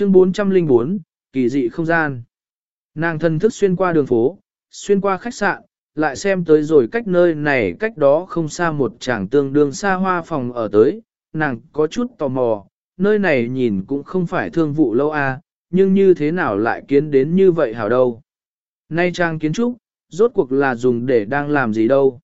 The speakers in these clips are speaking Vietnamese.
Chương 404, kỳ dị không gian. Nàng thân thức xuyên qua đường phố, xuyên qua khách sạn, lại xem tới rồi cách nơi này cách đó không xa một tràng tương đương xa hoa phòng ở tới, nàng có chút tò mò, nơi này nhìn cũng không phải thương vụ lâu a, à, nhưng như thế nào lại kiến đến như vậy hảo đâu. Nay trang kiến trúc, rốt cuộc là dùng để đang làm gì đâu.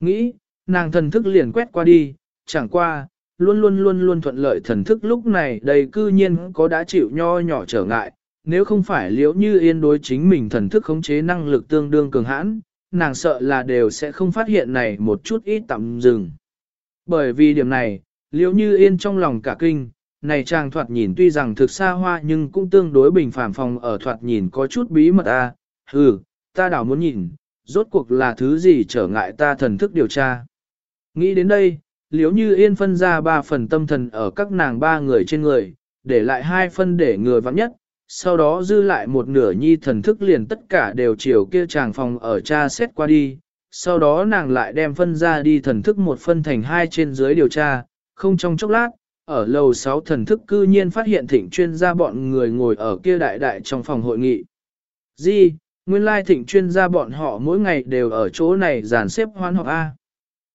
Nghĩ, nàng thần thức liền quét qua đi, chẳng qua, luôn luôn luôn luôn thuận lợi thần thức lúc này đầy cư nhiên có đã chịu nho nhỏ trở ngại, nếu không phải liễu như yên đối chính mình thần thức khống chế năng lực tương đương cường hãn, nàng sợ là đều sẽ không phát hiện này một chút ít tạm dừng. Bởi vì điểm này, liễu như yên trong lòng cả kinh, này chàng thoạt nhìn tuy rằng thực xa hoa nhưng cũng tương đối bình phàm phòng ở thoạt nhìn có chút bí mật a. À. hừ, ta đảo muốn nhìn, rốt cuộc là thứ gì trở ngại ta thần thức điều tra. Nghĩ đến đây, liếu như yên phân ra ba phần tâm thần ở các nàng ba người trên người, để lại hai phân để người vắng nhất, sau đó dư lại một nửa nhi thần thức liền tất cả đều chiều kia chàng phòng ở cha xét qua đi, sau đó nàng lại đem phân ra đi thần thức một phân thành hai trên dưới điều tra, không trong chốc lát, ở lầu 6 thần thức cư nhiên phát hiện thịnh chuyên gia bọn người ngồi ở kia đại đại trong phòng hội nghị. Di, nguyên lai thịnh chuyên gia bọn họ mỗi ngày đều ở chỗ này dàn xếp hoan họp A.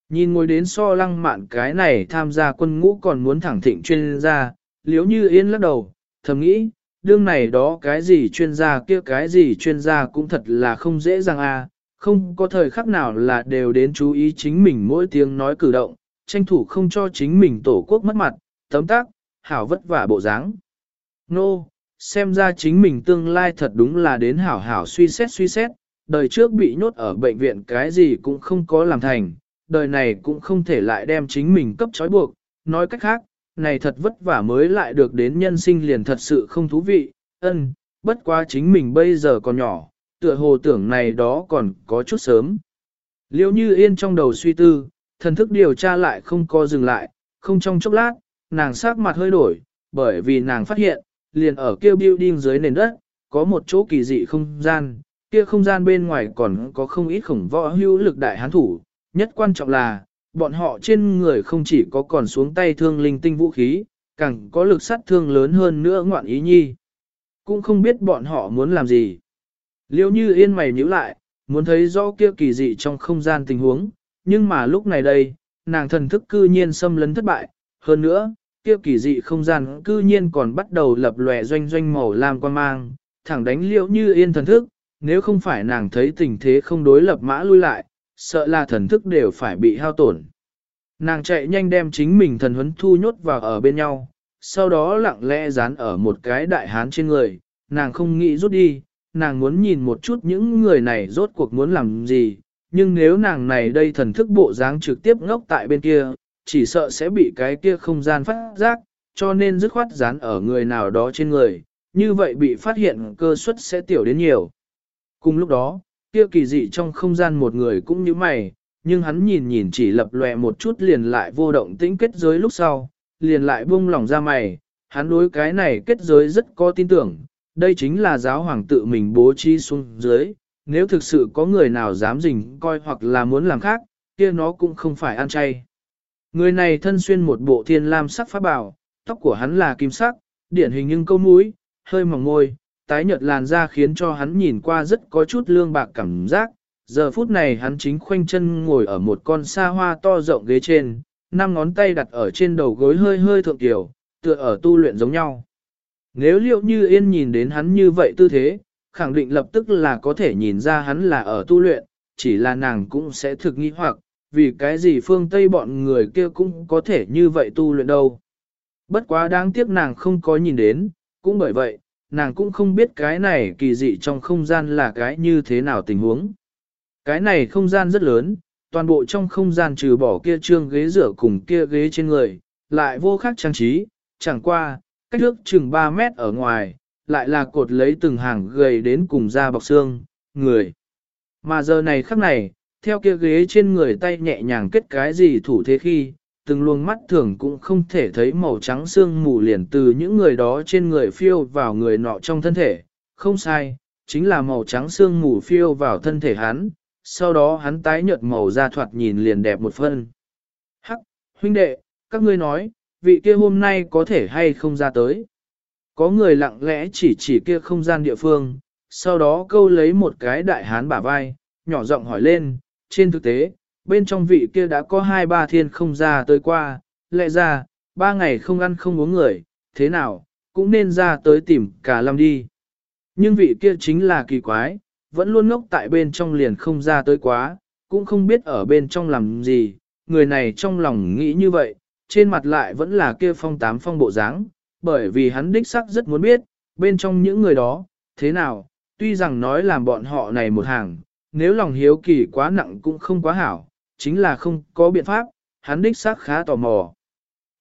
Nhìn ngồi đến so lăng mạn cái này tham gia quân ngũ còn muốn thẳng thịnh chuyên gia, liếu như yên lắc đầu, thầm nghĩ, đương này đó cái gì chuyên gia kia cái gì chuyên gia cũng thật là không dễ dàng a không có thời khắc nào là đều đến chú ý chính mình mỗi tiếng nói cử động, tranh thủ không cho chính mình tổ quốc mất mặt, tấm tác, hảo vất vả bộ dáng. Nô, no, xem ra chính mình tương lai thật đúng là đến hảo hảo suy xét suy xét, đời trước bị nhốt ở bệnh viện cái gì cũng không có làm thành, đời này cũng không thể lại đem chính mình cấp trói buộc, nói cách khác, này thật vất vả mới lại được đến nhân sinh liền thật sự không thú vị, ân, bất quá chính mình bây giờ còn nhỏ, tựa hồ tưởng này đó còn có chút sớm. Liêu như yên trong đầu suy tư, thần thức điều tra lại không co dừng lại, không trong chốc lát, nàng sắc mặt hơi đổi, bởi vì nàng phát hiện, liền ở kia building dưới nền đất, có một chỗ kỳ dị không gian, kia không gian bên ngoài còn có không ít khổng võ hữu lực đại hán thủ, nhất quan trọng là, bọn họ trên người không chỉ có còn xuống tay thương linh tinh vũ khí, càng có lực sát thương lớn hơn nữa ngoạn ý nhi. Cũng không biết bọn họ muốn làm gì. Liêu như yên mày nhíu lại, muốn thấy rõ kia kỳ dị trong không gian tình huống, nhưng mà lúc này đây, nàng thần thức cư nhiên xâm lấn thất bại, hơn nữa, kia kỳ dị không gian cư nhiên còn bắt đầu lập lòe doanh doanh màu lam quan mang, thẳng đánh liễu như yên thần thức, nếu không phải nàng thấy tình thế không đối lập mã lui lại, sợ là thần thức đều phải bị hao tổn. Nàng chạy nhanh đem chính mình thần huấn thu nhốt vào ở bên nhau, sau đó lặng lẽ dán ở một cái đại hán trên người, nàng không nghĩ rút đi, nàng muốn nhìn một chút những người này rốt cuộc muốn làm gì, nhưng nếu nàng này đây thần thức bộ dáng trực tiếp ngốc tại bên kia, chỉ sợ sẽ bị cái kia không gian phát giác, cho nên dứt khoát dán ở người nào đó trên người, như vậy bị phát hiện cơ suất sẽ tiểu đến nhiều. Cùng lúc đó, kia kỳ dị trong không gian một người cũng như mày, nhưng hắn nhìn nhìn chỉ lập lòe một chút liền lại vô động tĩnh kết giới lúc sau, liền lại buông lỏng ra mày, hắn đối cái này kết giới rất có tin tưởng, đây chính là giáo hoàng tự mình bố trí xuống dưới, nếu thực sự có người nào dám dình coi hoặc là muốn làm khác, kia nó cũng không phải ăn chay. Người này thân xuyên một bộ thiên lam sắc pháp bảo, tóc của hắn là kim sắc, điển hình nhưng câu mũi, hơi mỏng môi, tái nhợt làn da khiến cho hắn nhìn qua rất có chút lương bạc cảm giác. Giờ phút này hắn chính khoanh chân ngồi ở một con sa hoa to rộng ghế trên, năm ngón tay đặt ở trên đầu gối hơi hơi thượng tiểu, tựa ở tu luyện giống nhau. Nếu liệu như yên nhìn đến hắn như vậy tư thế, khẳng định lập tức là có thể nhìn ra hắn là ở tu luyện, chỉ là nàng cũng sẽ thực nghi hoặc, vì cái gì phương Tây bọn người kia cũng có thể như vậy tu luyện đâu. Bất quá đáng tiếc nàng không có nhìn đến, cũng bởi vậy, nàng cũng không biết cái này kỳ dị trong không gian là cái như thế nào tình huống. Cái này không gian rất lớn, toàn bộ trong không gian trừ bỏ kia trương ghế rửa cùng kia ghế trên người, lại vô khác trang trí, chẳng qua, cách nước chừng 3 mét ở ngoài, lại là cột lấy từng hàng gầy đến cùng da bọc xương, người. Mà giờ này khắc này, theo kia ghế trên người tay nhẹ nhàng kết cái gì thủ thế khi, từng luồng mắt thường cũng không thể thấy màu trắng xương mù liền từ những người đó trên người phiêu vào người nọ trong thân thể. Không sai, chính là màu trắng xương mù phiêu vào thân thể hắn, sau đó hắn tái nhợt màu da thoạt nhìn liền đẹp một phân. Hắc, huynh đệ, các ngươi nói, vị kia hôm nay có thể hay không ra tới. Có người lặng lẽ chỉ chỉ kia không gian địa phương, sau đó câu lấy một cái đại hán bả vai, nhỏ giọng hỏi lên, trên thực tế, bên trong vị kia đã có hai ba thiên không ra tới qua, lẽ ra, ba ngày không ăn không uống người, thế nào, cũng nên ra tới tìm cả lâm đi. Nhưng vị kia chính là kỳ quái, vẫn luôn ngốc tại bên trong liền không ra tới quá, cũng không biết ở bên trong làm gì, người này trong lòng nghĩ như vậy, trên mặt lại vẫn là kia phong tám phong bộ dáng, bởi vì hắn đích sắc rất muốn biết, bên trong những người đó, thế nào, tuy rằng nói làm bọn họ này một hàng, nếu lòng hiếu kỳ quá nặng cũng không quá hảo, chính là không có biện pháp, hắn đích xác khá tò mò.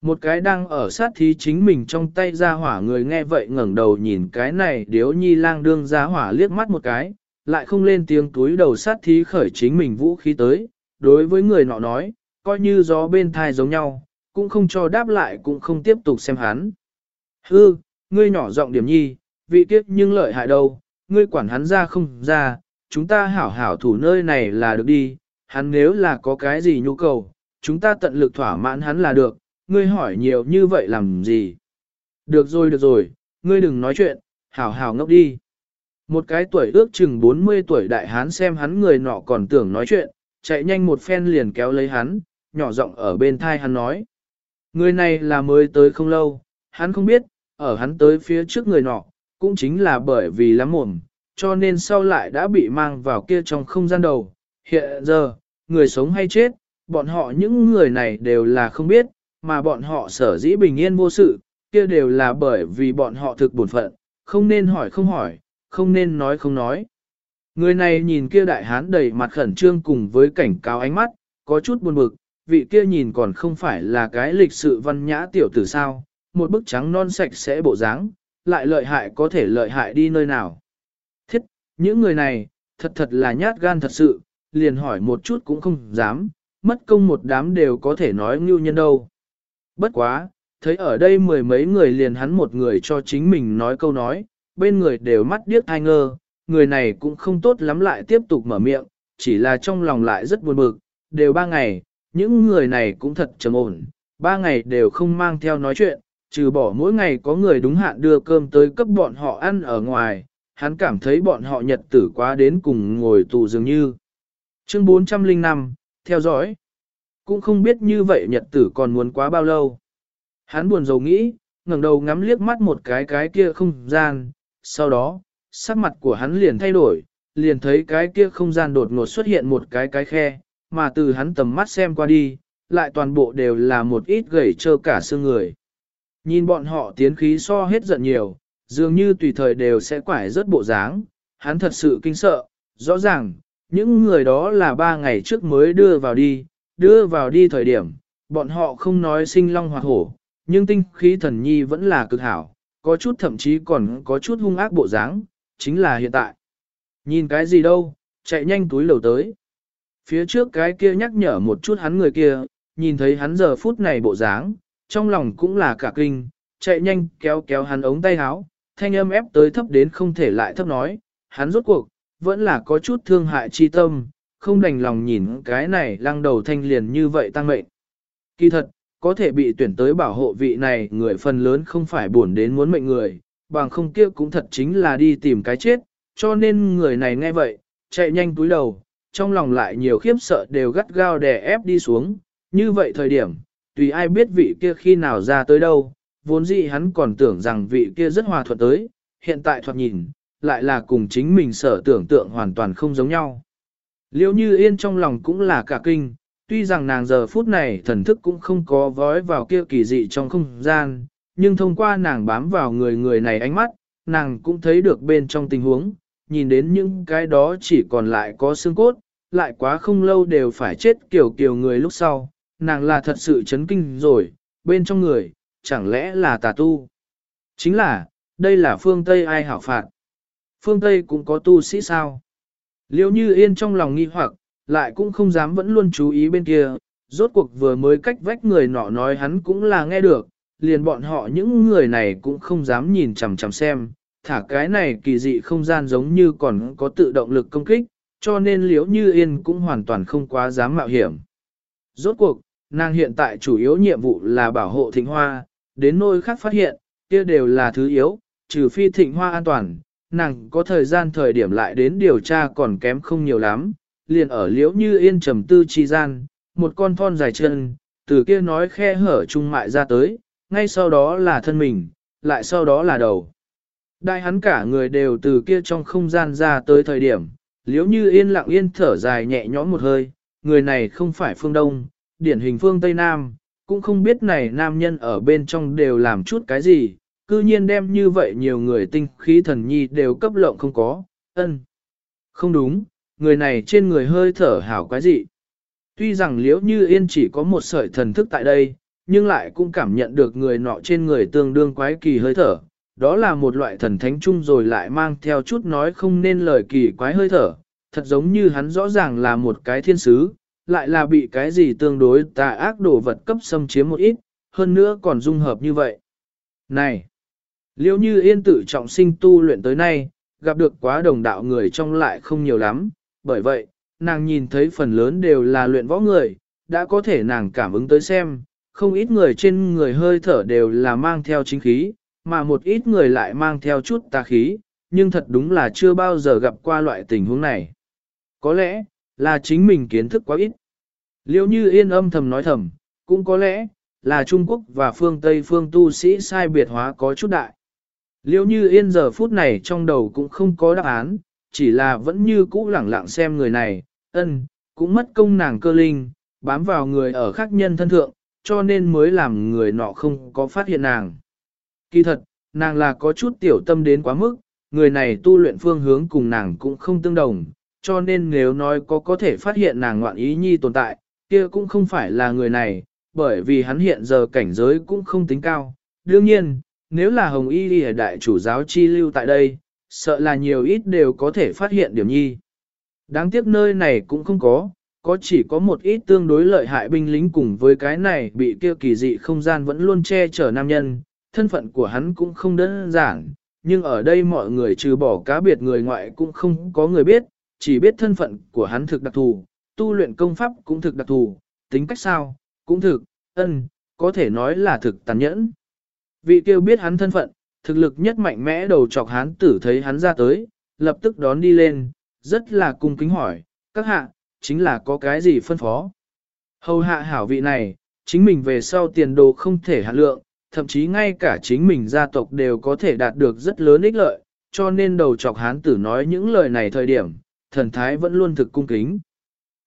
Một cái đang ở sát thí chính mình trong tay ra hỏa người nghe vậy ngẩng đầu nhìn cái này điếu nhi lang đương ra hỏa liếc mắt một cái, lại không lên tiếng túi đầu sát thí khởi chính mình vũ khí tới, đối với người nọ nói, coi như gió bên thai giống nhau, cũng không cho đáp lại cũng không tiếp tục xem hắn. Hư, ngươi nhỏ giọng điểm nhi, vị tiết nhưng lợi hại đâu, ngươi quản hắn ra không ra, chúng ta hảo hảo thủ nơi này là được đi, hắn nếu là có cái gì nhu cầu, chúng ta tận lực thỏa mãn hắn là được, ngươi hỏi nhiều như vậy làm gì? Được rồi được rồi, ngươi đừng nói chuyện, hảo hảo ngốc đi. Một cái tuổi ước chừng 40 tuổi đại hán xem hắn người nọ còn tưởng nói chuyện, chạy nhanh một phen liền kéo lấy hắn, nhỏ giọng ở bên thai hắn nói. Người này là mới tới không lâu, hắn không biết, ở hắn tới phía trước người nọ, cũng chính là bởi vì lắm mồm, cho nên sau lại đã bị mang vào kia trong không gian đầu. Hiện giờ, người sống hay chết, bọn họ những người này đều là không biết, mà bọn họ sở dĩ bình yên vô sự, kia đều là bởi vì bọn họ thực buồn phận, không nên hỏi không hỏi, không nên nói không nói. Người này nhìn kia đại hán đầy mặt khẩn trương cùng với cảnh cáo ánh mắt, có chút buồn bực, vị kia nhìn còn không phải là cái lịch sự văn nhã tiểu tử sao, một bức trắng non sạch sẽ bộ dáng, lại lợi hại có thể lợi hại đi nơi nào. Thiết, những người này, thật thật là nhát gan thật sự, liền hỏi một chút cũng không dám, mất công một đám đều có thể nói ngưu nhân đâu. Bất quá, thấy ở đây mười mấy người liền hắn một người cho chính mình nói câu nói, bên người đều mắt điếc ai ngơ, người này cũng không tốt lắm lại tiếp tục mở miệng, chỉ là trong lòng lại rất buồn bực, đều ba ngày, những người này cũng thật trầm ổn, ba ngày đều không mang theo nói chuyện, trừ bỏ mỗi ngày có người đúng hạn đưa cơm tới cấp bọn họ ăn ở ngoài, hắn cảm thấy bọn họ nhật tử quá đến cùng ngồi tù dường như. Chương 405, theo dõi. Cũng không biết như vậy nhật tử còn muốn quá bao lâu. Hắn buồn rầu nghĩ, ngẩng đầu ngắm liếc mắt một cái cái kia không gian, sau đó, sắc mặt của hắn liền thay đổi, liền thấy cái kia không gian đột ngột xuất hiện một cái cái khe, mà từ hắn tầm mắt xem qua đi, lại toàn bộ đều là một ít gầy trơ cả xương người. Nhìn bọn họ tiến khí so hết giận nhiều, dường như tùy thời đều sẽ quải rớt bộ dáng, hắn thật sự kinh sợ, rõ ràng, những người đó là ba ngày trước mới đưa vào đi, đưa vào đi thời điểm, bọn họ không nói sinh long hoặc hổ, nhưng tinh khí thần nhi vẫn là cực hảo, có chút thậm chí còn có chút hung ác bộ dáng, chính là hiện tại. Nhìn cái gì đâu, chạy nhanh túi lầu tới. Phía trước cái kia nhắc nhở một chút hắn người kia, nhìn thấy hắn giờ phút này bộ dáng, trong lòng cũng là cả kinh, chạy nhanh kéo kéo hắn ống tay áo, thanh âm ép tới thấp đến không thể lại thấp nói, hắn rốt cuộc, vẫn là có chút thương hại chi tâm, không đành lòng nhìn cái này lăng đầu thanh liền như vậy tăng mệnh. Kỳ thật, có thể bị tuyển tới bảo hộ vị này người phần lớn không phải buồn đến muốn mệnh người, bằng không kia cũng thật chính là đi tìm cái chết, cho nên người này nghe vậy, chạy nhanh túi đầu, trong lòng lại nhiều khiếp sợ đều gắt gao đè ép đi xuống, như vậy thời điểm, tùy ai biết vị kia khi nào ra tới đâu, vốn dĩ hắn còn tưởng rằng vị kia rất hòa thuận tới, hiện tại thoạt nhìn, lại là cùng chính mình sở tưởng tượng hoàn toàn không giống nhau. Liêu như yên trong lòng cũng là cả kinh, tuy rằng nàng giờ phút này thần thức cũng không có vói vào kia kỳ dị trong không gian, nhưng thông qua nàng bám vào người người này ánh mắt, nàng cũng thấy được bên trong tình huống, nhìn đến những cái đó chỉ còn lại có xương cốt, lại quá không lâu đều phải chết kiểu kiểu người lúc sau, nàng là thật sự chấn kinh rồi, bên trong người, chẳng lẽ là tà tu? Chính là, đây là phương Tây ai hảo phạt? Phương Tây cũng có tu sĩ sao? Liêu như yên trong lòng nghi hoặc, lại cũng không dám vẫn luôn chú ý bên kia, rốt cuộc vừa mới cách vách người nọ nói hắn cũng là nghe được, liền bọn họ những người này cũng không dám nhìn chằm chằm xem, thả cái này kỳ dị không gian giống như còn có tự động lực công kích, cho nên Liễu như yên cũng hoàn toàn không quá dám mạo hiểm. Rốt cuộc, nàng hiện tại chủ yếu nhiệm vụ là bảo hộ thịnh hoa, đến nơi khác phát hiện, kia đều là thứ yếu, trừ phi thịnh hoa an toàn, nàng có thời gian thời điểm lại đến điều tra còn kém không nhiều lắm, liền ở liễu như yên trầm tư chi gian, một con thon dài chân, từ kia nói khe hở trung mại ra tới, ngay sau đó là thân mình, lại sau đó là đầu. Đại hắn cả người đều từ kia trong không gian ra tới thời điểm, liễu như yên lặng yên thở dài nhẹ nhõm một hơi, người này không phải phương Đông, điển hình phương Tây Nam, cũng không biết này nam nhân ở bên trong đều làm chút cái gì, cư nhiên đem như vậy nhiều người tinh khí thần nhi đều cấp lộng không có, ân. Không đúng, người này trên người hơi thở hảo quái dị. Tuy rằng liễu như yên chỉ có một sợi thần thức tại đây, nhưng lại cũng cảm nhận được người nọ trên người tương đương quái kỳ hơi thở. Đó là một loại thần thánh chung rồi lại mang theo chút nói không nên lời kỳ quái hơi thở, thật giống như hắn rõ ràng là một cái thiên sứ, lại là bị cái gì tương đối tà ác đồ vật cấp xâm chiếm một ít, hơn nữa còn dung hợp như vậy. Này! Liêu như yên tự trọng sinh tu luyện tới nay, gặp được quá đồng đạo người trong lại không nhiều lắm, bởi vậy, nàng nhìn thấy phần lớn đều là luyện võ người, đã có thể nàng cảm ứng tới xem, không ít người trên người hơi thở đều là mang theo chính khí, mà một ít người lại mang theo chút tà khí, nhưng thật đúng là chưa bao giờ gặp qua loại tình huống này. Có lẽ, là chính mình kiến thức quá ít. Liêu như yên âm thầm nói thầm, cũng có lẽ, là Trung Quốc và phương Tây phương tu sĩ sai biệt hóa có chút đại. Liêu như yên giờ phút này trong đầu cũng không có đáp án, chỉ là vẫn như cũ lẳng lặng xem người này, ân, cũng mất công nàng cơ linh, bám vào người ở khác nhân thân thượng, cho nên mới làm người nọ không có phát hiện nàng. Kỳ thật, nàng là có chút tiểu tâm đến quá mức, người này tu luyện phương hướng cùng nàng cũng không tương đồng, cho nên nếu nói có có thể phát hiện nàng ngoạn ý nhi tồn tại, kia cũng không phải là người này, bởi vì hắn hiện giờ cảnh giới cũng không tính cao. Đương nhiên, nếu là Hồng Y Ghi đại chủ giáo chi lưu tại đây, sợ là nhiều ít đều có thể phát hiện điểm nhi. Đáng tiếc nơi này cũng không có, có chỉ có một ít tương đối lợi hại binh lính cùng với cái này bị kia kỳ dị không gian vẫn luôn che chở nam nhân, thân phận của hắn cũng không đơn giản, nhưng ở đây mọi người trừ bỏ cá biệt người ngoại cũng không có người biết, chỉ biết thân phận của hắn thực đặc thù, tu luyện công pháp cũng thực đặc thù, tính cách sao, cũng thực, ân, có thể nói là thực tàn nhẫn. Vị kêu biết hắn thân phận, thực lực nhất mạnh mẽ đầu chọc hắn tử thấy hắn ra tới, lập tức đón đi lên, rất là cung kính hỏi, các hạ, chính là có cái gì phân phó. Hầu hạ hảo vị này, chính mình về sau tiền đồ không thể hạ lượng, thậm chí ngay cả chính mình gia tộc đều có thể đạt được rất lớn ích lợi, cho nên đầu chọc hán tử nói những lời này thời điểm, thần thái vẫn luôn thực cung kính.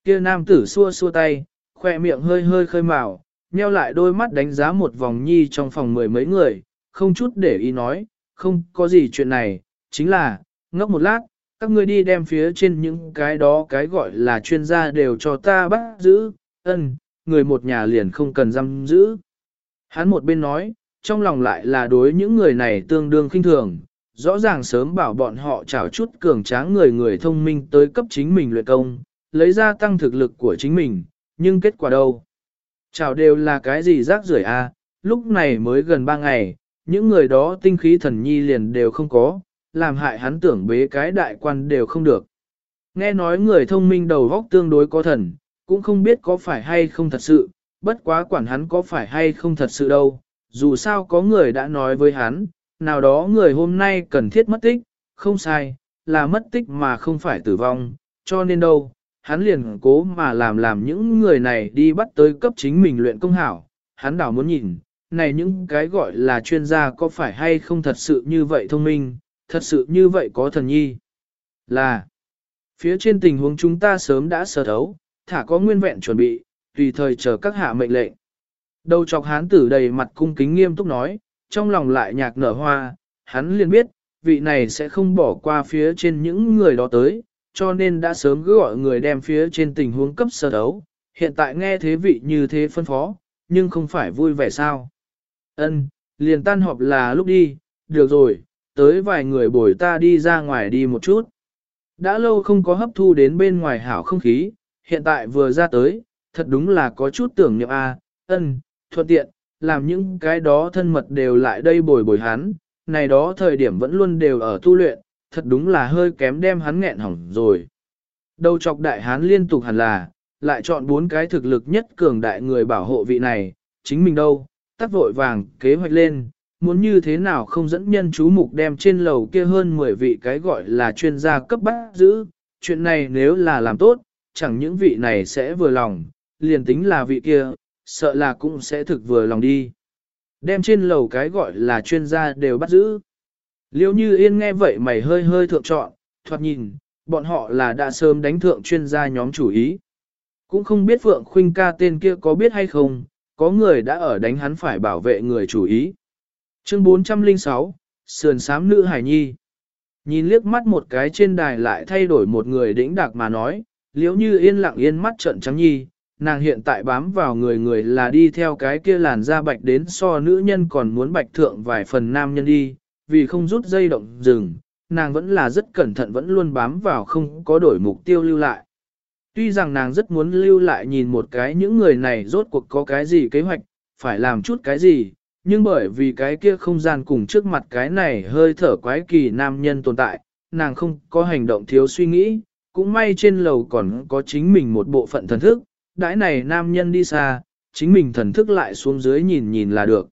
Kia nam tử xua xua tay, khoe miệng hơi hơi khơi màu, nheo lại đôi mắt đánh giá một vòng nhi trong phòng mười mấy người, không chút để ý nói, không có gì chuyện này, chính là, ngốc một lát, các ngươi đi đem phía trên những cái đó cái gọi là chuyên gia đều cho ta bắt giữ, ân, người một nhà liền không cần giam giữ. Hắn một bên nói, trong lòng lại là đối những người này tương đương khinh thường, rõ ràng sớm bảo bọn họ trảo chút cường tráng người người thông minh tới cấp chính mình luyện công, lấy ra tăng thực lực của chính mình, nhưng kết quả đâu? Chảo đều là cái gì rác rưởi a? lúc này mới gần ba ngày, những người đó tinh khí thần nhi liền đều không có, làm hại hắn tưởng bế cái đại quan đều không được. Nghe nói người thông minh đầu góc tương đối có thần, cũng không biết có phải hay không thật sự, bất quá quản hắn có phải hay không thật sự đâu, dù sao có người đã nói với hắn, nào đó người hôm nay cần thiết mất tích, không sai, là mất tích mà không phải tử vong, cho nên đâu, hắn liền cố mà làm làm những người này đi bắt tới cấp chính mình luyện công hảo, hắn đảo muốn nhìn, này những cái gọi là chuyên gia có phải hay không thật sự như vậy thông minh, thật sự như vậy có thần nhi. Là, phía trên tình huống chúng ta sớm đã sở thấu, thả có nguyên vẹn chuẩn bị, tùy thời chờ các hạ mệnh lệnh. Đầu chọc hán tử đầy mặt cung kính nghiêm túc nói, trong lòng lại nhạc nở hoa, hắn liền biết, vị này sẽ không bỏ qua phía trên những người đó tới, cho nên đã sớm cứ gọi người đem phía trên tình huống cấp sơ đấu, hiện tại nghe thế vị như thế phân phó, nhưng không phải vui vẻ sao. Ân, liền tan họp là lúc đi, được rồi, tới vài người bồi ta đi ra ngoài đi một chút. Đã lâu không có hấp thu đến bên ngoài hảo không khí, hiện tại vừa ra tới, thật đúng là có chút tưởng niệm a, ân, thuận tiện, làm những cái đó thân mật đều lại đây bồi bồi hắn, này đó thời điểm vẫn luôn đều ở tu luyện, thật đúng là hơi kém đem hắn nghẹn hỏng rồi. Đầu chọc đại hán liên tục hẳn là, lại chọn bốn cái thực lực nhất cường đại người bảo hộ vị này, chính mình đâu, tắt vội vàng, kế hoạch lên, muốn như thế nào không dẫn nhân chú mục đem trên lầu kia hơn 10 vị cái gọi là chuyên gia cấp bắt giữ, chuyện này nếu là làm tốt, chẳng những vị này sẽ vừa lòng, liền tính là vị kia, sợ là cũng sẽ thực vừa lòng đi. Đem trên lầu cái gọi là chuyên gia đều bắt giữ. Liêu như yên nghe vậy mày hơi hơi thượng trọn, thoạt nhìn, bọn họ là đã sớm đánh thượng chuyên gia nhóm chủ ý. Cũng không biết Phượng Khuynh ca tên kia có biết hay không, có người đã ở đánh hắn phải bảo vệ người chủ ý. Chương 406, Sườn Sám Nữ Hải Nhi Nhìn liếc mắt một cái trên đài lại thay đổi một người đĩnh đạc mà nói, liếu như yên lặng yên mắt trận trắng nhi, nàng hiện tại bám vào người người là đi theo cái kia làn da bạch đến so nữ nhân còn muốn bạch thượng vài phần nam nhân đi, vì không rút dây động rừng, nàng vẫn là rất cẩn thận vẫn luôn bám vào không có đổi mục tiêu lưu lại. Tuy rằng nàng rất muốn lưu lại nhìn một cái những người này rốt cuộc có cái gì kế hoạch, phải làm chút cái gì, nhưng bởi vì cái kia không gian cùng trước mặt cái này hơi thở quái kỳ nam nhân tồn tại, nàng không có hành động thiếu suy nghĩ, cũng may trên lầu còn có chính mình một bộ phận thần thức, đãi này nam nhân đi xa, chính mình thần thức lại xuống dưới nhìn nhìn là được.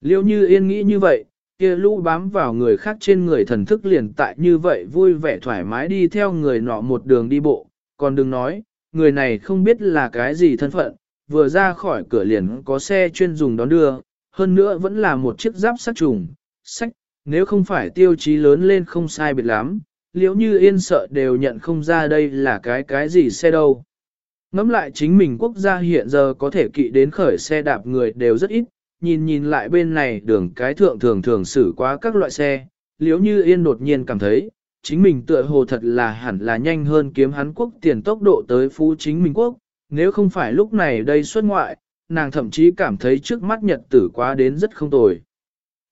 Liêu như yên nghĩ như vậy, kia lũ bám vào người khác trên người thần thức liền tại như vậy vui vẻ thoải mái đi theo người nọ một đường đi bộ, còn đừng nói, người này không biết là cái gì thân phận, vừa ra khỏi cửa liền có xe chuyên dùng đón đưa, hơn nữa vẫn là một chiếc giáp sát trùng, sách, nếu không phải tiêu chí lớn lên không sai biệt lắm, liễu như yên sợ đều nhận không ra đây là cái cái gì xe đâu. Ngắm lại chính mình quốc gia hiện giờ có thể kỵ đến khởi xe đạp người đều rất ít, nhìn nhìn lại bên này đường cái thượng thường thường xử qua các loại xe, liếu như yên đột nhiên cảm thấy, chính mình tựa hồ thật là hẳn là nhanh hơn kiếm hắn quốc tiền tốc độ tới phú chính mình quốc, nếu không phải lúc này đây xuất ngoại, nàng thậm chí cảm thấy trước mắt nhật tử quá đến rất không tồi.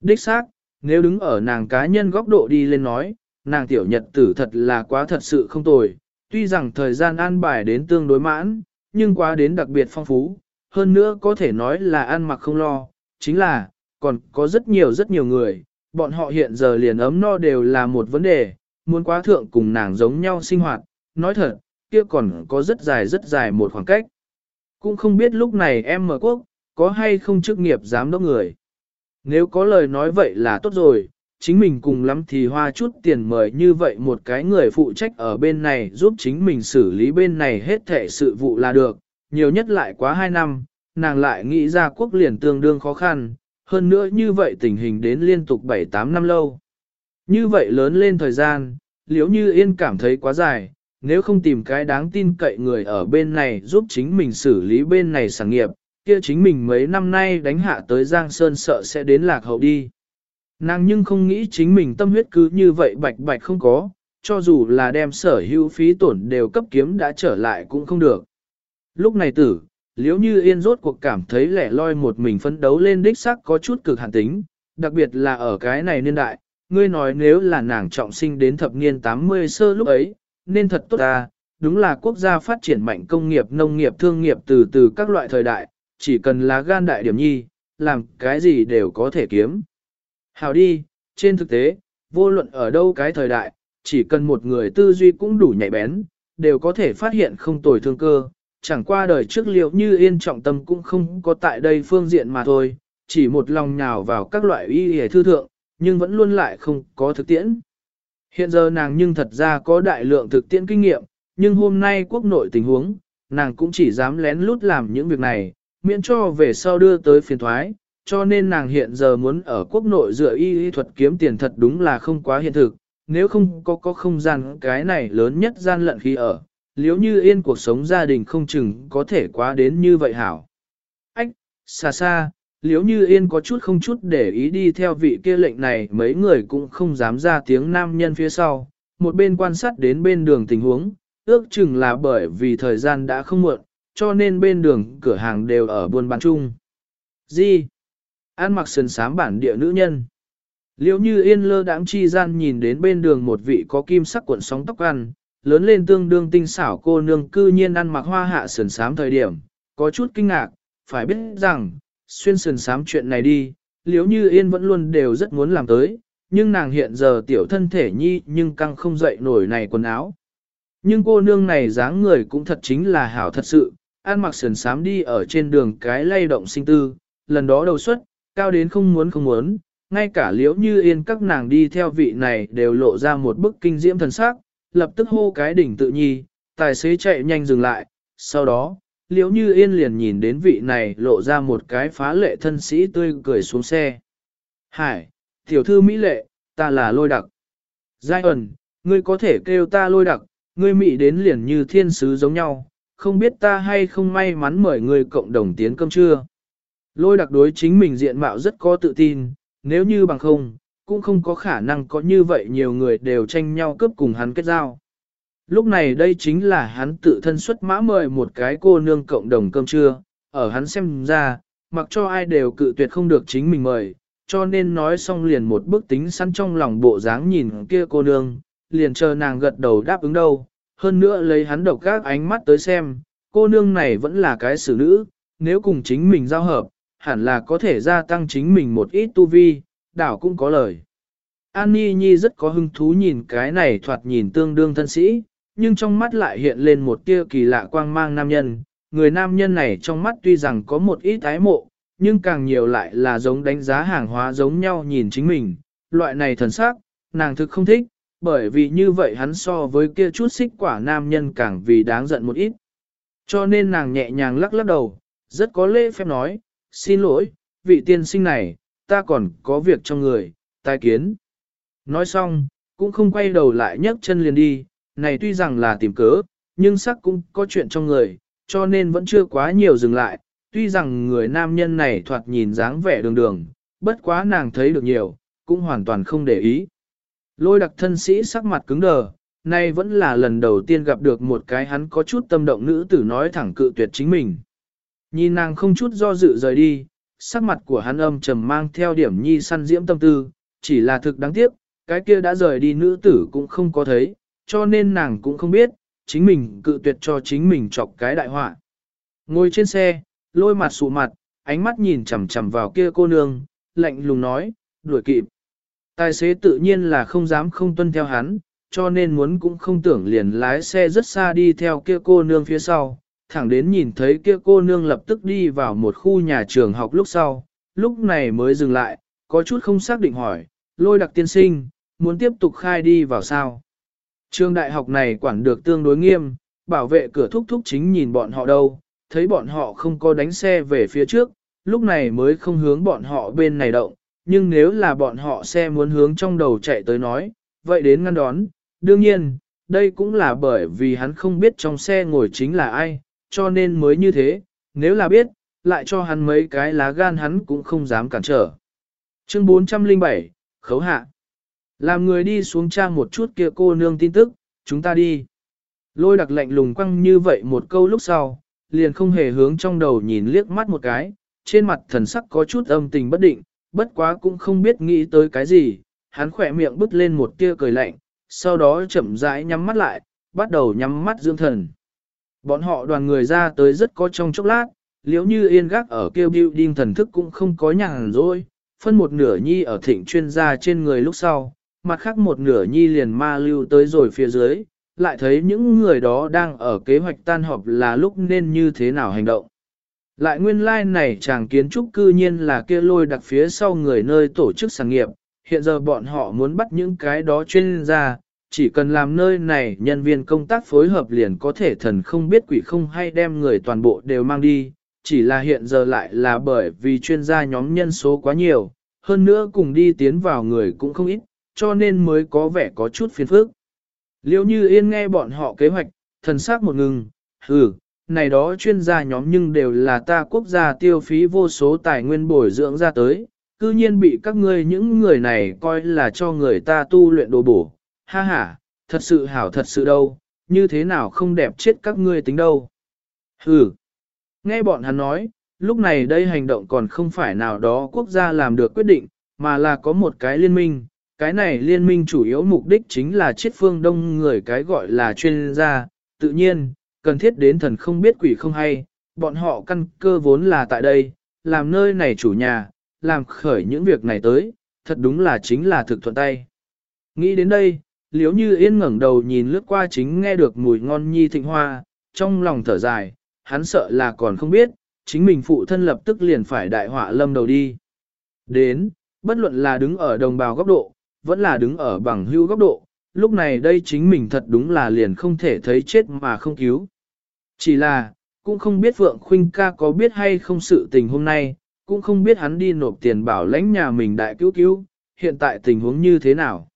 Đích xác, nếu đứng ở nàng cá nhân góc độ đi lên nói, nàng tiểu nhật tử thật là quá thật sự không tồi, tuy rằng thời gian an bài đến tương đối mãn, nhưng quá đến đặc biệt phong phú, hơn nữa có thể nói là ăn mặc không lo, chính là, còn có rất nhiều rất nhiều người, bọn họ hiện giờ liền ấm no đều là một vấn đề, muốn quá thượng cùng nàng giống nhau sinh hoạt, nói thật, kia còn có rất dài rất dài một khoảng cách. Cũng không biết lúc này em mở quốc, có hay không chức nghiệp giám đốc người. Nếu có lời nói vậy là tốt rồi, chính mình cùng lắm thì hoa chút tiền mời như vậy một cái người phụ trách ở bên này giúp chính mình xử lý bên này hết thể sự vụ là được, nhiều nhất lại quá 2 năm, nàng lại nghĩ ra quốc liền tương đương khó khăn, hơn nữa như vậy tình hình đến liên tục 7-8 năm lâu. Như vậy lớn lên thời gian, liếu như yên cảm thấy quá dài, nếu không tìm cái đáng tin cậy người ở bên này giúp chính mình xử lý bên này sản nghiệp, kia chính mình mấy năm nay đánh hạ tới Giang Sơn sợ sẽ đến lạc hậu đi. Nàng nhưng không nghĩ chính mình tâm huyết cứ như vậy bạch bạch không có, cho dù là đem sở hữu phí tổn đều cấp kiếm đã trở lại cũng không được. Lúc này tử, liếu như yên rốt cuộc cảm thấy lẻ loi một mình phấn đấu lên đích sắc có chút cực hạn tính, đặc biệt là ở cái này niên đại, ngươi nói nếu là nàng trọng sinh đến thập niên 80 sơ lúc ấy, nên thật tốt ta, đúng là quốc gia phát triển mạnh công nghiệp nông nghiệp thương nghiệp từ từ các loại thời đại, chỉ cần là gan đại điểm nhi, làm cái gì đều có thể kiếm. Hào đi, trên thực tế, vô luận ở đâu cái thời đại, chỉ cần một người tư duy cũng đủ nhạy bén, đều có thể phát hiện không tồi thương cơ, chẳng qua đời trước liệu như yên trọng tâm cũng không có tại đây phương diện mà thôi, chỉ một lòng nhào vào các loại y hề thư thượng, nhưng vẫn luôn lại không có thực tiễn. Hiện giờ nàng nhưng thật ra có đại lượng thực tiễn kinh nghiệm, nhưng hôm nay quốc nội tình huống, nàng cũng chỉ dám lén lút làm những việc này, miễn cho về sau đưa tới phiền thoái, cho nên nàng hiện giờ muốn ở quốc nội dựa y y thuật kiếm tiền thật đúng là không quá hiện thực, nếu không có có không gian cái này lớn nhất gian lận khi ở, liếu như yên cuộc sống gia đình không chừng có thể quá đến như vậy hảo. Ách, xa xa, liếu như yên có chút không chút để ý đi theo vị kia lệnh này mấy người cũng không dám ra tiếng nam nhân phía sau, một bên quan sát đến bên đường tình huống, ước chừng là bởi vì thời gian đã không muộn, cho nên bên đường cửa hàng đều ở buôn bán chung. Gì? An mặc sườn sám bản địa nữ nhân. Liễu như yên lơ đãng chi gian nhìn đến bên đường một vị có kim sắc cuộn sóng tóc ăn, lớn lên tương đương tinh xảo cô nương cư nhiên ăn mặc hoa hạ sườn sám thời điểm, có chút kinh ngạc, phải biết rằng, xuyên sườn sám chuyện này đi, liếu như yên vẫn luôn đều rất muốn làm tới, nhưng nàng hiện giờ tiểu thân thể nhi nhưng căng không dậy nổi này quần áo. Nhưng cô nương này dáng người cũng thật chính là hảo thật sự, ăn mặc sườn sám đi ở trên đường cái lay động sinh tư, lần đó đầu xuất, cao đến không muốn không muốn, ngay cả liễu như yên các nàng đi theo vị này đều lộ ra một bức kinh diễm thần sắc, lập tức hô cái đỉnh tự nhi, tài xế chạy nhanh dừng lại, sau đó, liễu như yên liền nhìn đến vị này lộ ra một cái phá lệ thân sĩ tươi cười xuống xe. Hải, tiểu thư Mỹ lệ, ta là lôi đặc. Giai ẩn, ngươi có thể kêu ta lôi đặc, ngươi Mỹ đến liền như thiên sứ giống nhau, không biết ta hay không may mắn mời ngươi cộng đồng tiến cơm trưa. Lôi đặc đối chính mình diện mạo rất có tự tin, nếu như bằng không, cũng không có khả năng có như vậy nhiều người đều tranh nhau cướp cùng hắn kết giao. Lúc này đây chính là hắn tự thân xuất mã mời một cái cô nương cộng đồng cơm trưa, ở hắn xem ra, mặc cho ai đều cự tuyệt không được chính mình mời, cho nên nói xong liền một bước tính sẵn trong lòng bộ dáng nhìn kia cô nương, liền chờ nàng gật đầu đáp ứng đâu, hơn nữa lấy hắn độc các ánh mắt tới xem, cô nương này vẫn là cái xử nữ, nếu cùng chính mình giao hợp, hẳn là có thể gia tăng chính mình một ít tu vi, đảo cũng có lời. An Nhi Nhi rất có hứng thú nhìn cái này thoạt nhìn tương đương thân sĩ, nhưng trong mắt lại hiện lên một tia kỳ lạ quang mang nam nhân. Người nam nhân này trong mắt tuy rằng có một ít ái mộ, nhưng càng nhiều lại là giống đánh giá hàng hóa giống nhau nhìn chính mình. Loại này thần sắc, nàng thực không thích, bởi vì như vậy hắn so với kia chút xích quả nam nhân càng vì đáng giận một ít. Cho nên nàng nhẹ nhàng lắc lắc đầu, rất có lễ phép nói, xin lỗi, vị tiên sinh này, ta còn có việc trong người, tai kiến. Nói xong, cũng không quay đầu lại nhấc chân liền đi, này tuy rằng là tìm cớ, nhưng sắc cũng có chuyện trong người, cho nên vẫn chưa quá nhiều dừng lại, tuy rằng người nam nhân này thoạt nhìn dáng vẻ đường đường, bất quá nàng thấy được nhiều, cũng hoàn toàn không để ý. Lôi đặc thân sĩ sắc mặt cứng đờ, nay vẫn là lần đầu tiên gặp được một cái hắn có chút tâm động nữ tử nói thẳng cự tuyệt chính mình. Nhìn nàng không chút do dự rời đi, sắc mặt của hắn âm trầm mang theo điểm nhi săn diễm tâm tư, chỉ là thực đáng tiếc, cái kia đã rời đi nữ tử cũng không có thấy, cho nên nàng cũng không biết, chính mình cự tuyệt cho chính mình chọc cái đại họa. Ngồi trên xe, lôi mặt sụ mặt, ánh mắt nhìn chằm chằm vào kia cô nương, lạnh lùng nói, đuổi kịp. Tài xế tự nhiên là không dám không tuân theo hắn, cho nên muốn cũng không tưởng liền lái xe rất xa đi theo kia cô nương phía sau, thẳng đến nhìn thấy kia cô nương lập tức đi vào một khu nhà trường học lúc sau, lúc này mới dừng lại, có chút không xác định hỏi, lôi đặc tiên sinh, muốn tiếp tục khai đi vào sao. Trường đại học này quản được tương đối nghiêm, bảo vệ cửa thúc thúc chính nhìn bọn họ đâu, thấy bọn họ không có đánh xe về phía trước, lúc này mới không hướng bọn họ bên này động, nhưng nếu là bọn họ xe muốn hướng trong đầu chạy tới nói, vậy đến ngăn đón, đương nhiên, đây cũng là bởi vì hắn không biết trong xe ngồi chính là ai, cho nên mới như thế, nếu là biết, lại cho hắn mấy cái lá gan hắn cũng không dám cản trở. Chương 407, Khấu Hạ Làm người đi xuống trang một chút kia cô nương tin tức, chúng ta đi. Lôi đặc lạnh lùng quăng như vậy một câu lúc sau, liền không hề hướng trong đầu nhìn liếc mắt một cái, trên mặt thần sắc có chút âm tình bất định, bất quá cũng không biết nghĩ tới cái gì, hắn khỏe miệng bứt lên một tia cười lạnh, sau đó chậm rãi nhắm mắt lại, bắt đầu nhắm mắt dưỡng thần. Bọn họ đoàn người ra tới rất có trong chốc lát, liếu như yên gác ở kêu building thần thức cũng không có nhàn rồi, phân một nửa nhi ở thịnh chuyên gia trên người lúc sau, mặt khác một nửa nhi liền ma lưu tới rồi phía dưới, lại thấy những người đó đang ở kế hoạch tan họp là lúc nên như thế nào hành động. Lại nguyên lai like này chàng kiến trúc cư nhiên là kia lôi đặc phía sau người nơi tổ chức sản nghiệp, hiện giờ bọn họ muốn bắt những cái đó chuyên gia, chỉ cần làm nơi này nhân viên công tác phối hợp liền có thể thần không biết quỷ không hay đem người toàn bộ đều mang đi, chỉ là hiện giờ lại là bởi vì chuyên gia nhóm nhân số quá nhiều, hơn nữa cùng đi tiến vào người cũng không ít, cho nên mới có vẻ có chút phiền phức. Liêu như yên nghe bọn họ kế hoạch, thần sắc một ngừng, hừ, này đó chuyên gia nhóm nhưng đều là ta quốc gia tiêu phí vô số tài nguyên bồi dưỡng ra tới, cư nhiên bị các ngươi những người này coi là cho người ta tu luyện đồ bổ, ha ha, thật sự hảo thật sự đâu, như thế nào không đẹp chết các ngươi tính đâu. Hừ, nghe bọn hắn nói, lúc này đây hành động còn không phải nào đó quốc gia làm được quyết định, mà là có một cái liên minh, cái này liên minh chủ yếu mục đích chính là chiết phương đông người cái gọi là chuyên gia, tự nhiên, cần thiết đến thần không biết quỷ không hay, bọn họ căn cơ vốn là tại đây, làm nơi này chủ nhà, làm khởi những việc này tới, thật đúng là chính là thực thuận tay. Nghĩ đến đây, liếu như yên ngẩng đầu nhìn lướt qua chính nghe được mùi ngon nhi thịnh hoa, trong lòng thở dài, hắn sợ là còn không biết, chính mình phụ thân lập tức liền phải đại họa lâm đầu đi. Đến, bất luận là đứng ở đồng bào góc độ, vẫn là đứng ở bằng hữu góc độ, lúc này đây chính mình thật đúng là liền không thể thấy chết mà không cứu. Chỉ là, cũng không biết vượng Khuynh ca có biết hay không sự tình hôm nay, cũng không biết hắn đi nộp tiền bảo lãnh nhà mình đại cứu cứu, hiện tại tình huống như thế nào.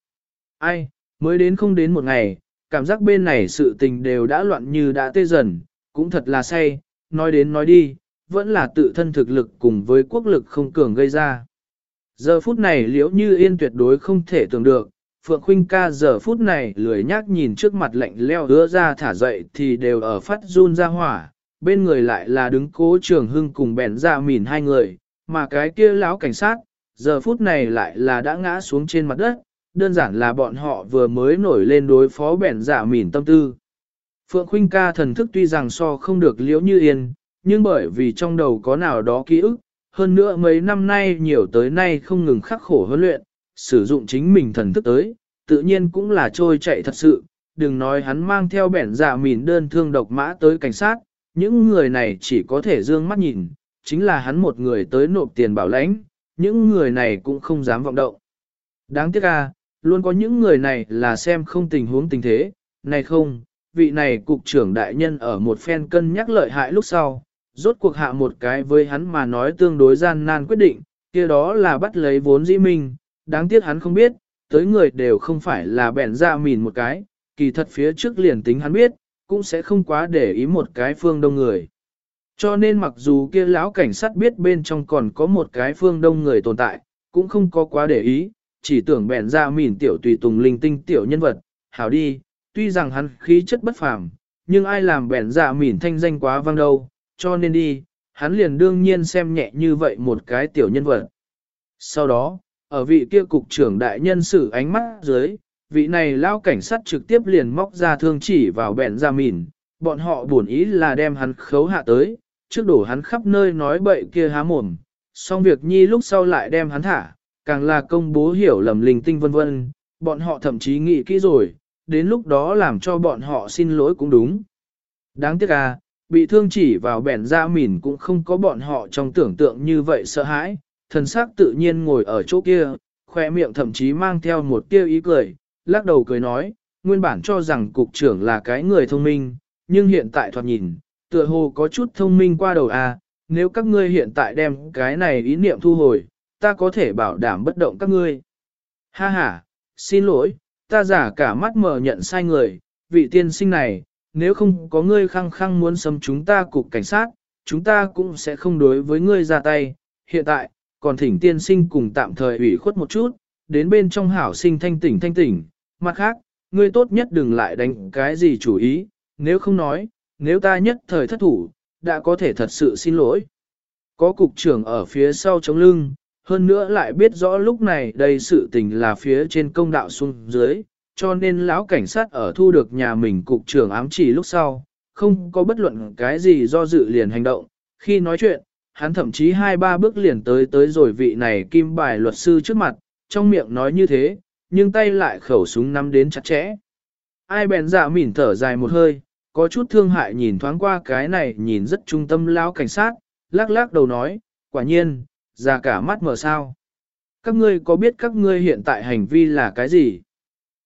Ai, mới đến không đến một ngày, cảm giác bên này sự tình đều đã loạn như đã tê dần, cũng thật là say, nói đến nói đi, vẫn là tự thân thực lực cùng với quốc lực không cường gây ra. Giờ phút này liễu như yên tuyệt đối không thể tưởng được, Phượng Khuynh ca giờ phút này lười nhác nhìn trước mặt lạnh leo hứa ra thả dậy thì đều ở phát run ra hỏa, bên người lại là đứng cố trường hưng cùng bèn ra Mỉn hai người, mà cái kia lão cảnh sát, giờ phút này lại là đã ngã xuống trên mặt đất, đơn giản là bọn họ vừa mới nổi lên đối phó bẻn giả mỉn tâm tư. Phượng Khuynh ca thần thức tuy rằng so không được liễu như yên, nhưng bởi vì trong đầu có nào đó ký ức, hơn nữa mấy năm nay nhiều tới nay không ngừng khắc khổ huấn luyện, sử dụng chính mình thần thức tới, tự nhiên cũng là trôi chạy thật sự, đừng nói hắn mang theo bẻn giả mìn đơn thương độc mã tới cảnh sát, những người này chỉ có thể dương mắt nhìn, chính là hắn một người tới nộp tiền bảo lãnh, những người này cũng không dám vọng động. Đáng tiếc à, luôn có những người này là xem không tình huống tình thế, này không, vị này cục trưởng đại nhân ở một phen cân nhắc lợi hại lúc sau, rốt cuộc hạ một cái với hắn mà nói tương đối gian nan quyết định, kia đó là bắt lấy vốn dĩ mình, đáng tiếc hắn không biết, tới người đều không phải là bèn ra mìn một cái, kỳ thật phía trước liền tính hắn biết, cũng sẽ không quá để ý một cái phương đông người. Cho nên mặc dù kia lão cảnh sát biết bên trong còn có một cái phương đông người tồn tại, cũng không có quá để ý, chỉ tưởng bèn ra mỉn tiểu tùy tùng linh tinh tiểu nhân vật, hảo đi, tuy rằng hắn khí chất bất phàm, nhưng ai làm bèn ra mỉn thanh danh quá vang đâu, cho nên đi, hắn liền đương nhiên xem nhẹ như vậy một cái tiểu nhân vật. Sau đó, ở vị kia cục trưởng đại nhân sử ánh mắt dưới, vị này lao cảnh sát trực tiếp liền móc ra thương chỉ vào bèn ra mìn, bọn họ buồn ý là đem hắn khấu hạ tới, trước đổ hắn khắp nơi nói bậy kia há mồm, xong việc nhi lúc sau lại đem hắn thả, càng là công bố hiểu lầm linh tinh vân vân, bọn họ thậm chí nghĩ kỹ rồi, đến lúc đó làm cho bọn họ xin lỗi cũng đúng. Đáng tiếc à, bị thương chỉ vào bẻn ra mỉn cũng không có bọn họ trong tưởng tượng như vậy sợ hãi, thần sắc tự nhiên ngồi ở chỗ kia, khoe miệng thậm chí mang theo một tia ý cười, lắc đầu cười nói, nguyên bản cho rằng cục trưởng là cái người thông minh, nhưng hiện tại thoạt nhìn, tựa hồ có chút thông minh qua đầu à, nếu các ngươi hiện tại đem cái này ý niệm thu hồi, ta có thể bảo đảm bất động các ngươi. Ha ha, xin lỗi, ta giả cả mắt mở nhận sai người, vị tiên sinh này, nếu không có ngươi khăng khăng muốn xâm chúng ta cục cảnh sát, chúng ta cũng sẽ không đối với ngươi ra tay. Hiện tại, còn thỉnh tiên sinh cùng tạm thời ủy khuất một chút, đến bên trong hảo sinh thanh tỉnh thanh tỉnh. Mặt khác, ngươi tốt nhất đừng lại đánh cái gì chủ ý, nếu không nói, nếu ta nhất thời thất thủ, đã có thể thật sự xin lỗi. Có cục trưởng ở phía sau chống lưng, hơn nữa lại biết rõ lúc này đây sự tình là phía trên công đạo xuống dưới, cho nên lão cảnh sát ở thu được nhà mình cục trưởng ám chỉ lúc sau, không có bất luận cái gì do dự liền hành động. Khi nói chuyện, hắn thậm chí hai ba bước liền tới tới rồi vị này kim bài luật sư trước mặt, trong miệng nói như thế, nhưng tay lại khẩu súng nắm đến chặt chẽ. Ai bèn dạ mỉn thở dài một hơi, có chút thương hại nhìn thoáng qua cái này nhìn rất trung tâm lão cảnh sát, lắc lắc đầu nói, quả nhiên, ra cả mắt mở sao. Các ngươi có biết các ngươi hiện tại hành vi là cái gì?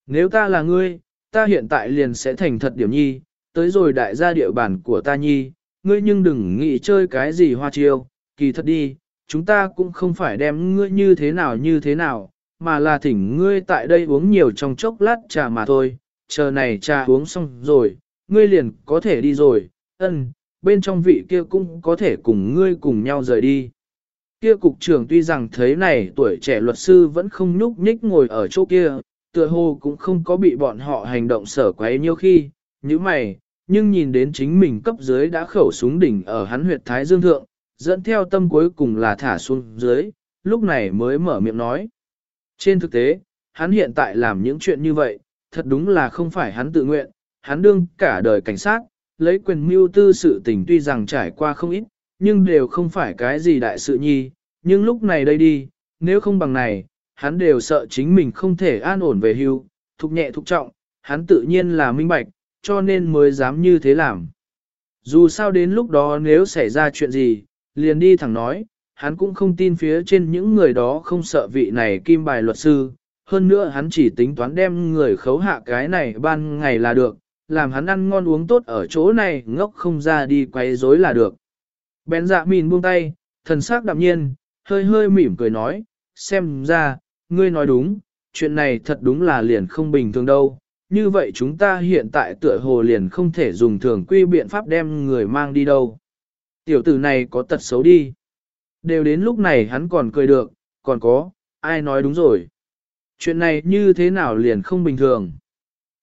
Nếu ta là ngươi, ta hiện tại liền sẽ thành thật điểm nhi, tới rồi đại gia địa bàn của ta nhi, ngươi nhưng đừng nghĩ chơi cái gì hoa chiêu, kỳ thật đi, chúng ta cũng không phải đem ngươi như thế nào như thế nào, mà là thỉnh ngươi tại đây uống nhiều trong chốc lát trà mà thôi, chờ này trà uống xong rồi, ngươi liền có thể đi rồi, ân, bên trong vị kia cũng có thể cùng ngươi cùng nhau rời đi. Kia cục trưởng tuy rằng thấy này tuổi trẻ luật sư vẫn không nhúc nhích ngồi ở chỗ kia, tựa hồ cũng không có bị bọn họ hành động sở quấy nhiều khi, như mày, nhưng nhìn đến chính mình cấp dưới đã khẩu súng đỉnh ở hắn huyệt thái dương thượng, dẫn theo tâm cuối cùng là thả xuống dưới, lúc này mới mở miệng nói. Trên thực tế, hắn hiện tại làm những chuyện như vậy, thật đúng là không phải hắn tự nguyện, hắn đương cả đời cảnh sát, lấy quyền mưu tư sự tình tuy rằng trải qua không ít, nhưng đều không phải cái gì đại sự nhi, nhưng lúc này đây đi, nếu không bằng này, hắn đều sợ chính mình không thể an ổn về hưu, thục nhẹ thục trọng, hắn tự nhiên là minh bạch, cho nên mới dám như thế làm. Dù sao đến lúc đó nếu xảy ra chuyện gì, liền đi thẳng nói, hắn cũng không tin phía trên những người đó không sợ vị này kim bài luật sư, hơn nữa hắn chỉ tính toán đem người khấu hạ cái này ban ngày là được, làm hắn ăn ngon uống tốt ở chỗ này ngốc không ra đi quấy rối là được. Bén dạ mìn buông tay, thần sắc đạm nhiên, hơi hơi mỉm cười nói, xem ra, ngươi nói đúng, chuyện này thật đúng là liền không bình thường đâu. Như vậy chúng ta hiện tại tựa hồ liền không thể dùng thường quy biện pháp đem người mang đi đâu. Tiểu tử này có tật xấu đi. Đều đến lúc này hắn còn cười được, còn có, ai nói đúng rồi. Chuyện này như thế nào liền không bình thường.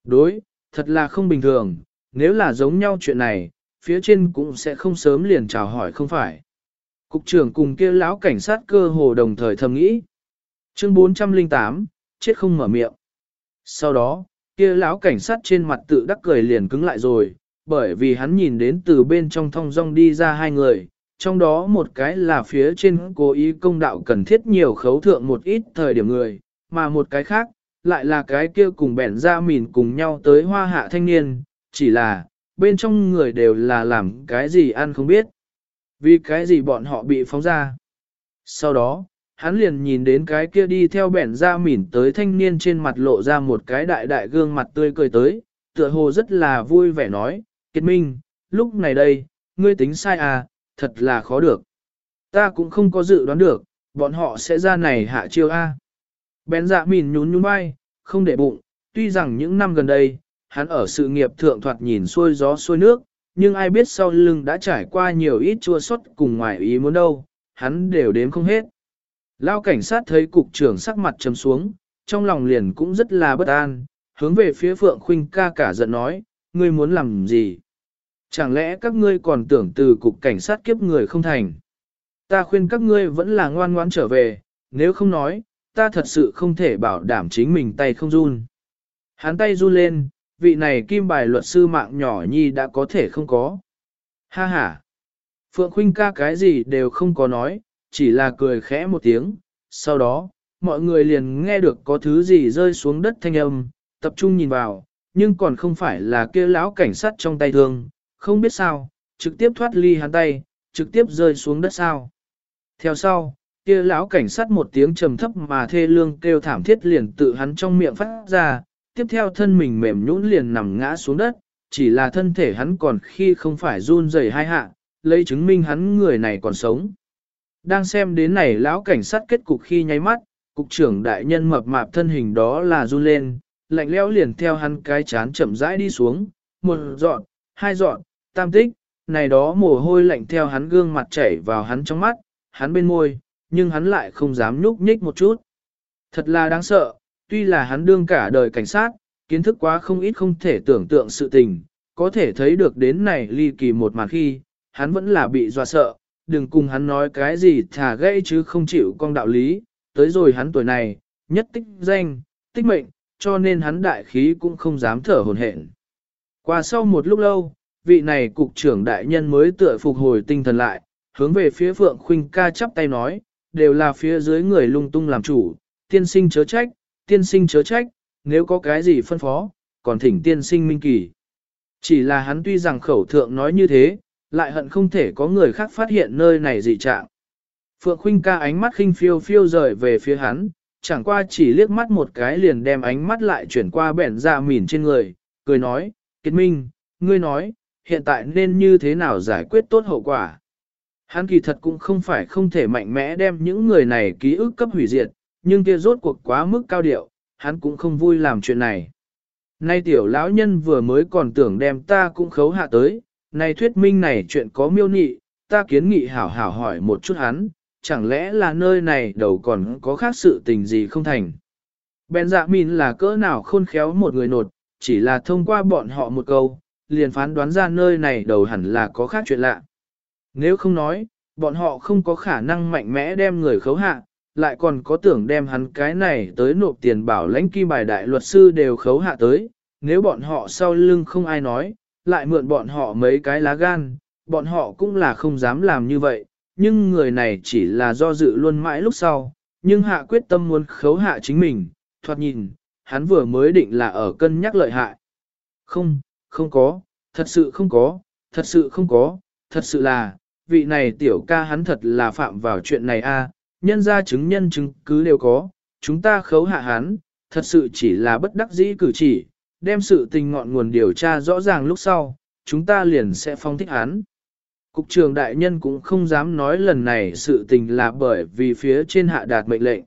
Đối, thật là không bình thường, nếu là giống nhau chuyện này, phía trên cũng sẽ không sớm liền chào hỏi không phải. Cục trưởng cùng kia lão cảnh sát cơ hồ đồng thời thầm nghĩ. Chương 408, chết không mở miệng. Sau đó, kia lão cảnh sát trên mặt tự đắc cười liền cứng lại rồi, bởi vì hắn nhìn đến từ bên trong thong rong đi ra hai người, trong đó một cái là phía trên cố ý công đạo cần thiết nhiều khấu thượng một ít thời điểm người, mà một cái khác, lại là cái kia cùng bẻn ra mìn cùng nhau tới hoa hạ thanh niên, chỉ là, bên trong người đều là làm cái gì ăn không biết. Vì cái gì bọn họ bị phóng ra. Sau đó, hắn liền nhìn đến cái kia đi theo bẻn ra mỉn tới thanh niên trên mặt lộ ra một cái đại đại gương mặt tươi cười tới, tựa hồ rất là vui vẻ nói, Kiệt Minh, lúc này đây, ngươi tính sai à, thật là khó được. Ta cũng không có dự đoán được, bọn họ sẽ ra này hạ chiêu a. Bén dạ mỉn nhún nhún vai, không để bụng, tuy rằng những năm gần đây, hắn ở sự nghiệp thượng thoạt nhìn xuôi gió xuôi nước, nhưng ai biết sau lưng đã trải qua nhiều ít chua xót cùng ngoài ý muốn đâu, hắn đều đếm không hết. Lao cảnh sát thấy cục trưởng sắc mặt trầm xuống, trong lòng liền cũng rất là bất an, hướng về phía Phượng Khuynh ca cả giận nói, ngươi muốn làm gì? Chẳng lẽ các ngươi còn tưởng từ cục cảnh sát kiếp người không thành? Ta khuyên các ngươi vẫn là ngoan ngoãn trở về, nếu không nói, ta thật sự không thể bảo đảm chính mình tay không run. Hắn tay run lên, vị này kim bài luật sư mạng nhỏ nhi đã có thể không có. Ha ha! Phượng Khuynh ca cái gì đều không có nói, chỉ là cười khẽ một tiếng, sau đó, mọi người liền nghe được có thứ gì rơi xuống đất thanh âm, tập trung nhìn vào, nhưng còn không phải là kia lão cảnh sát trong tay thương, không biết sao, trực tiếp thoát ly hắn tay, trực tiếp rơi xuống đất sao. Theo sau, kia lão cảnh sát một tiếng trầm thấp mà thê lương kêu thảm thiết liền tự hắn trong miệng phát ra, tiếp theo thân mình mềm nhũn liền nằm ngã xuống đất, chỉ là thân thể hắn còn khi không phải run rẩy hai hạ, lấy chứng minh hắn người này còn sống. Đang xem đến này lão cảnh sát kết cục khi nháy mắt, cục trưởng đại nhân mập mạp thân hình đó là run lên, lạnh lẽo liền theo hắn cái chán chậm rãi đi xuống, một dọn, hai dọn, tam tích, này đó mồ hôi lạnh theo hắn gương mặt chảy vào hắn trong mắt, hắn bên môi, nhưng hắn lại không dám nhúc nhích một chút. Thật là đáng sợ, tuy là hắn đương cả đời cảnh sát, kiến thức quá không ít không thể tưởng tượng sự tình, có thể thấy được đến này ly kỳ một màn khi, hắn vẫn là bị dọa sợ, đừng cùng hắn nói cái gì thả gây chứ không chịu con đạo lý, tới rồi hắn tuổi này, nhất tích danh, tích mệnh, cho nên hắn đại khí cũng không dám thở hồn hển. Qua sau một lúc lâu, vị này cục trưởng đại nhân mới tựa phục hồi tinh thần lại, hướng về phía Phượng Khuynh ca chắp tay nói, đều là phía dưới người lung tung làm chủ, tiên sinh chớ trách, tiên sinh chớ trách, nếu có cái gì phân phó, còn thỉnh tiên sinh minh kỳ. Chỉ là hắn tuy rằng khẩu thượng nói như thế, lại hận không thể có người khác phát hiện nơi này dị trạng. Phượng Khuynh ca ánh mắt khinh phiêu phiêu rời về phía hắn, chẳng qua chỉ liếc mắt một cái liền đem ánh mắt lại chuyển qua bẻn ra mỉn trên người, cười nói, Kiệt Minh, ngươi nói, hiện tại nên như thế nào giải quyết tốt hậu quả. Hắn kỳ thật cũng không phải không thể mạnh mẽ đem những người này ký ức cấp hủy diệt, nhưng kia rốt cuộc quá mức cao điệu, hắn cũng không vui làm chuyện này. Nay tiểu lão nhân vừa mới còn tưởng đem ta cũng khấu hạ tới, nay thuyết minh này chuyện có miêu nị, ta kiến nghị hảo hảo hỏi một chút hắn, chẳng lẽ là nơi này đầu còn có khác sự tình gì không thành. Bèn dạ mìn là cỡ nào khôn khéo một người nột, chỉ là thông qua bọn họ một câu, liền phán đoán ra nơi này đầu hẳn là có khác chuyện lạ. Nếu không nói, bọn họ không có khả năng mạnh mẽ đem người khấu hạ, lại còn có tưởng đem hắn cái này tới nộp tiền bảo lãnh kim bài đại luật sư đều khấu hạ tới, nếu bọn họ sau lưng không ai nói, lại mượn bọn họ mấy cái lá gan, bọn họ cũng là không dám làm như vậy, nhưng người này chỉ là do dự luôn mãi lúc sau, nhưng hạ quyết tâm muốn khấu hạ chính mình, thoạt nhìn, hắn vừa mới định là ở cân nhắc lợi hại. Không, không có, thật sự không có, thật sự không có, thật sự là, vị này tiểu ca hắn thật là phạm vào chuyện này a, nhân ra chứng nhân chứng cứ đều có, chúng ta khấu hạ hắn, thật sự chỉ là bất đắc dĩ cử chỉ, đem sự tình ngọn nguồn điều tra rõ ràng lúc sau, chúng ta liền sẽ phong thích hắn. Cục trưởng đại nhân cũng không dám nói lần này sự tình là bởi vì phía trên hạ đạt mệnh lệnh.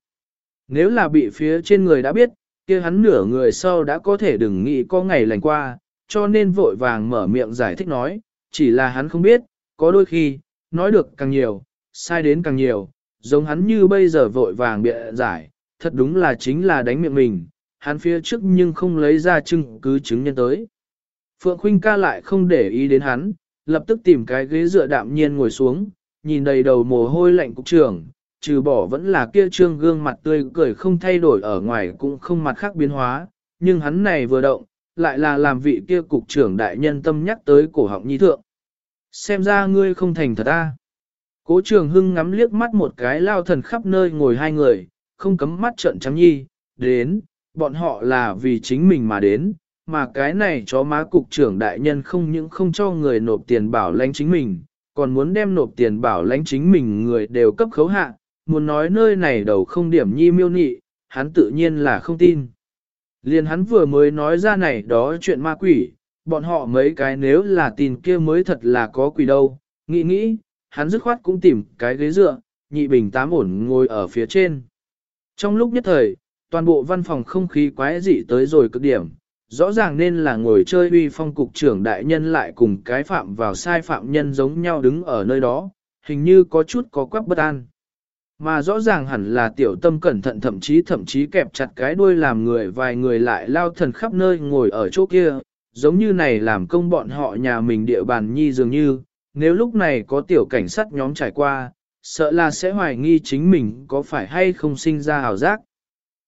Nếu là bị phía trên người đã biết, kia hắn nửa người sau đã có thể đừng nghĩ có ngày lành qua, cho nên vội vàng mở miệng giải thích nói, chỉ là hắn không biết, có đôi khi, nói được càng nhiều, sai đến càng nhiều, giống hắn như bây giờ vội vàng bịa giải, thật đúng là chính là đánh miệng mình, hắn phía trước nhưng không lấy ra chứng cứ chứng nhân tới. Phượng Khuynh ca lại không để ý đến hắn, lập tức tìm cái ghế dựa đạm nhiên ngồi xuống, nhìn đầy đầu mồ hôi lạnh cục trưởng, trừ bỏ vẫn là kia trương gương mặt tươi cười không thay đổi ở ngoài cũng không mặt khác biến hóa, nhưng hắn này vừa động, lại là làm vị kia cục trưởng đại nhân tâm nhắc tới cổ họng nhi thượng. Xem ra ngươi không thành thật a. Cố trường hưng ngắm liếc mắt một cái lao thần khắp nơi ngồi hai người, không cấm mắt trợn trắng nhi, đến, bọn họ là vì chính mình mà đến, mà cái này chó má cục trưởng đại nhân không những không cho người nộp tiền bảo lãnh chính mình, còn muốn đem nộp tiền bảo lãnh chính mình người đều cấp khấu hạ, muốn nói nơi này đầu không điểm nhi miêu nị, hắn tự nhiên là không tin. Liền hắn vừa mới nói ra này đó chuyện ma quỷ, bọn họ mấy cái nếu là tin kia mới thật là có quỷ đâu, nghĩ nghĩ, hắn dứt khoát cũng tìm cái ghế dựa, nhị bình tám ổn ngồi ở phía trên. Trong lúc nhất thời, toàn bộ văn phòng không khí quái dị tới rồi cực điểm, rõ ràng nên là ngồi chơi uy phong cục trưởng đại nhân lại cùng cái phạm vào sai phạm nhân giống nhau đứng ở nơi đó, hình như có chút có quắc bất an. Mà rõ ràng hẳn là tiểu tâm cẩn thận thậm chí thậm chí kẹp chặt cái đuôi làm người vài người lại lao thần khắp nơi ngồi ở chỗ kia, giống như này làm công bọn họ nhà mình địa bàn nhi dường như, nếu lúc này có tiểu cảnh sát nhóm trải qua, sợ là sẽ hoài nghi chính mình có phải hay không sinh ra hào giác.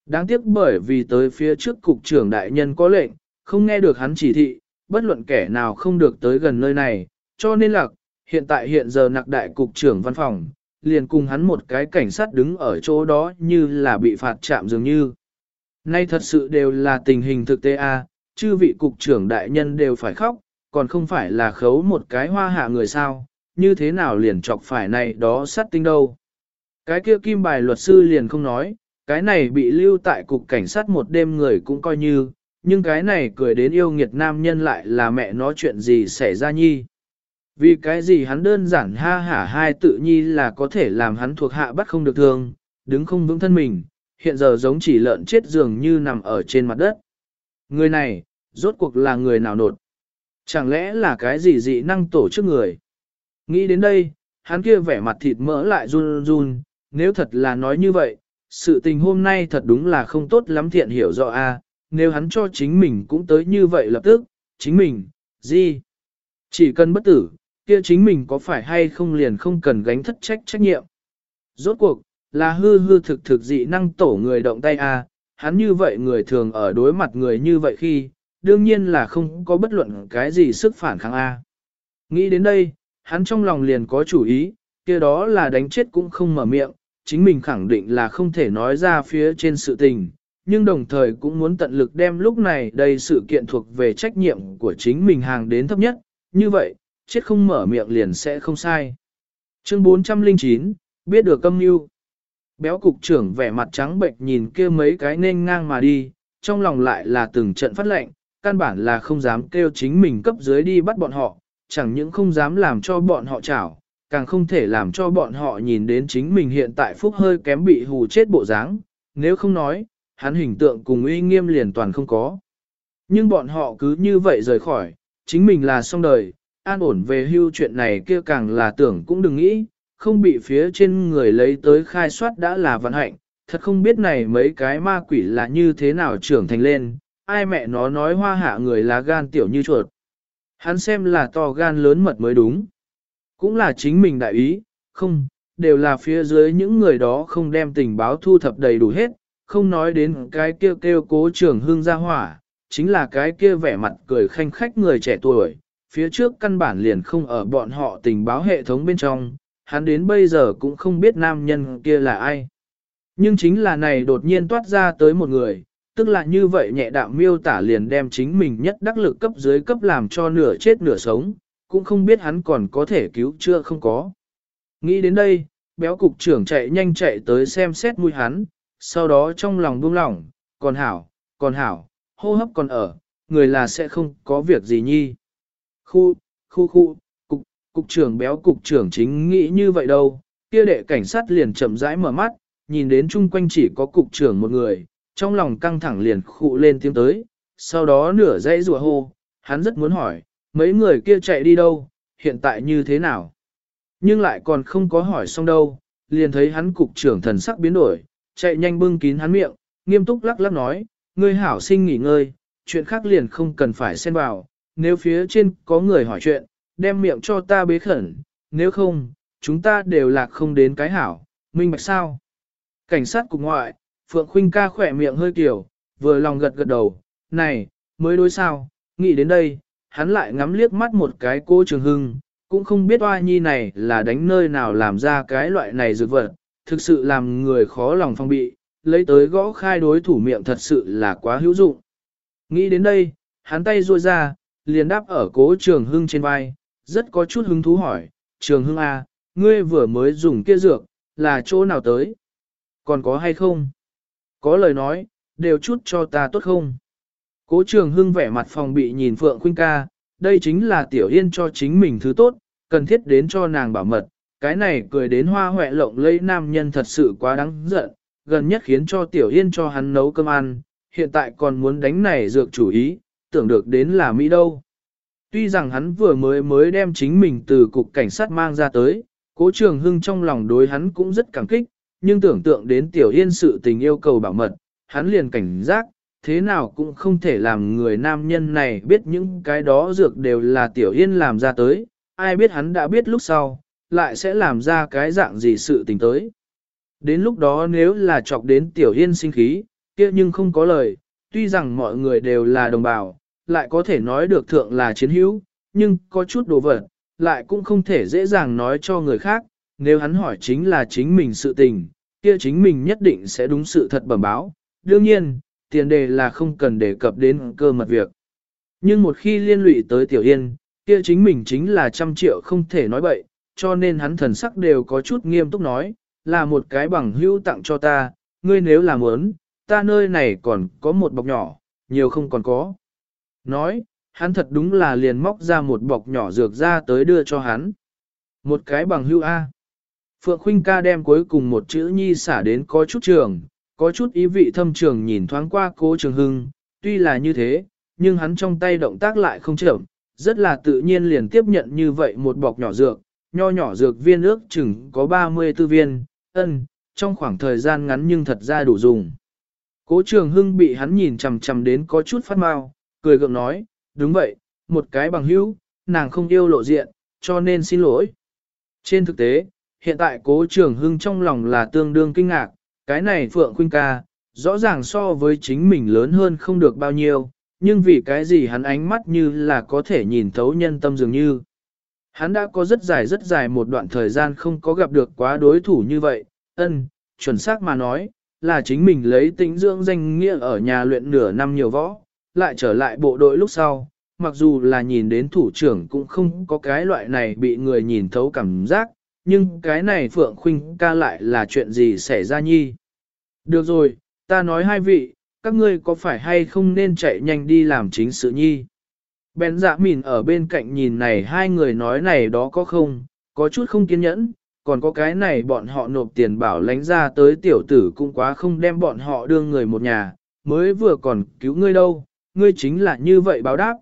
Đáng tiếc bởi vì tới phía trước cục trưởng đại nhân có lệnh, không nghe được hắn chỉ thị, bất luận kẻ nào không được tới gần nơi này, cho nên là, hiện tại hiện giờ nặc đại cục trưởng văn phòng, liền cùng hắn một cái cảnh sát đứng ở chỗ đó như là bị phạt chạm dường như. Nay thật sự đều là tình hình thực tế a, chư vị cục trưởng đại nhân đều phải khóc, còn không phải là khấu một cái hoa hạ người sao, như thế nào liền chọc phải này đó sát tinh đâu. Cái kia kim bài luật sư liền không nói, cái này bị lưu tại cục cảnh sát một đêm người cũng coi như, nhưng cái này cười đến yêu nghiệt nam nhân lại là mẹ nó chuyện gì xảy ra nhi. Vì cái gì hắn đơn giản ha hả hai tự nhi là có thể làm hắn thuộc hạ bắt không được thương, đứng không vững thân mình, hiện giờ giống chỉ lợn chết dường như nằm ở trên mặt đất. Người này, rốt cuộc là người nào nột? Chẳng lẽ là cái gì dị năng tổ chức người? Nghĩ đến đây, hắn kia vẻ mặt thịt mỡ lại run run, nếu thật là nói như vậy, sự tình hôm nay thật đúng là không tốt lắm thiện hiểu rõ a. nếu hắn cho chính mình cũng tới như vậy lập tức, chính mình, gì? Chỉ cần bất tử, kia chính mình có phải hay không liền không cần gánh thất trách trách nhiệm. Rốt cuộc, là hư hư thực thực dị năng tổ người động tay a, hắn như vậy người thường ở đối mặt người như vậy khi, đương nhiên là không có bất luận cái gì sức phản kháng a. Nghĩ đến đây, hắn trong lòng liền có chủ ý, kia đó là đánh chết cũng không mở miệng, chính mình khẳng định là không thể nói ra phía trên sự tình, nhưng đồng thời cũng muốn tận lực đem lúc này đây sự kiện thuộc về trách nhiệm của chính mình hàng đến thấp nhất, như vậy, chết không mở miệng liền sẽ không sai. Chương 409, biết được âm mưu. Béo cục trưởng vẻ mặt trắng bệnh nhìn kia mấy cái nên ngang mà đi, trong lòng lại là từng trận phát lệnh, căn bản là không dám kêu chính mình cấp dưới đi bắt bọn họ, chẳng những không dám làm cho bọn họ chảo, càng không thể làm cho bọn họ nhìn đến chính mình hiện tại phúc hơi kém bị hù chết bộ dáng, nếu không nói, hắn hình tượng cùng uy nghiêm liền toàn không có. Nhưng bọn họ cứ như vậy rời khỏi, chính mình là xong đời, an ổn về hưu chuyện này kia càng là tưởng cũng đừng nghĩ, không bị phía trên người lấy tới khai soát đã là vận hạnh, thật không biết này mấy cái ma quỷ là như thế nào trưởng thành lên, ai mẹ nó nói hoa hạ người lá gan tiểu như chuột. Hắn xem là to gan lớn mật mới đúng. Cũng là chính mình đại ý, không, đều là phía dưới những người đó không đem tình báo thu thập đầy đủ hết, không nói đến cái kêu kêu cố trưởng hương ra hỏa, chính là cái kia vẻ mặt cười khanh khách người trẻ tuổi, phía trước căn bản liền không ở bọn họ tình báo hệ thống bên trong, hắn đến bây giờ cũng không biết nam nhân kia là ai. Nhưng chính là này đột nhiên toát ra tới một người, tức là như vậy nhẹ đạm miêu tả liền đem chính mình nhất đắc lực cấp dưới cấp làm cho nửa chết nửa sống, cũng không biết hắn còn có thể cứu chưa không có. Nghĩ đến đây, béo cục trưởng chạy nhanh chạy tới xem xét mũi hắn, sau đó trong lòng buông lỏng, còn hảo, còn hảo, hô hấp còn ở, người là sẽ không có việc gì nhi. Khu, khu khu, cục, cục trưởng béo cục trưởng chính nghĩ như vậy đâu, kia đệ cảnh sát liền chậm rãi mở mắt, nhìn đến chung quanh chỉ có cục trưởng một người, trong lòng căng thẳng liền khụ lên tiếng tới, sau đó nửa dãy rùa hô, hắn rất muốn hỏi, mấy người kia chạy đi đâu, hiện tại như thế nào? Nhưng lại còn không có hỏi xong đâu, liền thấy hắn cục trưởng thần sắc biến đổi, chạy nhanh bưng kín hắn miệng, nghiêm túc lắc lắc nói, ngươi hảo sinh nghỉ ngơi, chuyện khác liền không cần phải xen vào, nếu phía trên có người hỏi chuyện, đem miệng cho ta bế khẩn, nếu không, chúng ta đều lạc không đến cái hảo, minh bạch sao? Cảnh sát cục ngoại, Phượng Khuynh ca khỏe miệng hơi kiểu, vừa lòng gật gật đầu, này, mới đối sao, nghĩ đến đây, hắn lại ngắm liếc mắt một cái cô Trường Hưng, cũng không biết oa nhi này là đánh nơi nào làm ra cái loại này dược vật, thực sự làm người khó lòng phong bị, lấy tới gõ khai đối thủ miệng thật sự là quá hữu dụng. Nghĩ đến đây, hắn tay ruôi ra, liền đáp ở cố Trường Hưng trên vai, rất có chút hứng thú hỏi, Trường Hưng A, à, ngươi vừa mới dùng kia dược, là chỗ nào tới? Còn có hay không? Có lời nói, đều chút cho ta tốt không? Cố trường hưng vẻ mặt phòng bị nhìn Phượng Khuynh ca, đây chính là tiểu yên cho chính mình thứ tốt, cần thiết đến cho nàng bảo mật. Cái này cười đến hoa hoẹ lộng lây nam nhân thật sự quá đáng giận, gần nhất khiến cho tiểu yên cho hắn nấu cơm ăn, hiện tại còn muốn đánh này dược chủ ý, tưởng được đến là Mỹ đâu. Tuy rằng hắn vừa mới mới đem chính mình từ cục cảnh sát mang ra tới, cố trường hưng trong lòng đối hắn cũng rất cảm kích, nhưng tưởng tượng đến tiểu yên sự tình yêu cầu bảo mật, hắn liền cảnh giác, thế nào cũng không thể làm người nam nhân này biết những cái đó dược đều là tiểu yên làm ra tới, ai biết hắn đã biết lúc sau, lại sẽ làm ra cái dạng gì sự tình tới. Đến lúc đó nếu là chọc đến tiểu yên sinh khí, kia nhưng không có lời, tuy rằng mọi người đều là đồng bào, lại có thể nói được thượng là chiến hữu, nhưng có chút đồ vật, lại cũng không thể dễ dàng nói cho người khác, nếu hắn hỏi chính là chính mình sự tình, kia chính mình nhất định sẽ đúng sự thật bẩm báo. Đương nhiên, tiền đề là không cần đề cập đến cơ mật việc. Nhưng một khi liên lụy tới Tiểu Yên, kia chính mình chính là trăm triệu không thể nói bậy, cho nên hắn thần sắc đều có chút nghiêm túc nói, là một cái bằng hữu tặng cho ta, ngươi nếu là muốn, ta nơi này còn có một bọc nhỏ, nhiều không còn có. Nói, hắn thật đúng là liền móc ra một bọc nhỏ dược ra tới đưa cho hắn. Một cái bằng hữu A. Phượng Khuynh ca đem cuối cùng một chữ nhi xả đến có chút trường, có chút ý vị thâm trường nhìn thoáng qua cố trường hưng, tuy là như thế, nhưng hắn trong tay động tác lại không chậm, rất là tự nhiên liền tiếp nhận như vậy một bọc nhỏ dược, nho nhỏ dược viên ước chừng có 34 viên, ân, trong khoảng thời gian ngắn nhưng thật ra đủ dùng. Cố trường hưng bị hắn nhìn chằm chằm đến có chút phát mau, cười gượng nói, đúng vậy, một cái bằng hữu, nàng không yêu lộ diện, cho nên xin lỗi. Trên thực tế, hiện tại cố trường hưng trong lòng là tương đương kinh ngạc, cái này Phượng Khuynh ca, rõ ràng so với chính mình lớn hơn không được bao nhiêu, nhưng vì cái gì hắn ánh mắt như là có thể nhìn thấu nhân tâm dường như. Hắn đã có rất dài rất dài một đoạn thời gian không có gặp được quá đối thủ như vậy, ân, chuẩn xác mà nói, là chính mình lấy tính dưỡng danh nghĩa ở nhà luyện nửa năm nhiều võ, lại trở lại bộ đội lúc sau, mặc dù là nhìn đến thủ trưởng cũng không có cái loại này bị người nhìn thấu cảm giác, nhưng cái này Phượng Khuynh ca lại là chuyện gì xảy ra nhi. Được rồi, ta nói hai vị, các ngươi có phải hay không nên chạy nhanh đi làm chính sự nhi. Bén dạ mìn ở bên cạnh nhìn này hai người nói này đó có không, có chút không kiên nhẫn, còn có cái này bọn họ nộp tiền bảo lánh ra tới tiểu tử cũng quá không đem bọn họ đưa người một nhà, mới vừa còn cứu ngươi đâu, ngươi chính là như vậy báo đáp.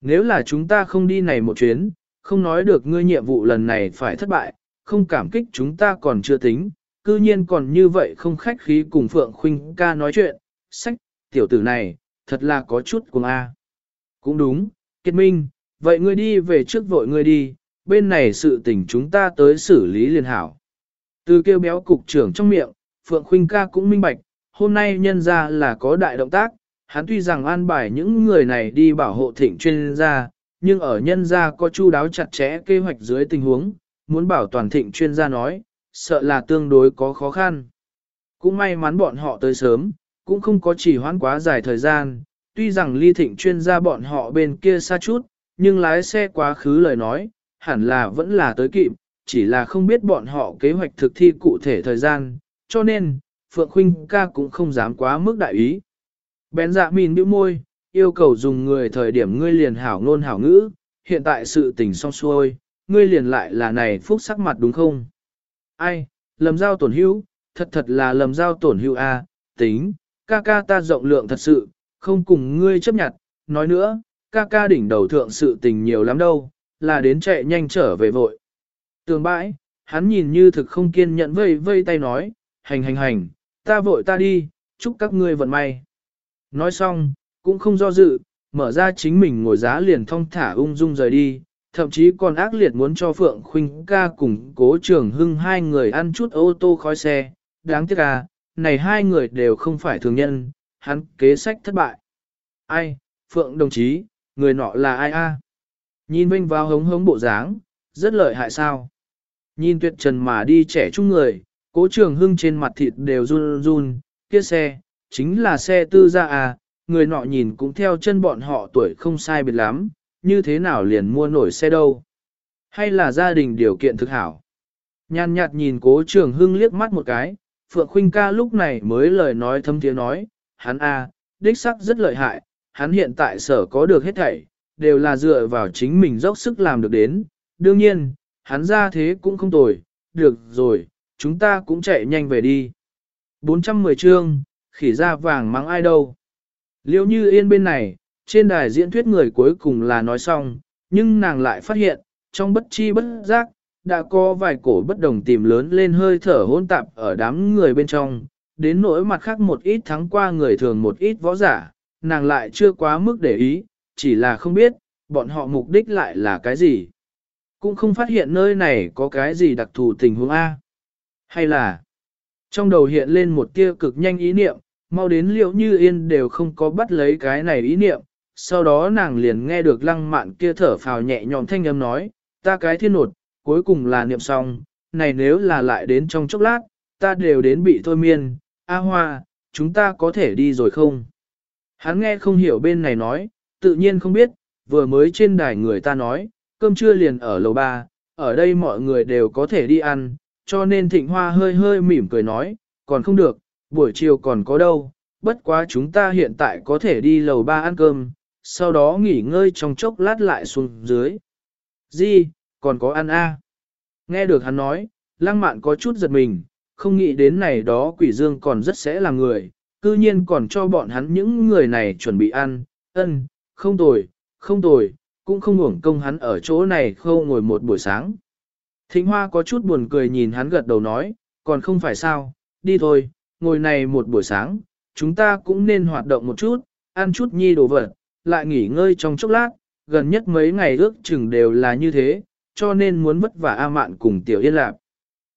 Nếu là chúng ta không đi này một chuyến, không nói được ngươi nhiệm vụ lần này phải thất bại, không cảm kích chúng ta còn chưa tính, cư nhiên còn như vậy không khách khí cùng Phượng Khuynh ca nói chuyện, sách, tiểu tử này, thật là có chút cùng A. Cũng đúng, Kiệt Minh, vậy ngươi đi về trước vội ngươi đi, bên này sự tình chúng ta tới xử lý liền hảo. Từ kêu béo cục trưởng trong miệng, Phượng Khuynh ca cũng minh bạch, hôm nay nhân ra là có đại động tác, hắn tuy rằng an bài những người này đi bảo hộ thịnh chuyên gia, nhưng ở nhân gia có chu đáo chặt chẽ kế hoạch dưới tình huống, muốn bảo toàn thịnh chuyên gia nói, sợ là tương đối có khó khăn. Cũng may mắn bọn họ tới sớm, cũng không có chỉ hoãn quá dài thời gian, tuy rằng ly thịnh chuyên gia bọn họ bên kia xa chút, nhưng lái xe quá khứ lời nói, hẳn là vẫn là tới kịp, chỉ là không biết bọn họ kế hoạch thực thi cụ thể thời gian, cho nên, Phượng Khuynh ca cũng không dám quá mức đại ý. Bén dạ mìn bĩu môi, yêu cầu dùng người thời điểm ngươi liền hảo ngôn hảo ngữ, hiện tại sự tình xong xuôi, ngươi liền lại là này phúc sắc mặt đúng không? Ai, lầm giao tổn hữu, thật thật là lầm giao tổn hữu a, tính, ca ca ta rộng lượng thật sự, không cùng ngươi chấp nhận, nói nữa, ca ca đỉnh đầu thượng sự tình nhiều lắm đâu, là đến chạy nhanh trở về vội. Tường bãi, hắn nhìn như thực không kiên nhẫn vây vây tay nói, hành hành hành, ta vội ta đi, chúc các ngươi vận may. Nói xong, cũng không do dự, mở ra chính mình ngồi giá liền thong thả ung dung rời đi, thậm chí còn ác liệt muốn cho Phượng Khuynh ca cùng cố trường hưng hai người ăn chút ô tô khói xe. Đáng tiếc à, này hai người đều không phải thường nhân, hắn kế sách thất bại. Ai, Phượng đồng chí, người nọ là ai a? À? Nhìn vinh vào hống hống bộ dáng, rất lợi hại sao? Nhìn tuyệt trần mà đi trẻ trung người, cố trường hưng trên mặt thịt đều run run, kia xe, chính là xe tư gia à, người nọ nhìn cũng theo chân bọn họ tuổi không sai biệt lắm, như thế nào liền mua nổi xe đâu. Hay là gia đình điều kiện thực hảo. Nhàn nhạt nhìn cố trường hưng liếc mắt một cái, Phượng Khuynh ca lúc này mới lời nói thâm tiếng nói, hắn a, à, đích sắc rất lợi hại, hắn hiện tại sở có được hết thảy, đều là dựa vào chính mình dốc sức làm được đến. Đương nhiên, hắn ra thế cũng không tồi, được rồi, chúng ta cũng chạy nhanh về đi. 410 chương, khỉ ra vàng mắng ai đâu. Liêu như yên bên này, trên đài diễn thuyết người cuối cùng là nói xong, nhưng nàng lại phát hiện, trong bất chi bất giác, đã có vài cổ bất đồng tìm lớn lên hơi thở hỗn tạp ở đám người bên trong, đến nỗi mặt khác một ít thắng qua người thường một ít võ giả, nàng lại chưa quá mức để ý, chỉ là không biết, bọn họ mục đích lại là cái gì. Cũng không phát hiện nơi này có cái gì đặc thù tình huống A. Hay là, trong đầu hiện lên một tia cực nhanh ý niệm, mau đến liệu như yên đều không có bắt lấy cái này ý niệm, sau đó nàng liền nghe được lăng mạn kia thở phào nhẹ nhõm thanh âm nói, ta cái thiên nột, cuối cùng là niệm xong, này nếu là lại đến trong chốc lát, ta đều đến bị thôi miên, A Hoa, chúng ta có thể đi rồi không? Hắn nghe không hiểu bên này nói, tự nhiên không biết, vừa mới trên đài người ta nói, cơm trưa liền ở lầu ba, ở đây mọi người đều có thể đi ăn, cho nên thịnh hoa hơi hơi mỉm cười nói, còn không được, buổi chiều còn có đâu, bất quá chúng ta hiện tại có thể đi lầu ba ăn cơm, sau đó nghỉ ngơi trong chốc lát lại xuống dưới. Di, còn có ăn a Nghe được hắn nói, lăng mạn có chút giật mình, không nghĩ đến này đó quỷ dương còn rất sẽ là người, cư nhiên còn cho bọn hắn những người này chuẩn bị ăn, ân, không tồi, không tồi, cũng không uổng công hắn ở chỗ này khâu ngồi một buổi sáng. Thính Hoa có chút buồn cười nhìn hắn gật đầu nói, còn không phải sao, đi thôi, ngồi này một buổi sáng, chúng ta cũng nên hoạt động một chút, ăn chút nhi đồ vật, lại nghỉ ngơi trong chốc lát, gần nhất mấy ngày ước chừng đều là như thế, cho nên muốn vất vả A Mạn cùng Tiểu Yên Lạp.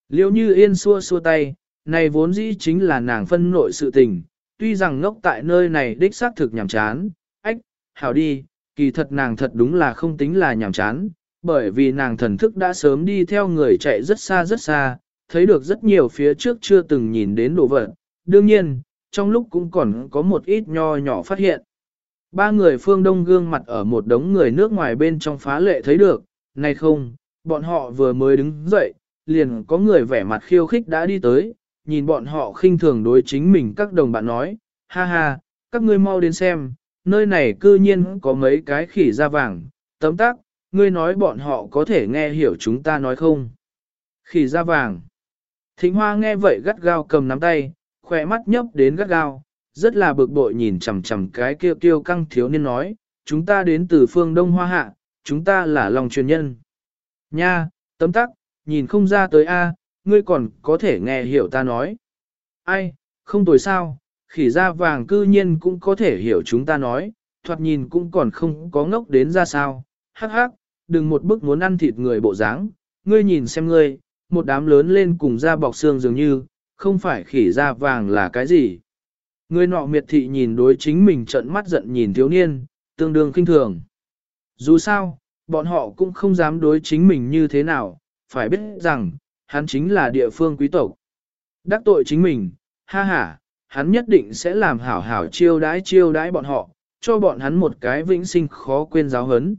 Liêu như Yên xua xua tay, này vốn dĩ chính là nàng phân nội sự tình, tuy rằng ngốc tại nơi này đích xác thực nhàm chán, ách, hảo đi, kỳ thật nàng thật đúng là không tính là nhàm chán, bởi vì nàng thần thức đã sớm đi theo người chạy rất xa rất xa, thấy được rất nhiều phía trước chưa từng nhìn đến đồ vật. Đương nhiên, trong lúc cũng còn có một ít nho nhỏ phát hiện. Ba người phương đông gương mặt ở một đống người nước ngoài bên trong phá lệ thấy được, này không, bọn họ vừa mới đứng dậy, liền có người vẻ mặt khiêu khích đã đi tới, nhìn bọn họ khinh thường đối chính mình các đồng bạn nói, ha ha, các ngươi mau đến xem, nơi này cư nhiên có mấy cái khỉ da vàng, tấm tắc, ngươi nói bọn họ có thể nghe hiểu chúng ta nói không? Khỉ da vàng. Thịnh hoa nghe vậy gắt gao cầm nắm tay, khỏe mắt nhấp đến gắt gao, rất là bực bội nhìn chằm chằm cái kêu kêu căng thiếu niên nói, chúng ta đến từ phương Đông Hoa Hạ, chúng ta là lòng truyền nhân. Nha, tấm tắc, nhìn không ra tới a, ngươi còn có thể nghe hiểu ta nói. Ai, không tồi sao, khỉ da vàng cư nhiên cũng có thể hiểu chúng ta nói, thoạt nhìn cũng còn không có ngốc đến ra sao. Hắc hắc, đừng một bức muốn ăn thịt người bộ dáng, ngươi nhìn xem ngươi, một đám lớn lên cùng da bọc xương dường như, không phải khỉ da vàng là cái gì. Người nọ miệt thị nhìn đối chính mình trận mắt giận nhìn thiếu niên, tương đương kinh thường. Dù sao, bọn họ cũng không dám đối chính mình như thế nào, phải biết rằng, hắn chính là địa phương quý tộc. Đắc tội chính mình, ha ha, hắn nhất định sẽ làm hảo hảo chiêu đãi chiêu đãi bọn họ, cho bọn hắn một cái vĩnh sinh khó quên giáo hấn.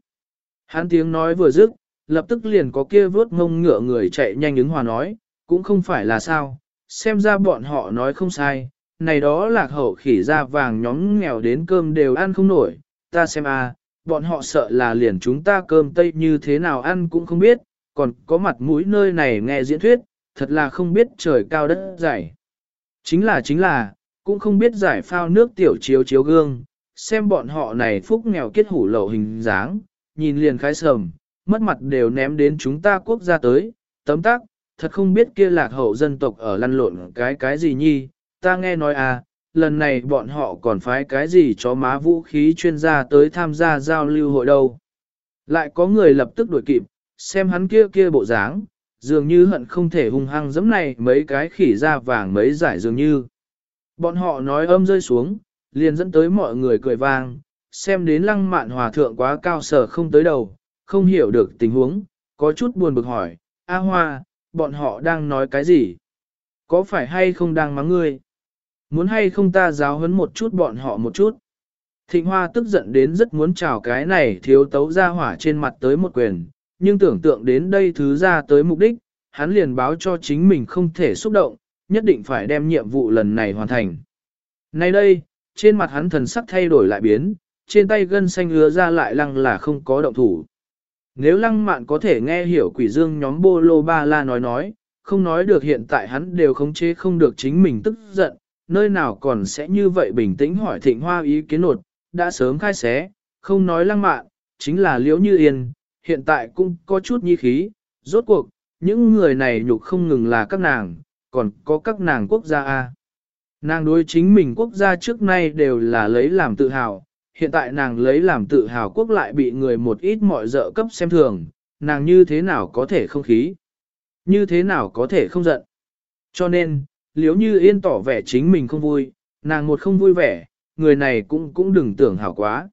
Hắn tiếng nói vừa dứt, lập tức liền có kia vớt ngông ngựa người chạy nhanh ứng hòa nói, cũng không phải là sao, xem ra bọn họ nói không sai, này đó lạc hậu khỉ ra vàng nhóm nghèo đến cơm đều ăn không nổi, ta xem a, bọn họ sợ là liền chúng ta cơm tây như thế nào ăn cũng không biết, còn có mặt mũi nơi này nghe diễn thuyết, thật là không biết trời cao đất dày. Chính là chính là, cũng không biết giải phao nước tiểu chiếu chiếu gương, xem bọn họ này phúc nghèo kết hủ lậu hình dáng, nhìn liền khái sầm, mất mặt đều ném đến chúng ta quốc gia tới, tấm tắc, thật không biết kia lạc hậu dân tộc ở lăn lộn cái cái gì nhi, ta nghe nói à, lần này bọn họ còn phái cái gì cho má vũ khí chuyên gia tới tham gia giao lưu hội đâu. Lại có người lập tức đuổi kịp, xem hắn kia kia bộ dáng, dường như hận không thể hung hăng giấm này mấy cái khỉ da vàng mấy giải dường như. Bọn họ nói âm rơi xuống, liền dẫn tới mọi người cười vang, xem đến lăng mạn hòa thượng quá cao sở không tới đầu, không hiểu được tình huống, có chút buồn bực hỏi, A Hoa, bọn họ đang nói cái gì? Có phải hay không đang mắng ngươi? Muốn hay không ta giáo huấn một chút bọn họ một chút? Thịnh Hoa tức giận đến rất muốn chào cái này thiếu tấu ra hỏa trên mặt tới một quyền, nhưng tưởng tượng đến đây thứ ra tới mục đích, hắn liền báo cho chính mình không thể xúc động, nhất định phải đem nhiệm vụ lần này hoàn thành. Nay đây, trên mặt hắn thần sắc thay đổi lại biến, trên tay gân xanh ứa ra lại lăng là không có động thủ. Nếu lăng mạn có thể nghe hiểu quỷ dương nhóm bô lô ba la nói nói, không nói được hiện tại hắn đều khống chế không được chính mình tức giận, nơi nào còn sẽ như vậy bình tĩnh hỏi thịnh hoa ý kiến nột, đã sớm khai xé, không nói lăng mạn, chính là liễu như yên, hiện tại cũng có chút nhi khí, rốt cuộc, những người này nhục không ngừng là các nàng, còn có các nàng quốc gia A. Nàng đối chính mình quốc gia trước nay đều là lấy làm tự hào, hiện tại nàng lấy làm tự hào quốc lại bị người một ít mọi dợ cấp xem thường, nàng như thế nào có thể không khí, như thế nào có thể không giận. Cho nên, liếu như yên tỏ vẻ chính mình không vui, nàng một không vui vẻ, người này cũng cũng đừng tưởng hảo quá.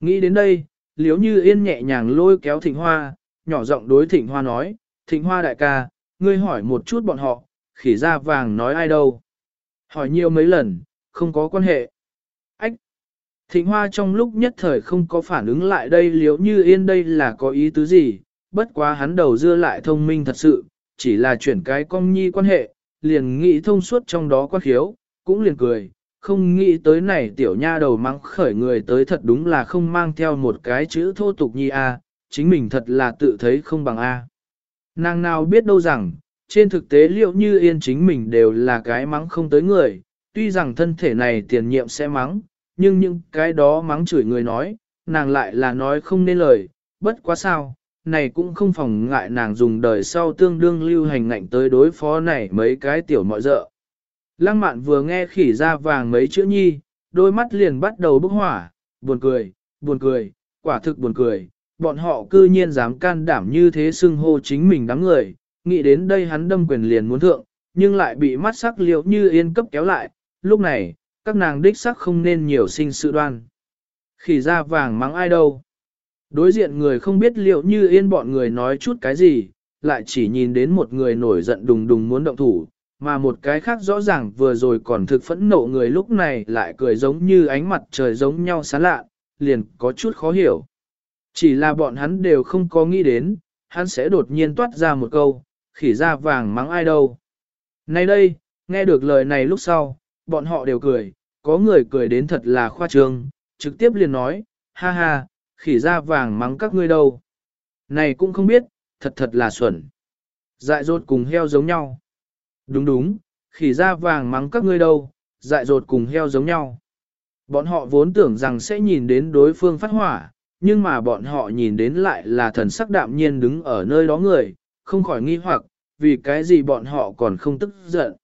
Nghĩ đến đây, liếu như yên nhẹ nhàng lôi kéo thịnh hoa, nhỏ giọng đối thịnh hoa nói, thịnh hoa đại ca, ngươi hỏi một chút bọn họ, khỉ ra vàng nói ai đâu. Hỏi nhiều mấy lần, không có quan hệ. Ách! Thịnh hoa trong lúc nhất thời không có phản ứng lại đây liếu như yên đây là có ý tứ gì, bất quá hắn đầu dưa lại thông minh thật sự, chỉ là chuyển cái cong nhi quan hệ, liền nghĩ thông suốt trong đó quan khiếu, cũng liền cười, không nghĩ tới này tiểu nha đầu mắng khởi người tới thật đúng là không mang theo một cái chữ thô tục nhi a, chính mình thật là tự thấy không bằng a. Nàng nào biết đâu rằng, trên thực tế liệu như yên chính mình đều là cái mắng không tới người, tuy rằng thân thể này tiền nhiệm sẽ mắng, nhưng những cái đó mắng chửi người nói, nàng lại là nói không nên lời, bất quá sao, này cũng không phòng ngại nàng dùng đời sau tương đương lưu hành ngạnh tới đối phó này mấy cái tiểu mọi dợ. Lăng mạn vừa nghe khỉ ra vàng mấy chữ nhi, đôi mắt liền bắt đầu bốc hỏa, buồn cười, buồn cười, quả thực buồn cười, bọn họ cư nhiên dám can đảm như thế xưng hô chính mình đám người, nghĩ đến đây hắn đâm quyền liền muốn thượng, nhưng lại bị mắt sắc liệu như yên cấp kéo lại, lúc này, các nàng đích sắc không nên nhiều sinh sự đoan. Khỉ ra vàng mắng ai đâu. Đối diện người không biết liệu như yên bọn người nói chút cái gì, lại chỉ nhìn đến một người nổi giận đùng đùng muốn động thủ, mà một cái khác rõ ràng vừa rồi còn thực phẫn nộ người lúc này lại cười giống như ánh mặt trời giống nhau sáng lạ, liền có chút khó hiểu. Chỉ là bọn hắn đều không có nghĩ đến, hắn sẽ đột nhiên toát ra một câu, khỉ ra vàng mắng ai đâu. Nay đây, nghe được lời này lúc sau, bọn họ đều cười, có người cười đến thật là khoa trương, trực tiếp liền nói, ha ha, khỉ ra vàng mắng các ngươi đâu. Này cũng không biết, thật thật là xuẩn. Dại dột cùng heo giống nhau. Đúng đúng, khỉ ra vàng mắng các ngươi đâu, dại dột cùng heo giống nhau. Bọn họ vốn tưởng rằng sẽ nhìn đến đối phương phát hỏa, nhưng mà bọn họ nhìn đến lại là thần sắc đạm nhiên đứng ở nơi đó người, không khỏi nghi hoặc, vì cái gì bọn họ còn không tức giận.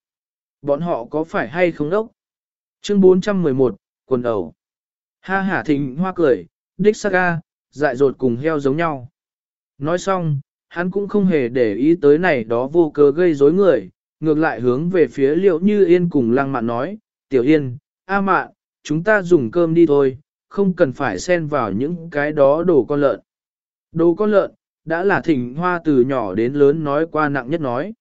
Bọn họ có phải hay không đốc? Chương 411, quần ẩu. Ha hả thịnh hoa cười, đích saga, dại dột cùng heo giống nhau. Nói xong, hắn cũng không hề để ý tới này đó vô cớ gây rối người, ngược lại hướng về phía liệu như yên cùng lăng mạn nói, tiểu yên, a mạn, chúng ta dùng cơm đi thôi, không cần phải xen vào những cái đó đồ con lợn. Đồ con lợn, đã là thỉnh hoa từ nhỏ đến lớn nói qua nặng nhất nói.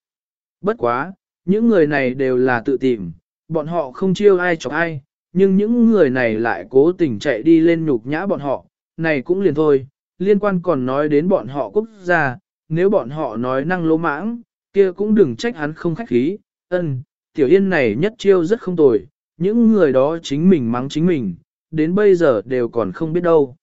Bất quá, những người này đều là tự tìm, bọn họ không chiêu ai chọc ai, nhưng những người này lại cố tình chạy đi lên nhục nhã bọn họ, này cũng liền thôi, liên quan còn nói đến bọn họ quốc gia, nếu bọn họ nói năng lỗ mãng, kia cũng đừng trách hắn không khách khí, ân, tiểu yên này nhất chiêu rất không tồi, những người đó chính mình mắng chính mình, đến bây giờ đều còn không biết đâu.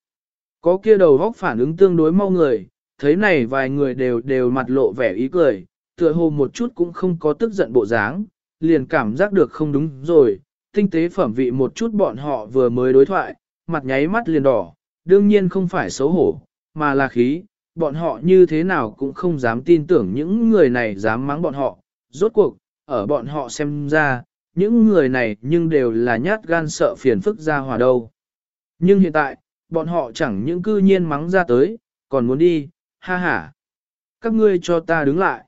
Có kia đầu góc phản ứng tương đối mau người, thấy này vài người đều đều mặt lộ vẻ ý cười, tựa hồ một chút cũng không có tức giận bộ dáng, liền cảm giác được không đúng rồi, tinh tế phẩm vị một chút bọn họ vừa mới đối thoại, mặt nháy mắt liền đỏ, đương nhiên không phải xấu hổ, mà là khí, bọn họ như thế nào cũng không dám tin tưởng những người này dám mắng bọn họ, rốt cuộc, ở bọn họ xem ra, những người này nhưng đều là nhát gan sợ phiền phức ra hòa đâu. Nhưng hiện tại, bọn họ chẳng những cư nhiên mắng ra tới, còn muốn đi, ha ha. Các ngươi cho ta đứng lại.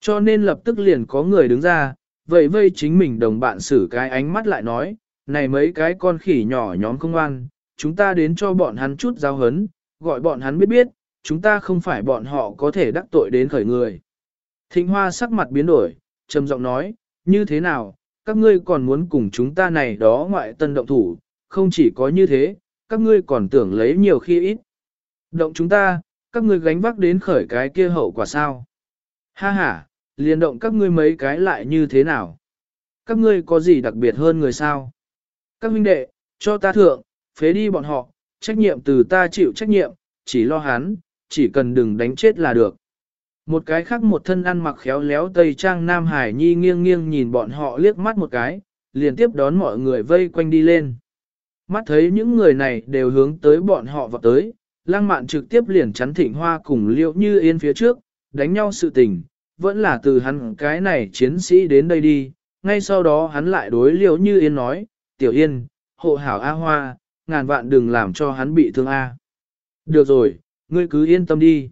Cho nên lập tức liền có người đứng ra, vậy vây chính mình đồng bạn xử cái ánh mắt lại nói, này mấy cái con khỉ nhỏ nhóm không ăn, chúng ta đến cho bọn hắn chút giao hấn, gọi bọn hắn biết biết, chúng ta không phải bọn họ có thể đắc tội đến khởi người. Thịnh Hoa sắc mặt biến đổi, trầm giọng nói, như thế nào, các ngươi còn muốn cùng chúng ta này đó ngoại tân động thủ, không chỉ có như thế, các ngươi còn tưởng lấy nhiều khi ít. Động chúng ta, các ngươi gánh vác đến khởi cái kia hậu quả sao? Ha ha, liền động các ngươi mấy cái lại như thế nào? Các ngươi có gì đặc biệt hơn người sao? Các huynh đệ, cho ta thượng, phế đi bọn họ, trách nhiệm từ ta chịu trách nhiệm, chỉ lo hắn, chỉ cần đừng đánh chết là được. Một cái khác một thân ăn mặc khéo léo tây trang Nam Hải Nhi nghiêng nghiêng nhìn bọn họ liếc mắt một cái, liền tiếp đón mọi người vây quanh đi lên. Mắt thấy những người này đều hướng tới bọn họ vào tới, lăng mạn trực tiếp liền chắn thịnh hoa cùng liễu như yên phía trước, đánh nhau sự tình, vẫn là từ hắn cái này chiến sĩ đến đây đi, ngay sau đó hắn lại đối liễu như yên nói, tiểu yên, hộ hảo A hoa, ngàn vạn đừng làm cho hắn bị thương A. Được rồi, ngươi cứ yên tâm đi.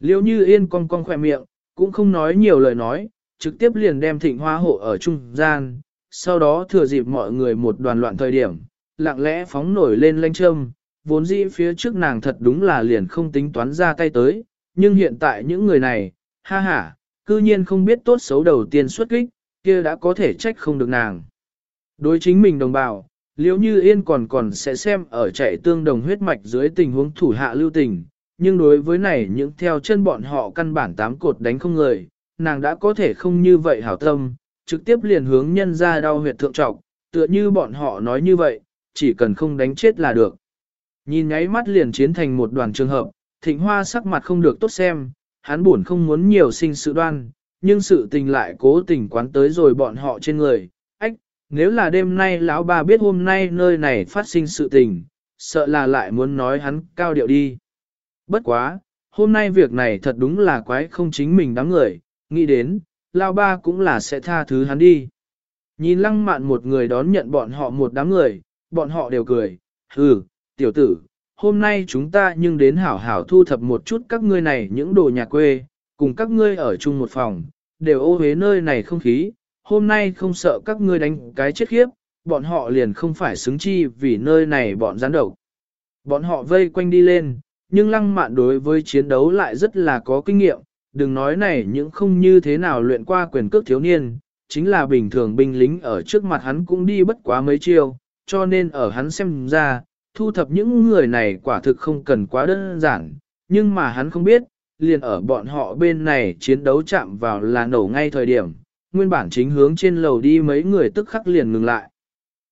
Liễu như yên cong cong khỏe miệng, cũng không nói nhiều lời nói, trực tiếp liền đem thịnh hoa hộ ở trung gian, sau đó thừa dịp mọi người một đoàn loạn thời điểm, lặng lẽ phóng nổi lên lanh châm, vốn dĩ phía trước nàng thật đúng là liền không tính toán ra tay tới, nhưng hiện tại những người này, ha ha, cư nhiên không biết tốt xấu đầu tiên xuất kích, kia đã có thể trách không được nàng. Đối chính mình đồng bào, liếu như yên còn còn sẽ xem ở chạy tương đồng huyết mạch dưới tình huống thủ hạ lưu tình, nhưng đối với này những theo chân bọn họ căn bản tám cột đánh không người, nàng đã có thể không như vậy hảo tâm, trực tiếp liền hướng nhân ra đau huyệt thượng trọc, tựa như bọn họ nói như vậy, chỉ cần không đánh chết là được. Nhìn nháy mắt liền chiến thành một đoàn trường hợp, thịnh hoa sắc mặt không được tốt xem, hắn buồn không muốn nhiều sinh sự đoan, nhưng sự tình lại cố tình quán tới rồi bọn họ trên người. Ách, nếu là đêm nay lão bà biết hôm nay nơi này phát sinh sự tình, sợ là lại muốn nói hắn cao điệu đi. Bất quá, hôm nay việc này thật đúng là quái không chính mình đáng người, nghĩ đến, lão ba cũng là sẽ tha thứ hắn đi. Nhìn lăng mạn một người đón nhận bọn họ một đám người, bọn họ đều cười, hừ, tiểu tử, hôm nay chúng ta nhưng đến hảo hảo thu thập một chút các ngươi này những đồ nhà quê, cùng các ngươi ở chung một phòng, đều ô hế nơi này không khí, hôm nay không sợ các ngươi đánh cái chết khiếp, bọn họ liền không phải xứng chi vì nơi này bọn gián độc. Bọn họ vây quanh đi lên, nhưng lăng mạn đối với chiến đấu lại rất là có kinh nghiệm, đừng nói này những không như thế nào luyện qua quyền cước thiếu niên, chính là bình thường binh lính ở trước mặt hắn cũng đi bất quá mấy chiêu, cho nên ở hắn xem ra, thu thập những người này quả thực không cần quá đơn giản, nhưng mà hắn không biết, liền ở bọn họ bên này chiến đấu chạm vào là nổ ngay thời điểm, nguyên bản chính hướng trên lầu đi mấy người tức khắc liền ngừng lại.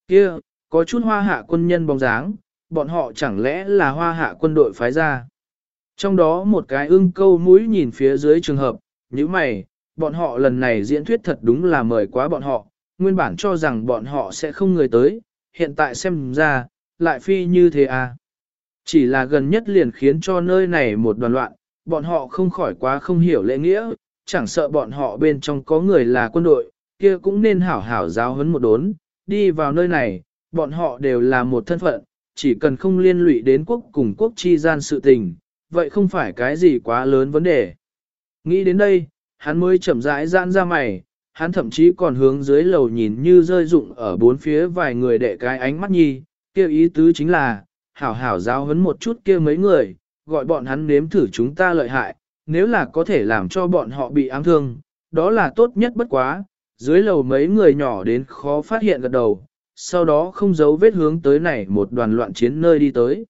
Kia, có chút hoa hạ quân nhân bóng dáng, bọn họ chẳng lẽ là hoa hạ quân đội phái ra. Trong đó một cái ưng câu mũi nhìn phía dưới trường hợp, như mày, bọn họ lần này diễn thuyết thật đúng là mời quá bọn họ, nguyên bản cho rằng bọn họ sẽ không người tới, hiện tại xem ra, lại phi như thế à. Chỉ là gần nhất liền khiến cho nơi này một đoàn loạn, bọn họ không khỏi quá không hiểu lễ nghĩa, chẳng sợ bọn họ bên trong có người là quân đội, kia cũng nên hảo hảo giáo huấn một đốn, đi vào nơi này, bọn họ đều là một thân phận, chỉ cần không liên lụy đến quốc cùng quốc chi gian sự tình, vậy không phải cái gì quá lớn vấn đề. Nghĩ đến đây, hắn mới chậm rãi giãn ra mày, hắn thậm chí còn hướng dưới lầu nhìn như rơi rụng ở bốn phía vài người đệ cái ánh mắt nhi, kia ý tứ chính là, hảo hảo giáo huấn một chút kia mấy người, gọi bọn hắn nếm thử chúng ta lợi hại, nếu là có thể làm cho bọn họ bị ám thương, đó là tốt nhất bất quá, dưới lầu mấy người nhỏ đến khó phát hiện gật đầu, sau đó không giấu vết hướng tới này một đoàn loạn chiến nơi đi tới.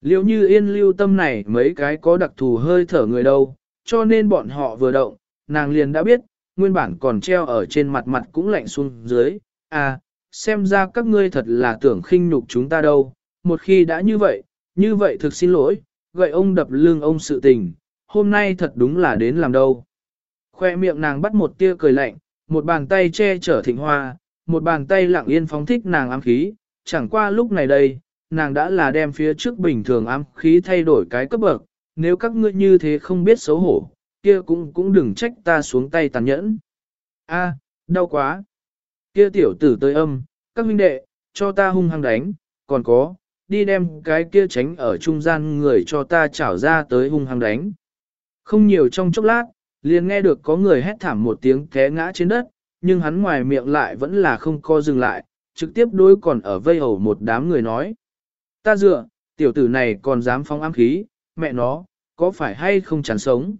Liệu như yên lưu tâm này mấy cái có đặc thù hơi thở người đâu, cho nên bọn họ vừa động, nàng liền đã biết, nguyên bản còn treo ở trên mặt mặt cũng lạnh xuống dưới, à, xem ra các ngươi thật là tưởng khinh nhục chúng ta đâu, một khi đã như vậy, như vậy thực xin lỗi, gậy ông đập lưng ông sự tình, hôm nay thật đúng là đến làm đâu. Khoe miệng nàng bắt một tia cười lạnh, một bàn tay che chở thịnh hoa, một bàn tay lặng yên phóng thích nàng ám khí, chẳng qua lúc này đây, nàng đã là đem phía trước bình thường ám khí thay đổi cái cấp bậc, nếu các ngươi như thế không biết xấu hổ, kia cũng cũng đừng trách ta xuống tay tàn nhẫn. A, đau quá. Kia tiểu tử tới âm, các huynh đệ, cho ta hung hăng đánh, còn có, đi đem cái kia tránh ở trung gian người cho ta chảo ra tới hung hăng đánh. Không nhiều trong chốc lát, liền nghe được có người hét thảm một tiếng té ngã trên đất, nhưng hắn ngoài miệng lại vẫn là không co dừng lại, trực tiếp đối còn ở vây hầu một đám người nói. Ta dựa, tiểu tử này còn dám phóng ám khí, mẹ nó, có phải hay không chán sống?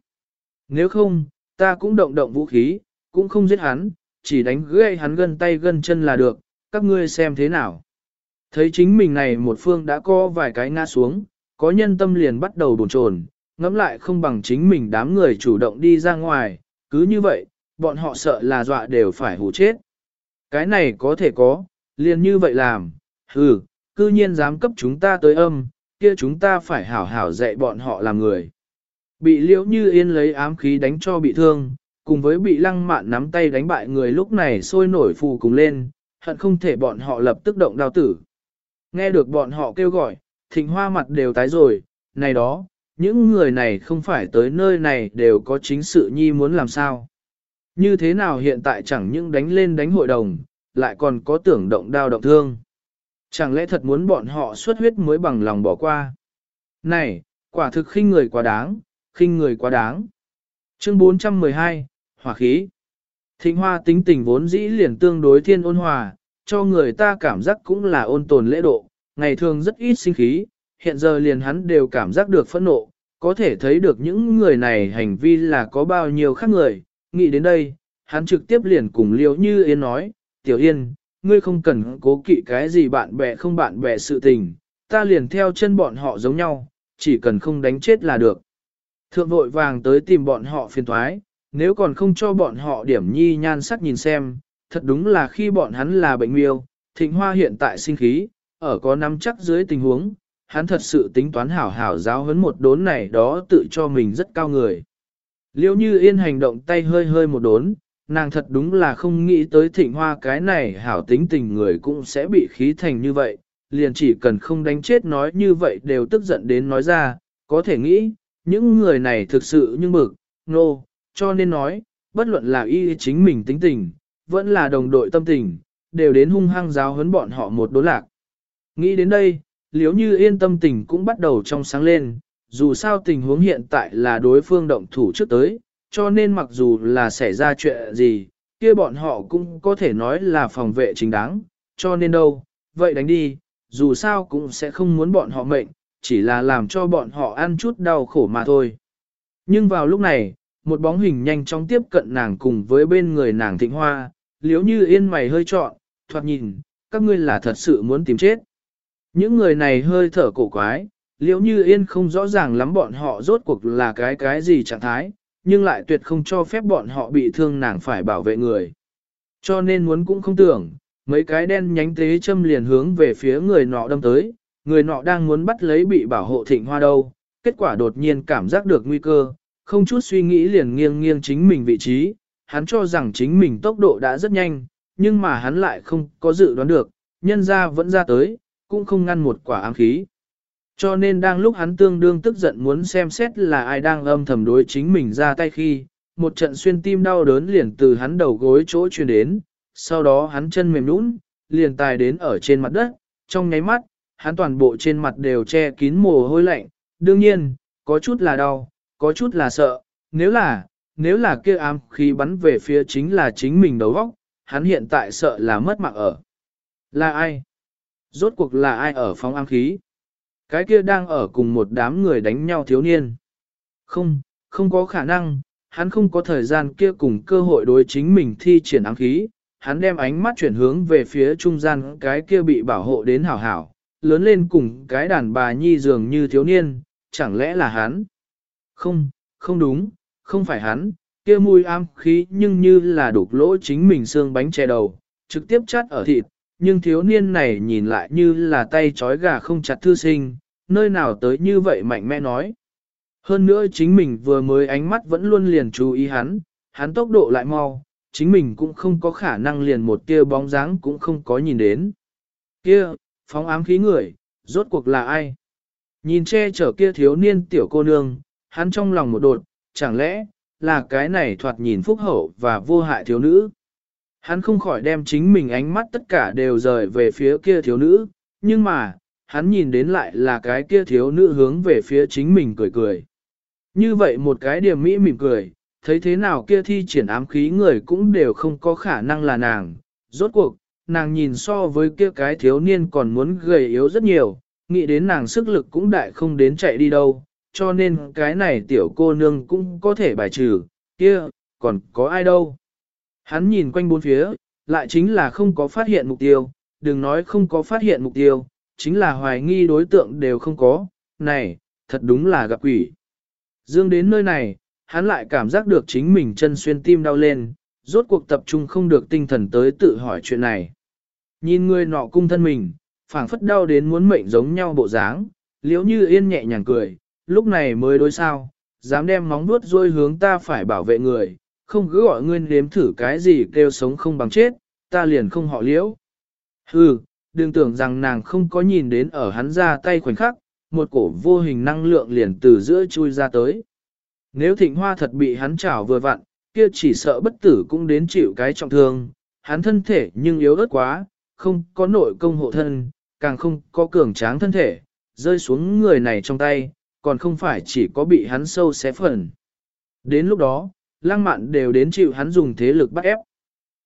Nếu không, ta cũng động động vũ khí, cũng không giết hắn, chỉ đánh gãy hắn gân tay gân chân là được, các ngươi xem thế nào. Thấy chính mình này một phương đã có vài cái ngã xuống, có nhân tâm liền bắt đầu bồn chồn, ngẫm lại không bằng chính mình đám người chủ động đi ra ngoài, cứ như vậy, bọn họ sợ là dọa đều phải hù chết. Cái này có thể có, liền như vậy làm, hừ, cư nhiên dám cấp chúng ta tới âm, kia chúng ta phải hảo hảo dạy bọn họ làm người. Bị liễu như yên lấy ám khí đánh cho bị thương, cùng với bị lăng mạn nắm tay đánh bại người lúc này sôi nổi phù cùng lên, hận không thể bọn họ lập tức động đao tử. Nghe được bọn họ kêu gọi, thịnh hoa mặt đều tái rồi, này đó, những người này không phải tới nơi này đều có chính sự nhi muốn làm sao. Như thế nào hiện tại chẳng những đánh lên đánh hội đồng, lại còn có tưởng động đao động thương. Chẳng lẽ thật muốn bọn họ xuất huyết mới bằng lòng bỏ qua. Này, quả thực khinh người quá đáng, khinh người quá đáng. Chương 412, Hỏa khí. Thịnh hoa tính tình vốn dĩ liền tương đối thiên ôn hòa, cho người ta cảm giác cũng là ôn tồn lễ độ, ngày thường rất ít sinh khí, hiện giờ liền hắn đều cảm giác được phẫn nộ, có thể thấy được những người này hành vi là có bao nhiêu khác người, nghĩ đến đây, hắn trực tiếp liền cùng Liễu Như Yên nói, Tiểu Yên, ngươi không cần cố kỵ cái gì bạn bè không bạn bè sự tình, ta liền theo chân bọn họ giống nhau, chỉ cần không đánh chết là được. Thượng vội vàng tới tìm bọn họ phiền thoái, nếu còn không cho bọn họ điểm nhi nhan sắc nhìn xem, thật đúng là khi bọn hắn là bệnh miêu, thịnh hoa hiện tại sinh khí, ở có nắm chắc dưới tình huống, hắn thật sự tính toán hảo hảo giáo huấn một đốn này đó tự cho mình rất cao người. Liêu như yên hành động tay hơi hơi một đốn, nàng thật đúng là không nghĩ tới thịnh hoa cái này hảo tính tình người cũng sẽ bị khí thành như vậy, liền chỉ cần không đánh chết nói như vậy đều tức giận đến nói ra, có thể nghĩ, những người này thực sự nhưng mực, nô, no, cho nên nói, bất luận là y chính mình tính tình, vẫn là đồng đội tâm tình, đều đến hung hăng giáo huấn bọn họ một đố lạc. Nghĩ đến đây, liếu như yên tâm tình cũng bắt đầu trong sáng lên, dù sao tình huống hiện tại là đối phương động thủ trước tới, cho nên mặc dù là xảy ra chuyện gì, kia bọn họ cũng có thể nói là phòng vệ chính đáng, cho nên đâu, vậy đánh đi, dù sao cũng sẽ không muốn bọn họ mệnh, chỉ là làm cho bọn họ ăn chút đau khổ mà thôi. Nhưng vào lúc này, một bóng hình nhanh chóng tiếp cận nàng cùng với bên người nàng thịnh hoa, liếu như yên mày hơi trọn, thoạt nhìn, các ngươi là thật sự muốn tìm chết. Những người này hơi thở cổ quái, liếu như yên không rõ ràng lắm bọn họ rốt cuộc là cái cái gì trạng thái, nhưng lại tuyệt không cho phép bọn họ bị thương nàng phải bảo vệ người. Cho nên muốn cũng không tưởng, mấy cái đen nhánh tế châm liền hướng về phía người nọ đâm tới, người nọ đang muốn bắt lấy bị bảo hộ thịnh hoa đâu, kết quả đột nhiên cảm giác được nguy cơ, không chút suy nghĩ liền nghiêng nghiêng chính mình vị trí, hắn cho rằng chính mình tốc độ đã rất nhanh, nhưng mà hắn lại không có dự đoán được, nhân ra vẫn ra tới, cũng không ngăn một quả ám khí. Cho nên đang lúc hắn tương đương tức giận muốn xem xét là ai đang âm thầm đối chính mình ra tay khi, một trận xuyên tim đau đớn liền từ hắn đầu gối chỗ truyền đến, sau đó hắn chân mềm nũng, liền tài đến ở trên mặt đất, trong nháy mắt, hắn toàn bộ trên mặt đều che kín mồ hôi lạnh, đương nhiên, có chút là đau, có chút là sợ, nếu là, nếu là kia ám khí bắn về phía chính là chính mình đầu góc, hắn hiện tại sợ là mất mạng ở. Là ai? Rốt cuộc là ai ở phóng ám khí? Cái kia đang ở cùng một đám người đánh nhau thiếu niên. Không, không có khả năng, hắn không có thời gian kia cùng cơ hội đối chính mình thi triển ám khí. Hắn đem ánh mắt chuyển hướng về phía trung gian cái kia bị bảo hộ đến hảo hảo, lớn lên cùng cái đàn bà nhi dường như thiếu niên, chẳng lẽ là hắn? Không, không đúng, không phải hắn, kia mùi am khí nhưng như là đục lỗ chính mình xương bánh che đầu, trực tiếp chắt ở thịt, nhưng thiếu niên này nhìn lại như là tay trói gà không chặt thư sinh, nơi nào tới như vậy mạnh mẽ nói. Hơn nữa chính mình vừa mới ánh mắt vẫn luôn liền chú ý hắn, hắn tốc độ lại mau, chính mình cũng không có khả năng liền một tia bóng dáng cũng không có nhìn đến. Kia, phóng ám khí người, rốt cuộc là ai? Nhìn che chở kia thiếu niên tiểu cô nương, hắn trong lòng một đột, chẳng lẽ, là cái này thoạt nhìn phúc hậu và vô hại thiếu nữ? Hắn không khỏi đem chính mình ánh mắt tất cả đều rời về phía kia thiếu nữ, nhưng mà, hắn nhìn đến lại là cái kia thiếu nữ hướng về phía chính mình cười cười. Như vậy một cái điểm mỹ mỉm cười, thấy thế nào kia thi triển ám khí người cũng đều không có khả năng là nàng. Rốt cuộc, nàng nhìn so với kia cái thiếu niên còn muốn gầy yếu rất nhiều, nghĩ đến nàng sức lực cũng đại không đến chạy đi đâu, cho nên cái này tiểu cô nương cũng có thể bài trừ, kia, còn có ai đâu. Hắn nhìn quanh bốn phía, lại chính là không có phát hiện mục tiêu, đừng nói không có phát hiện mục tiêu, chính là hoài nghi đối tượng đều không có, này, thật đúng là gặp quỷ. Dương đến nơi này, hắn lại cảm giác được chính mình chân xuyên tim đau lên, rốt cuộc tập trung không được tinh thần tới tự hỏi chuyện này. Nhìn người nọ cung thân mình, phảng phất đau đến muốn mệnh giống nhau bộ dáng, liếu như yên nhẹ nhàng cười, lúc này mới đối sao, dám đem móng vuốt rôi hướng ta phải bảo vệ người, không cứ gọi ngươi nếm thử cái gì kêu sống không bằng chết, ta liền không họ liễu. Hừ, đừng tưởng rằng nàng không có nhìn đến ở hắn ra tay khoảnh khắc, một cổ vô hình năng lượng liền từ giữa chui ra tới. Nếu thịnh hoa thật bị hắn chảo vừa vặn, kia chỉ sợ bất tử cũng đến chịu cái trọng thương, hắn thân thể nhưng yếu ớt quá, không có nội công hộ thân, càng không có cường tráng thân thể, rơi xuống người này trong tay, còn không phải chỉ có bị hắn sâu xé phần. Đến lúc đó, lang mạn đều đến chịu hắn dùng thế lực bắt ép.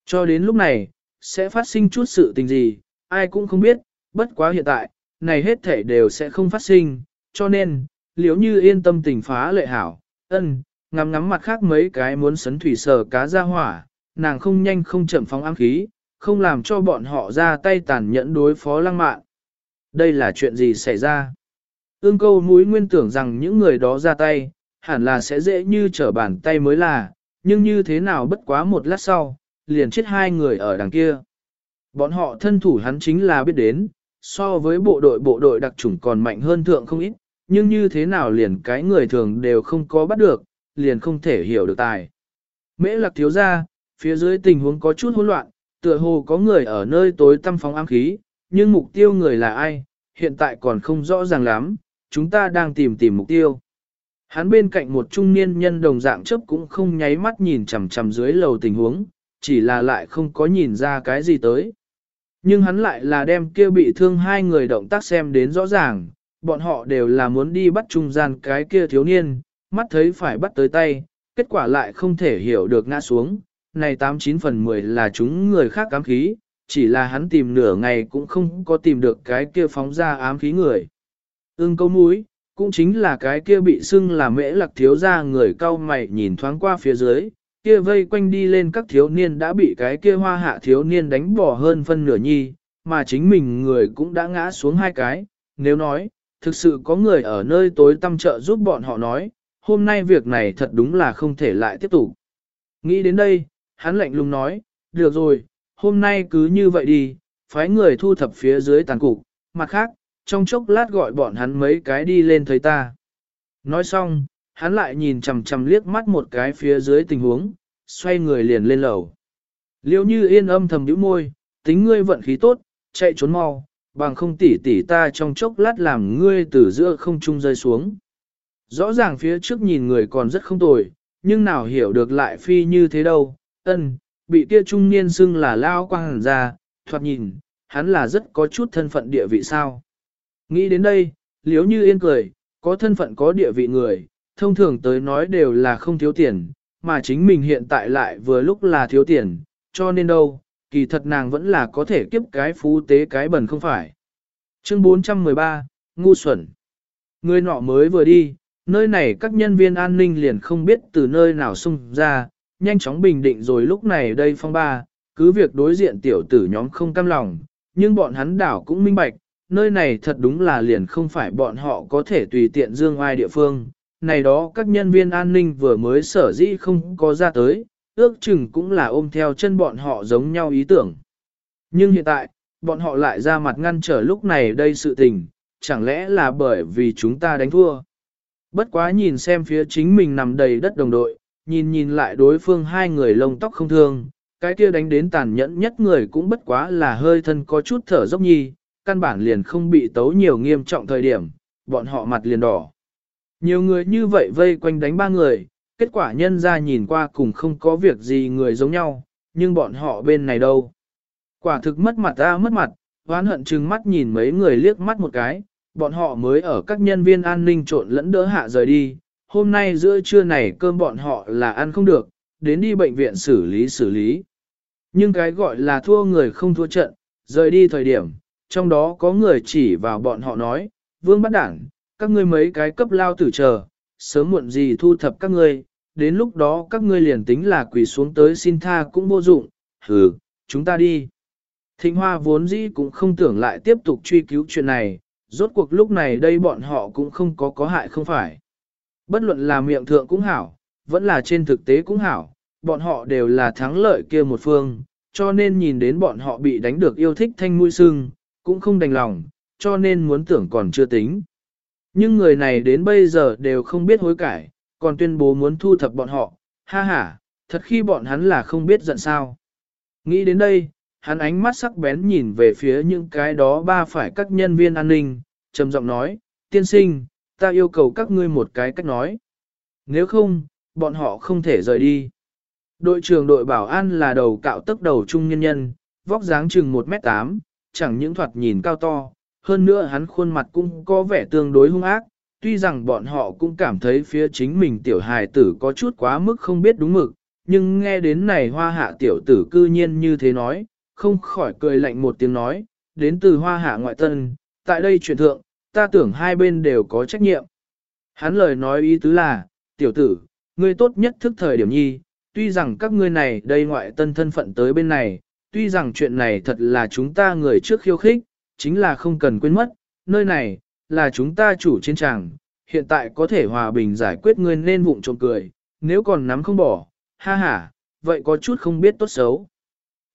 Cho đến lúc này, sẽ phát sinh chút sự tình gì, ai cũng không biết, bất quá hiện tại, này hết thể đều sẽ không phát sinh, cho nên, liếu như yên tâm tình phá lệ hảo, ân, ngắm ngắm mặt khác mấy cái muốn sấn thủy sở cá ra hỏa, nàng không nhanh không chậm phóng ám khí, không làm cho bọn họ ra tay tàn nhẫn đối phó lăng mạn. Đây là chuyện gì xảy ra? Ương câu mũi nguyên tưởng rằng những người đó ra tay, hẳn là sẽ dễ như trở bàn tay mới là, nhưng như thế nào bất quá một lát sau, liền chết hai người ở đằng kia. Bọn họ thân thủ hắn chính là biết đến, so với bộ đội bộ đội đặc chủng còn mạnh hơn thượng không ít, nhưng như thế nào liền cái người thường đều không có bắt được, liền không thể hiểu được tài. Mễ lạc thiếu ra, phía dưới tình huống có chút hỗn loạn, tựa hồ có người ở nơi tối tăm phóng ám khí, nhưng mục tiêu người là ai, hiện tại còn không rõ ràng lắm, chúng ta đang tìm tìm mục tiêu. Hắn bên cạnh một trung niên nhân đồng dạng chấp cũng không nháy mắt nhìn chằm chằm dưới lầu tình huống, chỉ là lại không có nhìn ra cái gì tới. Nhưng hắn lại là đem kia bị thương hai người động tác xem đến rõ ràng, bọn họ đều là muốn đi bắt trung gian cái kia thiếu niên, mắt thấy phải bắt tới tay, kết quả lại không thể hiểu được ngã xuống, này 89 phần 10 là chúng người khác ám khí, chỉ là hắn tìm nửa ngày cũng không có tìm được cái kia phóng ra ám khí người. Ưng câu mũi, cũng chính là cái kia bị xưng là mễ lạc thiếu ra người cao mày nhìn thoáng qua phía dưới, kia vây quanh đi lên các thiếu niên đã bị cái kia hoa hạ thiếu niên đánh bỏ hơn phân nửa nhi, mà chính mình người cũng đã ngã xuống hai cái, nếu nói, thực sự có người ở nơi tối tăm trợ giúp bọn họ nói, hôm nay việc này thật đúng là không thể lại tiếp tục. Nghĩ đến đây, hắn lạnh lùng nói, được rồi, hôm nay cứ như vậy đi, phái người thu thập phía dưới tàn cục, mặt khác, trong chốc lát gọi bọn hắn mấy cái đi lên thấy ta. Nói xong, hắn lại nhìn chằm chằm liếc mắt một cái phía dưới tình huống, xoay người liền lên lầu. Liêu như yên âm thầm nhíu môi, tính ngươi vận khí tốt, chạy trốn mau, bằng không tỉ tỉ ta trong chốc lát làm ngươi từ giữa không trung rơi xuống. Rõ ràng phía trước nhìn người còn rất không tồi, nhưng nào hiểu được lại phi như thế đâu, ân, bị kia trung niên xưng là lao quang hẳn ra, thoạt nhìn, hắn là rất có chút thân phận địa vị sao. Nghĩ đến đây, liếu như yên cười, có thân phận có địa vị người, thông thường tới nói đều là không thiếu tiền, mà chính mình hiện tại lại vừa lúc là thiếu tiền, cho nên đâu, kỳ thật nàng vẫn là có thể kiếp cái phú tế cái bẩn không phải. Chương 413, Ngu xuẩn. Người nọ mới vừa đi, nơi này các nhân viên an ninh liền không biết từ nơi nào xung ra, nhanh chóng bình định rồi lúc này đây phong ba, cứ việc đối diện tiểu tử nhóm không cam lòng, nhưng bọn hắn đảo cũng minh bạch, nơi này thật đúng là liền không phải bọn họ có thể tùy tiện dương ai địa phương. Này đó các nhân viên an ninh vừa mới sở dĩ không có ra tới, ước chừng cũng là ôm theo chân bọn họ giống nhau ý tưởng. Nhưng hiện tại, bọn họ lại ra mặt ngăn trở lúc này đây sự tình, chẳng lẽ là bởi vì chúng ta đánh thua. Bất quá nhìn xem phía chính mình nằm đầy đất đồng đội, nhìn nhìn lại đối phương hai người lông tóc không thương, cái kia đánh đến tàn nhẫn nhất người cũng bất quá là hơi thân có chút thở dốc nhi, căn bản liền không bị tấu nhiều nghiêm trọng thời điểm, bọn họ mặt liền đỏ. Nhiều người như vậy vây quanh đánh ba người, kết quả nhân ra nhìn qua cùng không có việc gì người giống nhau, nhưng bọn họ bên này đâu. Quả thực mất mặt ra mất mặt, hoán hận chừng mắt nhìn mấy người liếc mắt một cái, bọn họ mới ở các nhân viên an ninh trộn lẫn đỡ hạ rời đi. Hôm nay giữa trưa này cơm bọn họ là ăn không được, đến đi bệnh viện xử lý xử lý. Nhưng cái gọi là thua người không thua trận, rời đi thời điểm, trong đó có người chỉ vào bọn họ nói, vương bắt đảng, các ngươi mấy cái cấp lao tử chờ, sớm muộn gì thu thập các ngươi, đến lúc đó các ngươi liền tính là quỳ xuống tới xin tha cũng vô dụng, hừ, chúng ta đi. Thịnh Hoa vốn dĩ cũng không tưởng lại tiếp tục truy cứu chuyện này, rốt cuộc lúc này đây bọn họ cũng không có có hại không phải. Bất luận là miệng thượng cũng hảo, vẫn là trên thực tế cũng hảo, bọn họ đều là thắng lợi kia một phương, cho nên nhìn đến bọn họ bị đánh được yêu thích thanh mũi sưng, cũng không đành lòng, cho nên muốn tưởng còn chưa tính. Nhưng người này đến bây giờ đều không biết hối cải, còn tuyên bố muốn thu thập bọn họ, ha ha, thật khi bọn hắn là không biết giận sao. Nghĩ đến đây, hắn ánh mắt sắc bén nhìn về phía những cái đó ba phải các nhân viên an ninh, trầm giọng nói, tiên sinh, ta yêu cầu các ngươi một cái cách nói. Nếu không, bọn họ không thể rời đi. Đội trưởng đội bảo an là đầu cạo tức đầu trung nhân nhân, vóc dáng chừng 1m8, chẳng những thoạt nhìn cao to, hơn nữa hắn khuôn mặt cũng có vẻ tương đối hung ác, tuy rằng bọn họ cũng cảm thấy phía chính mình tiểu hài tử có chút quá mức không biết đúng mực, nhưng nghe đến này hoa hạ tiểu tử cư nhiên như thế nói, không khỏi cười lạnh một tiếng nói, đến từ hoa hạ ngoại tân, tại đây truyền thượng, ta tưởng hai bên đều có trách nhiệm. Hắn lời nói ý tứ là, tiểu tử, ngươi tốt nhất thức thời điểm nhi, tuy rằng các ngươi này đây ngoại tân thân phận tới bên này, tuy rằng chuyện này thật là chúng ta người trước khiêu khích, chính là không cần quên mất, nơi này, là chúng ta chủ chiến tràng, hiện tại có thể hòa bình giải quyết ngươi nên vụng trộm cười, nếu còn nắm không bỏ, ha ha, vậy có chút không biết tốt xấu.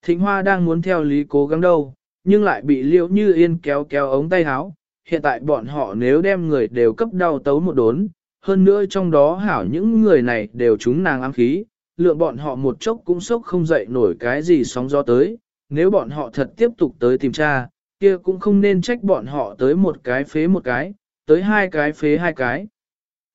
Thịnh Hoa đang muốn theo lý cố gắng đâu, nhưng lại bị liễu như yên kéo kéo ống tay áo. Hiện tại bọn họ nếu đem người đều cấp đau tấu một đốn, hơn nữa trong đó hảo những người này đều chúng nàng ám khí, lượng bọn họ một chốc cũng sốc không dậy nổi cái gì sóng gió tới. Nếu bọn họ thật tiếp tục tới tìm tra, kia cũng không nên trách bọn họ tới một cái phế một cái, tới hai cái phế hai cái.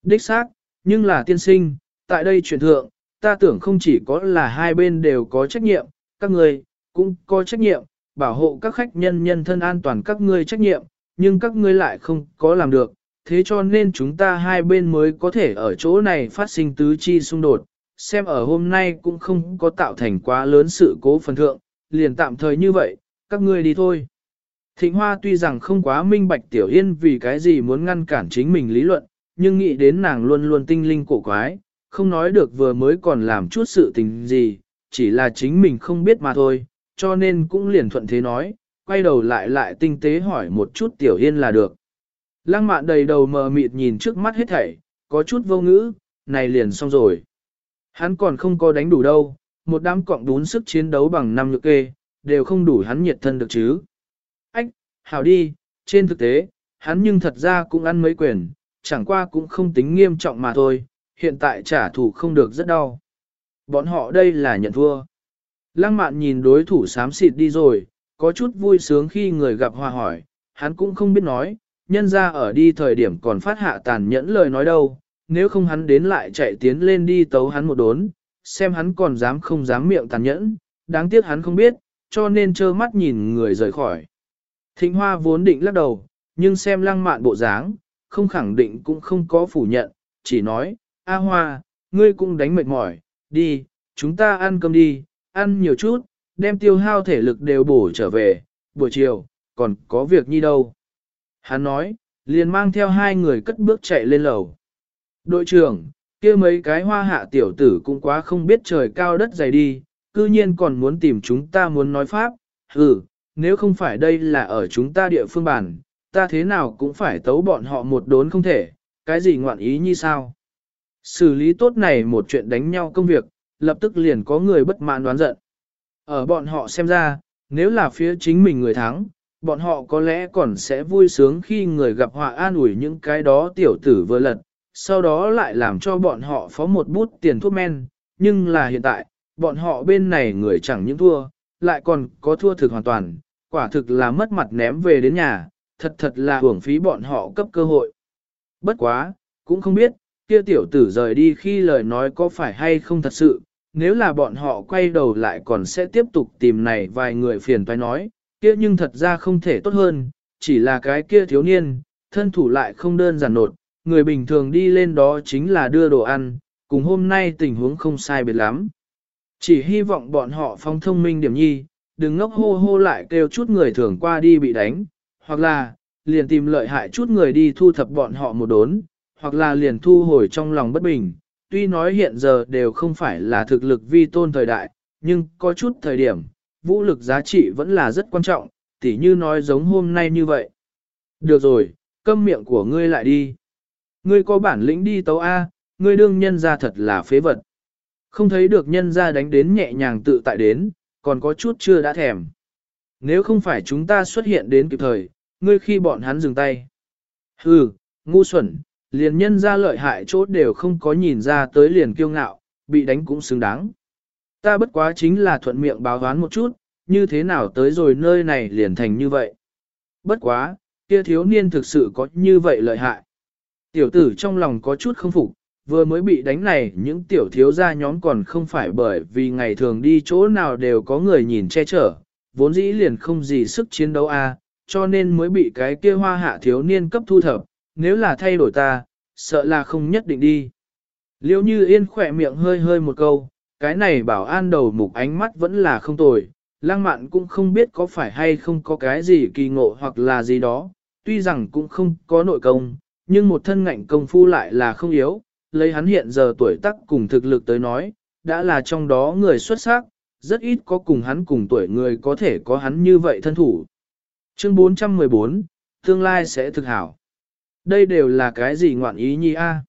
Đích xác, nhưng là tiên sinh, tại đây truyền thượng, ta tưởng không chỉ có là hai bên đều có trách nhiệm, các người cũng có trách nhiệm, bảo hộ các khách nhân nhân thân an toàn các ngươi trách nhiệm, nhưng các ngươi lại không có làm được, thế cho nên chúng ta hai bên mới có thể ở chỗ này phát sinh tứ chi xung đột, xem ở hôm nay cũng không có tạo thành quá lớn sự cố phần thượng, liền tạm thời như vậy, các ngươi đi thôi. Thịnh Hoa tuy rằng không quá minh bạch Tiểu Yên vì cái gì muốn ngăn cản chính mình lý luận, nhưng nghĩ đến nàng luôn luôn tinh linh cổ quái, không nói được vừa mới còn làm chút sự tình gì, chỉ là chính mình không biết mà thôi, cho nên cũng liền thuận thế nói, quay đầu lại lại tinh tế hỏi một chút Tiểu Yên là được. Lăng mạn đầy đầu mờ mịt nhìn trước mắt hết thảy, có chút vô ngữ, này liền xong rồi. Hắn còn không có đánh đủ đâu, một đám cọng đún sức chiến đấu bằng năm nhược kê, đều không đủ hắn nhiệt thân được chứ. Ách, hảo đi, trên thực tế, hắn nhưng thật ra cũng ăn mấy quyền, chẳng qua cũng không tính nghiêm trọng mà thôi, hiện tại trả thù không được rất đau. Bọn họ đây là nhận thua. Lăng mạn nhìn đối thủ sám xịt đi rồi, có chút vui sướng khi người gặp hòa hỏi, hắn cũng không biết nói, nhân ra ở đi thời điểm còn phát hạ tàn nhẫn lời nói đâu, nếu không hắn đến lại chạy tiến lên đi tấu hắn một đốn, xem hắn còn dám không dám miệng tàn nhẫn, đáng tiếc hắn không biết, cho nên trơ mắt nhìn người rời khỏi. Thịnh Hoa vốn định lắc đầu, nhưng xem lăng mạn bộ dáng, không khẳng định cũng không có phủ nhận, chỉ nói, A Hoa, ngươi cũng đánh mệt mỏi, đi, chúng ta ăn cơm đi, ăn nhiều chút, đem tiêu hao thể lực đều bổ trở về, buổi chiều, còn có việc nhi đâu. Hắn nói, liền mang theo hai người cất bước chạy lên lầu. Đội trưởng, kia mấy cái hoa hạ tiểu tử cũng quá không biết trời cao đất dày đi, cư nhiên còn muốn tìm chúng ta muốn nói pháp, ừ, nếu không phải đây là ở chúng ta địa phương bản, ta thế nào cũng phải tấu bọn họ một đốn không thể, cái gì ngoạn ý như sao. Xử lý tốt này một chuyện đánh nhau công việc, lập tức liền có người bất mãn đoán giận. Ở bọn họ xem ra, nếu là phía chính mình người thắng, bọn họ có lẽ còn sẽ vui sướng khi người gặp họa an ủi những cái đó tiểu tử vừa lật, sau đó lại làm cho bọn họ phó một bút tiền thuốc men, nhưng là hiện tại, bọn họ bên này người chẳng những thua, lại còn có thua thực hoàn toàn, quả thực là mất mặt ném về đến nhà, thật thật là hưởng phí bọn họ cấp cơ hội. Bất quá, cũng không biết, kia tiểu tử rời đi khi lời nói có phải hay không thật sự, nếu là bọn họ quay đầu lại còn sẽ tiếp tục tìm này vài người phiền toái nói, kia nhưng thật ra không thể tốt hơn, chỉ là cái kia thiếu niên, thân thủ lại không đơn giản nột, người bình thường đi lên đó chính là đưa đồ ăn, cùng hôm nay tình huống không sai biệt lắm. Chỉ hy vọng bọn họ phong thông minh điểm nhi, đừng ngốc hô hô lại kêu chút người thường qua đi bị đánh, hoặc là, liền tìm lợi hại chút người đi thu thập bọn họ một đốn, hoặc là liền thu hồi trong lòng bất bình. Tuy nói hiện giờ đều không phải là thực lực vi tôn thời đại, nhưng có chút thời điểm, vũ lực giá trị vẫn là rất quan trọng, tỉ như nói giống hôm nay như vậy. Được rồi, câm miệng của ngươi lại đi. Ngươi có bản lĩnh đi tấu A, ngươi đương nhân ra thật là phế vật. Không thấy được nhân ra đánh đến nhẹ nhàng tự tại đến, còn có chút chưa đã thèm. Nếu không phải chúng ta xuất hiện đến kịp thời, ngươi khi bọn hắn dừng tay. Hừ, ngu xuẩn, liền nhân ra lợi hại chỗ đều không có nhìn ra tới liền kiêu ngạo, bị đánh cũng xứng đáng. Ta bất quá chính là thuận miệng báo đoán một chút, như thế nào tới rồi nơi này liền thành như vậy. Bất quá, kia thiếu niên thực sự có như vậy lợi hại. Tiểu tử trong lòng có chút không phục, vừa mới bị đánh này những tiểu thiếu gia nhóm còn không phải bởi vì ngày thường đi chỗ nào đều có người nhìn che chở, vốn dĩ liền không gì sức chiến đấu a, cho nên mới bị cái kia hoa hạ thiếu niên cấp thu thập, nếu là thay đổi ta, sợ là không nhất định đi. Liêu như yên khỏe miệng hơi hơi một câu, cái này bảo an đầu mục ánh mắt vẫn là không tồi, lang mạn cũng không biết có phải hay không có cái gì kỳ ngộ hoặc là gì đó, tuy rằng cũng không có nội công, nhưng một thân ngạnh công phu lại là không yếu, lấy hắn hiện giờ tuổi tác cùng thực lực tới nói, đã là trong đó người xuất sắc, rất ít có cùng hắn cùng tuổi người có thể có hắn như vậy thân thủ. Chương 414, tương lai sẽ thực hảo. Đây đều là cái gì ngoạn ý nhi a?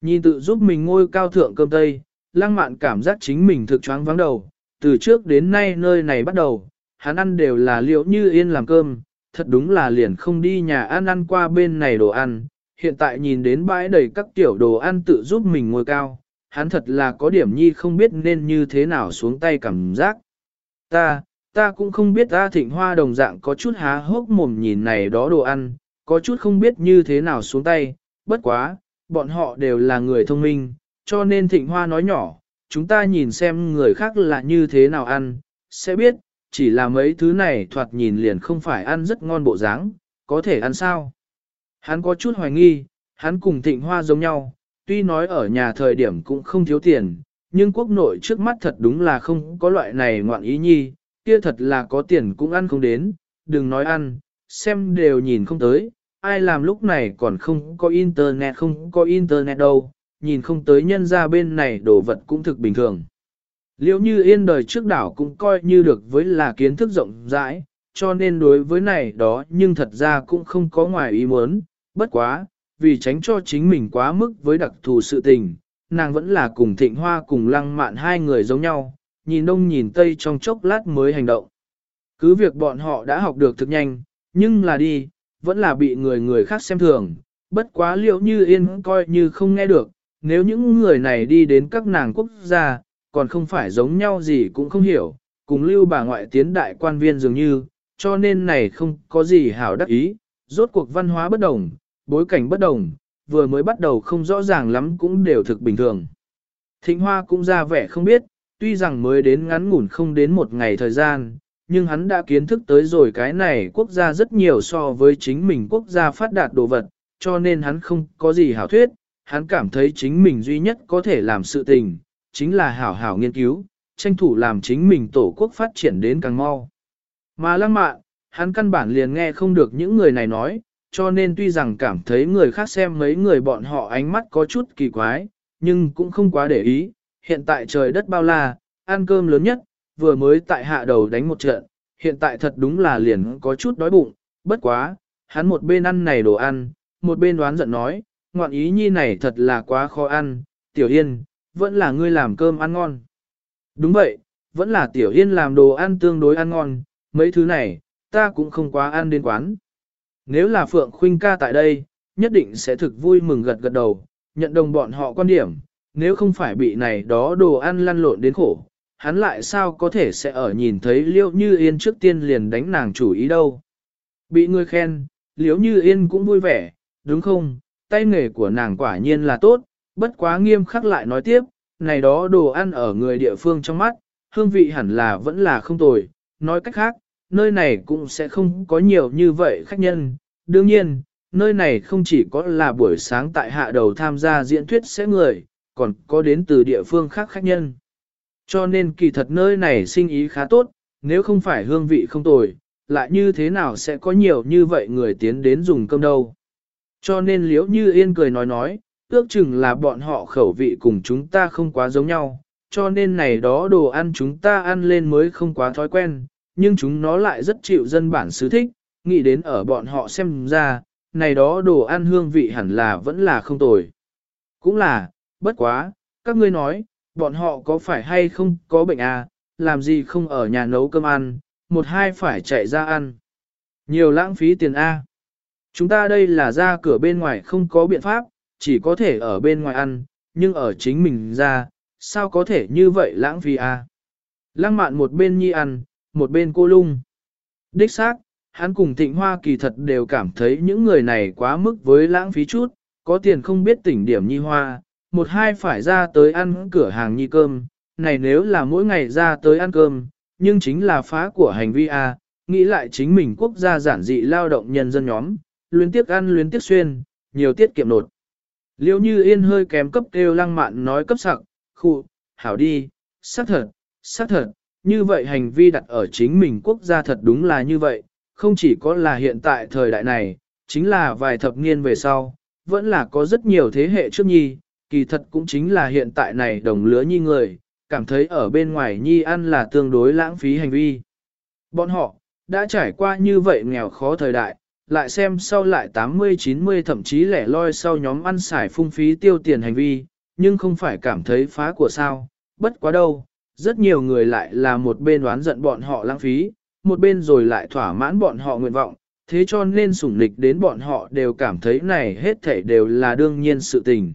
Nhìn tự giúp mình ngôi cao thượng cơm tây, lăng mạn cảm giác chính mình thực choáng vắng đầu, từ trước đến nay nơi này bắt đầu, hắn ăn đều là liệu như yên làm cơm, thật đúng là liền không đi nhà ăn ăn qua bên này đồ ăn, hiện tại nhìn đến bãi đầy các tiểu đồ ăn tự giúp mình ngồi cao, hắn thật là có điểm nhi không biết nên như thế nào xuống tay cảm giác. Ta, ta cũng không biết ta thịnh hoa đồng dạng có chút há hốc mồm nhìn này đó đồ ăn, có chút không biết như thế nào xuống tay, bất quá, bọn họ đều là người thông minh, cho nên thịnh hoa nói nhỏ, chúng ta nhìn xem người khác là như thế nào ăn, sẽ biết, chỉ là mấy thứ này thoạt nhìn liền không phải ăn rất ngon bộ dáng, có thể ăn sao. Hắn có chút hoài nghi, hắn cùng thịnh hoa giống nhau, tuy nói ở nhà thời điểm cũng không thiếu tiền, nhưng quốc nội trước mắt thật đúng là không có loại này ngoạn ý nhi, kia thật là có tiền cũng ăn không đến, đừng nói ăn, xem đều nhìn không tới, ai làm lúc này còn không có internet không có internet đâu, nhìn không tới nhân ra bên này đồ vật cũng thực bình thường. Liệu như yên đời trước đảo cũng coi như được với là kiến thức rộng rãi, cho nên đối với này đó nhưng thật ra cũng không có ngoài ý muốn, bất quá, vì tránh cho chính mình quá mức với đặc thù sự tình, nàng vẫn là cùng thịnh hoa cùng lăng mạn hai người giống nhau, nhìn đông nhìn tây trong chốc lát mới hành động. Cứ việc bọn họ đã học được thực nhanh, nhưng là đi, vẫn là bị người người khác xem thường, bất quá liệu như yên coi như không nghe được, nếu những người này đi đến các nàng quốc gia, còn không phải giống nhau gì cũng không hiểu, cùng lưu bà ngoại tiến đại quan viên dường như, cho nên này không có gì hảo đắc ý, rốt cuộc văn hóa bất đồng, bối cảnh bất đồng, vừa mới bắt đầu không rõ ràng lắm cũng đều thực bình thường. Thịnh Hoa cũng ra vẻ không biết, tuy rằng mới đến ngắn ngủn không đến một ngày thời gian, nhưng hắn đã kiến thức tới rồi cái này quốc gia rất nhiều so với chính mình quốc gia phát đạt đồ vật, cho nên hắn không có gì hảo thuyết, hắn cảm thấy chính mình duy nhất có thể làm sự tình, chính là hảo hảo nghiên cứu, tranh thủ làm chính mình tổ quốc phát triển đến càng mau. Mà lăng mạn, hắn căn bản liền nghe không được những người này nói, cho nên tuy rằng cảm thấy người khác xem mấy người bọn họ ánh mắt có chút kỳ quái, nhưng cũng không quá để ý, hiện tại trời đất bao la, ăn cơm lớn nhất, vừa mới tại hạ đầu đánh một trận, hiện tại thật đúng là liền có chút đói bụng, bất quá, hắn một bên ăn này đồ ăn, một bên đoán giận nói, ngoạn ý nhi này thật là quá khó ăn, tiểu yên, vẫn là ngươi làm cơm ăn ngon. Đúng vậy, vẫn là tiểu yên làm đồ ăn tương đối ăn ngon, mấy thứ này, ta cũng không quá ăn đến quán. Nếu là Phượng Khuynh ca tại đây, nhất định sẽ thực vui mừng gật gật đầu, nhận đồng bọn họ quan điểm, nếu không phải bị này đó đồ ăn lăn lộn đến khổ, hắn lại sao có thể sẽ ở nhìn thấy liễu như yên trước tiên liền đánh nàng chủ ý đâu. Bị người khen, liễu như yên cũng vui vẻ, đúng không, tay nghề của nàng quả nhiên là tốt, bất quá nghiêm khắc lại nói tiếp, này đó đồ ăn ở người địa phương trong mắt, hương vị hẳn là vẫn là không tồi, nói cách khác, nơi này cũng sẽ không có nhiều như vậy khách nhân. Đương nhiên, nơi này không chỉ có là buổi sáng tại hạ đầu tham gia diễn thuyết sẽ người, còn có đến từ địa phương khác khách nhân. Cho nên kỳ thật nơi này sinh ý khá tốt, nếu không phải hương vị không tồi, lại như thế nào sẽ có nhiều như vậy người tiến đến dùng cơm đâu. Cho nên liễu như yên cười nói nói, ước chừng là bọn họ khẩu vị cùng chúng ta không quá giống nhau, cho nên này đó đồ ăn chúng ta ăn lên mới không quá thói quen, nhưng chúng nó lại rất chịu dân bản xứ thích, nghĩ đến ở bọn họ xem ra, này đó đồ ăn hương vị hẳn là vẫn là không tồi. Cũng là, bất quá, các ngươi nói, bọn họ có phải hay không có bệnh à, làm gì không ở nhà nấu cơm ăn, một hai phải chạy ra ăn. Nhiều lãng phí tiền A. Chúng ta đây là ra cửa bên ngoài không có biện pháp, chỉ có thể ở bên ngoài ăn, nhưng ở chính mình ra, sao có thể như vậy lãng phí A. Lăng mạn một bên nhi ăn, một bên cô lung. Đích xác, hắn cùng thịnh hoa kỳ thật đều cảm thấy những người này quá mức với lãng phí chút, có tiền không biết tỉnh điểm nhi hoa, một hai phải ra tới ăn cửa hàng nhi cơm, này nếu là mỗi ngày ra tới ăn cơm, nhưng chính là phá của hành vi A, nghĩ lại chính mình quốc gia giản dị lao động nhân dân nhóm, luyến tiếc ăn luyến tiếc xuyên, nhiều tiết kiệm nột. Liêu như yên hơi kém cấp kêu lăng mạn nói cấp sặc, khu, hảo đi, xác thật, xác thật, như vậy hành vi đặt ở chính mình quốc gia thật đúng là như vậy, không chỉ có là hiện tại thời đại này, chính là vài thập niên về sau, vẫn là có rất nhiều thế hệ trước nhi, kỳ thật cũng chính là hiện tại này đồng lứa nhi người, cảm thấy ở bên ngoài nhi ăn là tương đối lãng phí hành vi. Bọn họ, đã trải qua như vậy nghèo khó thời đại, lại xem sau lại 80-90 thậm chí lẻ loi sau nhóm ăn xài phung phí tiêu tiền hành vi, nhưng không phải cảm thấy phá của sao, bất quá đâu, rất nhiều người lại là một bên đoán giận bọn họ lãng phí, một bên rồi lại thỏa mãn bọn họ nguyện vọng, thế cho nên sủng lịch đến bọn họ đều cảm thấy này hết thảy đều là đương nhiên sự tình.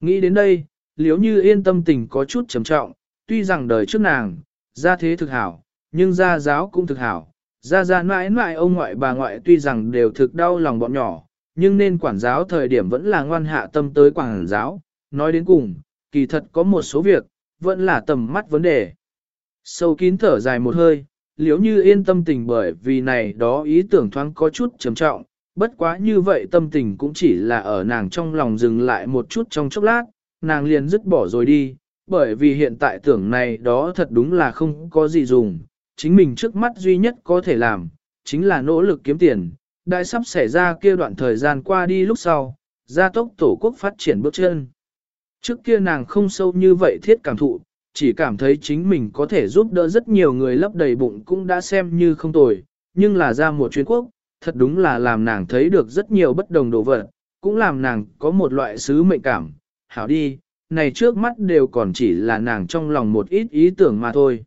Nghĩ đến đây, liếu như yên tâm tình có chút trầm trọng, tuy rằng đời trước nàng, gia thế thực hảo, nhưng gia giáo cũng thực hảo, gia gia mãi mãi ông ngoại bà ngoại tuy rằng đều thực đau lòng bọn nhỏ, nhưng nên quản giáo thời điểm vẫn là ngoan hạ tâm tới quản giáo, nói đến cùng, kỳ thật có một số việc, vẫn là tầm mắt vấn đề. Sâu kín thở dài một hơi, liếu như yên tâm tình bởi vì này đó ý tưởng thoáng có chút trầm trọng, bất quá như vậy tâm tình cũng chỉ là ở nàng trong lòng dừng lại một chút trong chốc lát, nàng liền dứt bỏ rồi đi, bởi vì hiện tại tưởng này đó thật đúng là không có gì dùng, chính mình trước mắt duy nhất có thể làm, chính là nỗ lực kiếm tiền, đại sắp xảy ra kia đoạn thời gian qua đi lúc sau, gia tốc tổ quốc phát triển bước chân. Trước kia nàng không sâu như vậy thiết cảm thụ, chỉ cảm thấy chính mình có thể giúp đỡ rất nhiều người lấp đầy bụng cũng đã xem như không tồi, nhưng là ra một chuyến quốc, thật đúng là làm nàng thấy được rất nhiều bất đồng đồ vật, cũng làm nàng có một loại sứ mệnh cảm, hảo đi, này trước mắt đều còn chỉ là nàng trong lòng một ít ý tưởng mà thôi.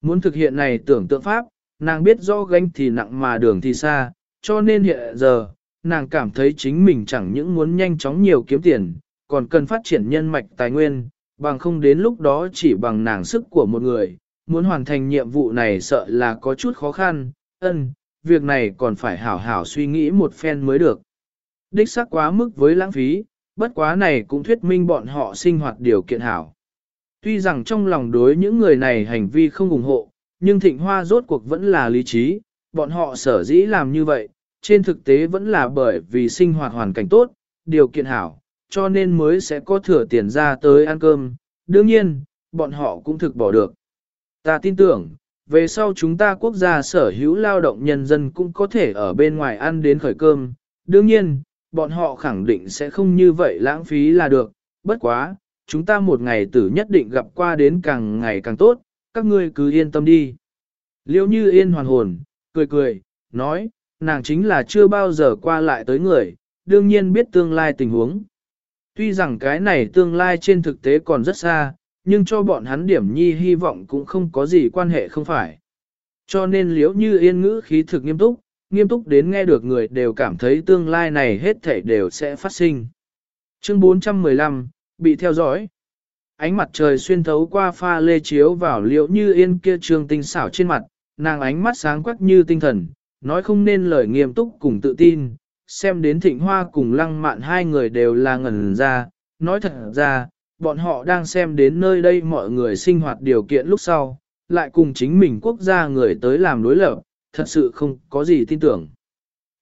Muốn thực hiện này tưởng tượng pháp, nàng biết rõ gánh thì nặng mà đường thì xa, cho nên hiện giờ, nàng cảm thấy chính mình chẳng những muốn nhanh chóng nhiều kiếm tiền, còn cần phát triển nhân mạch tài nguyên, bằng không đến lúc đó chỉ bằng nàng sức của một người, muốn hoàn thành nhiệm vụ này sợ là có chút khó khăn, ân, việc này còn phải hảo hảo suy nghĩ một phen mới được. Đích xác quá mức với lãng phí, bất quá này cũng thuyết minh bọn họ sinh hoạt điều kiện hảo. Tuy rằng trong lòng đối những người này hành vi không ủng hộ, nhưng thịnh hoa rốt cuộc vẫn là lý trí, bọn họ sở dĩ làm như vậy, trên thực tế vẫn là bởi vì sinh hoạt hoàn cảnh tốt, điều kiện hảo, cho nên mới sẽ có thừa tiền ra tới ăn cơm, đương nhiên, bọn họ cũng thực bỏ được. Ta tin tưởng, về sau chúng ta quốc gia sở hữu lao động nhân dân cũng có thể ở bên ngoài ăn đến khởi cơm, đương nhiên, bọn họ khẳng định sẽ không như vậy lãng phí là được, bất quá, chúng ta một ngày tử nhất định gặp qua đến càng ngày càng tốt, các ngươi cứ yên tâm đi. Liêu như yên hoàn hồn, cười cười, nói, nàng chính là chưa bao giờ qua lại tới người, đương nhiên biết tương lai tình huống. Tuy rằng cái này tương lai trên thực tế còn rất xa, nhưng cho bọn hắn điểm nhi hy vọng cũng không có gì quan hệ không phải. Cho nên liếu như yên ngữ khí thực nghiêm túc, nghiêm túc đến nghe được người đều cảm thấy tương lai này hết thảy đều sẽ phát sinh. Chương 415, bị theo dõi. Ánh mặt trời xuyên thấu qua pha lê chiếu vào liễu như yên kia trường tinh xảo trên mặt, nàng ánh mắt sáng quắc như tinh thần, nói không nên lời nghiêm túc cùng tự tin, xem đến thịnh hoa cùng lăng mạn hai người đều là ngẩn ra, nói thật ra, bọn họ đang xem đến nơi đây mọi người sinh hoạt điều kiện lúc sau, lại cùng chính mình quốc gia người tới làm đối lập, thật sự không có gì tin tưởng.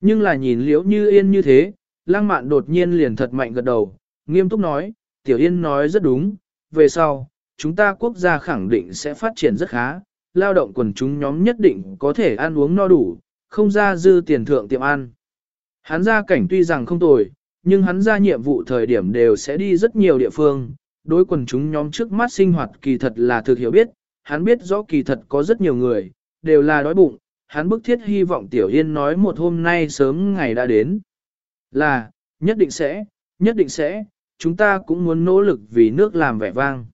Nhưng là nhìn liễu như yên như thế, lang mạn đột nhiên liền thật mạnh gật đầu, nghiêm túc nói, tiểu yên nói rất đúng, về sau, chúng ta quốc gia khẳng định sẽ phát triển rất khá, lao động quần chúng nhóm nhất định có thể ăn uống no đủ, không ra dư tiền thượng tiệm ăn. Hắn ra cảnh tuy rằng không tồi, nhưng hắn ra nhiệm vụ thời điểm đều sẽ đi rất nhiều địa phương, đối quần chúng nhóm trước mắt sinh hoạt kỳ thật là thực hiểu biết, hắn biết rõ kỳ thật có rất nhiều người, đều là đói bụng, hắn bức thiết hy vọng Tiểu Yên nói một hôm nay sớm ngày đã đến. Là, nhất định sẽ, nhất định sẽ, chúng ta cũng muốn nỗ lực vì nước làm vẻ vang.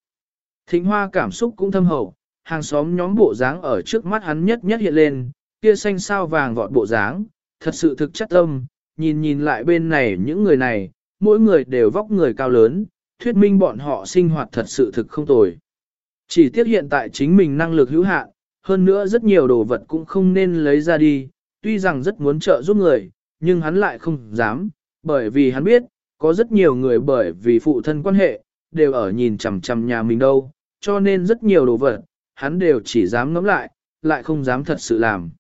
Thịnh hoa cảm xúc cũng thâm hậu, hàng xóm nhóm bộ dáng ở trước mắt hắn nhất nhất hiện lên, kia xanh sao vàng vọt bộ dáng, thật sự thực chất tâm, nhìn nhìn lại bên này những người này, mỗi người đều vóc người cao lớn, thuyết minh bọn họ sinh hoạt thật sự thực không tồi. Chỉ tiếc hiện tại chính mình năng lực hữu hạn, hơn nữa rất nhiều đồ vật cũng không nên lấy ra đi, tuy rằng rất muốn trợ giúp người, nhưng hắn lại không dám, bởi vì hắn biết, có rất nhiều người bởi vì phụ thân quan hệ, đều ở nhìn chằm chằm nhà mình đâu, cho nên rất nhiều đồ vật, hắn đều chỉ dám ngắm lại, lại không dám thật sự làm.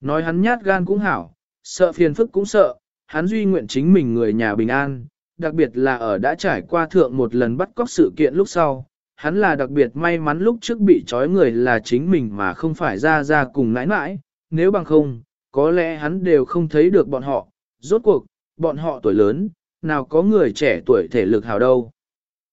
Nói hắn nhát gan cũng hảo, sợ phiền phức cũng sợ, hắn duy nguyện chính mình người nhà bình an, đặc biệt là ở đã trải qua thượng một lần bắt cóc sự kiện lúc sau, hắn là đặc biệt may mắn lúc trước bị trói người là chính mình mà không phải ra ra cùng nãi nãi, nếu bằng không, có lẽ hắn đều không thấy được bọn họ, rốt cuộc, bọn họ tuổi lớn, nào có người trẻ tuổi thể lực hào đâu.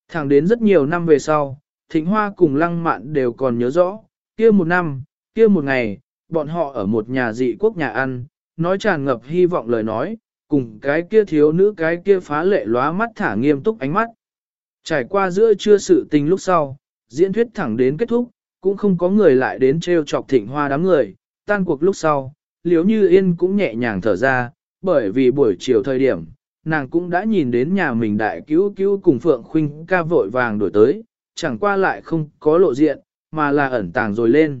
Thẳng đến rất nhiều năm về sau, Thịnh Hoa cùng Lăng Mạn đều còn nhớ rõ, kia một năm, kia một ngày, bọn họ ở một nhà dị quốc nhà ăn, nói tràn ngập hy vọng lời nói, cùng cái kia thiếu nữ cái kia phá lệ lóa mắt thả nghiêm túc ánh mắt. Trải qua giữa trưa sự tình lúc sau, diễn thuyết thẳng đến kết thúc, cũng không có người lại đến treo chọc thịnh hoa đám người, tan cuộc lúc sau, liếu như yên cũng nhẹ nhàng thở ra, bởi vì buổi chiều thời điểm, nàng cũng đã nhìn đến nhà mình đại cứu cứu cùng Phượng Khuynh ca vội vàng đổi tới, chẳng qua lại không có lộ diện, mà là ẩn tàng rồi lên.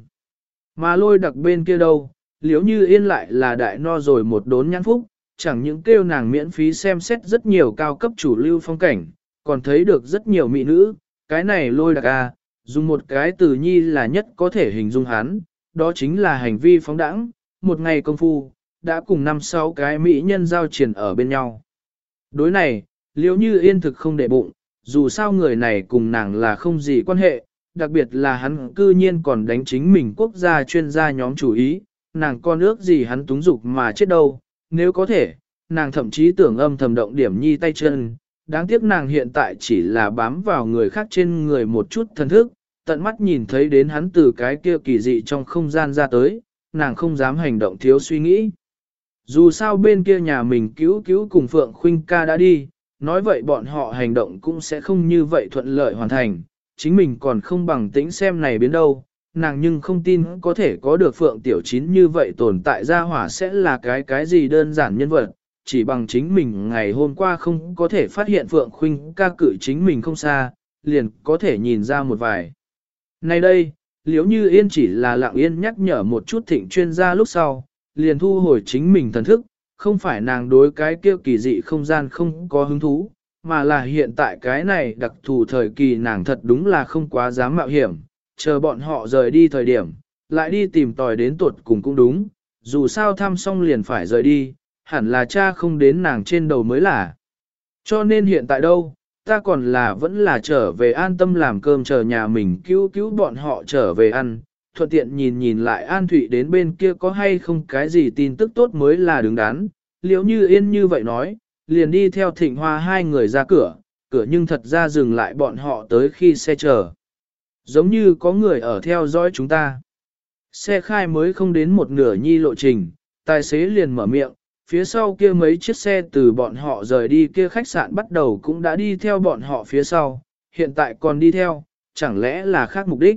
Mà lôi đặc bên kia đâu, liếu như yên lại là đại no rồi một đốn nhãn phúc, chẳng những kêu nàng miễn phí xem xét rất nhiều cao cấp chủ lưu phong cảnh, còn thấy được rất nhiều mỹ nữ, cái này lôi đặc a, dùng một cái từ nhi là nhất có thể hình dung hắn, đó chính là hành vi phóng đẳng, một ngày công phu, đã cùng năm sáu cái mỹ nhân giao triển ở bên nhau. Đối này, liếu như yên thực không để bụng, dù sao người này cùng nàng là không gì quan hệ, đặc biệt là hắn cư nhiên còn đánh chính mình quốc gia chuyên gia nhóm chủ ý, nàng con ước gì hắn túng dục mà chết đâu, nếu có thể, nàng thậm chí tưởng âm thầm động điểm nhi tay chân, đáng tiếc nàng hiện tại chỉ là bám vào người khác trên người một chút thân thức, tận mắt nhìn thấy đến hắn từ cái kia kỳ dị trong không gian ra tới, nàng không dám hành động thiếu suy nghĩ. Dù sao bên kia nhà mình cứu cứu cùng Phượng Khuynh ca đã đi, nói vậy bọn họ hành động cũng sẽ không như vậy thuận lợi hoàn thành, chính mình còn không bằng tĩnh xem này biến đâu, nàng nhưng không tin có thể có được Phượng Tiểu Chín như vậy tồn tại ra hỏa sẽ là cái cái gì đơn giản nhân vật, chỉ bằng chính mình ngày hôm qua không có thể phát hiện Phượng Khuynh ca cử chính mình không xa, liền có thể nhìn ra một vài. này đây, liếu như yên chỉ là lặng yên nhắc nhở một chút thịnh chuyên gia lúc sau, liền thu hồi chính mình thần thức, không phải nàng đối cái kia kỳ dị không gian không có hứng thú, mà là hiện tại cái này đặc thù thời kỳ nàng thật đúng là không quá dám mạo hiểm, chờ bọn họ rời đi thời điểm, lại đi tìm tòi đến tuột cùng cũng đúng, dù sao thăm xong liền phải rời đi, hẳn là cha không đến nàng trên đầu mới là. Cho nên hiện tại đâu, ta còn là vẫn là trở về an tâm làm cơm chờ nhà mình cứu cứu bọn họ trở về ăn, thuận tiện nhìn nhìn lại An Thụy đến bên kia có hay không cái gì tin tức tốt mới là đứng đắn. Liễu như yên như vậy nói, liền đi theo thịnh hoa hai người ra cửa, cửa nhưng thật ra dừng lại bọn họ tới khi xe chờ. Giống như có người ở theo dõi chúng ta. Xe khai mới không đến một nửa nhi lộ trình, tài xế liền mở miệng, phía sau kia mấy chiếc xe từ bọn họ rời đi kia khách sạn bắt đầu cũng đã đi theo bọn họ phía sau, hiện tại còn đi theo, chẳng lẽ là khác mục đích.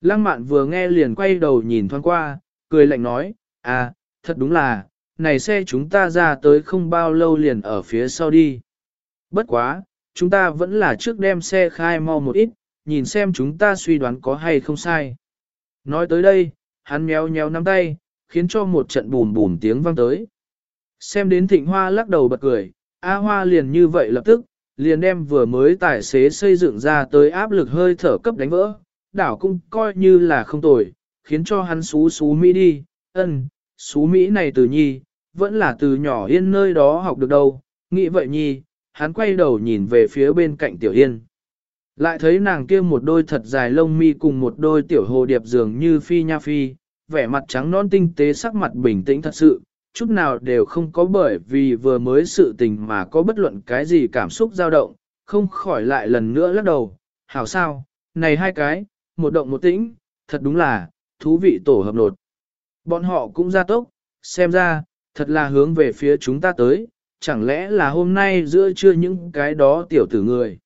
Lăng mạn vừa nghe liền quay đầu nhìn thoáng qua, cười lạnh nói, à, thật đúng là, này xe chúng ta ra tới không bao lâu liền ở phía sau đi. Bất quá, chúng ta vẫn là trước đem xe khai mau một ít, nhìn xem chúng ta suy đoán có hay không sai. Nói tới đây, hắn méo méo nắm tay, khiến cho một trận bùm bùm tiếng vang tới. Xem đến thịnh hoa lắc đầu bật cười, A hoa liền như vậy lập tức, liền đem vừa mới tài xế xây dựng ra tới áp lực hơi thở cấp đánh vỡ, đảo cũng coi như là không tồi, khiến cho hắn xú xú Mỹ đi, ân, xú Mỹ này từ nhi, vẫn là từ nhỏ yên nơi đó học được đâu, nghĩ vậy nhi, hắn quay đầu nhìn về phía bên cạnh tiểu yên. Lại thấy nàng kia một đôi thật dài lông mi cùng một đôi tiểu hồ điệp dường như phi nha phi, vẻ mặt trắng non tinh tế sắc mặt bình tĩnh thật sự, chút nào đều không có bởi vì vừa mới sự tình mà có bất luận cái gì cảm xúc dao động, không khỏi lại lần nữa lắc đầu, hảo sao, này hai cái, một động một tĩnh, thật đúng là, thú vị tổ hợp nột. Bọn họ cũng ra tốc, xem ra, thật là hướng về phía chúng ta tới, chẳng lẽ là hôm nay giữa trưa những cái đó tiểu tử người.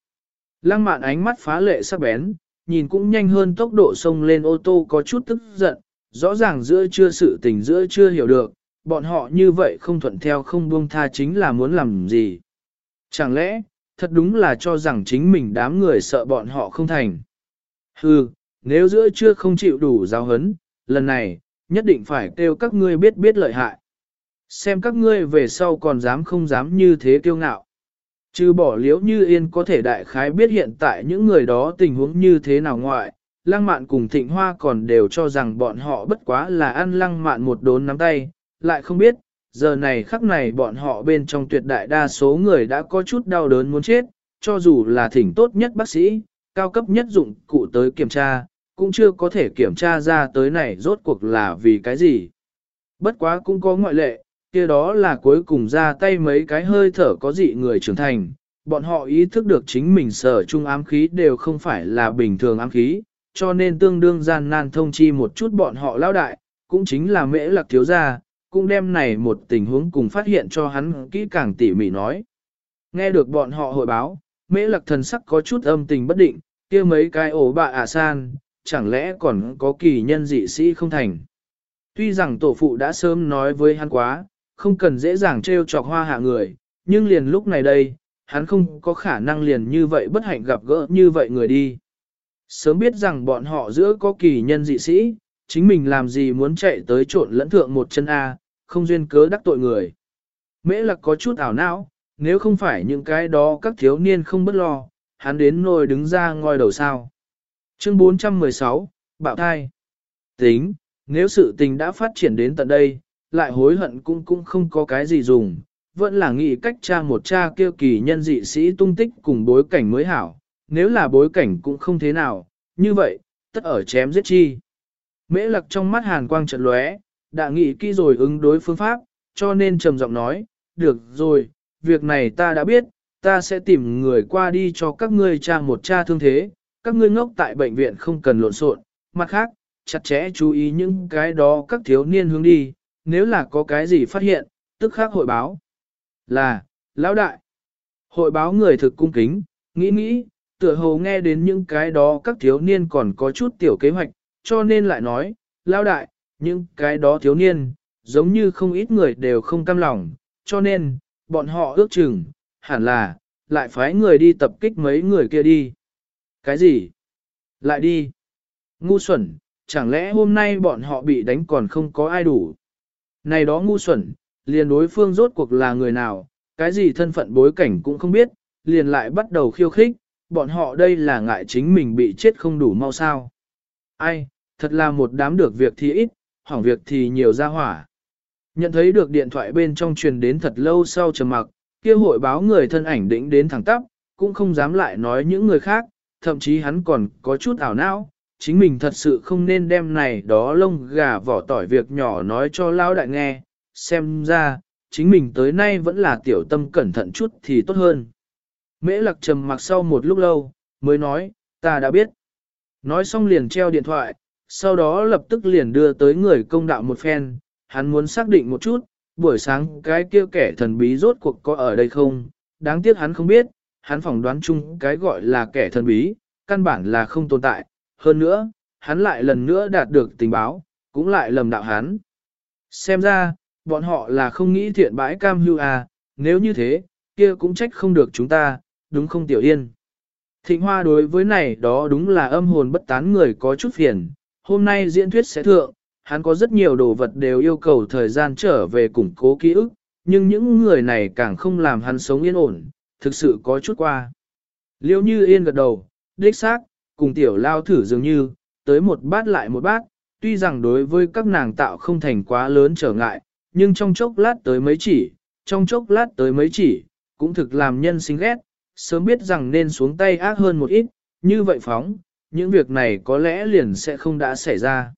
Lăng mạn ánh mắt phá lệ sắc bén, nhìn cũng nhanh hơn tốc độ sông lên ô tô có chút tức giận, rõ ràng giữa chưa sự tình giữa chưa hiểu được, bọn họ như vậy không thuận theo không buông tha chính là muốn làm gì. Chẳng lẽ, thật đúng là cho rằng chính mình đám người sợ bọn họ không thành. Hừ, nếu giữa chưa không chịu đủ giáo hấn, lần này, nhất định phải kêu các ngươi biết biết lợi hại. Xem các ngươi về sau còn dám không dám như thế kiêu ngạo. Chứ bỏ liễu như yên có thể đại khái biết hiện tại những người đó tình huống như thế nào ngoại, lăng mạn cùng thịnh hoa còn đều cho rằng bọn họ bất quá là ăn lăng mạn một đốn nắm tay, lại không biết, giờ này khắc này bọn họ bên trong tuyệt đại đa số người đã có chút đau đớn muốn chết, cho dù là thỉnh tốt nhất bác sĩ, cao cấp nhất dụng cụ tới kiểm tra, cũng chưa có thể kiểm tra ra tới này rốt cuộc là vì cái gì. Bất quá cũng có ngoại lệ, kia đó là cuối cùng ra tay mấy cái hơi thở có dị người trưởng thành, bọn họ ý thức được chính mình sở trung ám khí đều không phải là bình thường ám khí, cho nên tương đương gian nan thông chi một chút bọn họ lao đại, cũng chính là mễ lạc thiếu gia, cũng đem này một tình huống cùng phát hiện cho hắn kỹ càng tỉ mỉ nói. Nghe được bọn họ hội báo, mễ lạc thần sắc có chút âm tình bất định, kia mấy cái ổ bạ ả san, chẳng lẽ còn có kỳ nhân dị sĩ không thành. Tuy rằng tổ phụ đã sớm nói với hắn quá, không cần dễ dàng trêu chọc hoa hạ người, nhưng liền lúc này đây, hắn không có khả năng liền như vậy bất hạnh gặp gỡ như vậy người đi. Sớm biết rằng bọn họ giữa có kỳ nhân dị sĩ, chính mình làm gì muốn chạy tới trộn lẫn thượng một chân A, không duyên cớ đắc tội người. Mễ lạc có chút ảo não, nếu không phải những cái đó các thiếu niên không bất lo, hắn đến nồi đứng ra ngoi đầu sao. Chương 416, Bạo thai. Tính, nếu sự tình đã phát triển đến tận đây, lại hối hận cũng cũng không có cái gì dùng, vẫn là nghĩ cách tra một cha kêu kỳ nhân dị sĩ tung tích cùng bối cảnh mới hảo, nếu là bối cảnh cũng không thế nào, như vậy, tất ở chém giết chi. Mễ lặc trong mắt hàn quang trận lóe, đã nghĩ kỹ rồi ứng đối phương pháp, cho nên trầm giọng nói, được rồi, việc này ta đã biết, ta sẽ tìm người qua đi cho các ngươi tra một cha thương thế, các ngươi ngốc tại bệnh viện không cần lộn xộn, mặt khác, chặt chẽ chú ý những cái đó các thiếu niên hướng đi, nếu là có cái gì phát hiện, tức khắc hội báo. Là, lão đại. Hội báo người thực cung kính, nghĩ nghĩ, tựa hồ nghe đến những cái đó các thiếu niên còn có chút tiểu kế hoạch, cho nên lại nói, lão đại, những cái đó thiếu niên, giống như không ít người đều không cam lòng, cho nên, bọn họ ước chừng, hẳn là, lại phái người đi tập kích mấy người kia đi. Cái gì? Lại đi. Ngu xuẩn, chẳng lẽ hôm nay bọn họ bị đánh còn không có ai đủ? Này đó ngu xuẩn, liền đối phương rốt cuộc là người nào, cái gì thân phận bối cảnh cũng không biết, liền lại bắt đầu khiêu khích, bọn họ đây là ngại chính mình bị chết không đủ mau sao. Ai, thật là một đám được việc thì ít, hỏng việc thì nhiều ra hỏa. Nhận thấy được điện thoại bên trong truyền đến thật lâu sau trầm mặc, kia hội báo người thân ảnh đỉnh đến thẳng tắp, cũng không dám lại nói những người khác, thậm chí hắn còn có chút ảo não, chính mình thật sự không nên đem này đó lông gà vỏ tỏi việc nhỏ nói cho lão đại nghe, xem ra, chính mình tới nay vẫn là tiểu tâm cẩn thận chút thì tốt hơn. Mễ lạc trầm mặc sau một lúc lâu, mới nói, ta đã biết. Nói xong liền treo điện thoại, sau đó lập tức liền đưa tới người công đạo một phen, hắn muốn xác định một chút, buổi sáng cái kia kẻ thần bí rốt cuộc có ở đây không, đáng tiếc hắn không biết, hắn phỏng đoán chung cái gọi là kẻ thần bí, căn bản là không tồn tại, hơn nữa, hắn lại lần nữa đạt được tình báo, cũng lại lầm đạo hắn. Xem ra, bọn họ là không nghĩ thiện bãi cam hưu à, nếu như thế, kia cũng trách không được chúng ta, đúng không Tiểu Yên? Thịnh Hoa đối với này đó đúng là âm hồn bất tán người có chút phiền, hôm nay diễn thuyết sẽ thượng, hắn có rất nhiều đồ vật đều yêu cầu thời gian trở về củng cố ký ức, nhưng những người này càng không làm hắn sống yên ổn, thực sự có chút qua. Liêu như yên gật đầu, đích xác, cùng tiểu lao thử dường như, tới một bát lại một bát, tuy rằng đối với các nàng tạo không thành quá lớn trở ngại, nhưng trong chốc lát tới mấy chỉ, trong chốc lát tới mấy chỉ, cũng thực làm nhân sinh ghét, sớm biết rằng nên xuống tay ác hơn một ít, như vậy phóng, những việc này có lẽ liền sẽ không đã xảy ra.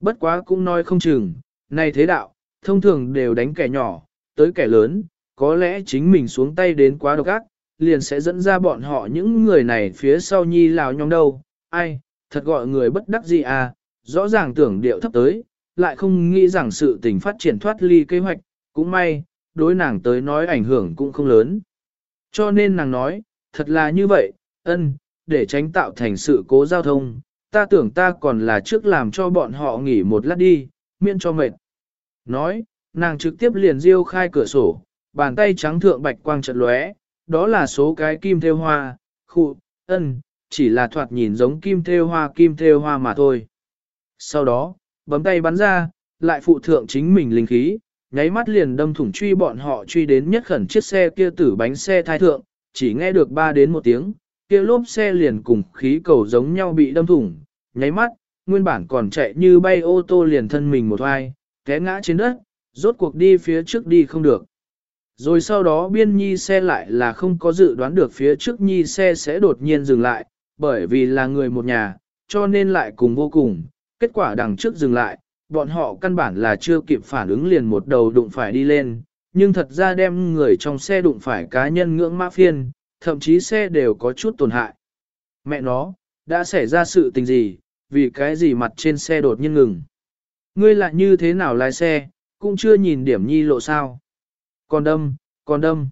Bất quá cũng nói không chừng, này thế đạo, thông thường đều đánh kẻ nhỏ, tới kẻ lớn, có lẽ chính mình xuống tay đến quá độc ác, liền sẽ dẫn ra bọn họ những người này phía sau nhi lào nhóm đâu, ai, thật gọi người bất đắc gì à, rõ ràng tưởng điệu thấp tới, lại không nghĩ rằng sự tình phát triển thoát ly kế hoạch, cũng may, đối nàng tới nói ảnh hưởng cũng không lớn. Cho nên nàng nói, thật là như vậy, ân, để tránh tạo thành sự cố giao thông, ta tưởng ta còn là trước làm cho bọn họ nghỉ một lát đi, miễn cho mệt. Nói, nàng trực tiếp liền riêu khai cửa sổ, bàn tay trắng thượng bạch quang trận lóe, đó là số cái kim theo hoa, khu, ân, chỉ là thoạt nhìn giống kim theo hoa kim theo hoa mà thôi. Sau đó, bấm tay bắn ra, lại phụ thượng chính mình linh khí, nháy mắt liền đâm thủng truy bọn họ truy đến nhất khẩn chiếc xe kia tử bánh xe thai thượng, chỉ nghe được ba đến một tiếng, kia lốp xe liền cùng khí cầu giống nhau bị đâm thủng, nháy mắt, nguyên bản còn chạy như bay ô tô liền thân mình một hoài, té ngã trên đất, rốt cuộc đi phía trước đi không được. Rồi sau đó biên nhi xe lại là không có dự đoán được phía trước nhi xe sẽ đột nhiên dừng lại, bởi vì là người một nhà, cho nên lại cùng vô cùng, kết quả đằng trước dừng lại, bọn họ căn bản là chưa kịp phản ứng liền một đầu đụng phải đi lên, nhưng thật ra đem người trong xe đụng phải cá nhân ngưỡng mã phiên, thậm chí xe đều có chút tổn hại. Mẹ nó, đã xảy ra sự tình gì, vì cái gì mặt trên xe đột nhiên ngừng. Ngươi lại như thế nào lái xe, cũng chưa nhìn điểm nhi lộ sao. Còn đâm, còn đâm.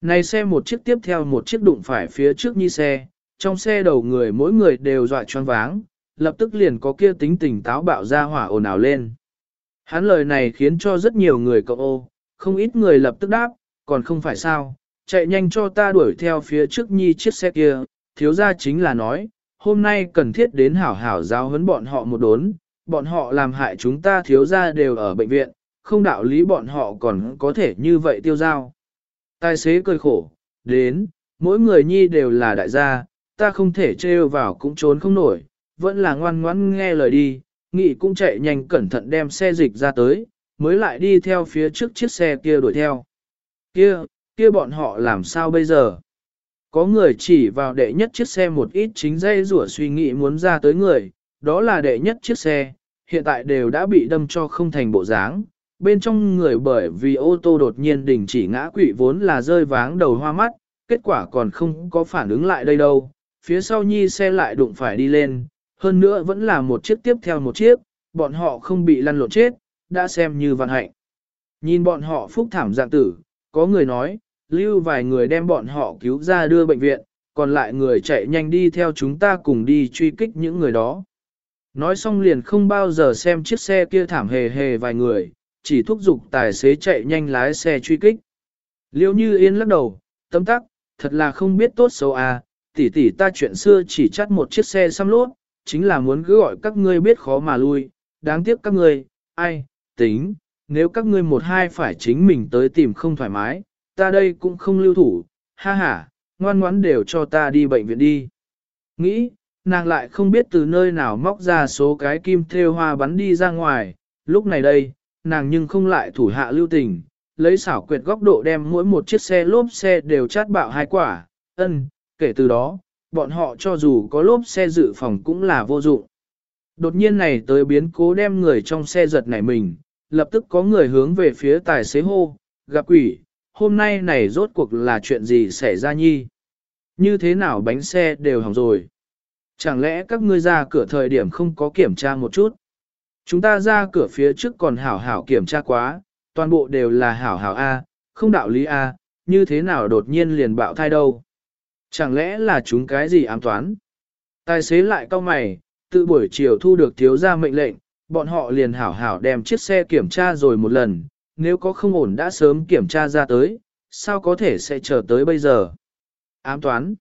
Này xe một chiếc tiếp theo một chiếc đụng phải phía trước nhi xe, trong xe đầu người mỗi người đều dọa choáng váng, lập tức liền có kia tính tình táo bạo ra hỏa ồn ào lên. Hắn lời này khiến cho rất nhiều người cậu ô, không ít người lập tức đáp, còn không phải sao, chạy nhanh cho ta đuổi theo phía trước nhi chiếc xe kia, thiếu ra chính là nói, hôm nay cần thiết đến hảo hảo giáo huấn bọn họ một đốn, bọn họ làm hại chúng ta thiếu ra đều ở bệnh viện, không đạo lý bọn họ còn có thể như vậy tiêu giao. Tài xế cười khổ, đến, mỗi người nhi đều là đại gia, ta không thể trêu vào cũng trốn không nổi, vẫn là ngoan ngoãn nghe lời đi, nghị cũng chạy nhanh cẩn thận đem xe dịch ra tới, mới lại đi theo phía trước chiếc xe kia đuổi theo. Kia, kia bọn họ làm sao bây giờ? Có người chỉ vào đệ nhất chiếc xe một ít chính dây rủa suy nghĩ muốn ra tới người, đó là đệ nhất chiếc xe, hiện tại đều đã bị đâm cho không thành bộ dáng. Bên trong người bởi vì ô tô đột nhiên đình chỉ ngã quỵ vốn là rơi váng đầu hoa mắt, kết quả còn không có phản ứng lại đây đâu. Phía sau nhi xe lại đụng phải đi lên, hơn nữa vẫn là một chiếc tiếp theo một chiếc, bọn họ không bị lăn lộn chết, đã xem như vạn hạnh. Nhìn bọn họ phúc thảm dạng tử, có người nói, lưu vài người đem bọn họ cứu ra đưa bệnh viện, còn lại người chạy nhanh đi theo chúng ta cùng đi truy kích những người đó. Nói xong liền không bao giờ xem chiếc xe kia thảm hề hề vài người, chỉ thúc giục tài xế chạy nhanh lái xe truy kích. Liêu như yên lắc đầu, tấm tắc, thật là không biết tốt xấu à, tỷ tỷ ta chuyện xưa chỉ chắt một chiếc xe xăm lốt, chính là muốn cứ gọi các ngươi biết khó mà lui, đáng tiếc các ngươi, ai, tính, nếu các ngươi một hai phải chính mình tới tìm không thoải mái, ta đây cũng không lưu thủ, ha ha, ngoan ngoãn đều cho ta đi bệnh viện đi. Nghĩ, nàng lại không biết từ nơi nào móc ra số cái kim thêu hoa bắn đi ra ngoài, lúc này đây, nàng nhưng không lại thủ hạ lưu tình, lấy xảo quyệt góc độ đem mỗi một chiếc xe lốp xe đều chát bạo hai quả, ân, kể từ đó, bọn họ cho dù có lốp xe dự phòng cũng là vô dụng. Đột nhiên này tới biến cố đem người trong xe giật nảy mình, lập tức có người hướng về phía tài xế hô, gặp quỷ, hôm nay này rốt cuộc là chuyện gì xảy ra nhi? Như thế nào bánh xe đều hỏng rồi? Chẳng lẽ các ngươi ra cửa thời điểm không có kiểm tra một chút? Chúng ta ra cửa phía trước còn hảo hảo kiểm tra quá, toàn bộ đều là hảo hảo A, không đạo lý A, như thế nào đột nhiên liền bạo thai đâu. Chẳng lẽ là chúng cái gì ám toán? Tài xế lại cau mày, tự buổi chiều thu được thiếu gia mệnh lệnh, bọn họ liền hảo hảo đem chiếc xe kiểm tra rồi một lần, nếu có không ổn đã sớm kiểm tra ra tới, sao có thể sẽ chờ tới bây giờ? Ám toán.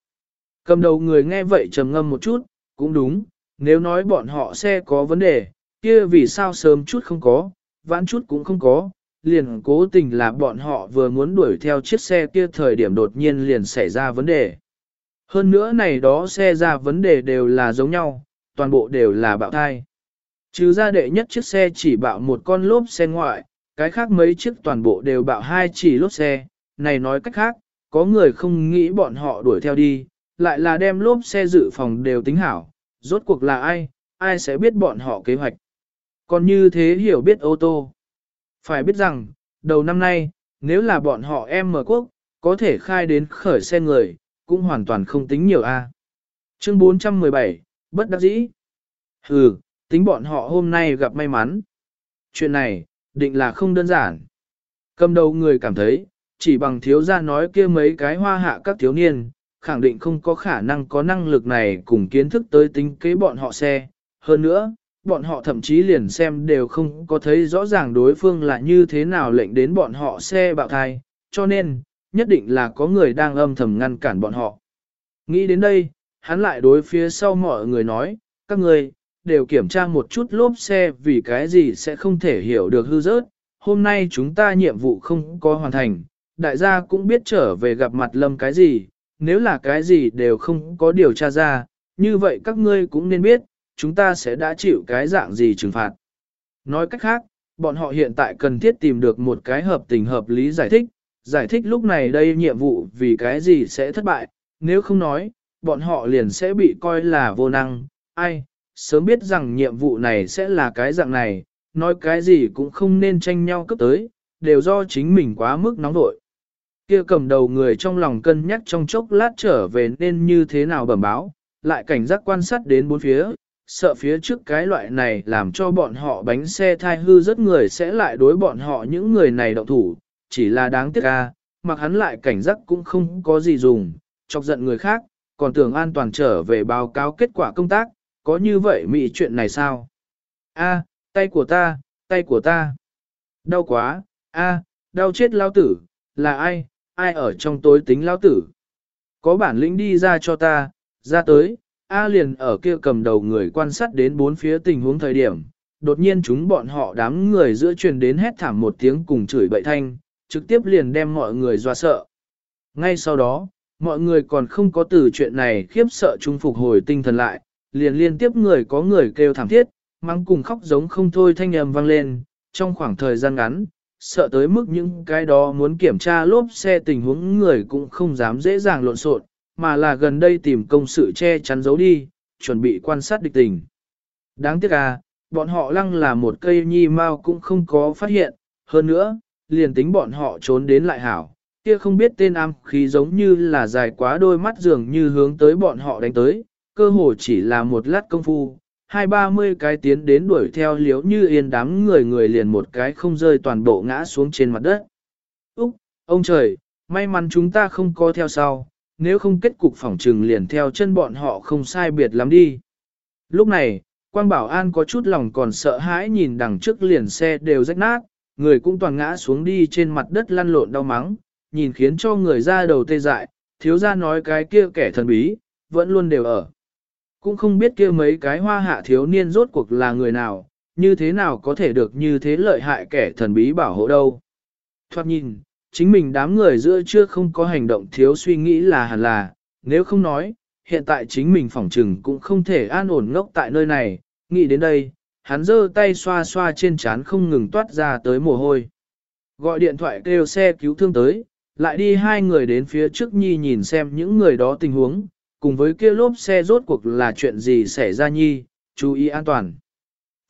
Cầm đầu người nghe vậy trầm ngâm một chút, cũng đúng, nếu nói bọn họ xe có vấn đề, kia vì sao sớm chút không có, vãn chút cũng không có, liền cố tình là bọn họ vừa muốn đuổi theo chiếc xe kia thời điểm đột nhiên liền xảy ra vấn đề. Hơn nữa này đó xe ra vấn đề đều là giống nhau, toàn bộ đều là bạo thai. Trừ ra đệ nhất chiếc xe chỉ bạo một con lốp xe ngoại, cái khác mấy chiếc toàn bộ đều bạo hai chỉ lốp xe, này nói cách khác, có người không nghĩ bọn họ đuổi theo đi, lại là đem lốp xe dự phòng đều tính hảo, rốt cuộc là ai, ai sẽ biết bọn họ kế hoạch. Còn như thế hiểu biết ô tô. Phải biết rằng, đầu năm nay, nếu là bọn họ em mở quốc, có thể khai đến khởi xe người, cũng hoàn toàn không tính nhiều a. Chương 417, bất đắc dĩ. Hừ, tính bọn họ hôm nay gặp may mắn. Chuyện này, định là không đơn giản. Cầm đầu người cảm thấy, chỉ bằng thiếu gia nói kia mấy cái hoa hạ các thiếu niên, khẳng định không có khả năng có năng lực này cùng kiến thức tới tính kế bọn họ xe. Hơn nữa, bọn họ thậm chí liền xem đều không có thấy rõ ràng đối phương là như thế nào lệnh đến bọn họ xe bạo thai, cho nên, nhất định là có người đang âm thầm ngăn cản bọn họ. Nghĩ đến đây, hắn lại đối phía sau mọi người nói, các người, đều kiểm tra một chút lốp xe vì cái gì sẽ không thể hiểu được hư rớt. Hôm nay chúng ta nhiệm vụ không có hoàn thành, đại gia cũng biết trở về gặp mặt lâm cái gì, nếu là cái gì đều không có điều tra ra, như vậy các ngươi cũng nên biết, chúng ta sẽ đã chịu cái dạng gì trừng phạt. Nói cách khác, bọn họ hiện tại cần thiết tìm được một cái hợp tình hợp lý giải thích, giải thích lúc này đây nhiệm vụ vì cái gì sẽ thất bại, nếu không nói, bọn họ liền sẽ bị coi là vô năng, ai, sớm biết rằng nhiệm vụ này sẽ là cái dạng này, nói cái gì cũng không nên tranh nhau cấp tới, đều do chính mình quá mức nóng vội. Kia cầm đầu người trong lòng cân nhắc trong chốc lát trở về nên như thế nào bẩm báo, lại cảnh giác quan sát đến bốn phía, sợ phía trước cái loại này làm cho bọn họ bánh xe thai hư rất người sẽ lại đối bọn họ những người này động thủ, chỉ là đáng tiếc ca, mặc hắn lại cảnh giác cũng không có gì dùng, chọc giận người khác, còn tưởng an toàn trở về báo cáo kết quả công tác, có như vậy mị chuyện này sao? A, tay của ta, tay của ta. Đau quá, a, đau chết lao tử, là ai, ai ở trong tối tính lao tử? Có bản lĩnh đi ra cho ta, ra tới, A liền ở kia cầm đầu người quan sát đến bốn phía tình huống thời điểm, đột nhiên chúng bọn họ đám người giữa truyền đến hét thảm một tiếng cùng chửi bậy thanh, trực tiếp liền đem mọi người dọa sợ. Ngay sau đó, mọi người còn không có từ chuyện này khiếp sợ trung phục hồi tinh thần lại, liền liên tiếp người có người kêu thảm thiết, mắng cùng khóc giống không thôi thanh âm vang lên, trong khoảng thời gian ngắn, sợ tới mức những cái đó muốn kiểm tra lốp xe tình huống người cũng không dám dễ dàng lộn xộn, mà là gần đây tìm công sự che chắn giấu đi, chuẩn bị quan sát địch tình. Đáng tiếc à, bọn họ lăng là một cây nhi mau cũng không có phát hiện, hơn nữa, liền tính bọn họ trốn đến lại hảo, kia không biết tên am khí giống như là dài quá đôi mắt dường như hướng tới bọn họ đánh tới, cơ hồ chỉ là một lát công phu, hai ba mươi cái tiến đến đuổi theo liếu như yên đám người người liền một cái không rơi toàn bộ ngã xuống trên mặt đất. Úc, ông trời, may mắn chúng ta không có theo sau, nếu không kết cục phỏng trừng liền theo chân bọn họ không sai biệt lắm đi. Lúc này, Quang Bảo An có chút lòng còn sợ hãi nhìn đằng trước liền xe đều rách nát, người cũng toàn ngã xuống đi trên mặt đất lăn lộn đau mắng, nhìn khiến cho người ra đầu tê dại, thiếu ra nói cái kia kẻ thần bí, vẫn luôn đều ở. Cũng không biết kia mấy cái hoa hạ thiếu niên rốt cuộc là người nào, như thế nào có thể được như thế lợi hại kẻ thần bí bảo hộ đâu. Thoát nhìn, chính mình đám người giữa chưa không có hành động thiếu suy nghĩ là hẳn là, nếu không nói, hiện tại chính mình phỏng trừng cũng không thể an ổn ngốc tại nơi này, nghĩ đến đây, hắn giơ tay xoa xoa trên trán không ngừng toát ra tới mồ hôi. Gọi điện thoại kêu xe cứu thương tới, lại đi hai người đến phía trước nhi nhìn xem những người đó tình huống, cùng với kia lốp xe rốt cuộc là chuyện gì xảy ra nhi, chú ý an toàn.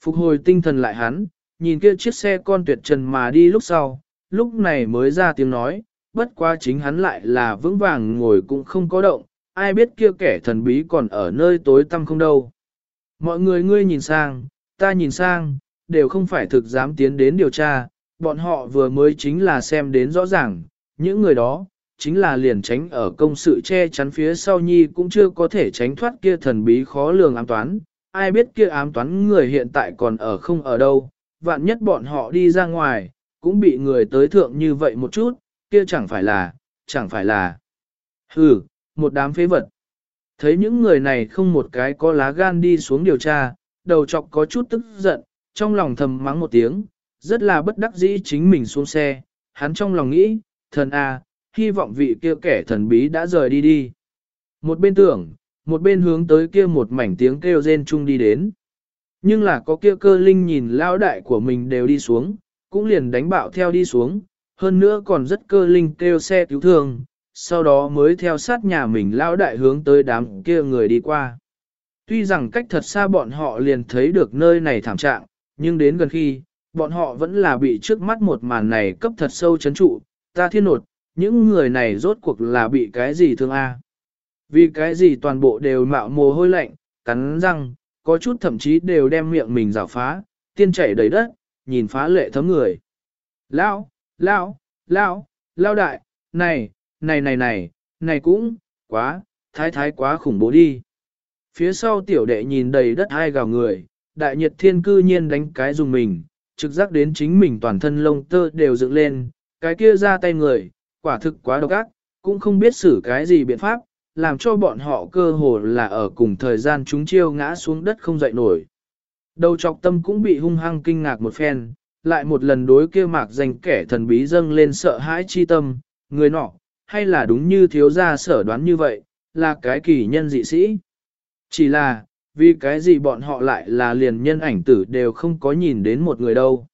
Phục hồi tinh thần lại hắn, nhìn kia chiếc xe con tuyệt trần mà đi lúc sau, lúc này mới ra tiếng nói, bất quá chính hắn lại là vững vàng ngồi cũng không có động, ai biết kia kẻ thần bí còn ở nơi tối tăm không đâu. Mọi người ngươi nhìn sang, ta nhìn sang, đều không phải thực dám tiến đến điều tra, bọn họ vừa mới chính là xem đến rõ ràng, những người đó, chính là liền tránh ở công sự che chắn phía sau nhi cũng chưa có thể tránh thoát kia thần bí khó lường ám toán, ai biết kia ám toán người hiện tại còn ở không ở đâu, vạn nhất bọn họ đi ra ngoài, cũng bị người tới thượng như vậy một chút, kia chẳng phải là, chẳng phải là. Hừ, một đám phế vật. Thấy những người này không một cái có lá gan đi xuống điều tra, đầu chọc có chút tức giận, trong lòng thầm mắng một tiếng, rất là bất đắc dĩ chính mình xuống xe, hắn trong lòng nghĩ, thần a, hy vọng vị kia kẻ thần bí đã rời đi đi. Một bên tưởng, một bên hướng tới kia một mảnh tiếng kêu rên chung đi đến. Nhưng là có kia cơ linh nhìn lao đại của mình đều đi xuống, cũng liền đánh bạo theo đi xuống, hơn nữa còn rất cơ linh kêu xe cứu thương, sau đó mới theo sát nhà mình lao đại hướng tới đám kia người đi qua. Tuy rằng cách thật xa bọn họ liền thấy được nơi này thảm trạng, nhưng đến gần khi, bọn họ vẫn là bị trước mắt một màn này cấp thật sâu chấn trụ, ta thiên nột, những người này rốt cuộc là bị cái gì thương a? Vì cái gì toàn bộ đều mạo mồ hôi lạnh, cắn răng, có chút thậm chí đều đem miệng mình rào phá, tiên chảy đầy đất, nhìn phá lệ thấm người. Lão, lão, lão, lão đại, này, này này này, này cũng, quá, thái thái quá khủng bố đi. Phía sau tiểu đệ nhìn đầy đất hai gào người, đại nhiệt thiên cư nhiên đánh cái dùng mình, trực giác đến chính mình toàn thân lông tơ đều dựng lên, cái kia ra tay người, quả thực quá độc ác, cũng không biết xử cái gì biện pháp, làm cho bọn họ cơ hồ là ở cùng thời gian chúng chiêu ngã xuống đất không dậy nổi. Đầu trọc tâm cũng bị hung hăng kinh ngạc một phen, lại một lần đối kia mạc danh kẻ thần bí dâng lên sợ hãi chi tâm, người nọ, hay là đúng như thiếu gia sở đoán như vậy, là cái kỳ nhân dị sĩ. Chỉ là, vì cái gì bọn họ lại là liền nhân ảnh tử đều không có nhìn đến một người đâu.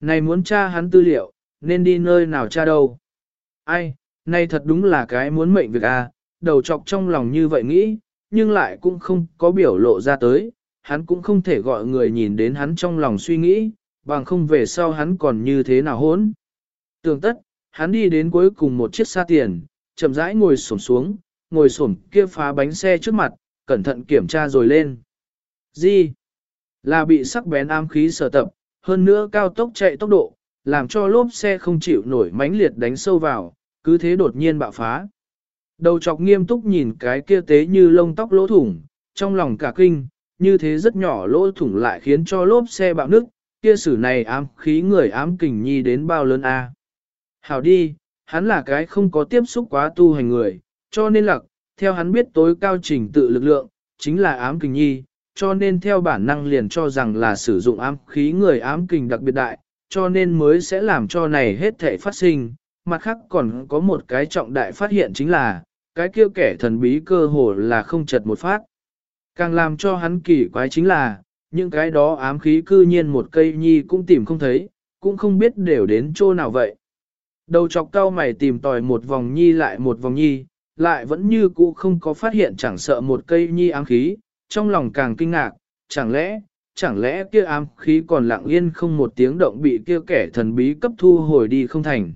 Này muốn tra hắn tư liệu, nên đi nơi nào tra đâu. Ai, này thật đúng là cái muốn mệnh việc à, đầu chọc trong lòng như vậy nghĩ, nhưng lại cũng không có biểu lộ ra tới, hắn cũng không thể gọi người nhìn đến hắn trong lòng suy nghĩ, bằng không về sau hắn còn như thế nào hốn. Tường tất, hắn đi đến cuối cùng một chiếc xa tiền, chậm rãi ngồi xổm xuống, ngồi xổm kia phá bánh xe trước mặt, cẩn thận kiểm tra rồi lên. Gì? Là bị sắc bén ám khí sở tập, hơn nữa cao tốc chạy tốc độ, làm cho lốp xe không chịu nổi mãnh liệt đánh sâu vào, cứ thế đột nhiên bạo phá. Đầu chọc nghiêm túc nhìn cái kia tế như lông tóc lỗ thủng, trong lòng cả kinh, như thế rất nhỏ lỗ thủng lại khiến cho lốp xe bạo nứt, kia sử này ám khí người ám kình nhi đến bao lớn a. Hảo đi, hắn là cái không có tiếp xúc quá tu hành người, cho nên lặc, theo hắn biết tối cao trình tự lực lượng, chính là ám kình nhi, cho nên theo bản năng liền cho rằng là sử dụng ám khí người ám kình đặc biệt đại, cho nên mới sẽ làm cho này hết thể phát sinh. Mặt khác còn có một cái trọng đại phát hiện chính là, cái kia kẻ thần bí cơ hồ là không chật một phát. Càng làm cho hắn kỳ quái chính là, những cái đó ám khí cư nhiên một cây nhi cũng tìm không thấy, cũng không biết đều đến chỗ nào vậy. Đầu chọc cao mày tìm tòi một vòng nhi lại một vòng nhi, lại vẫn như cũ không có phát hiện chẳng sợ một cây nhi ám khí, trong lòng càng kinh ngạc, chẳng lẽ, chẳng lẽ kia ám khí còn lặng yên không một tiếng động bị kia kẻ thần bí cấp thu hồi đi không thành.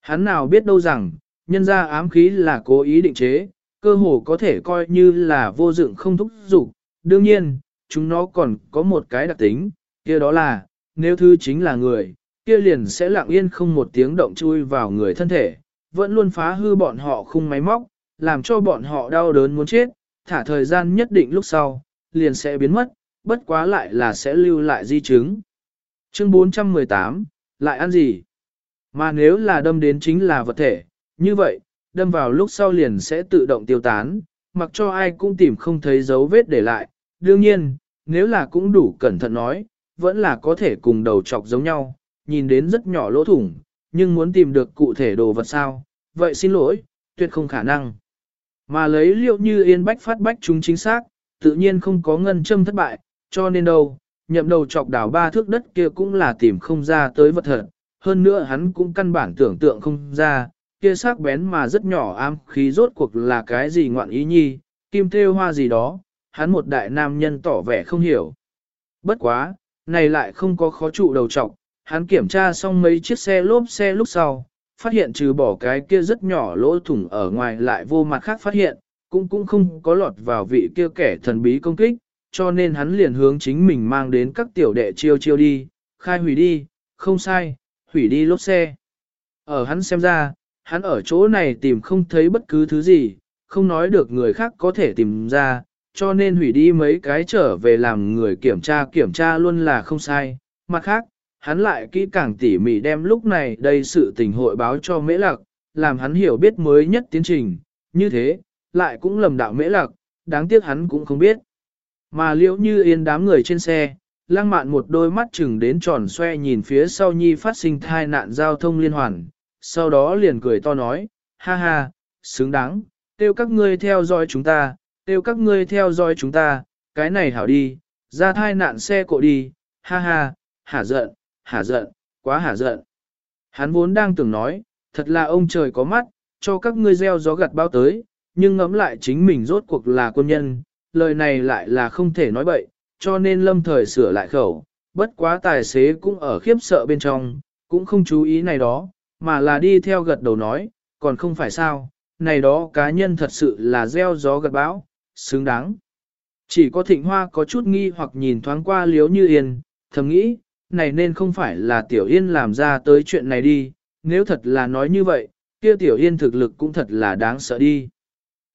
Hắn nào biết đâu rằng, nhân ra ám khí là cố ý định chế, cơ hồ có thể coi như là vô dụng không thúc dục đương nhiên, chúng nó còn có một cái đặc tính, kia đó là, nếu thứ chính là người, kia liền sẽ lặng yên không một tiếng động chui vào người thân thể, vẫn luôn phá hư bọn họ khung máy móc, làm cho bọn họ đau đớn muốn chết, thả thời gian nhất định lúc sau, liền sẽ biến mất, bất quá lại là sẽ lưu lại di chứng. Chương 418, lại ăn gì? Mà nếu là đâm đến chính là vật thể, như vậy, đâm vào lúc sau liền sẽ tự động tiêu tán, mặc cho ai cũng tìm không thấy dấu vết để lại. Đương nhiên, nếu là cũng đủ cẩn thận nói, vẫn là có thể cùng đầu chọc giống nhau, nhìn đến rất nhỏ lỗ thủng, nhưng muốn tìm được cụ thể đồ vật sao, vậy xin lỗi, tuyệt không khả năng. Mà lấy liệu như yên bách phát bách chúng chính xác, tự nhiên không có ngân châm thất bại, cho nên đâu, nhậm đầu chọc đảo ba thước đất kia cũng là tìm không ra tới vật thật, hơn nữa hắn cũng căn bản tưởng tượng không ra, kia sắc bén mà rất nhỏ ám khí rốt cuộc là cái gì ngoạn ý nhi, kim thêu hoa gì đó, hắn một đại nam nhân tỏ vẻ không hiểu. Bất quá, này lại không có khó trụ đầu trọc, hắn kiểm tra xong mấy chiếc xe lốp xe lúc sau, phát hiện trừ bỏ cái kia rất nhỏ lỗ thủng ở ngoài lại vô mặt khác phát hiện, cũng cũng không có lọt vào vị kia kẻ thần bí công kích, cho nên hắn liền hướng chính mình mang đến các tiểu đệ chiêu chiêu đi, khai hủy đi, không sai, hủy đi lốp xe. Ở hắn xem ra, hắn ở chỗ này tìm không thấy bất cứ thứ gì, không nói được người khác có thể tìm ra, cho nên hủy đi mấy cái trở về làm người kiểm tra kiểm tra luôn là không sai. Mặt khác, hắn lại kỹ càng tỉ mỉ đem lúc này đây sự tình hội báo cho mễ lạc, làm hắn hiểu biết mới nhất tiến trình, như thế, lại cũng lầm đạo mễ lạc, đáng tiếc hắn cũng không biết. Mà liễu như yên đám người trên xe, lăng mạn một đôi mắt chừng đến tròn xoe nhìn phía sau nhi phát sinh thai nạn giao thông liên hoàn, sau đó liền cười to nói, ha ha, xứng đáng, tiêu các ngươi theo dõi chúng ta, tiêu các ngươi theo dõi chúng ta, cái này hảo đi, ra thai nạn xe cộ đi, ha ha, hả giận, hả giận, quá hả giận. Hắn vốn đang tưởng nói, thật là ông trời có mắt, cho các ngươi gieo gió gặt bao tới, nhưng ngẫm lại chính mình rốt cuộc là quân nhân, lời này lại là không thể nói bậy, cho nên lâm thời sửa lại khẩu, bất quá tài xế cũng ở khiếp sợ bên trong, cũng không chú ý này đó, mà là đi theo gật đầu nói, còn không phải sao, này đó cá nhân thật sự là gieo gió gật bão, xứng đáng. Chỉ có thịnh hoa có chút nghi hoặc nhìn thoáng qua liếu như yên, thầm nghĩ, này nên không phải là tiểu yên làm ra tới chuyện này đi, nếu thật là nói như vậy, kia tiểu yên thực lực cũng thật là đáng sợ đi.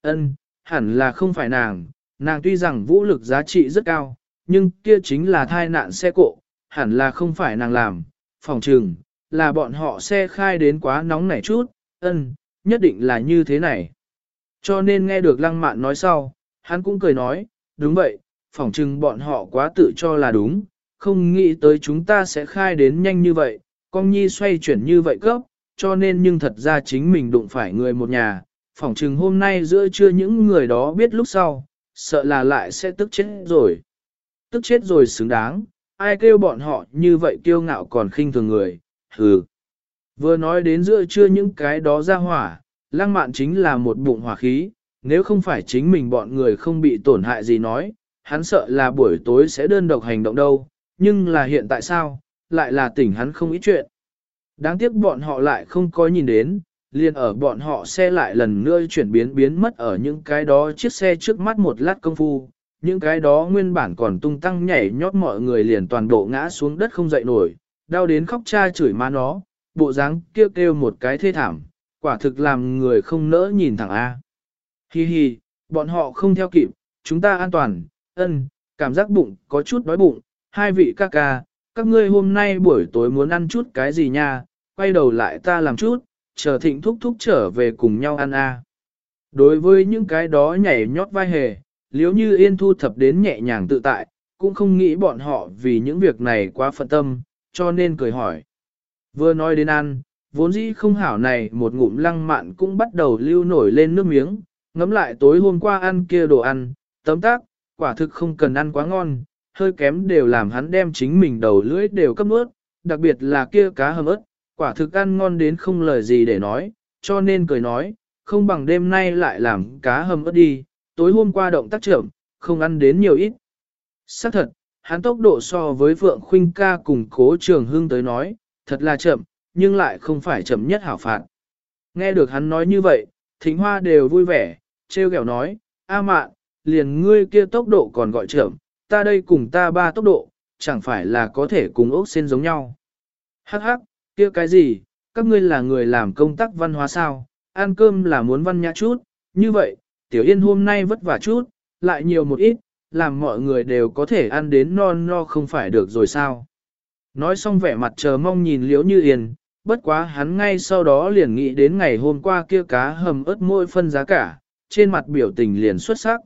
Ân, hẳn là không phải nàng, nàng tuy rằng vũ lực giá trị rất cao, nhưng kia chính là thai nạn xe cộ, hẳn là không phải nàng làm, phòng trừng, là bọn họ xe khai đến quá nóng nảy chút, ân, nhất định là như thế này. Cho nên nghe được lăng mạn nói sau, hắn cũng cười nói, đúng vậy, phỏng chừng bọn họ quá tự cho là đúng, không nghĩ tới chúng ta sẽ khai đến nhanh như vậy, con nhi xoay chuyển như vậy cấp, cho nên nhưng thật ra chính mình đụng phải người một nhà, phỏng chừng hôm nay giữa trưa những người đó biết lúc sau, sợ là lại sẽ tức chết rồi. Tức chết rồi xứng đáng, ai kêu bọn họ như vậy kiêu ngạo còn khinh thường người, hừ. Vừa nói đến giữa trưa những cái đó ra hỏa, lăng mạn chính là một bụng hỏa khí, nếu không phải chính mình bọn người không bị tổn hại gì nói, hắn sợ là buổi tối sẽ đơn độc hành động đâu, nhưng là hiện tại sao, lại là tỉnh hắn không ít chuyện. Đáng tiếc bọn họ lại không có nhìn đến, liền ở bọn họ xe lại lần nữa chuyển biến biến mất ở những cái đó chiếc xe trước mắt một lát công phu, những cái đó nguyên bản còn tung tăng nhảy nhót mọi người liền toàn bộ ngã xuống đất không dậy nổi, đau đến khóc cha chửi má nó, bộ dáng kêu kêu một cái thê thảm, quả thực làm người không nỡ nhìn thẳng A. Hi hi, bọn họ không theo kịp, chúng ta an toàn, ân, cảm giác bụng có chút đói bụng, hai vị ca ca, các ngươi hôm nay buổi tối muốn ăn chút cái gì nha, quay đầu lại ta làm chút, chờ thịnh thúc thúc trở về cùng nhau ăn a. Đối với những cái đó nhảy nhót vai hề, liếu như yên thu thập đến nhẹ nhàng tự tại, cũng không nghĩ bọn họ vì những việc này quá phận tâm, cho nên cười hỏi. Vừa nói đến ăn, vốn dĩ không hảo này một ngụm lăng mạn cũng bắt đầu lưu nổi lên nước miếng, ngắm lại tối hôm qua ăn kia đồ ăn, tấm tác, quả thực không cần ăn quá ngon, hơi kém đều làm hắn đem chính mình đầu lưỡi đều cấp nuốt, đặc biệt là kia cá hầm ớt, quả thực ăn ngon đến không lời gì để nói, cho nên cười nói, không bằng đêm nay lại làm cá hầm ớt đi, tối hôm qua động tác trưởng, không ăn đến nhiều ít. Xác thật, hắn tốc độ so với Phượng Khuynh ca cùng cố trường hưng tới nói, thật là chậm, nhưng lại không phải chậm nhất hảo phạt. Nghe được hắn nói như vậy, thính hoa đều vui vẻ, treo kẹo nói, A mạn, liền ngươi kia tốc độ còn gọi chậm, ta đây cùng ta ba tốc độ, chẳng phải là có thể cùng ốc sen giống nhau. Hắc hắc, kia cái gì, các ngươi là người làm công tác văn hóa sao, ăn cơm là muốn văn nhã chút, như vậy, tiểu yên hôm nay vất vả chút, lại nhiều một ít, làm mọi người đều có thể ăn đến non no không phải được rồi sao. Nói xong vẻ mặt chờ mong nhìn liễu như yên, bất quá hắn ngay sau đó liền nghĩ đến ngày hôm qua kia cá hầm ớt môi phân giá cả, trên mặt biểu tình liền xuất sắc.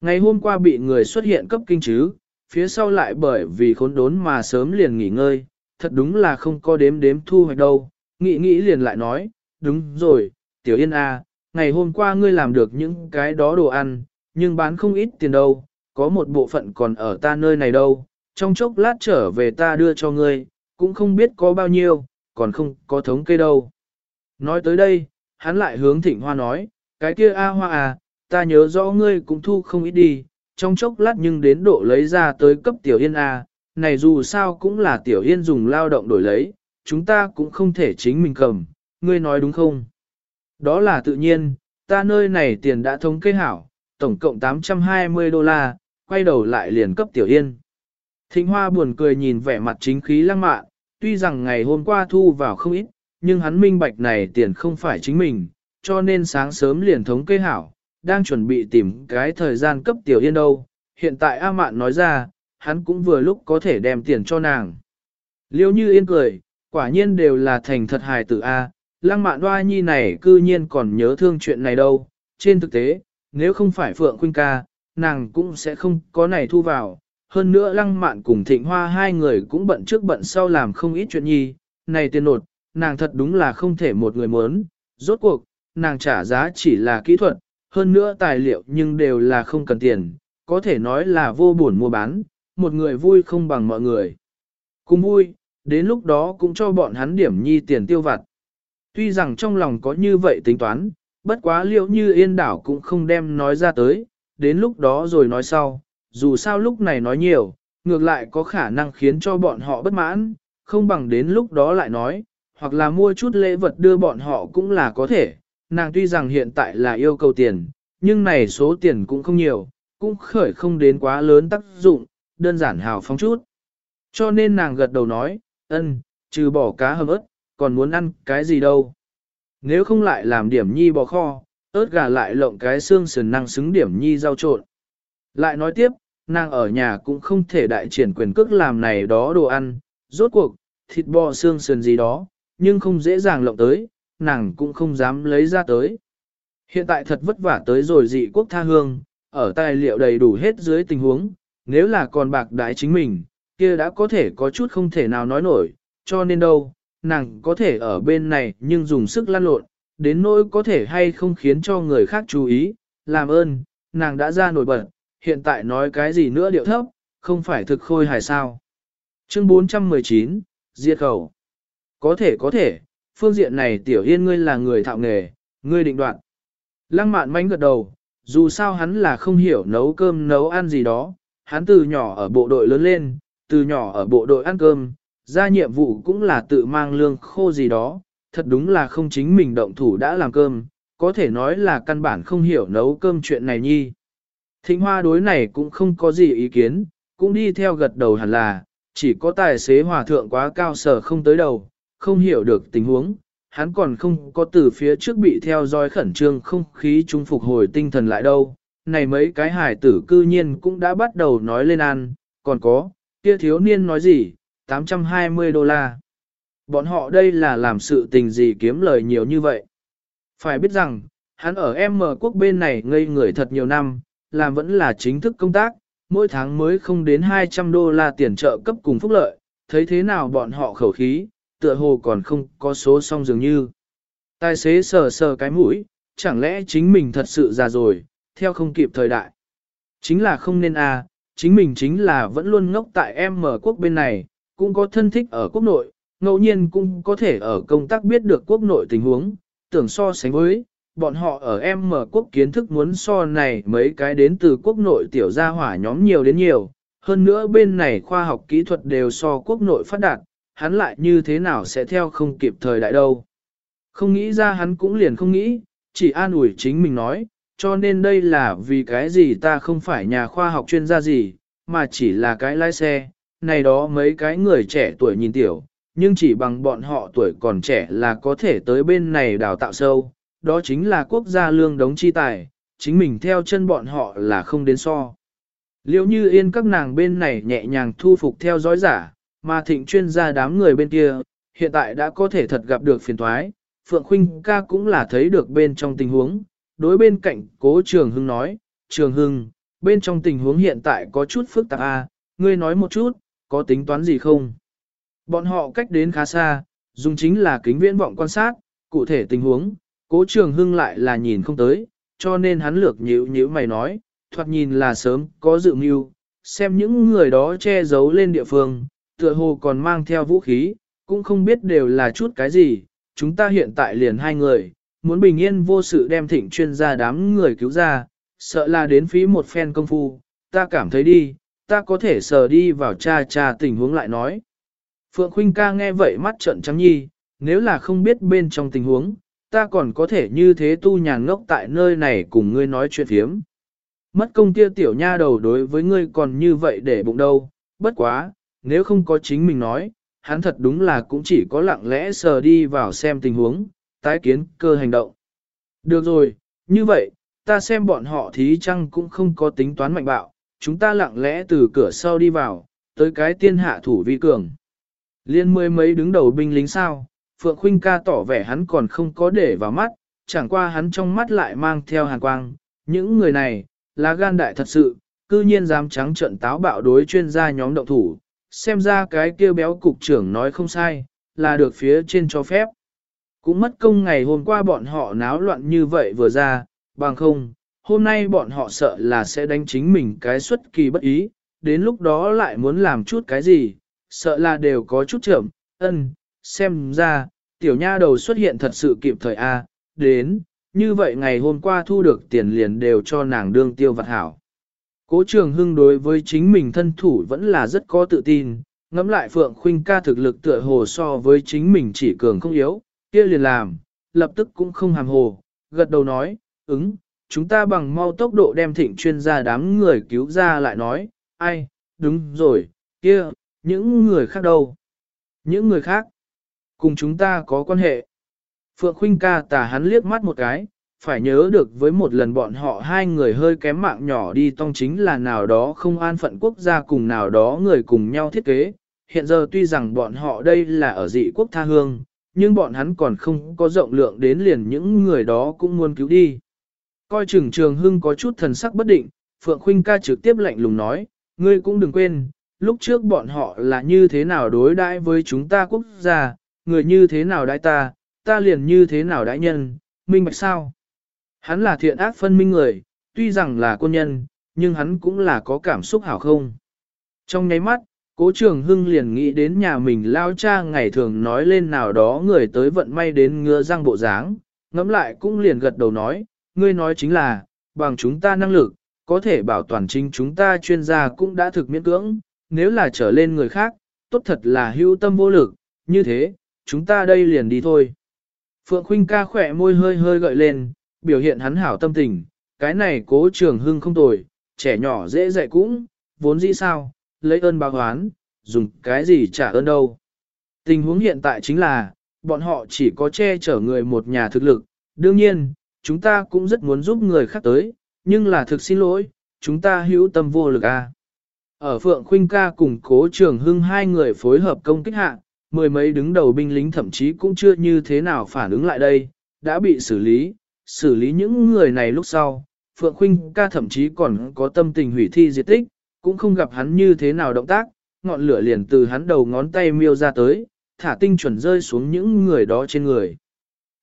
Ngày hôm qua bị người xuất hiện cấp kinh chứ, phía sau lại bởi vì khốn đốn mà sớm liền nghỉ ngơi, thật đúng là không có đếm đếm thu hoạch đâu, nghĩ nghĩ liền lại nói, đúng rồi, tiểu yên a, à, ngày hôm qua ngươi làm được những cái đó đồ ăn, nhưng bán không ít tiền đâu, có một bộ phận còn ở ta nơi này đâu, trong chốc lát trở về ta đưa cho ngươi, cũng không biết có bao nhiêu, còn không có thống kê đâu. Nói tới đây, hắn lại hướng thịnh hoa nói, cái kia A hoa à, ta nhớ rõ ngươi cũng thu không ít đi, trong chốc lát nhưng đến độ lấy ra tới cấp tiểu yên A, này dù sao cũng là tiểu yên dùng lao động đổi lấy, chúng ta cũng không thể chính mình cầm, ngươi nói đúng không? Đó là tự nhiên, ta nơi này tiền đã thống kê hảo, tổng cộng 820 đô la, quay đầu lại liền cấp Tiểu Yên. Thịnh Hoa buồn cười nhìn vẻ mặt chính khí lăng mạn, tuy rằng ngày hôm qua thu vào không ít, nhưng hắn minh bạch này tiền không phải chính mình, cho nên sáng sớm liền thống kê hảo, đang chuẩn bị tìm cái thời gian cấp Tiểu Yên đâu. Hiện tại A Mạn nói ra, hắn cũng vừa lúc có thể đem tiền cho nàng. Liêu như yên cười, quả nhiên đều là thành thật hài tử A, lăng mạn hoa nhi này cư nhiên còn nhớ thương chuyện này đâu. Trên thực tế, nếu không phải Phượng Khuynh ca, nàng cũng sẽ không có này thu vào. Hơn nữa lăng mạn cùng thịnh hoa hai người cũng bận trước bận sau làm không ít chuyện nhi, này tiền nột, nàng thật đúng là không thể một người muốn. Rốt cuộc, nàng trả giá chỉ là kỹ thuật, hơn nữa tài liệu nhưng đều là không cần tiền, có thể nói là vô buồn mua bán, một người vui không bằng mọi người. Cùng vui, đến lúc đó cũng cho bọn hắn điểm nhi tiền tiêu vặt. Tuy rằng trong lòng có như vậy tính toán, bất quá liệu như yên đảo cũng không đem nói ra tới, đến lúc đó rồi nói sau, dù sao lúc này nói nhiều, ngược lại có khả năng khiến cho bọn họ bất mãn, không bằng đến lúc đó lại nói, hoặc là mua chút lễ vật đưa bọn họ cũng là có thể. Nàng tuy rằng hiện tại là yêu cầu tiền, nhưng này số tiền cũng không nhiều, cũng khởi không đến quá lớn tác dụng, đơn giản hào phóng chút. Cho nên nàng gật đầu nói, ân, trừ bỏ cá hầm ớt, còn muốn ăn cái gì đâu. Nếu không lại làm điểm nhi bò kho, ớt gà lại lộng cái xương sườn năng xứng điểm nhi rau trộn. Lại nói tiếp, nàng ở nhà cũng không thể đại triển quyền cước làm này đó đồ ăn, rốt cuộc, thịt bò xương sườn gì đó, nhưng không dễ dàng lộng tới, nàng cũng không dám lấy ra tới. Hiện tại thật vất vả tới rồi dị quốc tha hương, ở tài liệu đầy đủ hết dưới tình huống, nếu là còn bạc đái chính mình, kia đã có thể có chút không thể nào nói nổi, cho nên đâu, nàng có thể ở bên này nhưng dùng sức lăn lộn, đến nỗi có thể hay không khiến cho người khác chú ý, làm ơn, nàng đã ra nổi bật, hiện tại nói cái gì nữa điệu thấp, không phải thực khôi hài sao. Chương 419, Diệt khẩu. Có thể có thể, phương diện này tiểu yên ngươi là người thạo nghề, ngươi định đoạn. Lăng mạn manh gật đầu, dù sao hắn là không hiểu nấu cơm nấu ăn gì đó, hắn từ nhỏ ở bộ đội lớn lên, từ nhỏ ở bộ đội ăn cơm, ra nhiệm vụ cũng là tự mang lương khô gì đó, thật đúng là không chính mình động thủ đã làm cơm, có thể nói là căn bản không hiểu nấu cơm chuyện này nhi. Thịnh hoa đối này cũng không có gì ý kiến, cũng đi theo gật đầu hẳn là, chỉ có tài xế hòa thượng quá cao sở không tới đầu, không hiểu được tình huống, hắn còn không có từ phía trước bị theo dõi khẩn trương không khí trung phục hồi tinh thần lại đâu. Này mấy cái hải tử cư nhiên cũng đã bắt đầu nói lên ăn, còn có, kia thiếu niên nói gì, 820 đô la. Bọn họ đây là làm sự tình gì kiếm lời nhiều như vậy. Phải biết rằng, hắn ở M quốc bên này ngây người thật nhiều năm, làm vẫn là chính thức công tác, mỗi tháng mới không đến 200 đô la tiền trợ cấp cùng phúc lợi, thấy thế nào bọn họ khẩu khí, tựa hồ còn không có số song dường như. Tài xế sờ sờ cái mũi, chẳng lẽ chính mình thật sự già rồi, theo không kịp thời đại. Chính là không nên à, chính mình chính là vẫn luôn ngốc tại em mở quốc bên này, cũng có thân thích ở quốc nội, ngẫu nhiên cũng có thể ở công tác biết được quốc nội tình huống, tưởng so sánh với, bọn họ ở em mở quốc kiến thức muốn so này mấy cái đến từ quốc nội tiểu gia hỏa nhóm nhiều đến nhiều, hơn nữa bên này khoa học kỹ thuật đều so quốc nội phát đạt, hắn lại như thế nào sẽ theo không kịp thời đại đâu. Không nghĩ ra hắn cũng liền không nghĩ, chỉ an ủi chính mình nói, cho nên đây là vì cái gì ta không phải nhà khoa học chuyên gia gì, mà chỉ là cái lái xe, này đó mấy cái người trẻ tuổi nhìn tiểu, nhưng chỉ bằng bọn họ tuổi còn trẻ là có thể tới bên này đào tạo sâu, đó chính là quốc gia lương đống chi tài, chính mình theo chân bọn họ là không đến so. Liệu như yên các nàng bên này nhẹ nhàng thu phục theo dõi giả, mà thịnh chuyên gia đám người bên kia, hiện tại đã có thể thật gặp được phiền thoái, Phượng Khuynh ca cũng là thấy được bên trong tình huống, đối bên cạnh cố Trường Hưng nói, Trường Hưng, bên trong tình huống hiện tại có chút phức tạp à, ngươi nói một chút, có tính toán gì không? Bọn họ cách đến khá xa, dùng chính là kính viễn vọng quan sát, cụ thể tình huống, cố Trường Hưng lại là nhìn không tới, cho nên hắn lược nhíu nhíu mày nói, thoạt nhìn là sớm, có dự mưu, xem những người đó che giấu lên địa phương, tựa hồ còn mang theo vũ khí, cũng không biết đều là chút cái gì, chúng ta hiện tại liền hai người, muốn bình yên vô sự đem thịnh chuyên gia đám người cứu ra, sợ là đến phí một phen công phu, ta cảm thấy đi, ta có thể sờ đi vào cha cha tình huống lại nói. Phượng Khuynh ca nghe vậy mắt trợn trắng nhi, nếu là không biết bên trong tình huống, ta còn có thể như thế tu nhàn ngốc tại nơi này cùng ngươi nói chuyện phiếm. mất công kia tiểu nha đầu đối với ngươi còn như vậy để bụng đâu, bất quá, nếu không có chính mình nói, hắn thật đúng là cũng chỉ có lặng lẽ sờ đi vào xem tình huống, tái kiến cơ hành động. Được rồi, như vậy, ta xem bọn họ thí chăng cũng không có tính toán mạnh bạo, chúng ta lặng lẽ từ cửa sau đi vào, tới cái tiên hạ thủ vi cường. Liên mười mấy đứng đầu binh lính sao, Phượng Khuynh ca tỏ vẻ hắn còn không có để vào mắt, chẳng qua hắn trong mắt lại mang theo hàn quang. Những người này, là gan đại thật sự, cư nhiên dám trắng trận táo bạo đối chuyên gia nhóm động thủ, xem ra cái kia béo cục trưởng nói không sai, là được phía trên cho phép. Cũng mất công ngày hôm qua bọn họ náo loạn như vậy vừa ra, bằng không, hôm nay bọn họ sợ là sẽ đánh chính mình cái xuất kỳ bất ý, đến lúc đó lại muốn làm chút cái gì, sợ là đều có chút chậm, ân, xem ra, tiểu nha đầu xuất hiện thật sự kịp thời A, đến, như vậy ngày hôm qua thu được tiền liền đều cho nàng đương tiêu vặt hảo. Cố trường hưng đối với chính mình thân thủ vẫn là rất có tự tin, ngẫm lại Phượng Khuynh ca thực lực tựa hồ so với chính mình chỉ cường không yếu, kia liền làm, lập tức cũng không hàm hồ, gật đầu nói, ứng, chúng ta bằng mau tốc độ đem thịnh chuyên gia đám người cứu ra lại nói, ai, đúng rồi, kia, những người khác đâu? Những người khác, cùng chúng ta có quan hệ. Phượng Khuynh ca tà hắn liếc mắt một cái, phải nhớ được với một lần bọn họ hai người hơi kém mạng nhỏ đi tông chính là nào đó không an phận quốc gia cùng nào đó người cùng nhau thiết kế. Hiện giờ tuy rằng bọn họ đây là ở dị quốc tha hương, nhưng bọn hắn còn không có rộng lượng đến liền những người đó cũng muốn cứu đi. Coi chừng trường hưng có chút thần sắc bất định, Phượng Khuynh ca trực tiếp lạnh lùng nói, ngươi cũng đừng quên, lúc trước bọn họ là như thế nào đối đãi với chúng ta quốc gia, người như thế nào đãi ta, ta liền như thế nào đãi nhân, minh bạch sao? Hắn là thiện ác phân minh người, tuy rằng là quân nhân, nhưng hắn cũng là có cảm xúc hảo không. Trong nháy mắt, cố trường hưng liền nghĩ đến nhà mình lao cha ngày thường nói lên nào đó người tới vận may đến ngựa răng bộ dáng, ngẫm lại cũng liền gật đầu nói, ngươi nói chính là, bằng chúng ta năng lực, có thể bảo toàn chính chúng ta chuyên gia cũng đã thực miễn cưỡng, nếu là trở lên người khác, tốt thật là hữu tâm vô lực, như thế, chúng ta đây liền đi thôi. Phượng Khuynh ca khỏe môi hơi hơi gợi lên, biểu hiện hắn hảo tâm tình, cái này cố trường hưng không tồi, trẻ nhỏ dễ dạy cũng, vốn dĩ sao, lấy ơn báo oán, dùng cái gì trả ơn đâu. Tình huống hiện tại chính là, bọn họ chỉ có che chở người một nhà thực lực, đương nhiên, chúng ta cũng rất muốn giúp người khác tới, nhưng là thực xin lỗi, chúng ta hữu tâm vô lực a. À. Ở Phượng Khuynh ca cùng cố trường hưng hai người phối hợp công kích hạ, mười mấy đứng đầu binh lính thậm chí cũng chưa như thế nào phản ứng lại đây, đã bị xử lý, xử lý những người này lúc sau. Phượng Khuynh ca thậm chí còn có tâm tình hủy thi diệt tích, cũng không gặp hắn như thế nào động tác, ngọn lửa liền từ hắn đầu ngón tay miêu ra tới, thả tinh chuẩn rơi xuống những người đó trên người.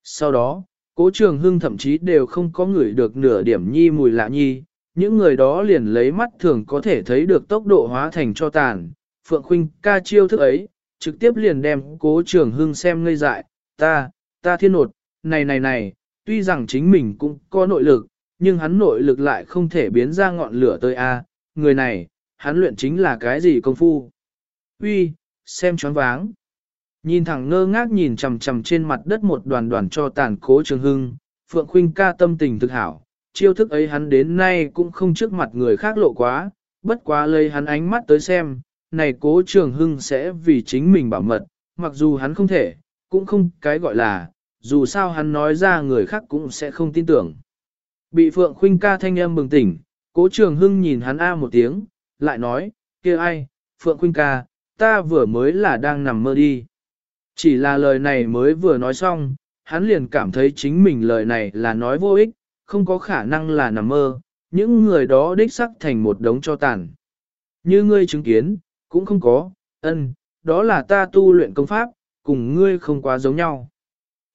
Sau đó, cố trường hưng thậm chí đều không có người được nửa điểm nhi mùi lạ nhi, những người đó liền lấy mắt thường có thể thấy được tốc độ hóa thành cho tàn. Phượng Khuynh ca chiêu thức ấy, trực tiếp liền đem cố trường hưng xem ngây dại, ta, ta thiên nột, này này này, tuy rằng chính mình cũng có nội lực, nhưng hắn nội lực lại không thể biến ra ngọn lửa tới a người này, hắn luyện chính là cái gì công phu. Uy, xem choáng váng. Nhìn thẳng ngơ ngác nhìn chằm chằm trên mặt đất một đoàn đoàn cho tàn cố trường hưng, Phượng Khuynh ca tâm tình thực hảo, chiêu thức ấy hắn đến nay cũng không trước mặt người khác lộ quá, bất quá lấy hắn ánh mắt tới xem, này cố trường hưng sẽ vì chính mình bảo mật, mặc dù hắn không thể, cũng không cái gọi là, dù sao hắn nói ra người khác cũng sẽ không tin tưởng. Bị Phượng Khuynh ca thanh âm bừng tỉnh, cố trường hưng nhìn hắn a một tiếng, lại nói, kia ai, Phượng Khuynh ca, ta vừa mới là đang nằm mơ đi. Chỉ là lời này mới vừa nói xong, hắn liền cảm thấy chính mình lời này là nói vô ích, không có khả năng là nằm mơ, những người đó đích sắc thành một đống cho tàn. Như ngươi chứng kiến, cũng không có, ân, đó là ta tu luyện công pháp, cùng ngươi không quá giống nhau.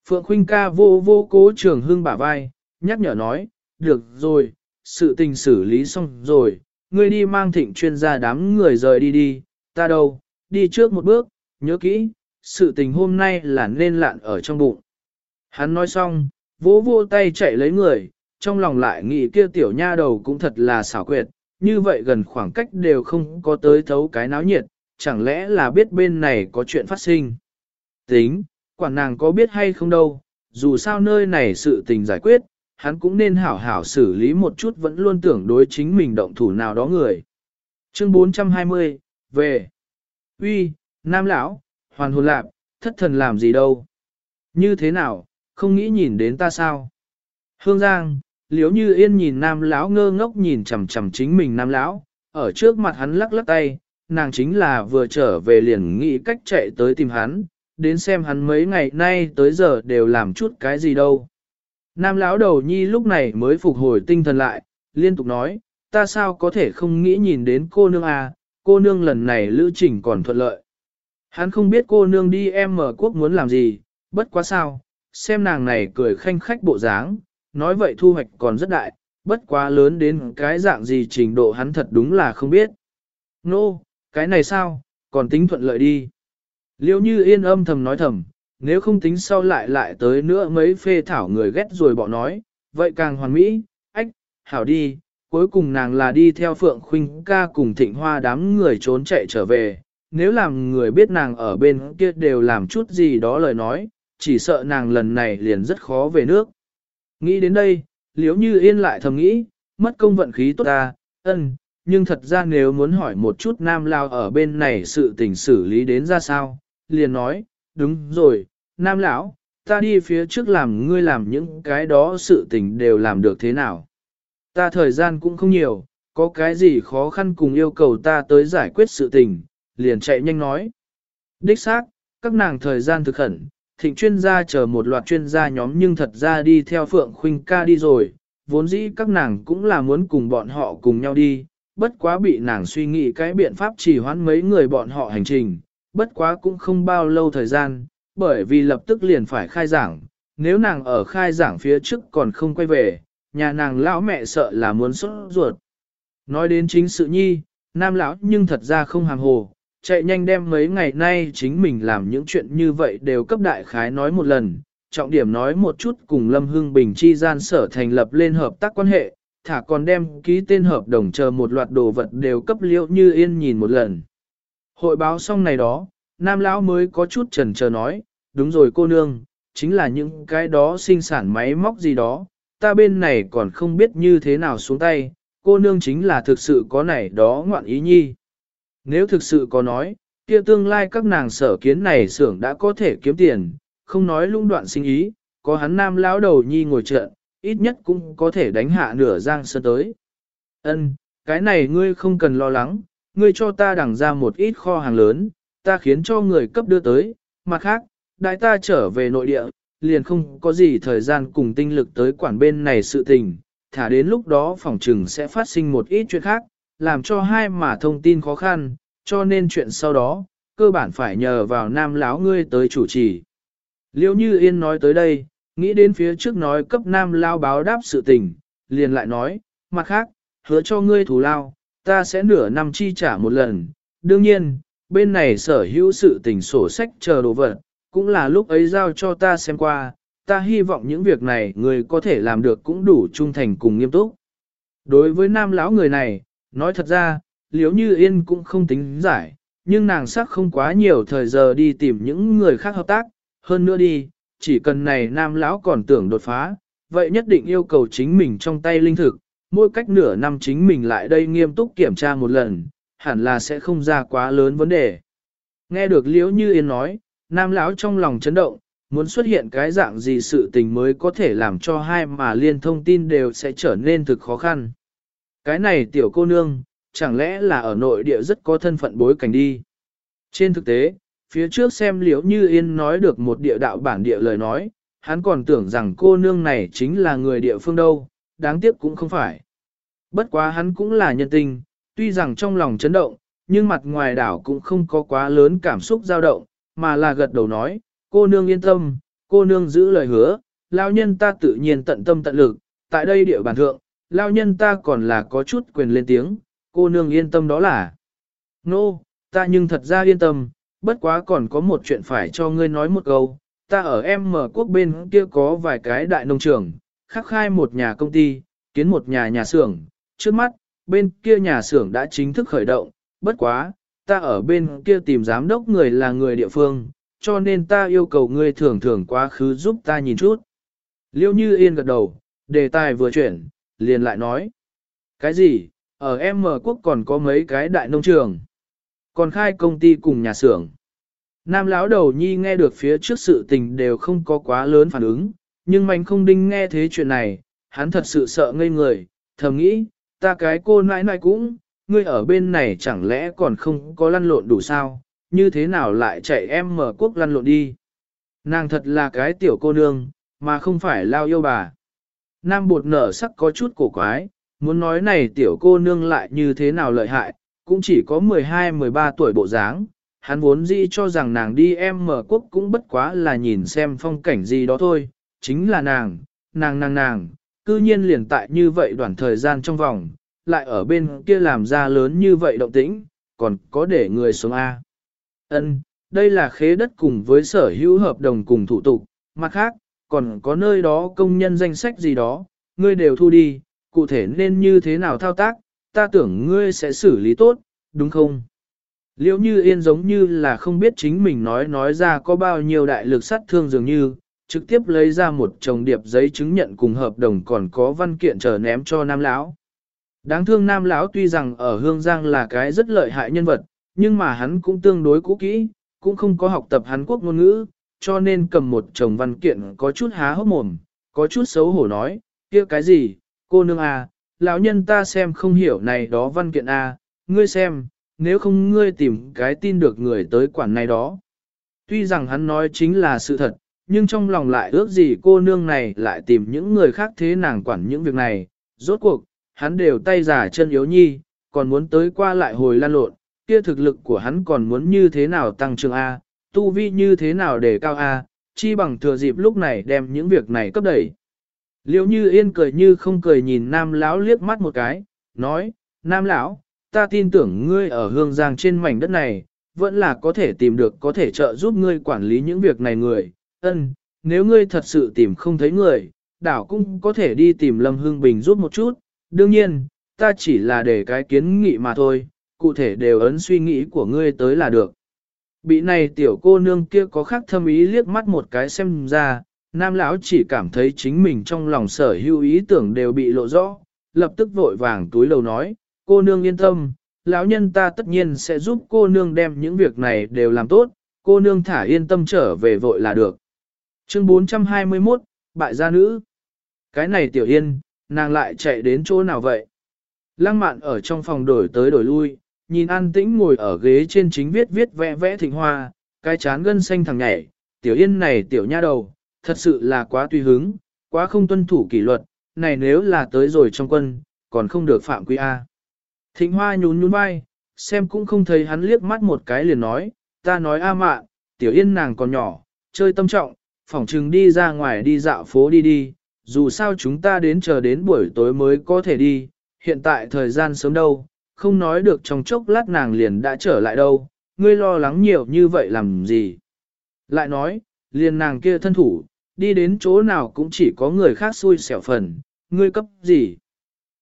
Phượng Khuynh ca vô vô cố trường hương bả vai, nhắc nhở nói, được rồi, sự tình xử lý xong rồi, ngươi đi mang thịnh chuyên gia đám người rời đi đi, ta đâu, đi trước một bước, nhớ kỹ, sự tình hôm nay là nên lạn ở trong bụng. Hắn nói xong, vỗ vô tay chạy lấy người, trong lòng lại nghĩ kia tiểu nha đầu cũng thật là xảo quyệt, như vậy gần khoảng cách đều không có tới thấu cái náo nhiệt, chẳng lẽ là biết bên này có chuyện phát sinh. Tính, quản nàng có biết hay không đâu, dù sao nơi này sự tình giải quyết, hắn cũng nên hảo hảo xử lý một chút vẫn luôn tưởng đối chính mình động thủ nào đó người. Chương 420, về. Uy, Nam lão, hoàn hồn lạp, thất thần làm gì đâu? Như thế nào, không nghĩ nhìn đến ta sao? Hương Giang, liếu như yên nhìn Nam lão ngơ ngốc nhìn chằm chằm chính mình Nam lão, ở trước mặt hắn lắc lắc tay, nàng chính là vừa trở về liền nghĩ cách chạy tới tìm hắn, đến xem hắn mấy ngày nay tới giờ đều làm chút cái gì đâu. Nam lão đầu nhi lúc này mới phục hồi tinh thần lại, liên tục nói, ta sao có thể không nghĩ nhìn đến cô nương à, cô nương lần này lữ trình còn thuận lợi. Hắn không biết cô nương đi em mở quốc muốn làm gì, bất quá sao, xem nàng này cười khanh khách bộ dáng, nói vậy thu hoạch còn rất đại, bất quá lớn đến cái dạng gì trình độ hắn thật đúng là không biết. Nô, no, cái này sao, còn tính thuận lợi đi. Liêu như yên âm thầm nói thầm, nếu không tính sau lại lại tới nữa mấy phê thảo người ghét rồi bỏ nói, vậy càng hoàn mỹ, ách, hảo đi, cuối cùng nàng là đi theo Phượng Khuynh ca cùng thịnh hoa đám người trốn chạy trở về, nếu làm người biết nàng ở bên kia đều làm chút gì đó lời nói, chỉ sợ nàng lần này liền rất khó về nước. Nghĩ đến đây, liếu như yên lại thầm nghĩ, mất công vận khí tốt ta, ân, nhưng thật ra nếu muốn hỏi một chút nam lao ở bên này sự tình xử lý đến ra sao, liền nói, đúng rồi, nam lão, ta đi phía trước làm ngươi làm những cái đó sự tình đều làm được thế nào. Ta thời gian cũng không nhiều, có cái gì khó khăn cùng yêu cầu ta tới giải quyết sự tình, liền chạy nhanh nói. Đích xác, các nàng thời gian thực khẩn, thịnh chuyên gia chờ một loạt chuyên gia nhóm nhưng thật ra đi theo Phượng Khuynh ca đi rồi, vốn dĩ các nàng cũng là muốn cùng bọn họ cùng nhau đi, bất quá bị nàng suy nghĩ cái biện pháp chỉ hoãn mấy người bọn họ hành trình, bất quá cũng không bao lâu thời gian, bởi vì lập tức liền phải khai giảng, nếu nàng ở khai giảng phía trước còn không quay về, nhà nàng lão mẹ sợ là muốn sốt ruột. Nói đến chính sự nhi, nam lão nhưng thật ra không hàm hồ, chạy nhanh đem mấy ngày nay chính mình làm những chuyện như vậy đều cấp đại khái nói một lần, trọng điểm nói một chút cùng Lâm Hưng Bình chi gian sở thành lập lên hợp tác quan hệ, thả còn đem ký tên hợp đồng chờ một loạt đồ vật đều cấp liễu như yên nhìn một lần. Hội báo xong này đó, nam lão mới có chút trần chờ nói, đúng rồi cô nương, chính là những cái đó sinh sản máy móc gì đó, ta bên này còn không biết như thế nào xuống tay, cô nương chính là thực sự có này đó ngoạn ý nhi. Nếu thực sự có nói, kia tương lai các nàng sở kiến này xưởng đã có thể kiếm tiền, không nói lung đoạn sinh ý, có hắn nam lão đầu nhi ngồi trận, ít nhất cũng có thể đánh hạ nửa giang sơn tới. Ân, cái này ngươi không cần lo lắng, ngươi cho ta đẳng ra một ít kho hàng lớn, ta khiến cho người cấp đưa tới, mặt khác, đại ta trở về nội địa, liền không có gì thời gian cùng tinh lực tới quản bên này sự tình, thả đến lúc đó phòng trừng sẽ phát sinh một ít chuyện khác, làm cho hai mà thông tin khó khăn, cho nên chuyện sau đó, cơ bản phải nhờ vào nam lão ngươi tới chủ trì. Liêu như yên nói tới đây, nghĩ đến phía trước nói cấp nam lao báo đáp sự tình, liền lại nói, mặt khác, hứa cho ngươi thù lao, ta sẽ nửa năm chi trả một lần, đương nhiên, bên này sở hữu sự tình sổ sách chờ đồ vật, cũng là lúc ấy giao cho ta xem qua, ta hy vọng những việc này người có thể làm được cũng đủ trung thành cùng nghiêm túc. Đối với nam lão người này, nói thật ra, liếu như yên cũng không tính giải, nhưng nàng sắc không quá nhiều thời giờ đi tìm những người khác hợp tác, hơn nữa đi, chỉ cần này nam lão còn tưởng đột phá, vậy nhất định yêu cầu chính mình trong tay linh thực, mỗi cách nửa năm chính mình lại đây nghiêm túc kiểm tra một lần, hẳn là sẽ không ra quá lớn vấn đề. Nghe được liếu như yên nói, nam lão trong lòng chấn động, muốn xuất hiện cái dạng gì sự tình mới có thể làm cho hai mà liên thông tin đều sẽ trở nên thực khó khăn. Cái này tiểu cô nương, chẳng lẽ là ở nội địa rất có thân phận bối cảnh đi. Trên thực tế, phía trước xem liễu như yên nói được một địa đạo bản địa lời nói, hắn còn tưởng rằng cô nương này chính là người địa phương đâu, đáng tiếc cũng không phải. Bất quá hắn cũng là nhân tình, tuy rằng trong lòng chấn động, nhưng mặt ngoài đảo cũng không có quá lớn cảm xúc dao động, mà là gật đầu nói, cô nương yên tâm, cô nương giữ lời hứa, lao nhân ta tự nhiên tận tâm tận lực, tại đây địa bàn thượng, lao nhân ta còn là có chút quyền lên tiếng, cô nương yên tâm đó là. Nô, no, ta nhưng thật ra yên tâm, bất quá còn có một chuyện phải cho ngươi nói một câu, ta ở em mở quốc bên kia có vài cái đại nông trường, khắc khai một nhà công ty, kiến một nhà nhà xưởng, trước mắt, bên kia nhà xưởng đã chính thức khởi động, bất quá, ta ở bên kia tìm giám đốc người là người địa phương, cho nên ta yêu cầu ngươi thường thường quá khứ giúp ta nhìn chút. Liêu như yên gật đầu, đề tài vừa chuyển, liền lại nói. Cái gì, ở M quốc còn có mấy cái đại nông trường, còn khai công ty cùng nhà xưởng. Nam lão đầu nhi nghe được phía trước sự tình đều không có quá lớn phản ứng, nhưng mạnh không đinh nghe thế chuyện này, hắn thật sự sợ ngây người, thầm nghĩ, ta cái cô nãi nãi cũng, ngươi ở bên này chẳng lẽ còn không có lăn lộn đủ sao, như thế nào lại chạy em mở quốc lăn lộn đi. Nàng thật là cái tiểu cô nương, mà không phải lao yêu bà. Nam bột nở sắc có chút cổ quái, muốn nói này tiểu cô nương lại như thế nào lợi hại, cũng chỉ có 12-13 tuổi bộ dáng. Hắn vốn dĩ cho rằng nàng đi em mở quốc cũng bất quá là nhìn xem phong cảnh gì đó thôi, chính là nàng, nàng nàng nàng, cư nhiên liền tại như vậy đoạn thời gian trong vòng, lại ở bên kia làm ra lớn như vậy động tĩnh, còn có để người sống A. Ân, đây là khế đất cùng với sở hữu hợp đồng cùng thủ tục, mặt khác, còn có nơi đó công nhân danh sách gì đó, ngươi đều thu đi, cụ thể nên như thế nào thao tác, ta tưởng ngươi sẽ xử lý tốt, đúng không? Liễu như yên giống như là không biết chính mình nói nói ra có bao nhiêu đại lực sát thương dường như, trực tiếp lấy ra một chồng điệp giấy chứng nhận cùng hợp đồng còn có văn kiện chờ ném cho nam lão. Đáng thương nam lão tuy rằng ở Hương Giang là cái rất lợi hại nhân vật, nhưng mà hắn cũng tương đối cũ kỹ, cũng không có học tập Hàn Quốc ngôn ngữ, cho nên cầm một chồng văn kiện có chút há hốc mồm, có chút xấu hổ nói, kia cái gì, cô nương à, lão nhân ta xem không hiểu này đó văn kiện à, ngươi xem, nếu không ngươi tìm cái tin được người tới quản này đó. Tuy rằng hắn nói chính là sự thật, nhưng trong lòng lại ước gì cô nương này lại tìm những người khác thế nàng quản những việc này, rốt cuộc, hắn đều tay giả chân yếu nhi, còn muốn tới qua lại hồi lan lộn, kia thực lực của hắn còn muốn như thế nào tăng trưởng A, tu vi như thế nào để cao A, chi bằng thừa dịp lúc này đem những việc này cấp đẩy. Liệu như yên cười như không cười nhìn nam lão liếc mắt một cái, nói, nam lão, ta tin tưởng ngươi ở hương giang trên mảnh đất này, vẫn là có thể tìm được có thể trợ giúp ngươi quản lý những việc này người, ân, nếu ngươi thật sự tìm không thấy người, đảo cũng có thể đi tìm Lâm Hương Bình giúp một chút, đương nhiên, ta chỉ là để cái kiến nghị mà thôi, cụ thể đều ấn suy nghĩ của ngươi tới là được. Bị này tiểu cô nương kia có khác thâm ý liếc mắt một cái xem ra, nam lão chỉ cảm thấy chính mình trong lòng sở hữu ý tưởng đều bị lộ rõ, lập tức vội vàng túi lầu nói, cô nương yên tâm, lão nhân ta tất nhiên sẽ giúp cô nương đem những việc này đều làm tốt, cô nương thả yên tâm trở về vội là được. Chương 421, bại gia nữ. Cái này tiểu yên, nàng lại chạy đến chỗ nào vậy? Lăng mạn ở trong phòng đổi tới đổi lui, nhìn an tĩnh ngồi ở ghế trên chính viết viết vẽ vẽ thịnh hoa, cái chán gân xanh thằng nhảy, tiểu yên này tiểu nha đầu, thật sự là quá tùy hứng, quá không tuân thủ kỷ luật, này nếu là tới rồi trong quân, còn không được phạm quy A. Thịnh hoa nhún nhún vai, xem cũng không thấy hắn liếc mắt một cái liền nói, ta nói A mạ, tiểu yên nàng còn nhỏ, chơi tâm trọng, phỏng chừng đi ra ngoài đi dạo phố đi đi, dù sao chúng ta đến chờ đến buổi tối mới có thể đi, hiện tại thời gian sớm đâu, không nói được trong chốc lát nàng liền đã trở lại đâu, ngươi lo lắng nhiều như vậy làm gì. Lại nói, liền nàng kia thân thủ, đi đến chỗ nào cũng chỉ có người khác xui xẻo phần, ngươi cấp gì.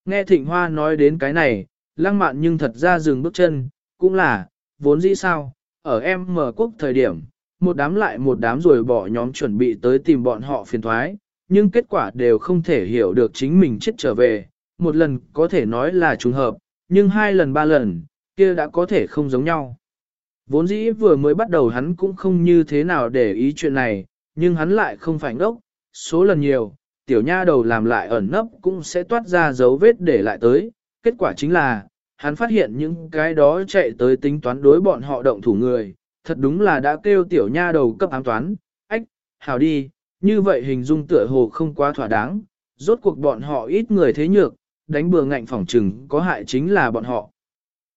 Nghe thịnh hoa nói đến cái này, lăng mạn nhưng thật ra dừng bước chân, cũng là, vốn dĩ sao, ở em mở quốc thời điểm, một đám lại một đám rồi bỏ nhóm chuẩn bị tới tìm bọn họ phiền thoái, nhưng kết quả đều không thể hiểu được chính mình chết trở về, một lần có thể nói là trùng hợp, nhưng hai lần ba lần, kia đã có thể không giống nhau. Vốn dĩ vừa mới bắt đầu hắn cũng không như thế nào để ý chuyện này, nhưng hắn lại không phải ngốc, số lần nhiều, tiểu nha đầu làm lại ẩn nấp cũng sẽ toát ra dấu vết để lại tới, kết quả chính là, hắn phát hiện những cái đó chạy tới tính toán đối bọn họ động thủ người, thật đúng là đã kêu tiểu nha đầu cấp ám toán, ách, hảo đi, như vậy hình dung tựa hồ không quá thỏa đáng, rốt cuộc bọn họ ít người thế nhược, đánh bừa ngạnh phỏng trừng có hại chính là bọn họ.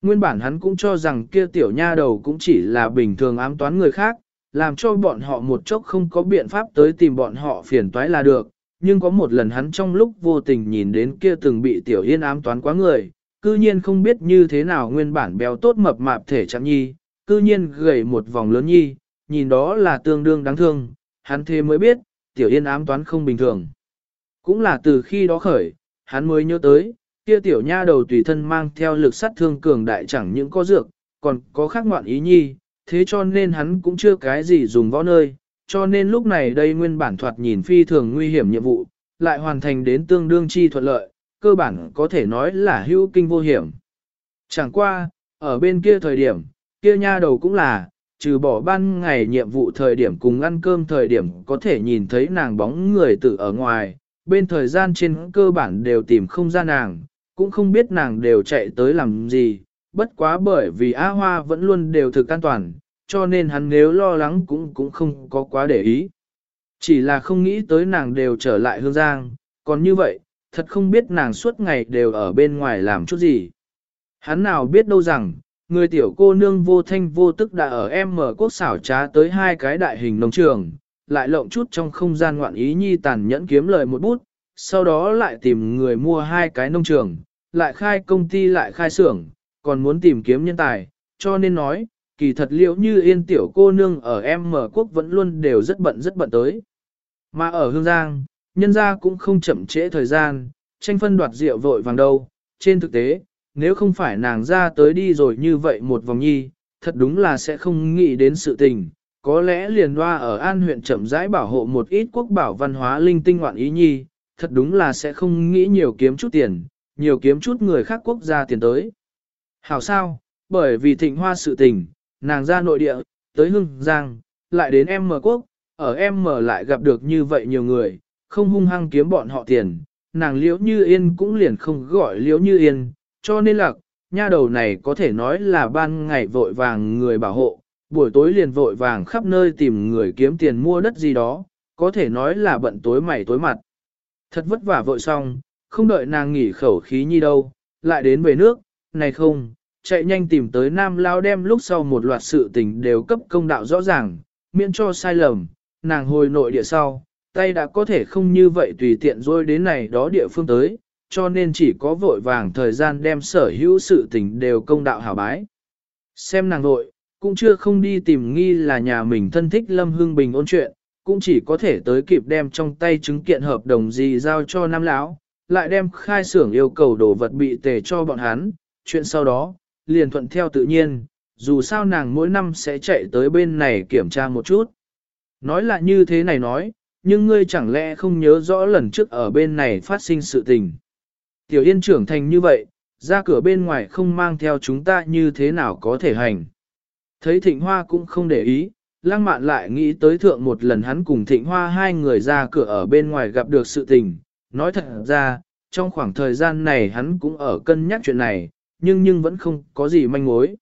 Nguyên bản hắn cũng cho rằng kia tiểu nha đầu cũng chỉ là bình thường ám toán người khác, làm cho bọn họ một chốc không có biện pháp tới tìm bọn họ phiền toái là được. Nhưng có một lần hắn trong lúc vô tình nhìn đến kia từng bị tiểu yên ám toán quá người, cư nhiên không biết như thế nào nguyên bản béo tốt mập mạp thể trạng nhi, cư nhiên gầy một vòng lớn nhi, nhìn đó là tương đương đáng thương, hắn thế mới biết, tiểu yên ám toán không bình thường. Cũng là từ khi đó khởi, hắn mới nhớ tới, kia tiểu nha đầu tùy thân mang theo lực sát thương cường đại chẳng những có dược, còn có khác ngoạn ý nhi, thế cho nên hắn cũng chưa cái gì dùng võ nơi, cho nên lúc này đây nguyên bản thoạt nhìn phi thường nguy hiểm nhiệm vụ, lại hoàn thành đến tương đương chi thuận lợi, cơ bản có thể nói là hữu kinh vô hiểm. Chẳng qua, ở bên kia thời điểm, kia nha đầu cũng là, trừ bỏ ban ngày nhiệm vụ thời điểm cùng ăn cơm thời điểm có thể nhìn thấy nàng bóng người tự ở ngoài, bên thời gian trên cơ bản đều tìm không ra nàng, cũng không biết nàng đều chạy tới làm gì, bất quá bởi vì A Hoa vẫn luôn đều thực an toàn, cho nên hắn nếu lo lắng cũng cũng không có quá để ý. Chỉ là không nghĩ tới nàng đều trở lại hương giang, còn như vậy, thật không biết nàng suốt ngày đều ở bên ngoài làm chút gì. Hắn nào biết đâu rằng, người tiểu cô nương vô thanh vô tức đã ở em mở quốc xảo trá tới hai cái đại hình nông trường, lại lộng chút trong không gian ngoạn ý nhi tàn nhẫn kiếm lời một bút, sau đó lại tìm người mua hai cái nông trường, lại khai công ty lại khai xưởng, còn muốn tìm kiếm nhân tài, cho nên nói, kỳ thật liệu như yên tiểu cô nương ở em mở quốc vẫn luôn đều rất bận rất bận tới. Mà ở Hương Giang, nhân gia cũng không chậm trễ thời gian, tranh phân đoạt rượu vội vàng đâu, trên thực tế, nếu không phải nàng ra tới đi rồi như vậy một vòng nhi, thật đúng là sẽ không nghĩ đến sự tình, có lẽ liền loa ở An huyện chậm rãi bảo hộ một ít quốc bảo văn hóa linh tinh ngoạn ý nhi, thật đúng là sẽ không nghĩ nhiều kiếm chút tiền, nhiều kiếm chút người khác quốc gia tiền tới. Hảo sao, bởi vì thịnh hoa sự tình, nàng ra nội địa, tới Hưng Giang, lại đến em mở quốc, ở em mở lại gặp được như vậy nhiều người, không hung hăng kiếm bọn họ tiền, nàng liễu như yên cũng liền không gọi liễu như yên, cho nên là, nha đầu này có thể nói là ban ngày vội vàng người bảo hộ, buổi tối liền vội vàng khắp nơi tìm người kiếm tiền mua đất gì đó, có thể nói là bận tối mày tối mặt. Thật vất vả vội xong, không đợi nàng nghỉ khẩu khí nhi đâu, lại đến về nước, này không, chạy nhanh tìm tới nam lao đem lúc sau một loạt sự tình đều cấp công đạo rõ ràng, miễn cho sai lầm, nàng hồi nội địa sau, tay đã có thể không như vậy tùy tiện rồi đến này đó địa phương tới, cho nên chỉ có vội vàng thời gian đem sở hữu sự tình đều công đạo hảo bái. Xem nàng vội, cũng chưa không đi tìm nghi là nhà mình thân thích Lâm Hương Bình ôn chuyện, cũng chỉ có thể tới kịp đem trong tay chứng kiện hợp đồng gì giao cho Nam Lão, lại đem khai xưởng yêu cầu đồ vật bị tề cho bọn hắn, chuyện sau đó, liền thuận theo tự nhiên, dù sao nàng mỗi năm sẽ chạy tới bên này kiểm tra một chút. Nói là như thế này nói, nhưng ngươi chẳng lẽ không nhớ rõ lần trước ở bên này phát sinh sự tình. Tiểu Yên trưởng thành như vậy, ra cửa bên ngoài không mang theo chúng ta như thế nào có thể hành. Thấy thịnh hoa cũng không để ý, lăng mạn lại nghĩ tới thượng một lần hắn cùng thịnh hoa hai người ra cửa ở bên ngoài gặp được sự tình. Nói thật ra, trong khoảng thời gian này hắn cũng ở cân nhắc chuyện này, nhưng nhưng vẫn không có gì manh mối.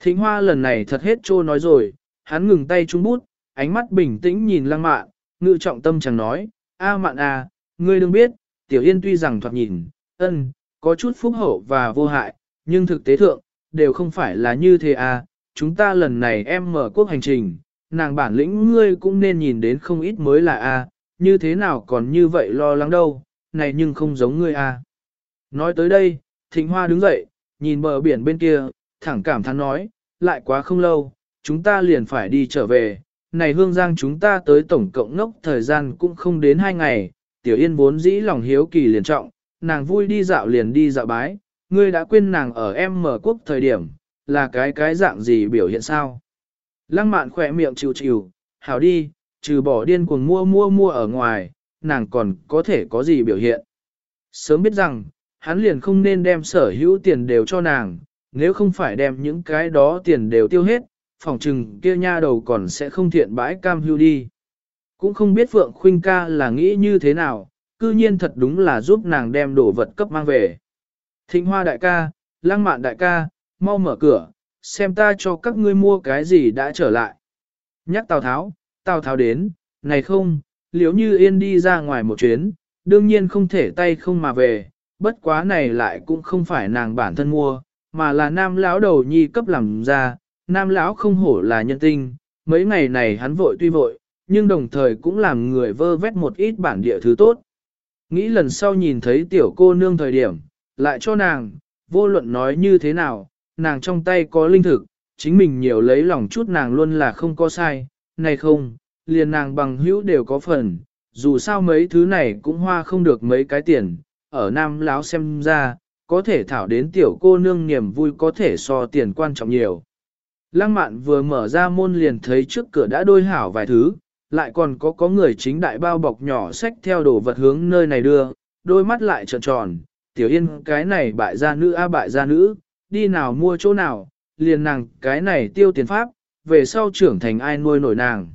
Thịnh hoa lần này thật hết trô nói rồi, hắn ngừng tay trung bút, ánh mắt bình tĩnh nhìn lăng mạn, ngự trọng tâm chẳng nói, a mạn à, ngươi đừng biết, tiểu yên tuy rằng thoạt nhìn, ân, có chút phúc hậu và vô hại, nhưng thực tế thượng, đều không phải là như thế à, chúng ta lần này em mở quốc hành trình, nàng bản lĩnh ngươi cũng nên nhìn đến không ít mới là a, như thế nào còn như vậy lo lắng đâu, này nhưng không giống ngươi a. Nói tới đây, Thịnh Hoa đứng dậy, nhìn bờ biển bên kia, thẳng cảm thán nói, lại quá không lâu, chúng ta liền phải đi trở về, này hương giang chúng ta tới tổng cộng ngốc thời gian cũng không đến hai ngày, tiểu yên vốn dĩ lòng hiếu kỳ liền trọng, nàng vui đi dạo liền đi dạo bái, ngươi đã quên nàng ở em mở quốc thời điểm, là cái cái dạng gì biểu hiện sao? Lăng mạn khỏe miệng chịu chịu, hảo đi, trừ bỏ điên cuồng mua mua mua ở ngoài, nàng còn có thể có gì biểu hiện. Sớm biết rằng, hắn liền không nên đem sở hữu tiền đều cho nàng, nếu không phải đem những cái đó tiền đều tiêu hết, phòng trừng kia nha đầu còn sẽ không thiện bãi cam hưu đi. Cũng không biết Phượng Khuynh ca là nghĩ như thế nào, cư nhiên thật đúng là giúp nàng đem đồ vật cấp mang về. Thịnh hoa đại ca, lăng mạn đại ca, mau mở cửa, xem ta cho các ngươi mua cái gì đã trở lại. Nhắc Tào Tháo, Tào Tháo đến, này không, liếu như yên đi ra ngoài một chuyến, đương nhiên không thể tay không mà về, bất quá này lại cũng không phải nàng bản thân mua, mà là nam lão đầu nhi cấp làm ra, nam lão không hổ là nhân tinh, mấy ngày này hắn vội tuy vội, nhưng đồng thời cũng làm người vơ vét một ít bản địa thứ tốt. Nghĩ lần sau nhìn thấy tiểu cô nương thời điểm, lại cho nàng, vô luận nói như thế nào, nàng trong tay có linh thực, chính mình nhiều lấy lòng chút nàng luôn là không có sai, này không, liền nàng bằng hữu đều có phần, dù sao mấy thứ này cũng hoa không được mấy cái tiền, ở nam láo xem ra, có thể thảo đến tiểu cô nương niềm vui có thể so tiền quan trọng nhiều. Lăng mạn vừa mở ra môn liền thấy trước cửa đã đôi hảo vài thứ, lại còn có có người chính đại bao bọc nhỏ sách theo đồ vật hướng nơi này đưa, đôi mắt lại tròn tròn, tiểu yên cái này bại gia nữ a bại gia nữ, đi nào mua chỗ nào, liền nàng cái này tiêu tiền pháp, về sau trưởng thành ai nuôi nổi nàng.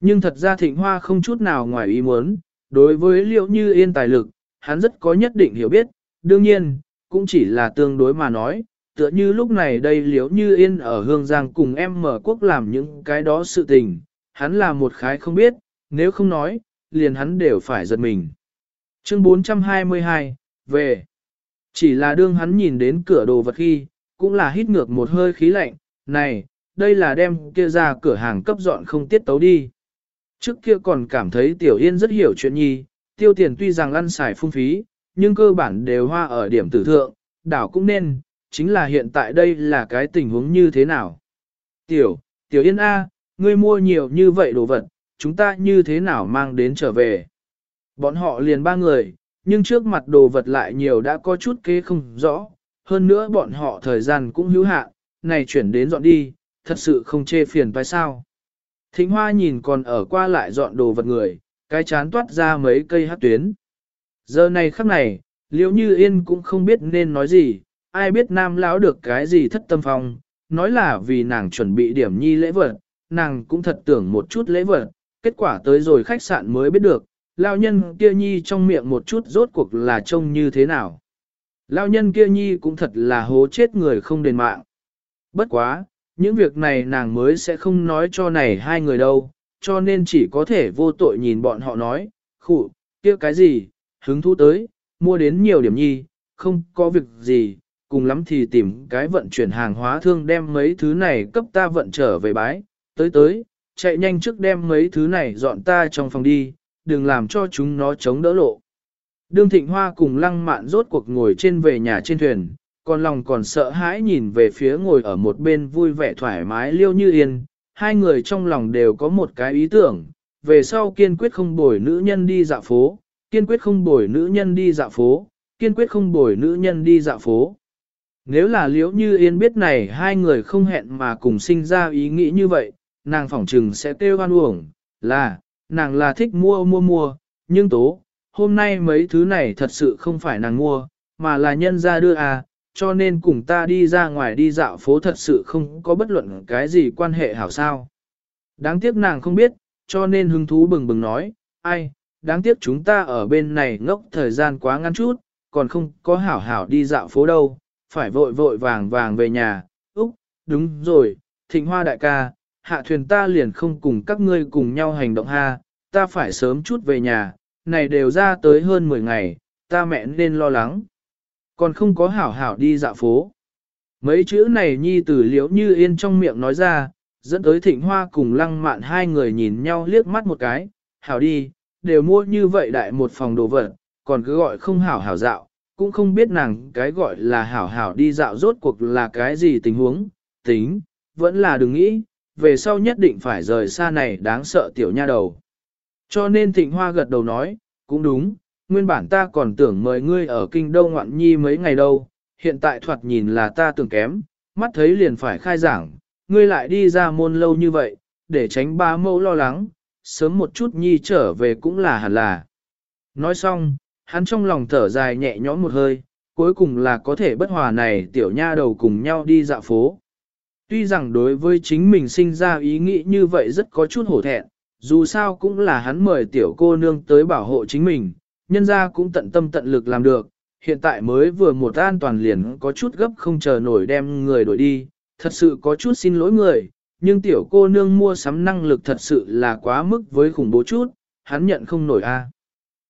Nhưng thật ra thịnh hoa không chút nào ngoài ý muốn, đối với liệu như yên tài lực, hắn rất có nhất định hiểu biết, đương nhiên, cũng chỉ là tương đối mà nói, tựa như lúc này đây liễu như yên ở Hương Giang cùng em mở quốc làm những cái đó sự tình, hắn là một khái không biết, nếu không nói, liền hắn đều phải giật mình. Chương 422, về. Chỉ là đương hắn nhìn đến cửa đồ vật khi, cũng là hít ngược một hơi khí lạnh, này, đây là đem kia ra cửa hàng cấp dọn không tiết tấu đi. Trước kia còn cảm thấy Tiểu Yên rất hiểu chuyện nhi, tiêu tiền tuy rằng ăn xài phung phí, nhưng cơ bản đều hoa ở điểm tử thượng, đảo cũng nên, chính là hiện tại đây là cái tình huống như thế nào. Tiểu, Tiểu Yên A, ngươi mua nhiều như vậy đồ vật, chúng ta như thế nào mang đến trở về. Bọn họ liền ba người, nhưng trước mặt đồ vật lại nhiều đã có chút kế không rõ, hơn nữa bọn họ thời gian cũng hữu hạn, này chuyển đến dọn đi, thật sự không chê phiền phải sao. Thịnh hoa nhìn còn ở qua lại dọn đồ vật người, cái chán toát ra mấy cây hát tuyến. Giờ này khắc này, liễu như yên cũng không biết nên nói gì, ai biết nam lão được cái gì thất tâm phong, nói là vì nàng chuẩn bị điểm nhi lễ vật, nàng cũng thật tưởng một chút lễ vật, kết quả tới rồi khách sạn mới biết được, lao nhân kia nhi trong miệng một chút rốt cuộc là trông như thế nào. Lao nhân kia nhi cũng thật là hố chết người không đền mạng. Bất quá, những việc này nàng mới sẽ không nói cho này hai người đâu, cho nên chỉ có thể vô tội nhìn bọn họ nói, khụ, kia cái gì, hứng thú tới, mua đến nhiều điểm nhi, không có việc gì, cùng lắm thì tìm cái vận chuyển hàng hóa thương đem mấy thứ này cấp ta vận trở về bái, tới tới, chạy nhanh trước đem mấy thứ này dọn ta trong phòng đi, đừng làm cho chúng nó chống đỡ lộ. Đương Thịnh Hoa cùng Lăng Mạn rốt cuộc ngồi trên về nhà trên thuyền, còn lòng còn sợ hãi nhìn về phía ngồi ở một bên vui vẻ thoải mái liêu như yên, hai người trong lòng đều có một cái ý tưởng, về sau kiên quyết không bồi nữ nhân đi dạo phố, kiên quyết không bồi nữ nhân đi dạo phố, kiên quyết không bồi nữ nhân đi dạo phố. Nếu là liễu như yên biết này hai người không hẹn mà cùng sinh ra ý nghĩ như vậy, nàng phỏng trừng sẽ kêu hoan uổng, là, nàng là thích mua mua mua, nhưng tố, hôm nay mấy thứ này thật sự không phải nàng mua, mà là nhân ra đưa à, cho nên cùng ta đi ra ngoài đi dạo phố thật sự không có bất luận cái gì quan hệ hảo sao. Đáng tiếc nàng không biết, cho nên hứng thú bừng bừng nói, ai, đáng tiếc chúng ta ở bên này ngốc thời gian quá ngắn chút, còn không có hảo hảo đi dạo phố đâu, phải vội vội vàng vàng về nhà, úc, đúng rồi, thịnh hoa đại ca, hạ thuyền ta liền không cùng các ngươi cùng nhau hành động ha, ta phải sớm chút về nhà, này đều ra tới hơn 10 ngày, ta mẹ nên lo lắng. Còn không có hảo hảo đi dạo phố. Mấy chữ này nhi tử liễu như yên trong miệng nói ra, dẫn tới thịnh hoa cùng lăng mạn hai người nhìn nhau liếc mắt một cái, hảo đi, đều mua như vậy đại một phòng đồ vật, còn cứ gọi không hảo hảo dạo, cũng không biết nàng cái gọi là hảo hảo đi dạo rốt cuộc là cái gì tình huống, tính, vẫn là đừng nghĩ, về sau nhất định phải rời xa này đáng sợ tiểu nha đầu. Cho nên thịnh hoa gật đầu nói, cũng đúng, nguyên bản ta còn tưởng mời ngươi ở kinh đô ngoạn nhi mấy ngày đâu, hiện tại thoạt nhìn là ta tưởng kém, mắt thấy liền phải khai giảng, ngươi lại đi ra môn lâu như vậy, để tránh ba mẫu lo lắng, sớm một chút nhi trở về cũng là hẳn là. Nói xong, hắn trong lòng thở dài nhẹ nhõm một hơi, cuối cùng là có thể bất hòa này tiểu nha đầu cùng nhau đi dạo phố. Tuy rằng đối với chính mình sinh ra ý nghĩ như vậy rất có chút hổ thẹn, dù sao cũng là hắn mời tiểu cô nương tới bảo hộ chính mình, nhân ra cũng tận tâm tận lực làm được, hiện tại mới vừa một an toàn liền có chút gấp không chờ nổi đem người đổi đi, thật sự có chút xin lỗi người, nhưng tiểu cô nương mua sắm năng lực thật sự là quá mức với khủng bố chút, hắn nhận không nổi a.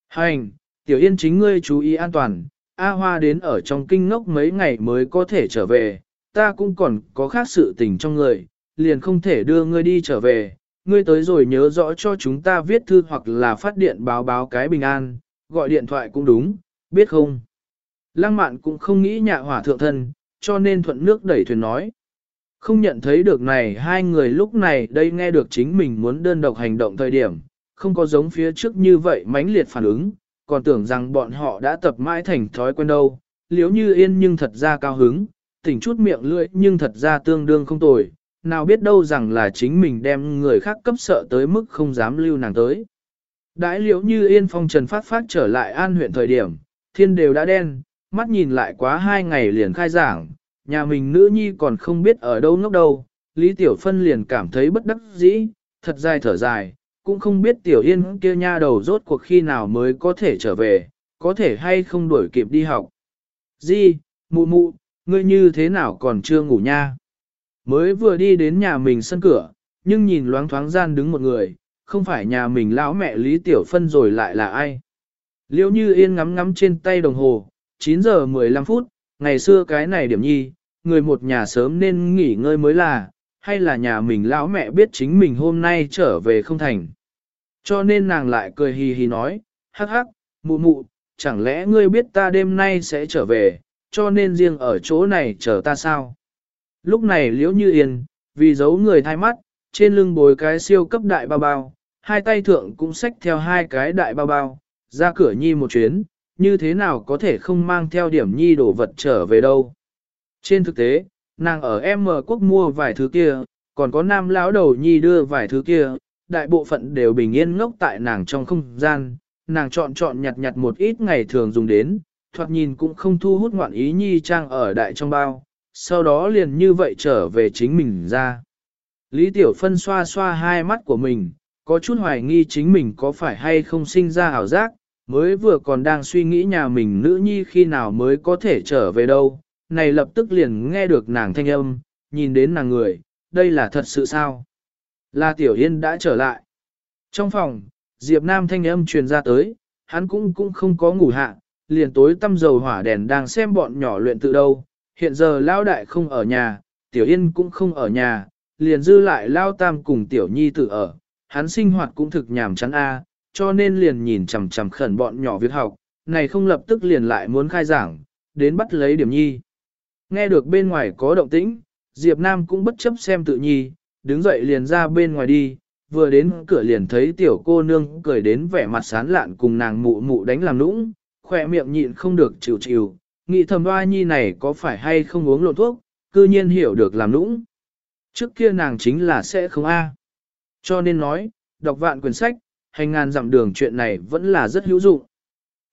Hành, tiểu yên chính ngươi chú ý an toàn, A Hoa đến ở trong kinh ngốc mấy ngày mới có thể trở về, ta cũng còn có khác sự tình trong người, liền không thể đưa ngươi đi trở về, ngươi tới rồi nhớ rõ cho chúng ta viết thư hoặc là phát điện báo báo cái bình an, gọi điện thoại cũng đúng, biết không? Lăng mạn cũng không nghĩ nhạ hỏa thượng thân, cho nên thuận nước đẩy thuyền nói. Không nhận thấy được này hai người lúc này đây nghe được chính mình muốn đơn độc hành động thời điểm, không có giống phía trước như vậy mãnh liệt phản ứng, còn tưởng rằng bọn họ đã tập mãi thành thói quen đâu, liếu như yên nhưng thật ra cao hứng, tỉnh chút miệng lưỡi nhưng thật ra tương đương không tồi, nào biết đâu rằng là chính mình đem người khác cấp sợ tới mức không dám lưu nàng tới. Đãi liễu như yên phong trần phát phát trở lại an huyện thời điểm, thiên đều đã đen, mắt nhìn lại quá hai ngày liền khai giảng, nhà mình nữ nhi còn không biết ở đâu ngốc đâu, Lý Tiểu Phân liền cảm thấy bất đắc dĩ, thật dài thở dài, cũng không biết Tiểu Yên kia nha đầu rốt cuộc khi nào mới có thể trở về, có thể hay không đuổi kịp đi học. Di, mụ mụ, ngươi như thế nào còn chưa ngủ nha? Mới vừa đi đến nhà mình sân cửa, nhưng nhìn loáng thoáng gian đứng một người, không phải nhà mình lão mẹ Lý Tiểu Phân rồi lại là ai. Liêu như yên ngắm ngắm trên tay đồng hồ, 9 giờ 15 phút, ngày xưa cái này điểm nhi, người một nhà sớm nên nghỉ ngơi mới là, hay là nhà mình lão mẹ biết chính mình hôm nay trở về không thành. Cho nên nàng lại cười hì hì nói, hắc hắc, mụ mụ, chẳng lẽ ngươi biết ta đêm nay sẽ trở về, cho nên riêng ở chỗ này chờ ta sao? Lúc này liễu như yên, vì giấu người thay mắt, trên lưng bồi cái siêu cấp đại bao bao, hai tay thượng cũng xách theo hai cái đại bao bao, ra cửa nhi một chuyến, như thế nào có thể không mang theo điểm nhi đồ vật trở về đâu. Trên thực tế, nàng ở M quốc mua vài thứ kia, còn có nam lão đầu nhi đưa vài thứ kia, đại bộ phận đều bình yên ngốc tại nàng trong không gian, nàng chọn chọn nhặt nhặt một ít ngày thường dùng đến, thoạt nhìn cũng không thu hút ngoạn ý nhi trang ở đại trong bao, sau đó liền như vậy trở về chính mình ra. Lý Tiểu Phân xoa xoa hai mắt của mình, có chút hoài nghi chính mình có phải hay không sinh ra ảo giác, mới vừa còn đang suy nghĩ nhà mình nữ nhi khi nào mới có thể trở về đâu, này lập tức liền nghe được nàng thanh âm, nhìn đến nàng người, đây là thật sự sao? Là Tiểu Yên đã trở lại. Trong phòng, Diệp Nam thanh âm truyền ra tới, hắn cũng cũng không có ngủ hạ, liền tối tăm dầu hỏa đèn đang xem bọn nhỏ luyện tự đâu, hiện giờ Lao Đại không ở nhà, Tiểu Yên cũng không ở nhà, liền dư lại Lao Tam cùng Tiểu Nhi tự ở, hắn sinh hoạt cũng thực nhàm chán a, cho nên liền nhìn chằm chằm khẩn bọn nhỏ việc học, này không lập tức liền lại muốn khai giảng, đến bắt lấy điểm nhi. Nghe được bên ngoài có động tĩnh, Diệp Nam cũng bất chấp xem tự nhi, đứng dậy liền ra bên ngoài đi, vừa đến cửa liền thấy tiểu cô nương cười đến vẻ mặt sán lạn cùng nàng mụ mụ đánh làm nũng, khỏe miệng nhịn không được chịu chịu, nghĩ thầm hoa nhi này có phải hay không uống lộn thuốc, cư nhiên hiểu được làm nũng. Trước kia nàng chính là sẽ không a. Cho nên nói, đọc vạn quyển sách, hành ngàn dặm đường chuyện này vẫn là rất hữu dụng.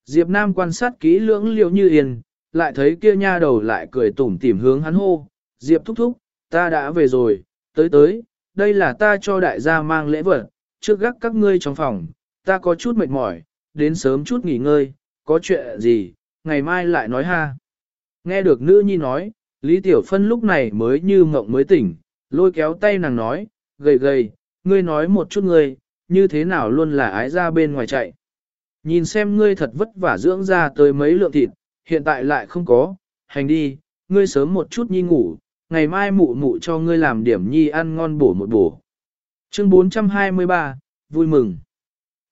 Diệp Nam quan sát kỹ lưỡng liệu như yên, lại thấy kia nha đầu lại cười tủm tỉm hướng hắn hô, Diệp thúc thúc, ta đã về rồi, tới tới, đây là ta cho đại gia mang lễ vật, trước gác các ngươi trong phòng, ta có chút mệt mỏi, đến sớm chút nghỉ ngơi, có chuyện gì, ngày mai lại nói ha. Nghe được nữ nhi nói, Lý Tiểu Phân lúc này mới như mộng mới tỉnh, lôi kéo tay nàng nói, gầy gầy, ngươi nói một chút ngươi, như thế nào luôn là ái ra bên ngoài chạy. Nhìn xem ngươi thật vất vả dưỡng ra tới mấy lượng thịt, hiện tại lại không có, hành đi, ngươi sớm một chút nhi ngủ, ngày mai mụ mụ cho ngươi làm điểm nhi ăn ngon bổ một bổ. Chương 423, vui mừng.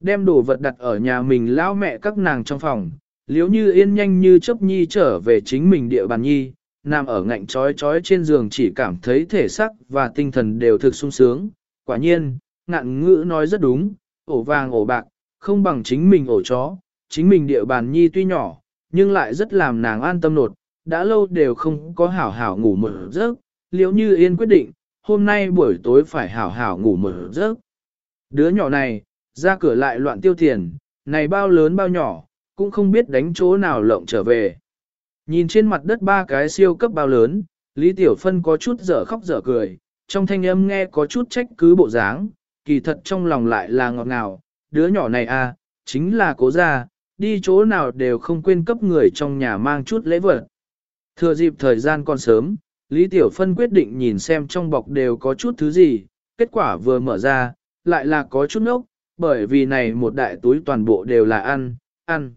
Đem đồ vật đặt ở nhà mình lão mẹ các nàng trong phòng, liếu như yên nhanh như chớp nhi trở về chính mình địa bàn nhi, nằm ở ngạnh trói trói trên giường chỉ cảm thấy thể sắc và tinh thần đều thực sung sướng. Quả nhiên, ngạn ngữ nói rất đúng, ổ vàng ổ bạc, không bằng chính mình ổ chó, chính mình địa bàn nhi tuy nhỏ, nhưng lại rất làm nàng an tâm nột, đã lâu đều không có hảo hảo ngủ một giấc, liếu như yên quyết định, hôm nay buổi tối phải hảo hảo ngủ một giấc. Đứa nhỏ này, ra cửa lại loạn tiêu tiền, này bao lớn bao nhỏ, cũng không biết đánh chỗ nào lộng trở về. Nhìn trên mặt đất ba cái siêu cấp bao lớn, Lý Tiểu Phân có chút dở khóc dở cười, trong thanh âm nghe có chút trách cứ bộ dáng, kỳ thật trong lòng lại là ngọt ngào, đứa nhỏ này à, chính là cố gia, đi chỗ nào đều không quên cấp người trong nhà mang chút lễ vật. Thừa dịp thời gian còn sớm, Lý Tiểu Phân quyết định nhìn xem trong bọc đều có chút thứ gì, kết quả vừa mở ra, lại là có chút nốc, bởi vì này một đại túi toàn bộ đều là ăn, ăn.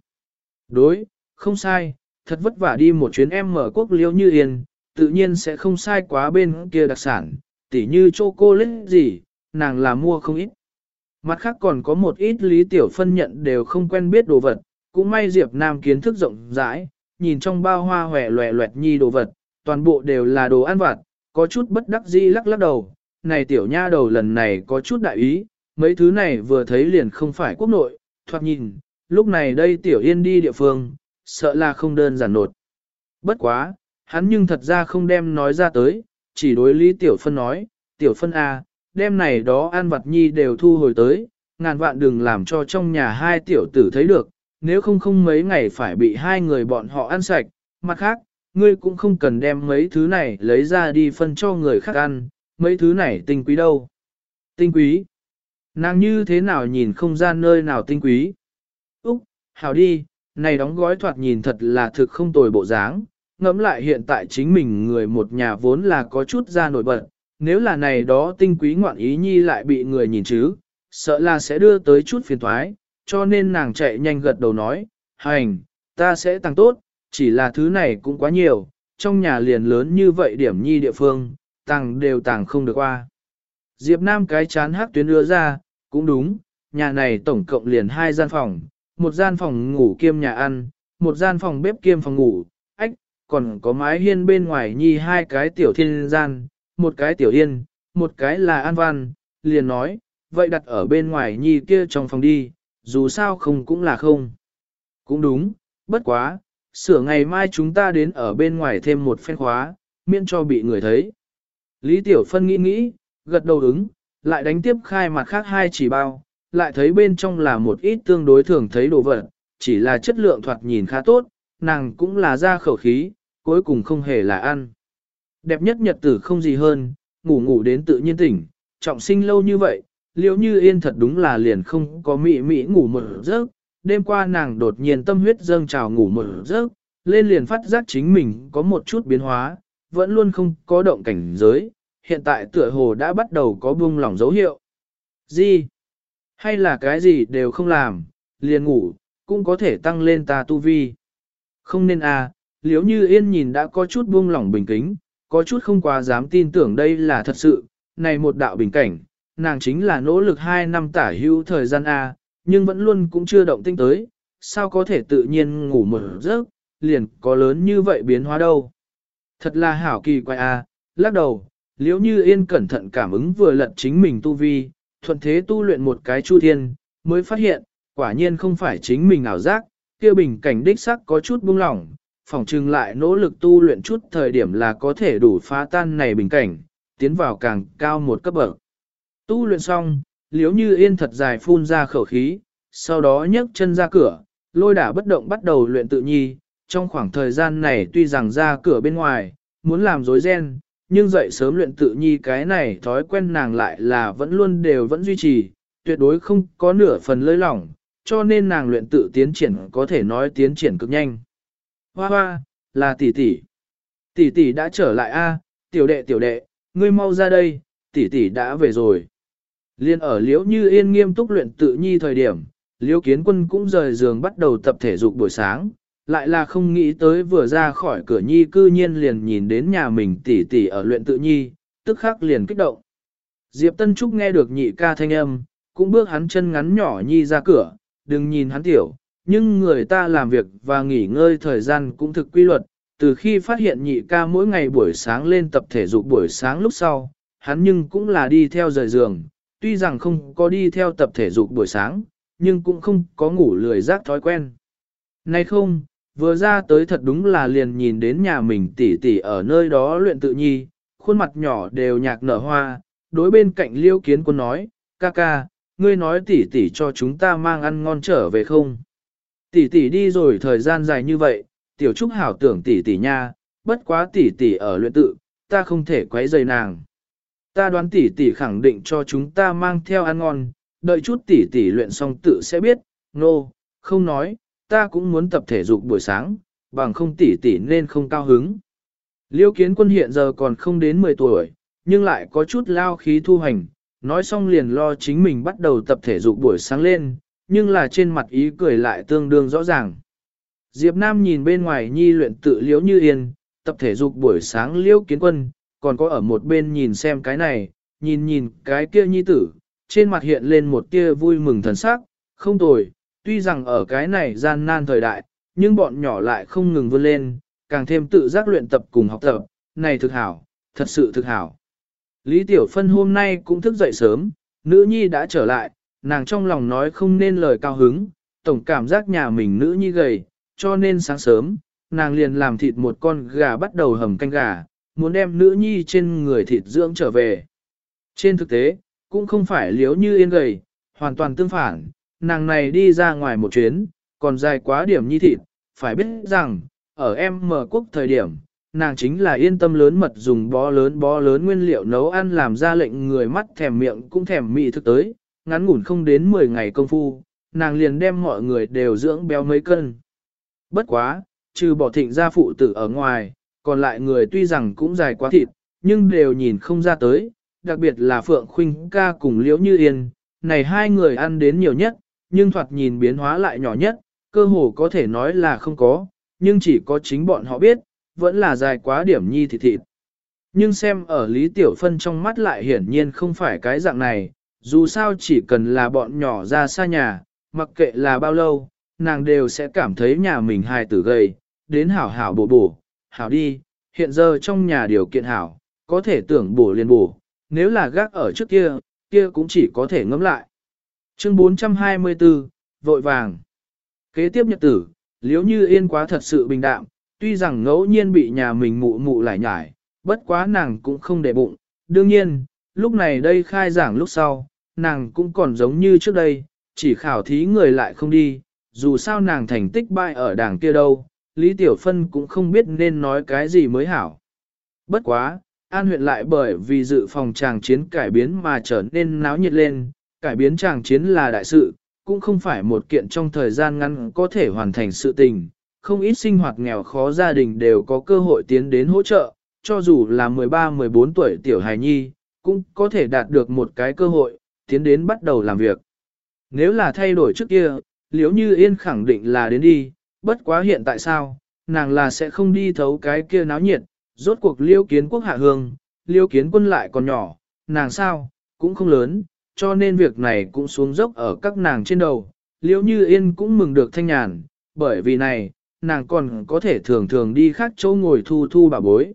Đối, không sai, thật vất vả đi một chuyến em mở quốc liêu như yên, tự nhiên sẽ không sai quá bên kia đặc sản, tỉ như chocolate gì, nàng là mua không ít. Mặt khác còn có một ít Lý Tiểu Phân nhận đều không quen biết đồ vật, cũng may Diệp Nam kiến thức rộng rãi, nhìn trong bao hoa hòe loẹ loẹt nhi đồ vật, toàn bộ đều là đồ ăn vặt, có chút bất đắc dĩ lắc lắc đầu, này tiểu nha đầu lần này có chút đại ý, mấy thứ này vừa thấy liền không phải quốc nội, thoạt nhìn, lúc này đây tiểu yên đi địa phương, sợ là không đơn giản nột. Bất quá, hắn nhưng thật ra không đem nói ra tới, chỉ đối Lý Tiểu Phân nói, tiểu phân à, A, đem này đó an vật nhi đều thu hồi tới, ngàn vạn đừng làm cho trong nhà hai tiểu tử thấy được, nếu không không mấy ngày phải bị hai người bọn họ ăn sạch, mặt khác, ngươi cũng không cần đem mấy thứ này lấy ra đi phân cho người khác ăn, mấy thứ này tinh quý đâu. Tinh quý? Nàng như thế nào nhìn không gian nơi nào tinh quý? Úc, hào đi, này đóng gói thoạt nhìn thật là thực không tồi bộ dáng, ngẫm lại hiện tại chính mình người một nhà vốn là có chút ra nổi bật, nếu là này đó tinh quý ngoạn ý nhi lại bị người nhìn chứ, sợ là sẽ đưa tới chút phiền thoái, cho nên nàng chạy nhanh gật đầu nói, hành, ta sẽ tăng tốt, chỉ là thứ này cũng quá nhiều, trong nhà liền lớn như vậy điểm nhi địa phương, tăng đều tăng không được qua. Diệp Nam cái chán hắc tuyến đưa ra, cũng đúng, nhà này tổng cộng liền hai gian phòng, một gian phòng ngủ kiêm nhà ăn, một gian phòng bếp kiêm phòng ngủ, ách, còn có mái hiên bên ngoài nhi hai cái tiểu thiên gian, một cái tiểu yên, một cái là an văn, liền nói, vậy đặt ở bên ngoài nhi kia trong phòng đi, dù sao không cũng là không. Cũng đúng, bất quá, sửa ngày mai chúng ta đến ở bên ngoài thêm một phen khóa, miễn cho bị người thấy. Lý Tiểu Phân nghĩ nghĩ, gật đầu ứng, lại đánh tiếp khai mặt khác hai chỉ bao, lại thấy bên trong là một ít tương đối thường thấy đồ vật, chỉ là chất lượng thoạt nhìn khá tốt, nàng cũng là ra khẩu khí, cuối cùng không hề là ăn. Đẹp nhất nhật tử không gì hơn, ngủ ngủ đến tự nhiên tỉnh, trọng sinh lâu như vậy, liễu như yên thật đúng là liền không có mị mị ngủ một giấc, đêm qua nàng đột nhiên tâm huyết dâng trào ngủ một giấc, lên liền phát giác chính mình có một chút biến hóa, vẫn luôn không có động cảnh giới, hiện tại tựa hồ đã bắt đầu có buông lỏng dấu hiệu. Gì? Hay là cái gì đều không làm, liền ngủ, cũng có thể tăng lên ta tu vi. Không nên à, liếu như yên nhìn đã có chút buông lỏng bình kính, có chút không quá dám tin tưởng đây là thật sự, này một đạo bình cảnh, nàng chính là nỗ lực 2 năm tả hữu thời gian A, nhưng vẫn luôn cũng chưa động tinh tới, sao có thể tự nhiên ngủ một giấc, liền có lớn như vậy biến hóa đâu. Thật là hảo kỳ quay A, à, lắc đầu, liếu như yên cẩn thận cảm ứng vừa lật chính mình tu vi, thuận thế tu luyện một cái chu thiên, mới phát hiện, quả nhiên không phải chính mình ảo giác, kia bình cảnh đích sắc có chút buông lỏng, phòng trừng lại nỗ lực tu luyện chút thời điểm là có thể đủ phá tan này bình cảnh, tiến vào càng cao một cấp bậc. Tu luyện xong, liếu như yên thật dài phun ra khẩu khí, sau đó nhấc chân ra cửa, lôi đả bất động bắt đầu luyện tự nhi, trong khoảng thời gian này tuy rằng ra cửa bên ngoài, muốn làm dối ren, nhưng dậy sớm luyện tự nhi cái này thói quen nàng lại là vẫn luôn đều vẫn duy trì, tuyệt đối không có nửa phần lơi lỏng, cho nên nàng luyện tự tiến triển có thể nói tiến triển cực nhanh. Hoa hoa, là tỷ tỷ. Tỷ tỷ đã trở lại a, tiểu đệ tiểu đệ, ngươi mau ra đây, tỷ tỷ đã về rồi. Liên ở liễu như yên nghiêm túc luyện tự nhi thời điểm, liễu kiến quân cũng rời giường bắt đầu tập thể dục buổi sáng, lại là không nghĩ tới vừa ra khỏi cửa nhi cư nhiên liền nhìn đến nhà mình tỷ tỷ ở luyện tự nhi, tức khắc liền kích động. Diệp Tân Trúc nghe được nhị ca thanh âm, cũng bước hắn chân ngắn nhỏ nhi ra cửa, đừng nhìn hắn tiểu, nhưng người ta làm việc và nghỉ ngơi thời gian cũng thực quy luật, từ khi phát hiện nhị ca mỗi ngày buổi sáng lên tập thể dục buổi sáng lúc sau, hắn nhưng cũng là đi theo rời giường, tuy rằng không có đi theo tập thể dục buổi sáng, nhưng cũng không có ngủ lười giác thói quen. Nay không, vừa ra tới thật đúng là liền nhìn đến nhà mình tỷ tỷ ở nơi đó luyện tự nhi, khuôn mặt nhỏ đều nhạc nở hoa, đối bên cạnh liêu kiến quân nói, ca ca, ngươi nói tỷ tỷ cho chúng ta mang ăn ngon trở về không? Tỷ tỷ đi rồi thời gian dài như vậy, tiểu trúc hảo tưởng tỷ tỷ nha, bất quá tỷ tỷ ở luyện tự, ta không thể quấy rầy nàng. Ta đoán tỷ tỷ khẳng định cho chúng ta mang theo ăn ngon, đợi chút tỷ tỷ luyện xong tự sẽ biết, nô, no, không nói, ta cũng muốn tập thể dục buổi sáng, bằng không tỷ tỷ nên không cao hứng. Liêu kiến quân hiện giờ còn không đến 10 tuổi, nhưng lại có chút lao khí thu hành, nói xong liền lo chính mình bắt đầu tập thể dục buổi sáng lên, nhưng là trên mặt ý cười lại tương đương rõ ràng. Diệp Nam nhìn bên ngoài nhi luyện tự liễu như yên, tập thể dục buổi sáng liễu kiến quân, còn có ở một bên nhìn xem cái này, nhìn nhìn cái kia nhi tử, trên mặt hiện lên một tia vui mừng thần sắc, không tồi, tuy rằng ở cái này gian nan thời đại, nhưng bọn nhỏ lại không ngừng vươn lên, càng thêm tự giác luyện tập cùng học tập, này thực hảo, thật sự thực hảo. Lý Tiểu Phân hôm nay cũng thức dậy sớm, nữ nhi đã trở lại, nàng trong lòng nói không nên lời cao hứng, tổng cảm giác nhà mình nữ nhi gầy, cho nên sáng sớm, nàng liền làm thịt một con gà bắt đầu hầm canh gà, muốn đem nữ nhi trên người thịt dưỡng trở về. Trên thực tế, cũng không phải liếu như yên gầy, hoàn toàn tương phản, nàng này đi ra ngoài một chuyến, còn dài quá điểm nhi thịt, phải biết rằng, ở em mở quốc thời điểm, nàng chính là yên tâm lớn mật dùng bó lớn bó lớn nguyên liệu nấu ăn làm ra lệnh người mắt thèm miệng cũng thèm mị thực tới, ngắn ngủn không đến 10 ngày công phu, nàng liền đem mọi người đều dưỡng béo mấy cân. Bất quá, trừ bỏ thịnh gia phụ tử ở ngoài, còn lại người tuy rằng cũng dài quá thịt, nhưng đều nhìn không ra tới, đặc biệt là Phượng Khuynh ca cùng Liễu Như Yên, này hai người ăn đến nhiều nhất, nhưng thoạt nhìn biến hóa lại nhỏ nhất, cơ hồ có thể nói là không có, nhưng chỉ có chính bọn họ biết, vẫn là dài quá điểm nhi thịt thịt. Nhưng xem ở Lý Tiểu Phân trong mắt lại hiển nhiên không phải cái dạng này, dù sao chỉ cần là bọn nhỏ ra xa nhà, mặc kệ là bao lâu, nàng đều sẽ cảm thấy nhà mình hài tử gầy, đến hảo hảo bổ bổ, hảo đi, hiện giờ trong nhà điều kiện hảo, có thể tưởng bổ liền bổ, nếu là gác ở trước kia, kia cũng chỉ có thể ngẫm lại. Chương 424, vội vàng. Kế tiếp nhật tử, liếu như yên quá thật sự bình đạm, tuy rằng ngẫu nhiên bị nhà mình mụ mụ lại nhải, bất quá nàng cũng không để bụng. Đương nhiên, lúc này đây khai giảng lúc sau, nàng cũng còn giống như trước đây, chỉ khảo thí người lại không đi, dù sao nàng thành tích bại ở đảng kia đâu, Lý Tiểu Phân cũng không biết nên nói cái gì mới hảo. Bất quá, An huyện lại bởi vì dự phòng tràng chiến cải biến mà trở nên náo nhiệt lên, cải biến tràng chiến là đại sự, cũng không phải một kiện trong thời gian ngắn có thể hoàn thành sự tình. Không ít sinh hoạt nghèo khó gia đình đều có cơ hội tiến đến hỗ trợ, cho dù là 13-14 tuổi tiểu hài nhi, cũng có thể đạt được một cái cơ hội, tiến đến bắt đầu làm việc. Nếu là thay đổi trước kia, liếu như yên khẳng định là đến đi, bất quá hiện tại sao, nàng là sẽ không đi thấu cái kia náo nhiệt, rốt cuộc liêu kiến quốc hạ hương, liêu kiến quân lại còn nhỏ, nàng sao, cũng không lớn, cho nên việc này cũng xuống dốc ở các nàng trên đầu, Liễu như yên cũng mừng được thanh nhàn, bởi vì này, nàng còn có thể thường thường đi khác chỗ ngồi thu thu bà bối.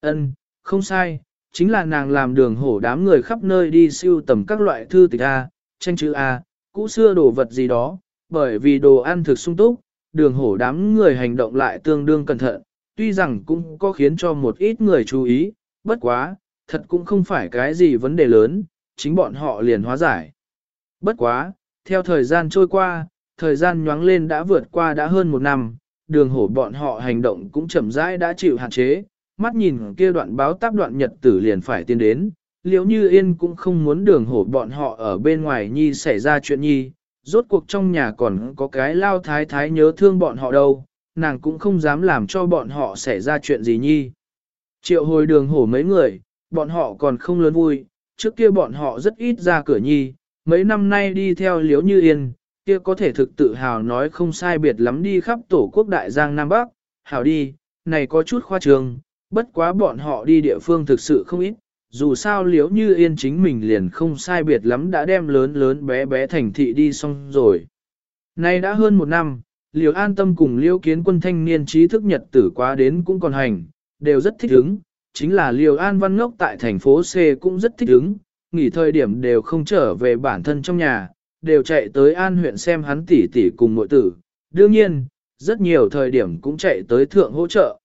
Ân, không sai, chính là nàng làm đường hổ đám người khắp nơi đi siêu tầm các loại thư tịch A, tranh chữ A, cũ xưa đồ vật gì đó, bởi vì đồ ăn thực sung túc, đường hổ đám người hành động lại tương đương cẩn thận, tuy rằng cũng có khiến cho một ít người chú ý, bất quá, thật cũng không phải cái gì vấn đề lớn, chính bọn họ liền hóa giải. Bất quá, theo thời gian trôi qua, thời gian nhoáng lên đã vượt qua đã hơn một năm, đường hổ bọn họ hành động cũng chậm rãi đã chịu hạn chế, mắt nhìn kia đoạn báo táp đoạn nhật tử liền phải tiến đến, liếu như yên cũng không muốn đường hổ bọn họ ở bên ngoài nhi xảy ra chuyện nhi, rốt cuộc trong nhà còn có cái lao thái thái nhớ thương bọn họ đâu, nàng cũng không dám làm cho bọn họ xảy ra chuyện gì nhi. Triệu hồi đường hổ mấy người, bọn họ còn không lớn vui, trước kia bọn họ rất ít ra cửa nhi, mấy năm nay đi theo liếu như yên, kia có thể thực tự hào nói không sai biệt lắm đi khắp tổ quốc đại giang Nam Bắc, hào đi, này có chút khoa trường, bất quá bọn họ đi địa phương thực sự không ít, dù sao liếu như yên chính mình liền không sai biệt lắm đã đem lớn lớn bé bé thành thị đi xong rồi. Nay đã hơn một năm, liều an tâm cùng liêu kiến quân thanh niên trí thức nhật tử quá đến cũng còn hành, đều rất thích ứng, chính là liều an văn ngốc tại thành phố C cũng rất thích ứng, nghỉ thời điểm đều không trở về bản thân trong nhà, đều chạy tới an huyện xem hắn tỷ tỷ cùng nội tử, đương nhiên, rất nhiều thời điểm cũng chạy tới thượng hỗ trợ.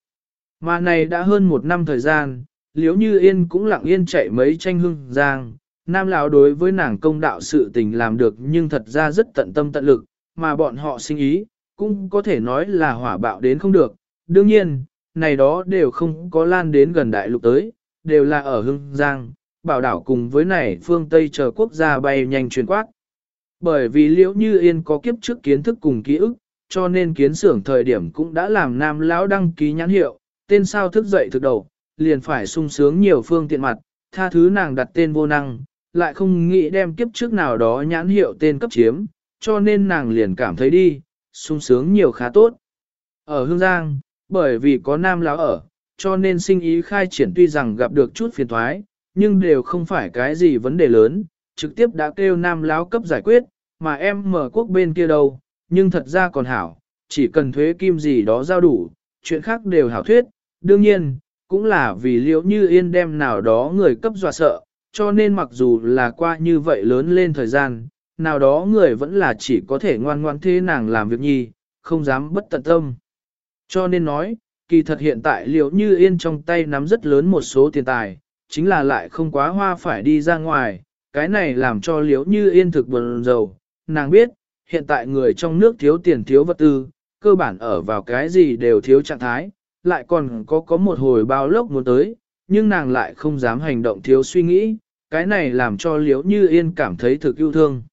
Mà này đã hơn một năm thời gian, liếu như yên cũng lặng yên chạy mấy tranh hương giang, nam lão đối với nàng công đạo sự tình làm được nhưng thật ra rất tận tâm tận lực, mà bọn họ sinh ý, cũng có thể nói là hỏa bạo đến không được. Đương nhiên, này đó đều không có lan đến gần đại lục tới, đều là ở Hưng Giang, bảo đảo cùng với này phương Tây chờ quốc gia bay nhanh truyền quát. Bởi vì liễu như yên có kiếp trước kiến thức cùng ký ức, cho nên kiến xưởng thời điểm cũng đã làm nam lão đăng ký nhãn hiệu, tên sao thức dậy thực đầu, liền phải sung sướng nhiều phương tiện mặt, tha thứ nàng đặt tên vô năng, lại không nghĩ đem kiếp trước nào đó nhãn hiệu tên cấp chiếm, cho nên nàng liền cảm thấy đi, sung sướng nhiều khá tốt. Ở Hương Giang, bởi vì có nam lão ở, cho nên sinh ý khai triển tuy rằng gặp được chút phiền thoái, nhưng đều không phải cái gì vấn đề lớn, trực tiếp đã kêu nam lão cấp giải quyết, mà em mở quốc bên kia đâu, nhưng thật ra còn hảo, chỉ cần thuế kim gì đó giao đủ, chuyện khác đều hảo thuyết, đương nhiên, cũng là vì liệu như yên đem nào đó người cấp dọa sợ, cho nên mặc dù là qua như vậy lớn lên thời gian, nào đó người vẫn là chỉ có thể ngoan ngoan thế nàng làm việc nhi, không dám bất tận tâm. Cho nên nói, kỳ thật hiện tại liệu như yên trong tay nắm rất lớn một số tiền tài, chính là lại không quá hoa phải đi ra ngoài, cái này làm cho liễu như yên thực buồn rầu, nàng biết, hiện tại người trong nước thiếu tiền thiếu vật tư, cơ bản ở vào cái gì đều thiếu trạng thái, lại còn có có một hồi bao lốc muốn tới, nhưng nàng lại không dám hành động thiếu suy nghĩ, cái này làm cho liễu như yên cảm thấy thực yêu thương.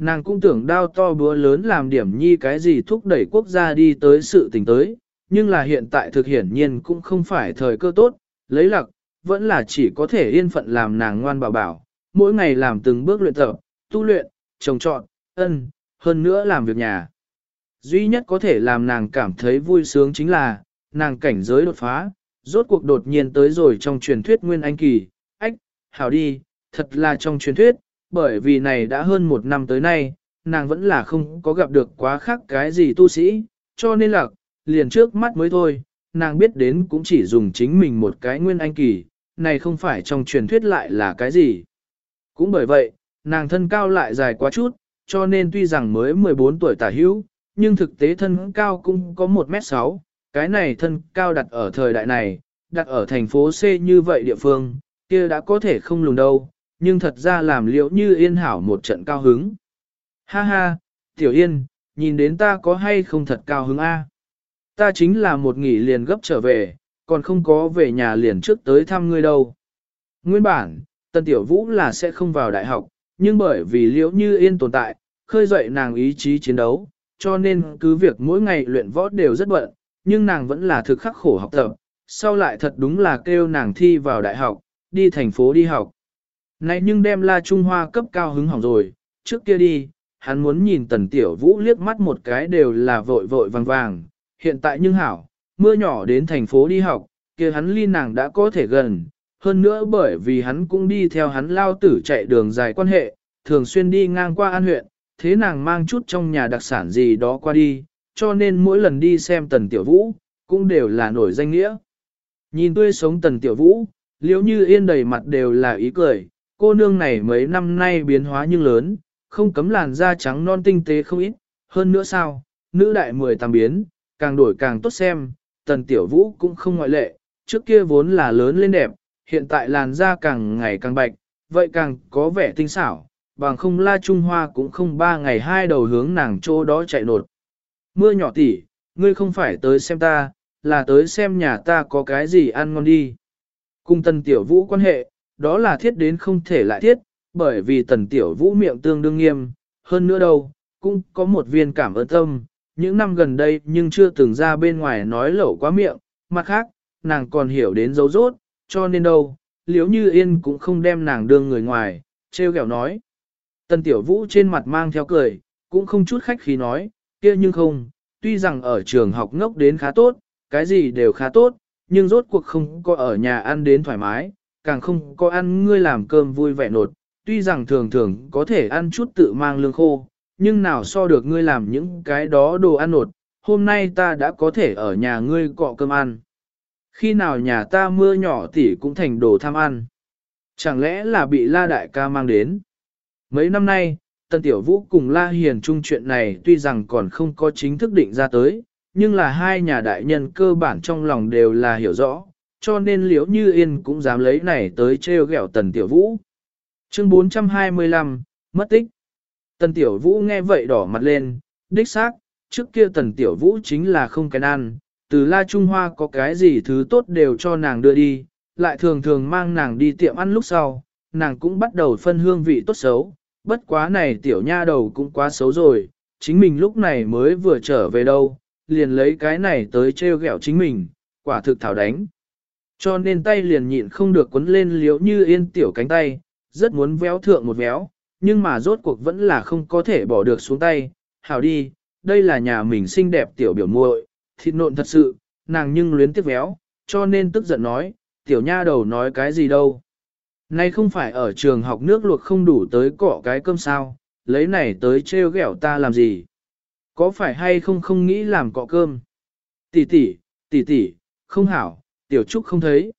Nàng cũng tưởng đao to búa lớn làm điểm nhi cái gì thúc đẩy quốc gia đi tới sự tình tới, nhưng là hiện tại thực hiển nhiên cũng không phải thời cơ tốt, lấy lặc, vẫn là chỉ có thể yên phận làm nàng ngoan bảo bảo, mỗi ngày làm từng bước luyện tập, tu luyện, trồng trọn, ân, hơn nữa làm việc nhà. Duy nhất có thể làm nàng cảm thấy vui sướng chính là, nàng cảnh giới đột phá, rốt cuộc đột nhiên tới rồi trong truyền thuyết Nguyên Anh Kỳ, ách, hảo đi, thật là trong truyền thuyết, bởi vì này đã hơn một năm tới nay, nàng vẫn là không có gặp được quá khác cái gì tu sĩ, cho nên là, liền trước mắt mới thôi, nàng biết đến cũng chỉ dùng chính mình một cái Nguyên Anh Kỳ, này không phải trong truyền thuyết lại là cái gì. Cũng bởi vậy, nàng thân cao lại dài quá chút, cho nên tuy rằng mới 14 tuổi tả hữu, nhưng thực tế thân cao cũng có 1m6, cái này thân cao đặt ở thời đại này, đặt ở thành phố C như vậy địa phương, kia đã có thể không lùng đâu, nhưng thật ra làm liễu như yên hảo một trận cao hứng. Ha ha, tiểu yên, nhìn đến ta có hay không thật cao hứng a? Ta chính là một nghỉ liền gấp trở về, còn không có về nhà liền trước tới thăm ngươi đâu. Nguyên bản, Tân Tiểu Vũ là sẽ không vào đại học, nhưng bởi vì liễu như yên tồn tại, khơi dậy nàng ý chí chiến đấu, cho nên cứ việc mỗi ngày luyện võ đều rất bận, nhưng nàng vẫn là thực khắc khổ học tập, sau lại thật đúng là kêu nàng thi vào đại học, đi thành phố đi học. Này nhưng đem La Trung Hoa cấp cao hứng hỏng rồi, trước kia đi, hắn muốn nhìn Tần Tiểu Vũ liếc mắt một cái đều là vội vội vàng vàng, hiện tại nhưng hảo, mưa nhỏ đến thành phố đi học, kia hắn ly nàng đã có thể gần, hơn nữa bởi vì hắn cũng đi theo hắn lao tử chạy đường dài quan hệ, thường xuyên đi ngang qua an huyện, thế nàng mang chút trong nhà đặc sản gì đó qua đi, cho nên mỗi lần đi xem Tần Tiểu Vũ, cũng đều là nổi danh nghĩa. Nhìn tươi sống Tần Tiểu Vũ, liếu như yên đầy mặt đều là ý cười, cô nương này mấy năm nay biến hóa nhưng lớn, không cấm làn da trắng non tinh tế không ít, hơn nữa sao, nữ đại mười tam biến, càng đổi càng tốt xem, Tần Tiểu Vũ cũng không ngoại lệ, trước kia vốn là lớn lên đẹp, hiện tại làn da càng ngày càng bạch, vậy càng có vẻ tinh xảo, bằng không la Trung Hoa cũng không ba ngày hai đầu hướng nàng chỗ đó chạy nột. Mưa nhỏ tỉ, ngươi không phải tới xem ta, là tới xem nhà ta có cái gì ăn ngon đi. Cùng tần tiểu vũ quan hệ, đó là thiết đến không thể lại thiết, bởi vì tần tiểu vũ miệng tương đương nghiêm, hơn nữa đâu, cũng có một viên cảm ơn tâm, những năm gần đây nhưng chưa từng ra bên ngoài nói lẩu quá miệng, mặt khác, nàng còn hiểu đến dấu rốt, cho nên đâu, liếu như yên cũng không đem nàng đương người ngoài, treo kẹo nói. Tần tiểu vũ trên mặt mang theo cười, cũng không chút khách khí nói, kia nhưng không, tuy rằng ở trường học ngốc đến khá tốt, cái gì đều khá tốt, nhưng rốt cuộc không có ở nhà ăn đến thoải mái, càng không có ăn ngươi làm cơm vui vẻ nột, tuy rằng thường thường có thể ăn chút tự mang lương khô, nhưng nào so được ngươi làm những cái đó đồ ăn nột, hôm nay ta đã có thể ở nhà ngươi cọ cơm ăn. Khi nào nhà ta mưa nhỏ tỉ cũng thành đồ tham ăn. Chẳng lẽ là bị la đại ca mang đến? Mấy năm nay, Tân Tiểu Vũ cùng La Hiền chung chuyện này tuy rằng còn không có chính thức định ra tới, nhưng là hai nhà đại nhân cơ bản trong lòng đều là hiểu rõ, cho nên liễu như yên cũng dám lấy này tới trêu ghẹo Tần Tiểu Vũ. Chương 425, mất tích. Tần Tiểu Vũ nghe vậy đỏ mặt lên, đích xác, trước kia Tần Tiểu Vũ chính là không cái ăn, từ La Trung Hoa có cái gì thứ tốt đều cho nàng đưa đi, lại thường thường mang nàng đi tiệm ăn lúc sau, nàng cũng bắt đầu phân hương vị tốt xấu, bất quá này tiểu nha đầu cũng quá xấu rồi, chính mình lúc này mới vừa trở về đâu, liền lấy cái này tới trêu ghẹo chính mình, quả thực thảo đánh. Cho nên tay liền nhịn không được quấn lên liếu như yên tiểu cánh tay, rất muốn véo thượng một véo, nhưng mà rốt cuộc vẫn là không có thể bỏ được xuống tay. Hảo đi, đây là nhà mình xinh đẹp tiểu biểu muội, thịt nộn thật sự, nàng nhưng luyến tiếc véo, cho nên tức giận nói, tiểu nha đầu nói cái gì đâu. Nay không phải ở trường học nước luộc không đủ tới cọ cái cơm sao, lấy này tới trêu ghẹo ta làm gì. Có phải hay không không nghĩ làm cọ cơm? Tỷ tỷ, tỷ tỷ, không hảo, tiểu trúc không thấy.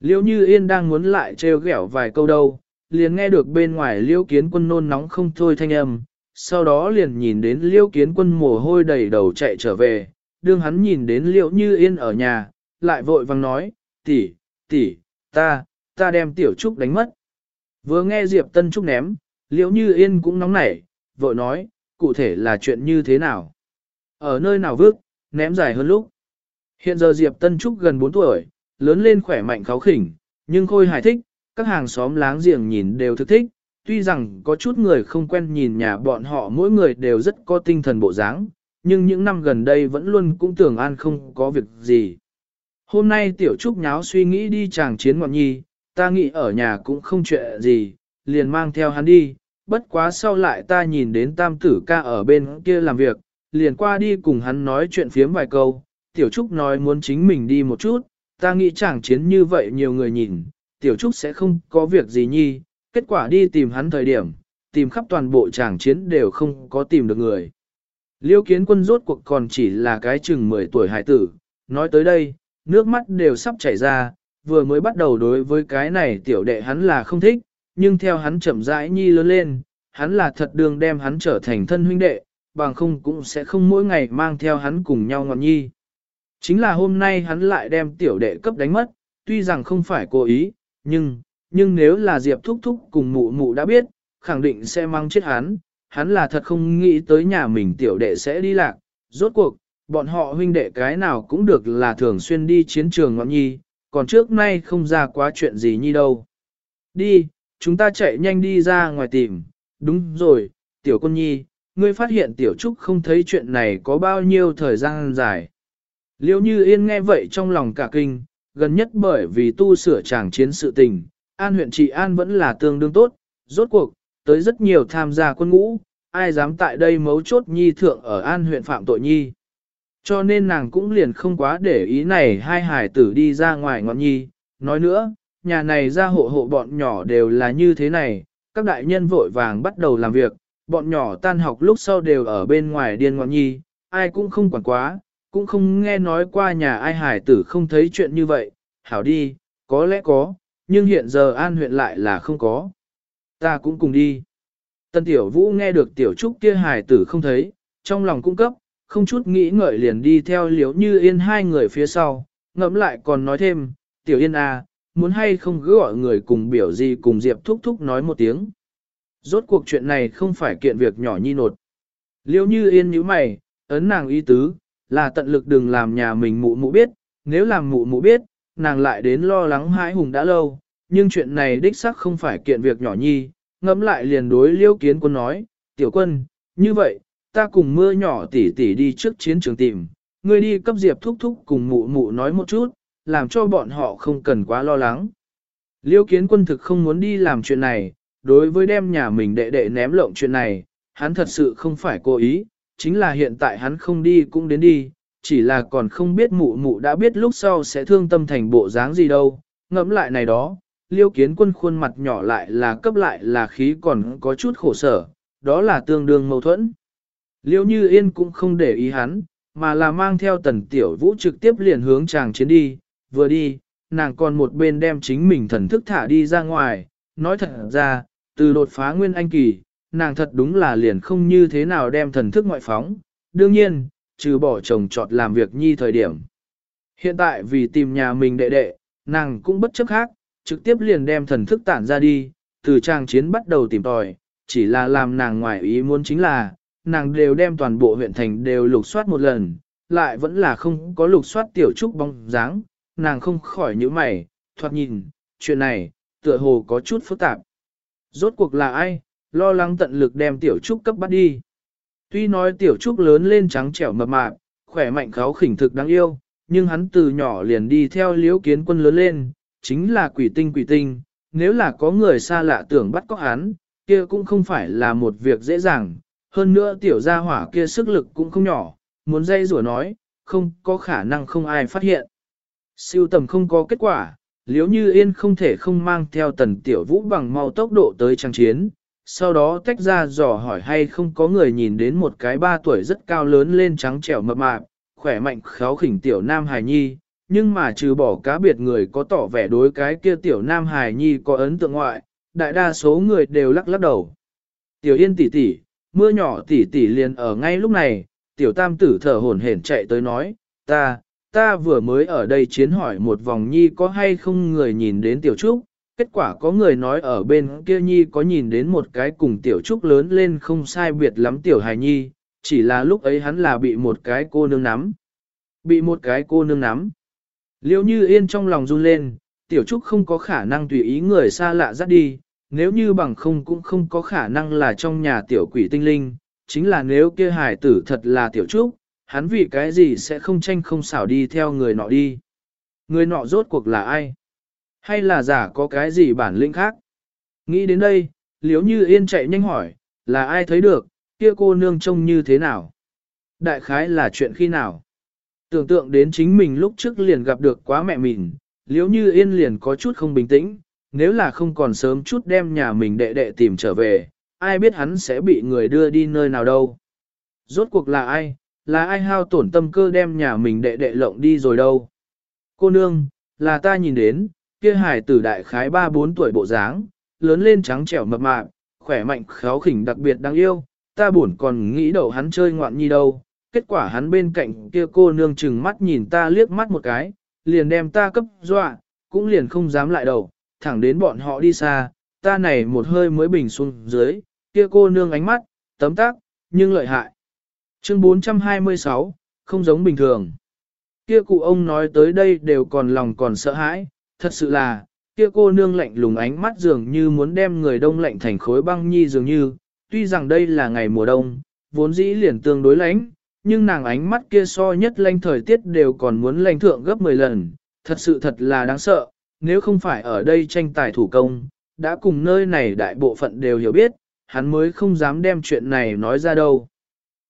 Liêu như yên đang muốn lại trêu ghẹo vài câu đâu, liền nghe được bên ngoài liêu kiến quân nôn nóng không thôi thanh âm, sau đó liền nhìn đến liêu kiến quân mồ hôi đầy đầu chạy trở về, đương hắn nhìn đến liêu như yên ở nhà, lại vội vang nói, tỷ, tỷ, ta, ta đem tiểu trúc đánh mất. Vừa nghe Diệp Tân Trúc ném, liễu như yên cũng nóng nảy, vội nói, cụ thể là chuyện như thế nào? Ở nơi nào vước, ném dài hơn lúc. Hiện giờ Diệp Tân Trúc gần 4 tuổi, lớn lên khỏe mạnh kháo khỉnh, nhưng khôi hài thích, các hàng xóm láng giềng nhìn đều thực thích, tuy rằng có chút người không quen nhìn nhà bọn họ mỗi người đều rất có tinh thần bộ dáng, nhưng những năm gần đây vẫn luôn cũng tưởng an không có việc gì. Hôm nay Tiểu Trúc nháo suy nghĩ đi chàng chiến ngọn nhi, ta nghĩ ở nhà cũng không chuyện gì, liền mang theo hắn đi, bất quá sau lại ta nhìn đến tam tử ca ở bên kia làm việc, liền qua đi cùng hắn nói chuyện phiếm vài câu, Tiểu Trúc nói muốn chính mình đi một chút, ta nghĩ chàng chiến như vậy nhiều người nhìn, Tiểu Trúc sẽ không có việc gì nhi, kết quả đi tìm hắn thời điểm, tìm khắp toàn bộ chàng chiến đều không có tìm được người. Liêu kiến quân rốt cuộc còn chỉ là cái chừng 10 tuổi hải tử, nói tới đây, nước mắt đều sắp chảy ra, vừa mới bắt đầu đối với cái này tiểu đệ hắn là không thích, nhưng theo hắn chậm rãi nhi lớn lên, hắn là thật đường đem hắn trở thành thân huynh đệ, bằng không cũng sẽ không mỗi ngày mang theo hắn cùng nhau ngọn nhi. Chính là hôm nay hắn lại đem tiểu đệ cấp đánh mất, tuy rằng không phải cố ý, nhưng, nhưng nếu là Diệp Thúc Thúc cùng mụ mụ đã biết, khẳng định sẽ mang chết hắn, hắn là thật không nghĩ tới nhà mình tiểu đệ sẽ đi lạc, rốt cuộc, bọn họ huynh đệ cái nào cũng được là thường xuyên đi chiến trường ngọn nhi, còn trước nay không ra quá chuyện gì nhi đâu. Đi, chúng ta chạy nhanh đi ra ngoài tìm, đúng rồi, tiểu con nhi, ngươi phát hiện tiểu trúc không thấy chuyện này có bao nhiêu thời gian dài. Liêu như yên nghe vậy trong lòng cả kinh, gần nhất bởi vì tu sửa tràng chiến sự tình, an huyện trị an vẫn là tương đương tốt, rốt cuộc, tới rất nhiều tham gia quân ngũ, ai dám tại đây mấu chốt nhi thượng ở an huyện phạm tội nhi. Cho nên nàng cũng liền không quá để ý này hai hải tử đi ra ngoài ngọn nhi. Nói nữa, nhà này ra hộ hộ bọn nhỏ đều là như thế này, các đại nhân vội vàng bắt đầu làm việc, bọn nhỏ tan học lúc sau đều ở bên ngoài điên ngọn nhi, ai cũng không quản quá, cũng không nghe nói qua nhà ai hải tử không thấy chuyện như vậy, hảo đi, có lẽ có, nhưng hiện giờ an huyện lại là không có. Ta cũng cùng đi. Tân tiểu vũ nghe được tiểu trúc kia hải tử không thấy, trong lòng cung cấp, không chút nghĩ ngợi liền đi theo liếu như yên hai người phía sau, ngẫm lại còn nói thêm, tiểu yên à, muốn hay không cứ gọi người cùng biểu gì cùng Diệp thúc thúc nói một tiếng. Rốt cuộc chuyện này không phải kiện việc nhỏ nhi nột. Liêu như yên nhíu mày, ấn nàng ý tứ, là tận lực đừng làm nhà mình mụ mụ biết, nếu làm mụ mụ biết, nàng lại đến lo lắng hãi hùng đã lâu, nhưng chuyện này đích xác không phải kiện việc nhỏ nhi, ngẫm lại liền đối liêu kiến quân nói, tiểu quân, như vậy, ta cùng mưa nhỏ tỉ tỉ đi trước chiến trường tìm, ngươi đi cấp diệp thúc thúc cùng mụ mụ nói một chút, làm cho bọn họ không cần quá lo lắng. Liêu kiến quân thực không muốn đi làm chuyện này, đối với đem nhà mình đệ đệ ném lộng chuyện này, hắn thật sự không phải cố ý, chính là hiện tại hắn không đi cũng đến đi, chỉ là còn không biết mụ mụ đã biết lúc sau sẽ thương tâm thành bộ dáng gì đâu, ngẫm lại này đó, liêu kiến quân khuôn mặt nhỏ lại là cấp lại là khí còn có chút khổ sở, đó là tương đương mâu thuẫn. Liêu như yên cũng không để ý hắn, mà là mang theo tần tiểu vũ trực tiếp liền hướng chàng chiến đi, vừa đi, nàng còn một bên đem chính mình thần thức thả đi ra ngoài, nói thật ra, từ đột phá nguyên anh kỳ, nàng thật đúng là liền không như thế nào đem thần thức ngoại phóng, đương nhiên, trừ bỏ chồng trọt làm việc nhi thời điểm. Hiện tại vì tìm nhà mình đệ đệ, nàng cũng bất chấp khác, trực tiếp liền đem thần thức tản ra đi, từ trang chiến bắt đầu tìm tòi, chỉ là làm nàng ngoài ý muốn chính là, nàng đều đem toàn bộ huyện thành đều lục soát một lần, lại vẫn là không có lục soát tiểu trúc bóng dáng, nàng không khỏi nhíu mày, thoạt nhìn, chuyện này, tựa hồ có chút phức tạp. Rốt cuộc là ai, lo lắng tận lực đem tiểu trúc cấp bắt đi. Tuy nói tiểu trúc lớn lên trắng trẻo mập mạp, khỏe mạnh kháo khỉnh thực đáng yêu, nhưng hắn từ nhỏ liền đi theo liễu kiến quân lớn lên, chính là quỷ tinh quỷ tinh, nếu là có người xa lạ tưởng bắt có hắn, kia cũng không phải là một việc dễ dàng, hơn nữa tiểu gia hỏa kia sức lực cũng không nhỏ, muốn dây rủa nói, không có khả năng không ai phát hiện. Siêu tầm không có kết quả, liếu như yên không thể không mang theo tần tiểu vũ bằng mau tốc độ tới trang chiến, sau đó tách ra dò hỏi hay không có người nhìn đến một cái ba tuổi rất cao lớn lên trắng trẻo mập mạp, khỏe mạnh khéo khỉnh tiểu nam hài nhi, nhưng mà trừ bỏ cá biệt người có tỏ vẻ đối cái kia tiểu nam hài nhi có ấn tượng ngoại, đại đa số người đều lắc lắc đầu. Tiểu yên tỷ tỷ, mưa nhỏ tỷ tỷ liền ở ngay lúc này, tiểu tam tử thở hổn hển chạy tới nói, ta, ta vừa mới ở đây chiến hỏi một vòng nhi có hay không người nhìn đến tiểu trúc, Kết quả có người nói ở bên kia nhi có nhìn đến một cái cùng tiểu trúc lớn lên không sai biệt lắm tiểu hài nhi, chỉ là lúc ấy hắn là bị một cái cô nương nắm. Bị một cái cô nương nắm. Liêu như yên trong lòng run lên, tiểu trúc không có khả năng tùy ý người xa lạ dắt đi, nếu như bằng không cũng không có khả năng là trong nhà tiểu quỷ tinh linh, chính là nếu kia hài tử thật là tiểu trúc, hắn vì cái gì sẽ không tranh không xảo đi theo người nọ đi. Người nọ rốt cuộc là ai? Hay là giả có cái gì bản lĩnh khác? Nghĩ đến đây, liếu như yên chạy nhanh hỏi, là ai thấy được, kia cô nương trông như thế nào? Đại khái là chuyện khi nào? Tưởng tượng đến chính mình lúc trước liền gặp được quá mẹ mình, liếu như yên liền có chút không bình tĩnh, nếu là không còn sớm chút đem nhà mình đệ đệ tìm trở về, ai biết hắn sẽ bị người đưa đi nơi nào đâu. Rốt cuộc là ai, là ai hao tổn tâm cơ đem nhà mình đệ đệ lộng đi rồi đâu. Cô nương, là ta nhìn đến, kia hải tử đại khái 3-4 tuổi bộ dáng, lớn lên trắng trẻo mập mạp, khỏe mạnh khéo khỉnh đặc biệt đáng yêu, ta buồn còn nghĩ đầu hắn chơi ngoạn nhi đâu. Kết quả hắn bên cạnh kia cô nương chừng mắt nhìn ta liếc mắt một cái, liền đem ta cấp dọa, cũng liền không dám lại đầu, thẳng đến bọn họ đi xa, ta này một hơi mới bình xuống dưới, kia cô nương ánh mắt, tấm tác, nhưng lợi hại. Chương 426, không giống bình thường. Kia cụ ông nói tới đây đều còn lòng còn sợ hãi, thật sự là, kia cô nương lạnh lùng ánh mắt dường như muốn đem người đông lạnh thành khối băng nhi dường như, tuy rằng đây là ngày mùa đông, vốn dĩ liền tương đối lạnh, nhưng nàng ánh mắt kia so nhất lanh thời tiết đều còn muốn lanh thượng gấp 10 lần, thật sự thật là đáng sợ, nếu không phải ở đây tranh tài thủ công, đã cùng nơi này đại bộ phận đều hiểu biết, hắn mới không dám đem chuyện này nói ra đâu.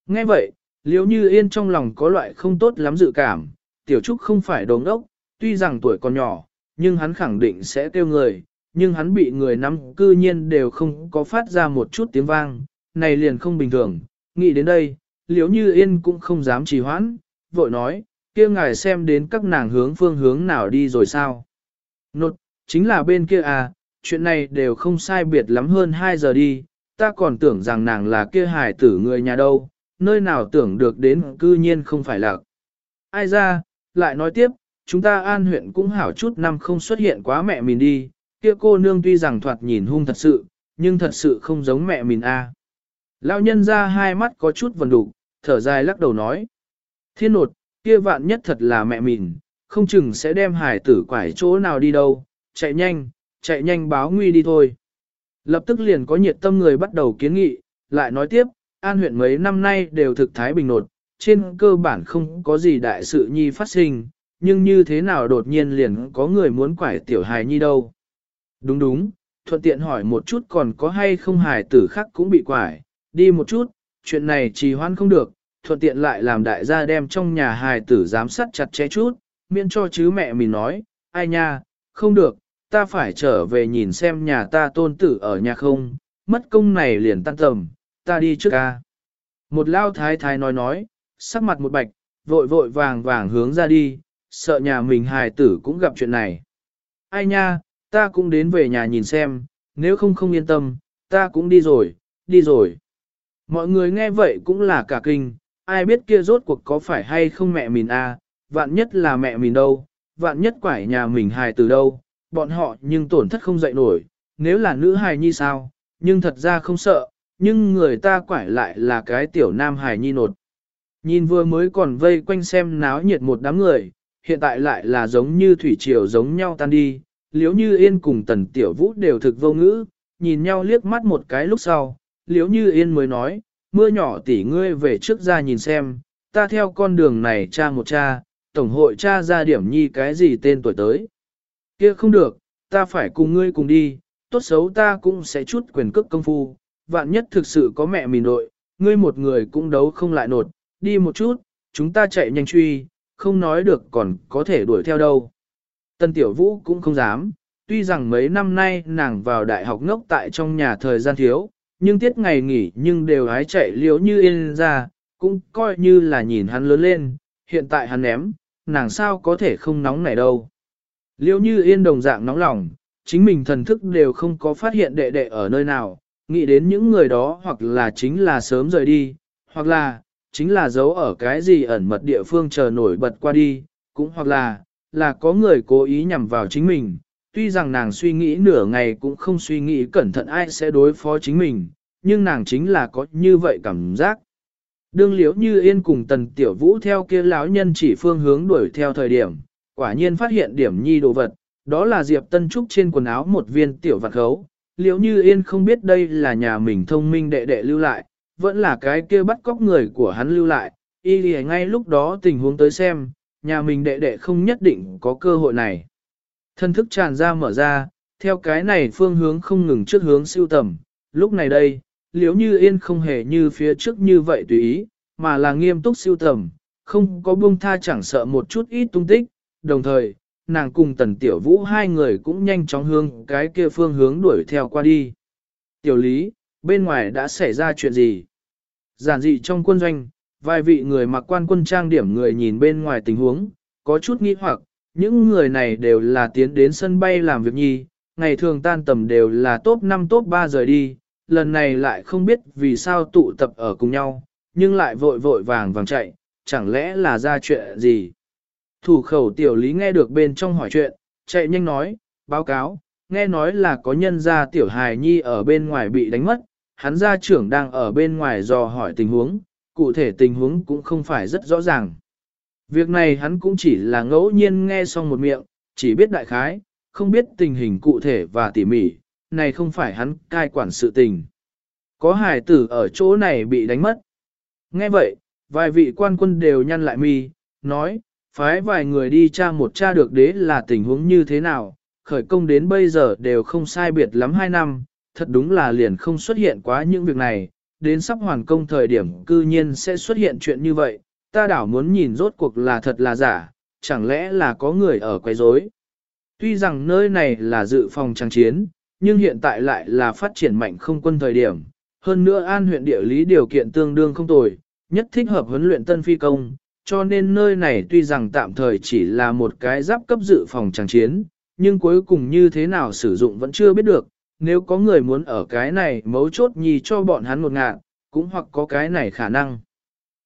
Nghe vậy, liếu như yên trong lòng có loại không tốt lắm dự cảm, tiểu trúc không phải đồ ngốc tuy rằng tuổi còn nhỏ, nhưng hắn khẳng định sẽ kêu người, nhưng hắn bị người nắm cư nhiên đều không có phát ra một chút tiếng vang, này liền không bình thường, nghĩ đến đây, liếu như yên cũng không dám trì hoãn, vội nói, kia ngài xem đến các nàng hướng phương hướng nào đi rồi sao. Nột, chính là bên kia à, chuyện này đều không sai biệt lắm hơn 2 giờ đi, ta còn tưởng rằng nàng là kia hải tử người nhà đâu, nơi nào tưởng được đến cư nhiên không phải là. Ai ra, lại nói tiếp, chúng ta an huyện cũng hảo chút năm không xuất hiện quá mẹ mình đi, kia cô nương tuy rằng thoạt nhìn hung thật sự, nhưng thật sự không giống mẹ mình a. À. Lão nhân ra hai mắt có chút vần đục, thở dài lắc đầu nói. Thiên nột, kia vạn nhất thật là mẹ mình, không chừng sẽ đem hải tử quải chỗ nào đi đâu, chạy nhanh, chạy nhanh báo nguy đi thôi. Lập tức liền có nhiệt tâm người bắt đầu kiến nghị, lại nói tiếp, an huyện mấy năm nay đều thực thái bình nột, trên cơ bản không có gì đại sự nhi phát sinh, nhưng như thế nào đột nhiên liền có người muốn quải tiểu hài nhi đâu. Đúng đúng, thuận tiện hỏi một chút còn có hay không hài tử khác cũng bị quải, đi một chút, chuyện này trì hoãn không được, thuận tiện lại làm đại gia đem trong nhà hài tử giám sát chặt chẽ chút, miễn cho chứ mẹ mình nói, ai nha, không được, ta phải trở về nhìn xem nhà ta tôn tử ở nhà không, mất công này liền tan tầm, ta đi trước ca. Một lao thái thái nói nói, sắc mặt một bạch, vội vội vàng vàng hướng ra đi, sợ nhà mình hài tử cũng gặp chuyện này. Ai nha, ta cũng đến về nhà nhìn xem, nếu không không yên tâm, ta cũng đi rồi, đi rồi. Mọi người nghe vậy cũng là cả kinh, ai biết kia rốt cuộc có phải hay không mẹ mình a? À, vạn nhất là mẹ mình đâu, vạn nhất quải nhà mình hài từ đâu, bọn họ nhưng tổn thất không dậy nổi, nếu là nữ hài nhi sao, nhưng thật ra không sợ, nhưng người ta quải lại là cái tiểu nam hài nhi nột. Nhìn vừa mới còn vây quanh xem náo nhiệt một đám người, hiện tại lại là giống như thủy triều giống nhau tan đi, liếu như yên cùng tần tiểu vũ đều thực vô ngữ, nhìn nhau liếc mắt một cái lúc sau, liếu như yên mới nói, mưa nhỏ tỷ ngươi về trước ra nhìn xem, ta theo con đường này cha một cha, tổng hội cha ra điểm nhi cái gì tên tuổi tới. kia không được, ta phải cùng ngươi cùng đi, tốt xấu ta cũng sẽ chút quyền cước công phu, vạn nhất thực sự có mẹ mình đội, ngươi một người cũng đấu không lại nột, đi một chút, chúng ta chạy nhanh truy, không nói được còn có thể đuổi theo đâu. Tân Tiểu Vũ cũng không dám, tuy rằng mấy năm nay nàng vào đại học ngốc tại trong nhà thời gian thiếu, nhưng tiết ngày nghỉ nhưng đều hái chạy liếu như yên ra, cũng coi như là nhìn hắn lớn lên, hiện tại hắn ném, nàng sao có thể không nóng này đâu. Liêu như yên đồng dạng nóng lòng, chính mình thần thức đều không có phát hiện đệ đệ ở nơi nào, nghĩ đến những người đó hoặc là chính là sớm rời đi, hoặc là, chính là giấu ở cái gì ẩn mật địa phương chờ nổi bật qua đi, cũng hoặc là, là có người cố ý nhằm vào chính mình, tuy rằng nàng suy nghĩ nửa ngày cũng không suy nghĩ cẩn thận ai sẽ đối phó chính mình, nhưng nàng chính là có như vậy cảm giác. Đương liễu như yên cùng tần tiểu vũ theo kia lão nhân chỉ phương hướng đuổi theo thời điểm, quả nhiên phát hiện điểm nhi đồ vật, đó là Diệp Tân Trúc trên quần áo một viên tiểu vật khấu. Liễu như yên không biết đây là nhà mình thông minh đệ đệ lưu lại, vẫn là cái kia bắt cóc người của hắn lưu lại, y lì ngay lúc đó tình huống tới xem, nhà mình đệ đệ không nhất định có cơ hội này. Thân thức tràn ra mở ra, theo cái này phương hướng không ngừng trước hướng siêu tầm, lúc này đây, liếu như yên không hề như phía trước như vậy tùy ý, mà là nghiêm túc siêu tầm, không có buông tha chẳng sợ một chút ít tung tích, đồng thời, nàng cùng tần tiểu vũ hai người cũng nhanh chóng hướng cái kia phương hướng đuổi theo qua đi. Tiểu lý, bên ngoài đã xảy ra chuyện gì? Giản dị trong quân doanh, vài vị người mặc quan quân trang điểm người nhìn bên ngoài tình huống, có chút nghi hoặc, những người này đều là tiến đến sân bay làm việc nhi, ngày thường tan tầm đều là top 5 top 3 rời đi, lần này lại không biết vì sao tụ tập ở cùng nhau, nhưng lại vội vội vàng vàng chạy, chẳng lẽ là ra chuyện gì. Thủ khẩu tiểu lý nghe được bên trong hỏi chuyện, chạy nhanh nói, báo cáo, nghe nói là có nhân gia tiểu hài nhi ở bên ngoài bị đánh mất, hắn gia trưởng đang ở bên ngoài dò hỏi tình huống, cụ thể tình huống cũng không phải rất rõ ràng. Việc này hắn cũng chỉ là ngẫu nhiên nghe xong một miệng, chỉ biết đại khái, không biết tình hình cụ thể và tỉ mỉ, này không phải hắn cai quản sự tình. Có hải tử ở chỗ này bị đánh mất. Nghe vậy, vài vị quan quân đều nhăn lại mi, nói, phái vài người đi tra một tra được đế là tình huống như thế nào, khởi công đến bây giờ đều không sai biệt lắm hai năm, thật đúng là liền không xuất hiện quá những việc này, đến sắp hoàn công thời điểm cư nhiên sẽ xuất hiện chuyện như vậy, ta đảo muốn nhìn rốt cuộc là thật là giả, chẳng lẽ là có người ở quấy rối. Tuy rằng nơi này là dự phòng trang chiến, nhưng hiện tại lại là phát triển mạnh không quân thời điểm. Hơn nữa an huyện địa lý điều kiện tương đương không tồi, nhất thích hợp huấn luyện tân phi công, cho nên nơi này tuy rằng tạm thời chỉ là một cái giáp cấp dự phòng trang chiến, nhưng cuối cùng như thế nào sử dụng vẫn chưa biết được. Nếu có người muốn ở cái này mấu chốt nhì cho bọn hắn một ngạn, cũng hoặc có cái này khả năng.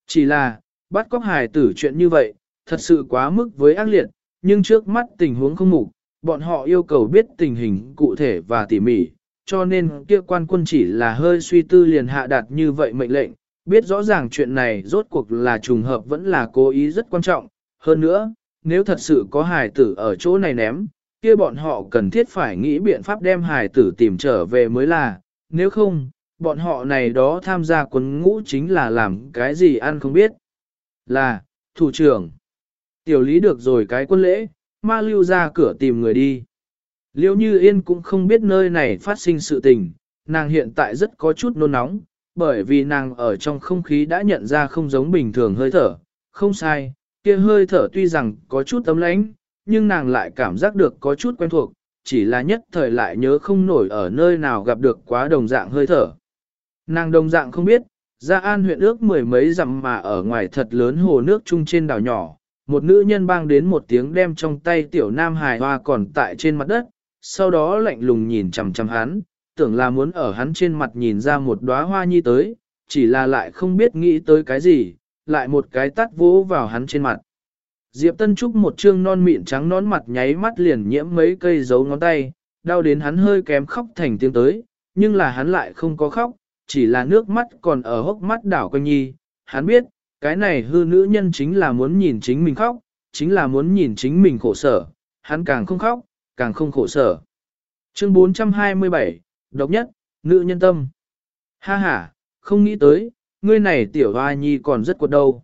Chỉ là, bắt cóc hài tử chuyện như vậy, thật sự quá mức với ác liệt, nhưng trước mắt tình huống không mục, bọn họ yêu cầu biết tình hình cụ thể và tỉ mỉ, cho nên kia quan quân chỉ là hơi suy tư liền hạ đạt như vậy mệnh lệnh, biết rõ ràng chuyện này rốt cuộc là trùng hợp vẫn là cố ý rất quan trọng, hơn nữa, nếu thật sự có hài tử ở chỗ này ném, kia bọn họ cần thiết phải nghĩ biện pháp đem hài tử tìm trở về mới là, nếu không, bọn họ này đó tham gia quân ngũ chính là làm cái gì ăn không biết. Là, thủ trưởng. Tiểu lý được rồi cái quân lễ, ma lưu ra cửa tìm người đi. Liêu như yên cũng không biết nơi này phát sinh sự tình, nàng hiện tại rất có chút nôn nóng, bởi vì nàng ở trong không khí đã nhận ra không giống bình thường hơi thở, không sai, kia hơi thở tuy rằng có chút tấm lãnh, nhưng nàng lại cảm giác được có chút quen thuộc, chỉ là nhất thời lại nhớ không nổi ở nơi nào gặp được quá đồng dạng hơi thở. Nàng đồng dạng không biết, Gia An huyện ước mười mấy dặm mà ở ngoài thật lớn hồ nước chung trên đảo nhỏ, một nữ nhân bang đến một tiếng đem trong tay tiểu nam hài hoa còn tại trên mặt đất, sau đó lạnh lùng nhìn chằm chằm hắn, tưởng là muốn ở hắn trên mặt nhìn ra một đóa hoa nhi tới, chỉ là lại không biết nghĩ tới cái gì, lại một cái tắt vỗ vào hắn trên mặt. Diệp Tân Trúc một trương non mịn trắng nón mặt nháy mắt liền nhiễm mấy cây dấu ngón tay, đau đến hắn hơi kém khóc thành tiếng tới, nhưng là hắn lại không có khóc, chỉ là nước mắt còn ở hốc mắt đảo quanh nhi. Hắn biết, cái này hư nữ nhân chính là muốn nhìn chính mình khóc, chính là muốn nhìn chính mình khổ sở, hắn càng không khóc, càng không khổ sở. Chương 427, độc nhất, nữ nhân tâm. Ha ha, không nghĩ tới, ngươi này tiểu hoa nhi còn rất quật đâu.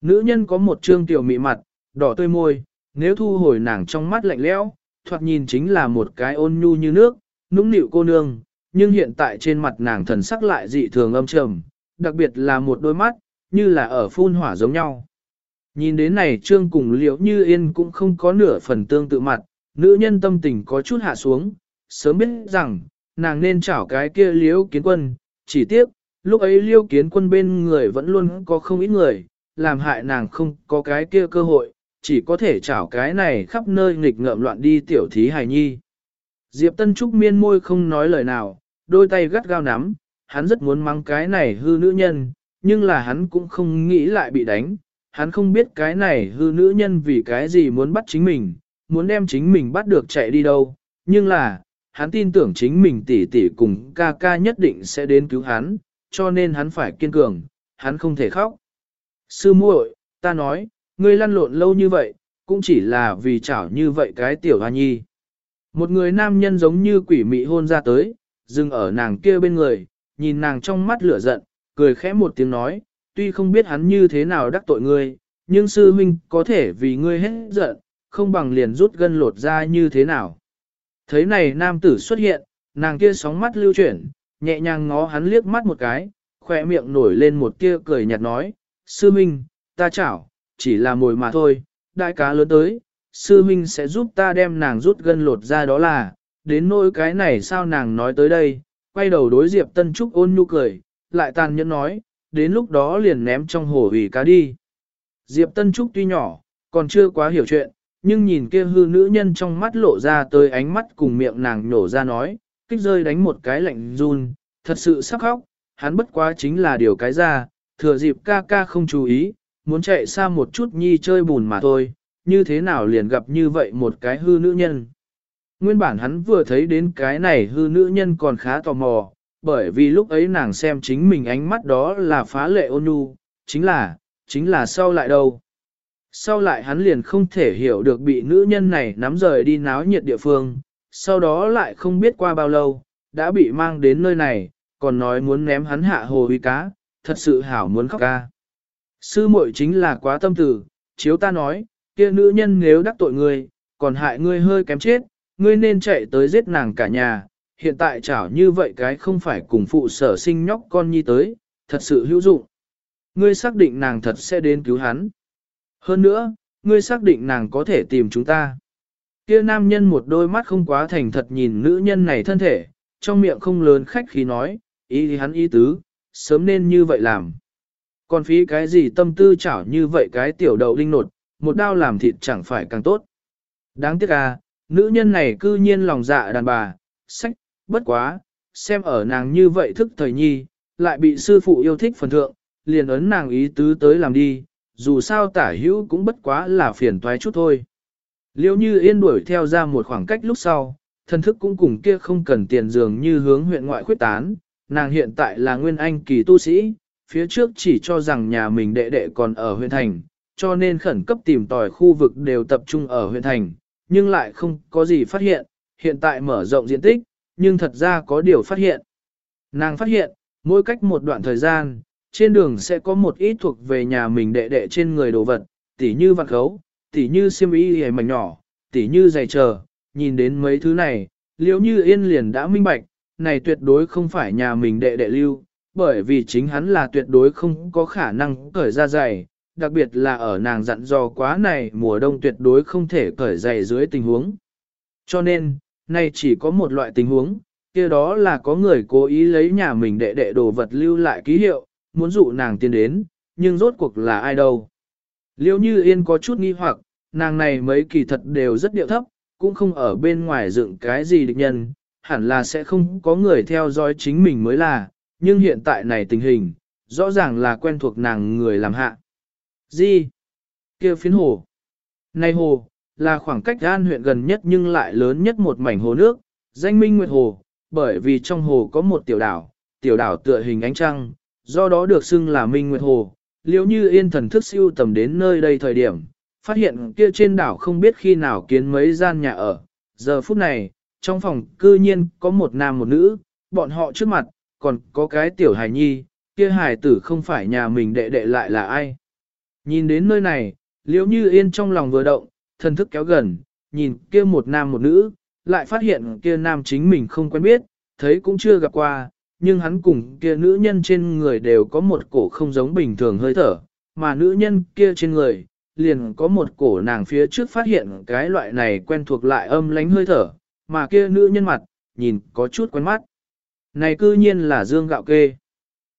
Nữ nhân có một trương tiểu mị mặt, đỏ tươi môi, nếu thu hồi nàng trong mắt lạnh lẽo, thoạt nhìn chính là một cái ôn nhu như nước, nũng nịu cô nương, nhưng hiện tại trên mặt nàng thần sắc lại dị thường âm trầm, đặc biệt là một đôi mắt, như là ở phun hỏa giống nhau. Nhìn đến này trương cùng liễu như yên cũng không có nửa phần tương tự mặt, nữ nhân tâm tình có chút hạ xuống, sớm biết rằng, nàng nên chảo cái kia liễu kiến quân, chỉ tiếc, lúc ấy liễu kiến quân bên người vẫn luôn có không ít người, làm hại nàng không có cái kia cơ hội, chỉ có thể chảo cái này khắp nơi nghịch ngợm loạn đi tiểu thí hài nhi. Diệp Tân Trúc miên môi không nói lời nào, đôi tay gắt gao nắm, hắn rất muốn mắng cái này hư nữ nhân, nhưng là hắn cũng không nghĩ lại bị đánh, hắn không biết cái này hư nữ nhân vì cái gì muốn bắt chính mình, muốn đem chính mình bắt được chạy đi đâu, nhưng là, hắn tin tưởng chính mình tỷ tỷ cùng ca ca nhất định sẽ đến cứu hắn, cho nên hắn phải kiên cường, hắn không thể khóc. Sư muội, ta nói, ngươi lăn lộn lâu như vậy, cũng chỉ là vì chảo như vậy cái tiểu hoa nhi. Một người nam nhân giống như quỷ mị hôn ra tới, dừng ở nàng kia bên người, nhìn nàng trong mắt lửa giận, cười khẽ một tiếng nói, tuy không biết hắn như thế nào đắc tội ngươi, nhưng sư huynh có thể vì ngươi hết giận, không bằng liền rút gân lột ra như thế nào. Thấy này nam tử xuất hiện, nàng kia sóng mắt lưu chuyển, nhẹ nhàng ngó hắn liếc mắt một cái, khỏe miệng nổi lên một tia cười nhạt nói, sư huynh, ta chảo, chỉ là mồi mà thôi, đại cá lớn tới, sư huynh sẽ giúp ta đem nàng rút gân lột ra đó là, đến nỗi cái này sao nàng nói tới đây, quay đầu đối Diệp Tân Trúc ôn nhu cười, lại tàn nhẫn nói, đến lúc đó liền ném trong hồ hủy cá đi. Diệp Tân Trúc tuy nhỏ, còn chưa quá hiểu chuyện, nhưng nhìn kia hư nữ nhân trong mắt lộ ra tới ánh mắt cùng miệng nàng nổ ra nói, kích rơi đánh một cái lạnh run, thật sự sắc khóc, hắn bất quá chính là điều cái ra, thừa dịp ca ca không chú ý, muốn chạy xa một chút nhi chơi bùn mà thôi, như thế nào liền gặp như vậy một cái hư nữ nhân. Nguyên bản hắn vừa thấy đến cái này hư nữ nhân còn khá tò mò, bởi vì lúc ấy nàng xem chính mình ánh mắt đó là phá lệ ôn nhu, chính là, chính là sau lại đâu. Sau lại hắn liền không thể hiểu được bị nữ nhân này nắm rời đi náo nhiệt địa phương, sau đó lại không biết qua bao lâu, đã bị mang đến nơi này, còn nói muốn ném hắn hạ hồ huy cá, thật sự hảo muốn khóc ca. Sư muội chính là quá tâm tử, chiếu ta nói, kia nữ nhân nếu đắc tội ngươi, còn hại ngươi hơi kém chết, ngươi nên chạy tới giết nàng cả nhà, hiện tại chảo như vậy cái không phải cùng phụ sở sinh nhóc con nhi tới, thật sự hữu dụng. Ngươi xác định nàng thật sẽ đến cứu hắn. Hơn nữa, ngươi xác định nàng có thể tìm chúng ta. Kia nam nhân một đôi mắt không quá thành thật nhìn nữ nhân này thân thể, trong miệng không lớn khách khí nói, ý thì hắn ý tứ, sớm nên như vậy làm. Còn phí cái gì tâm tư chảo như vậy cái tiểu đậu đinh nột, một đao làm thịt chẳng phải càng tốt. Đáng tiếc à, nữ nhân này cư nhiên lòng dạ đàn bà, sách, bất quá, xem ở nàng như vậy thức thời nhi, lại bị sư phụ yêu thích phần thượng, liền ấn nàng ý tứ tới làm đi, dù sao tả hữu cũng bất quá là phiền toái chút thôi. Liêu như yên đuổi theo ra một khoảng cách lúc sau, thân thức cũng cùng kia không cần tiền dường như hướng huyện ngoại khuyết tán, nàng hiện tại là nguyên anh kỳ tu sĩ, phía trước chỉ cho rằng nhà mình đệ đệ còn ở huyện thành, cho nên khẩn cấp tìm tòi khu vực đều tập trung ở huyện thành, nhưng lại không có gì phát hiện, hiện tại mở rộng diện tích, nhưng thật ra có điều phát hiện. Nàng phát hiện, mỗi cách một đoạn thời gian, trên đường sẽ có một ít thuộc về nhà mình đệ đệ trên người đồ vật, tỉ như vạn khấu, tỉ như xiêm y hề mảnh nhỏ, tỉ như giày chờ, nhìn đến mấy thứ này, liễu như yên liền đã minh bạch, này tuyệt đối không phải nhà mình đệ đệ lưu, bởi vì chính hắn là tuyệt đối không có khả năng cởi ra giày, đặc biệt là ở nàng dặn dò quá này mùa đông tuyệt đối không thể cởi giày dưới tình huống. Cho nên, nay chỉ có một loại tình huống, kia đó là có người cố ý lấy nhà mình đệ đệ đồ vật lưu lại ký hiệu, muốn dụ nàng tiến đến, nhưng rốt cuộc là ai đâu. Liêu như yên có chút nghi hoặc, nàng này mấy kỳ thật đều rất điệu thấp, cũng không ở bên ngoài dựng cái gì địch nhân, hẳn là sẽ không có người theo dõi chính mình mới là, nhưng hiện tại này tình hình, rõ ràng là quen thuộc nàng người làm hạ. Gì? kia phiến hồ. Này hồ, là khoảng cách an huyện gần nhất nhưng lại lớn nhất một mảnh hồ nước, danh minh nguyệt hồ, bởi vì trong hồ có một tiểu đảo, tiểu đảo tựa hình ánh trăng, do đó được xưng là minh nguyệt hồ. Liêu như yên thần thức siêu tầm đến nơi đây thời điểm, phát hiện kia trên đảo không biết khi nào kiến mấy gian nhà ở. Giờ phút này, trong phòng cư nhiên có một nam một nữ, bọn họ trước mặt, còn có cái tiểu hài nhi, kia hài tử không phải nhà mình đệ đệ lại là ai. Nhìn đến nơi này, liễu như yên trong lòng vừa động, thân thức kéo gần, nhìn kia một nam một nữ, lại phát hiện kia nam chính mình không quen biết, thấy cũng chưa gặp qua, nhưng hắn cùng kia nữ nhân trên người đều có một cổ không giống bình thường hơi thở, mà nữ nhân kia trên người, liền có một cổ nàng phía trước phát hiện cái loại này quen thuộc lại âm lánh hơi thở, mà kia nữ nhân mặt, nhìn có chút quen mắt. Này cư nhiên là dương gạo kê.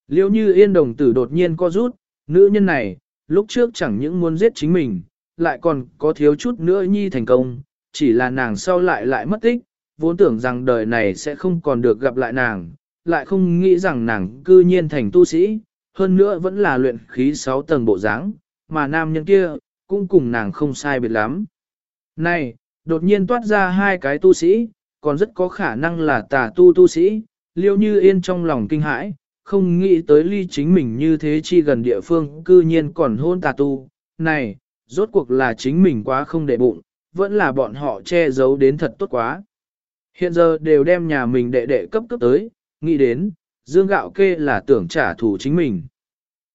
Liêu như yên đồng tử đột nhiên co rút, nữ nhân này, lúc trước chẳng những muốn giết chính mình, lại còn có thiếu chút nữa nhi thành công, chỉ là nàng sau lại lại mất tích, vốn tưởng rằng đời này sẽ không còn được gặp lại nàng, lại không nghĩ rằng nàng cư nhiên thành tu sĩ, hơn nữa vẫn là luyện khí 6 tầng bộ dáng, mà nam nhân kia, cũng cùng nàng không sai biệt lắm. Này, đột nhiên toát ra hai cái tu sĩ, còn rất có khả năng là tà tu tu sĩ, liêu như yên trong lòng kinh hãi, không nghĩ tới ly chính mình như thế chi gần địa phương cư nhiên còn hôn tà tu, này, rốt cuộc là chính mình quá không để bụng, vẫn là bọn họ che giấu đến thật tốt quá. Hiện giờ đều đem nhà mình đệ đệ cấp cấp tới, nghĩ đến, dương gạo kê là tưởng trả thù chính mình.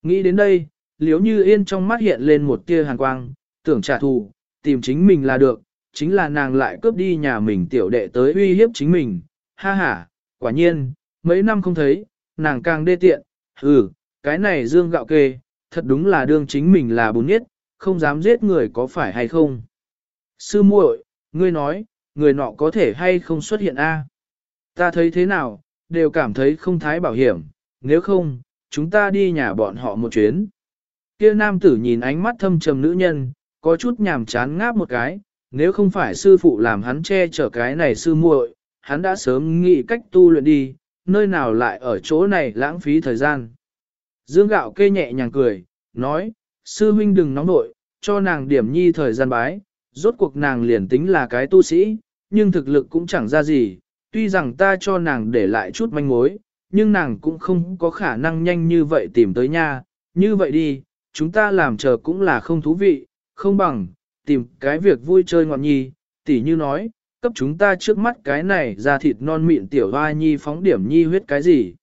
Nghĩ đến đây, liếu như yên trong mắt hiện lên một tia hàn quang, tưởng trả thù, tìm chính mình là được, chính là nàng lại cướp đi nhà mình tiểu đệ tới uy hiếp chính mình, ha ha, quả nhiên, mấy năm không thấy, nàng càng đê tiện, ừ, cái này dương gạo kê, thật đúng là đương chính mình là bùn nhất, không dám giết người có phải hay không. Sư muội, ngươi nói, người nọ có thể hay không xuất hiện a? Ta thấy thế nào, đều cảm thấy không thái bảo hiểm, nếu không, chúng ta đi nhà bọn họ một chuyến. Kia nam tử nhìn ánh mắt thâm trầm nữ nhân, có chút nhàm chán ngáp một cái, nếu không phải sư phụ làm hắn che chở cái này sư muội, hắn đã sớm nghĩ cách tu luyện đi, nơi nào lại ở chỗ này lãng phí thời gian. Dương gạo kê nhẹ nhàng cười, nói, sư huynh đừng nóng nội, cho nàng điểm nhi thời gian bái, rốt cuộc nàng liền tính là cái tu sĩ, nhưng thực lực cũng chẳng ra gì, tuy rằng ta cho nàng để lại chút manh mối, nhưng nàng cũng không có khả năng nhanh như vậy tìm tới nha, như vậy đi, chúng ta làm chờ cũng là không thú vị, không bằng, tìm cái việc vui chơi ngọn nhi, tỉ như nói, cấp chúng ta trước mắt cái này ra thịt non mịn tiểu hoa nhi phóng điểm nhi huyết cái gì.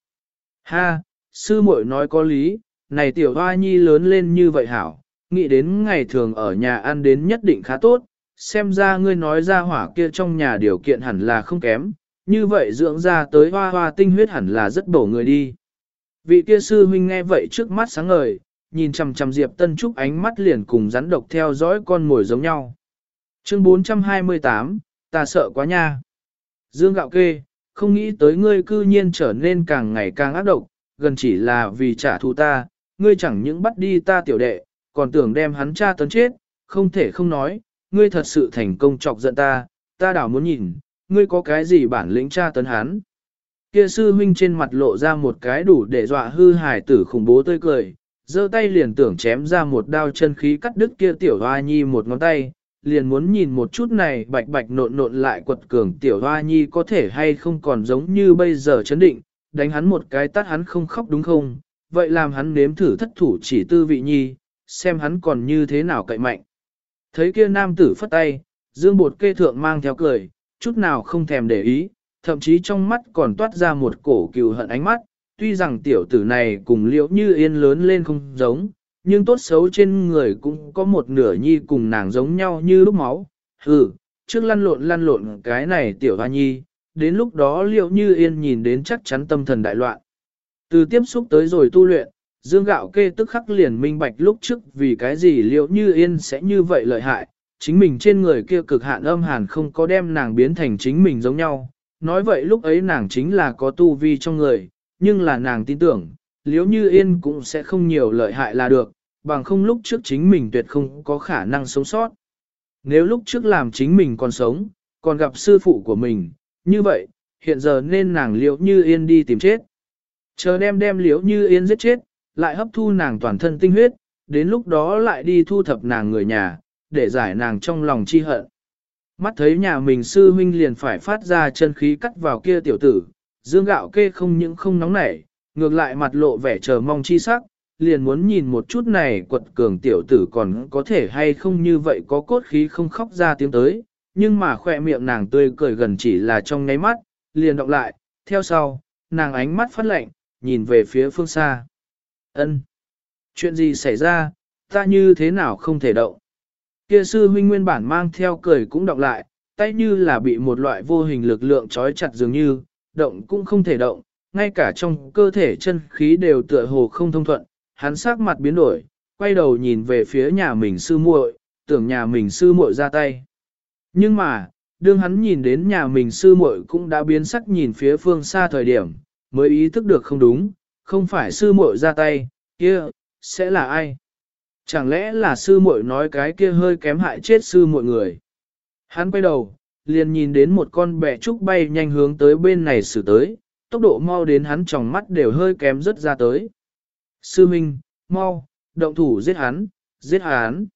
Ha, sư muội nói có lý, này tiểu hoa nhi lớn lên như vậy hảo, nghĩ đến ngày thường ở nhà ăn đến nhất định khá tốt, xem ra ngươi nói ra hỏa kia trong nhà điều kiện hẳn là không kém, như vậy dưỡng ra tới hoa hoa tinh huyết hẳn là rất bổ người đi. Vị kia sư huynh nghe vậy trước mắt sáng ngời, nhìn chằm chằm Diệp Tân Trúc ánh mắt liền cùng rắn độc theo dõi con mồi giống nhau. Chương 428, ta sợ quá nha. Dương gạo kê, không nghĩ tới ngươi cư nhiên trở nên càng ngày càng ác độc, gần chỉ là vì trả thù ta, ngươi chẳng những bắt đi ta tiểu đệ, còn tưởng đem hắn cha tấn chết, không thể không nói, ngươi thật sự thành công chọc giận ta, ta đảo muốn nhìn, ngươi có cái gì bản lĩnh cha tấn hắn. Kia sư huynh trên mặt lộ ra một cái đủ để dọa hư hài tử khủng bố tươi cười, giơ tay liền tưởng chém ra một đao chân khí cắt đứt kia tiểu hoa nhi một ngón tay, liền muốn nhìn một chút này bạch bạch nộn nộn lại quật cường tiểu hoa nhi có thể hay không còn giống như bây giờ chấn định, đánh hắn một cái tát hắn không khóc đúng không, vậy làm hắn nếm thử thất thủ chỉ tư vị nhi, xem hắn còn như thế nào cậy mạnh. Thấy kia nam tử phất tay, dương bột kê thượng mang theo cười, chút nào không thèm để ý, thậm chí trong mắt còn toát ra một cổ cừu hận ánh mắt, tuy rằng tiểu tử này cùng liễu như yên lớn lên không giống, nhưng tốt xấu trên người cũng có một nửa nhi cùng nàng giống nhau như lúc máu. Hừ, trước lăn lộn lăn lộn cái này tiểu hoa nhi, đến lúc đó liệu như yên nhìn đến chắc chắn tâm thần đại loạn. Từ tiếp xúc tới rồi tu luyện, Dương Gạo kê tức khắc liền minh bạch lúc trước vì cái gì liệu như yên sẽ như vậy lợi hại, chính mình trên người kia cực hạn âm hàn không có đem nàng biến thành chính mình giống nhau. Nói vậy lúc ấy nàng chính là có tu vi trong người, nhưng là nàng tin tưởng, liếu như yên cũng sẽ không nhiều lợi hại là được, bằng không lúc trước chính mình tuyệt không có khả năng sống sót. Nếu lúc trước làm chính mình còn sống, còn gặp sư phụ của mình, như vậy, hiện giờ nên nàng liễu như yên đi tìm chết. Chờ đem đem liễu như yên giết chết, lại hấp thu nàng toàn thân tinh huyết, đến lúc đó lại đi thu thập nàng người nhà, để giải nàng trong lòng chi hận. Mắt thấy nhà mình sư huynh liền phải phát ra chân khí cắt vào kia tiểu tử, dương gạo kê không những không nóng nảy, ngược lại mặt lộ vẻ chờ mong chi sắc, liền muốn nhìn một chút này quật cường tiểu tử còn có thể hay không như vậy có cốt khí không khóc ra tiếng tới, nhưng mà khỏe miệng nàng tươi cười gần chỉ là trong ngáy mắt, liền đọc lại, theo sau, nàng ánh mắt phát lạnh, nhìn về phía phương xa. ân Chuyện gì xảy ra, ta như thế nào không thể động? Kia sư huynh nguyên bản mang theo cười cũng đọc lại, tay như là bị một loại vô hình lực lượng trói chặt dường như, động cũng không thể động, ngay cả trong cơ thể chân khí đều tựa hồ không thông thuận, hắn sắc mặt biến đổi, quay đầu nhìn về phía nhà mình sư muội, tưởng nhà mình sư muội ra tay. Nhưng mà, đương hắn nhìn đến nhà mình sư muội cũng đã biến sắc nhìn phía phương xa thời điểm, mới ý thức được không đúng, không phải sư muội ra tay, kia, sẽ là ai? Chẳng lẽ là sư muội nói cái kia hơi kém hại chết sư muội người? Hắn quay đầu, liền nhìn đến một con bẻ trúc bay nhanh hướng tới bên này xử tới, tốc độ mau đến hắn trong mắt đều hơi kém rất ra tới. Sư Minh, mau, động thủ giết hắn, giết hắn.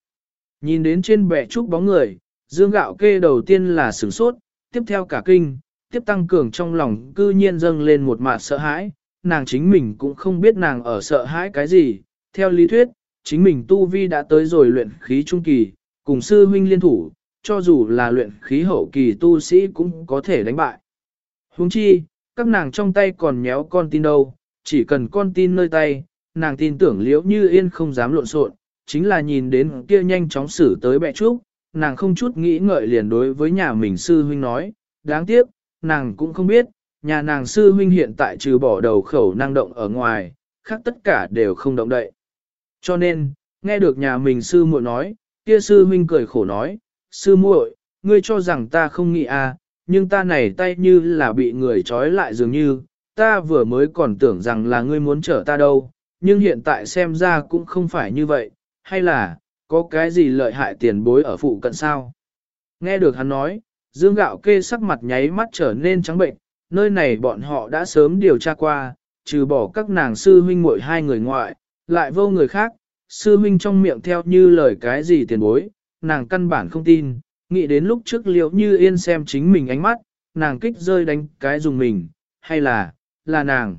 Nhìn đến trên bệ trúc bóng người, dương gạo kê đầu tiên là sửng sốt, tiếp theo cả kinh, tiếp tăng cường trong lòng cư nhiên dâng lên một mạt sợ hãi, nàng chính mình cũng không biết nàng ở sợ hãi cái gì, theo lý thuyết, chính mình tu vi đã tới rồi luyện khí trung kỳ, cùng sư huynh liên thủ, cho dù là luyện khí hậu kỳ tu sĩ cũng có thể đánh bại. Huống chi, các nàng trong tay còn nhéo con tin đâu, chỉ cần con tin nơi tay, nàng tin tưởng liễu như yên không dám lộn xộn, chính là nhìn đến kia nhanh chóng xử tới bẹ trúc, nàng không chút nghĩ ngợi liền đối với nhà mình sư huynh nói, đáng tiếc, nàng cũng không biết, nhà nàng sư huynh hiện tại trừ bỏ đầu khẩu năng động ở ngoài, khác tất cả đều không động đậy. Cho nên, nghe được nhà mình sư muội nói, kia sư huynh cười khổ nói, sư muội, ngươi cho rằng ta không nghĩ à, nhưng ta này tay như là bị người trói lại dường như, ta vừa mới còn tưởng rằng là ngươi muốn trở ta đâu, nhưng hiện tại xem ra cũng không phải như vậy, hay là, có cái gì lợi hại tiền bối ở phụ cận sao? Nghe được hắn nói, dương gạo kê sắc mặt nháy mắt trở nên trắng bệnh, nơi này bọn họ đã sớm điều tra qua, trừ bỏ các nàng sư huynh muội hai người ngoại, lại vô người khác, sư huynh trong miệng theo như lời cái gì tiền bối, nàng căn bản không tin, nghĩ đến lúc trước liệu như yên xem chính mình ánh mắt, nàng kích rơi đánh cái dùng mình, hay là, là nàng.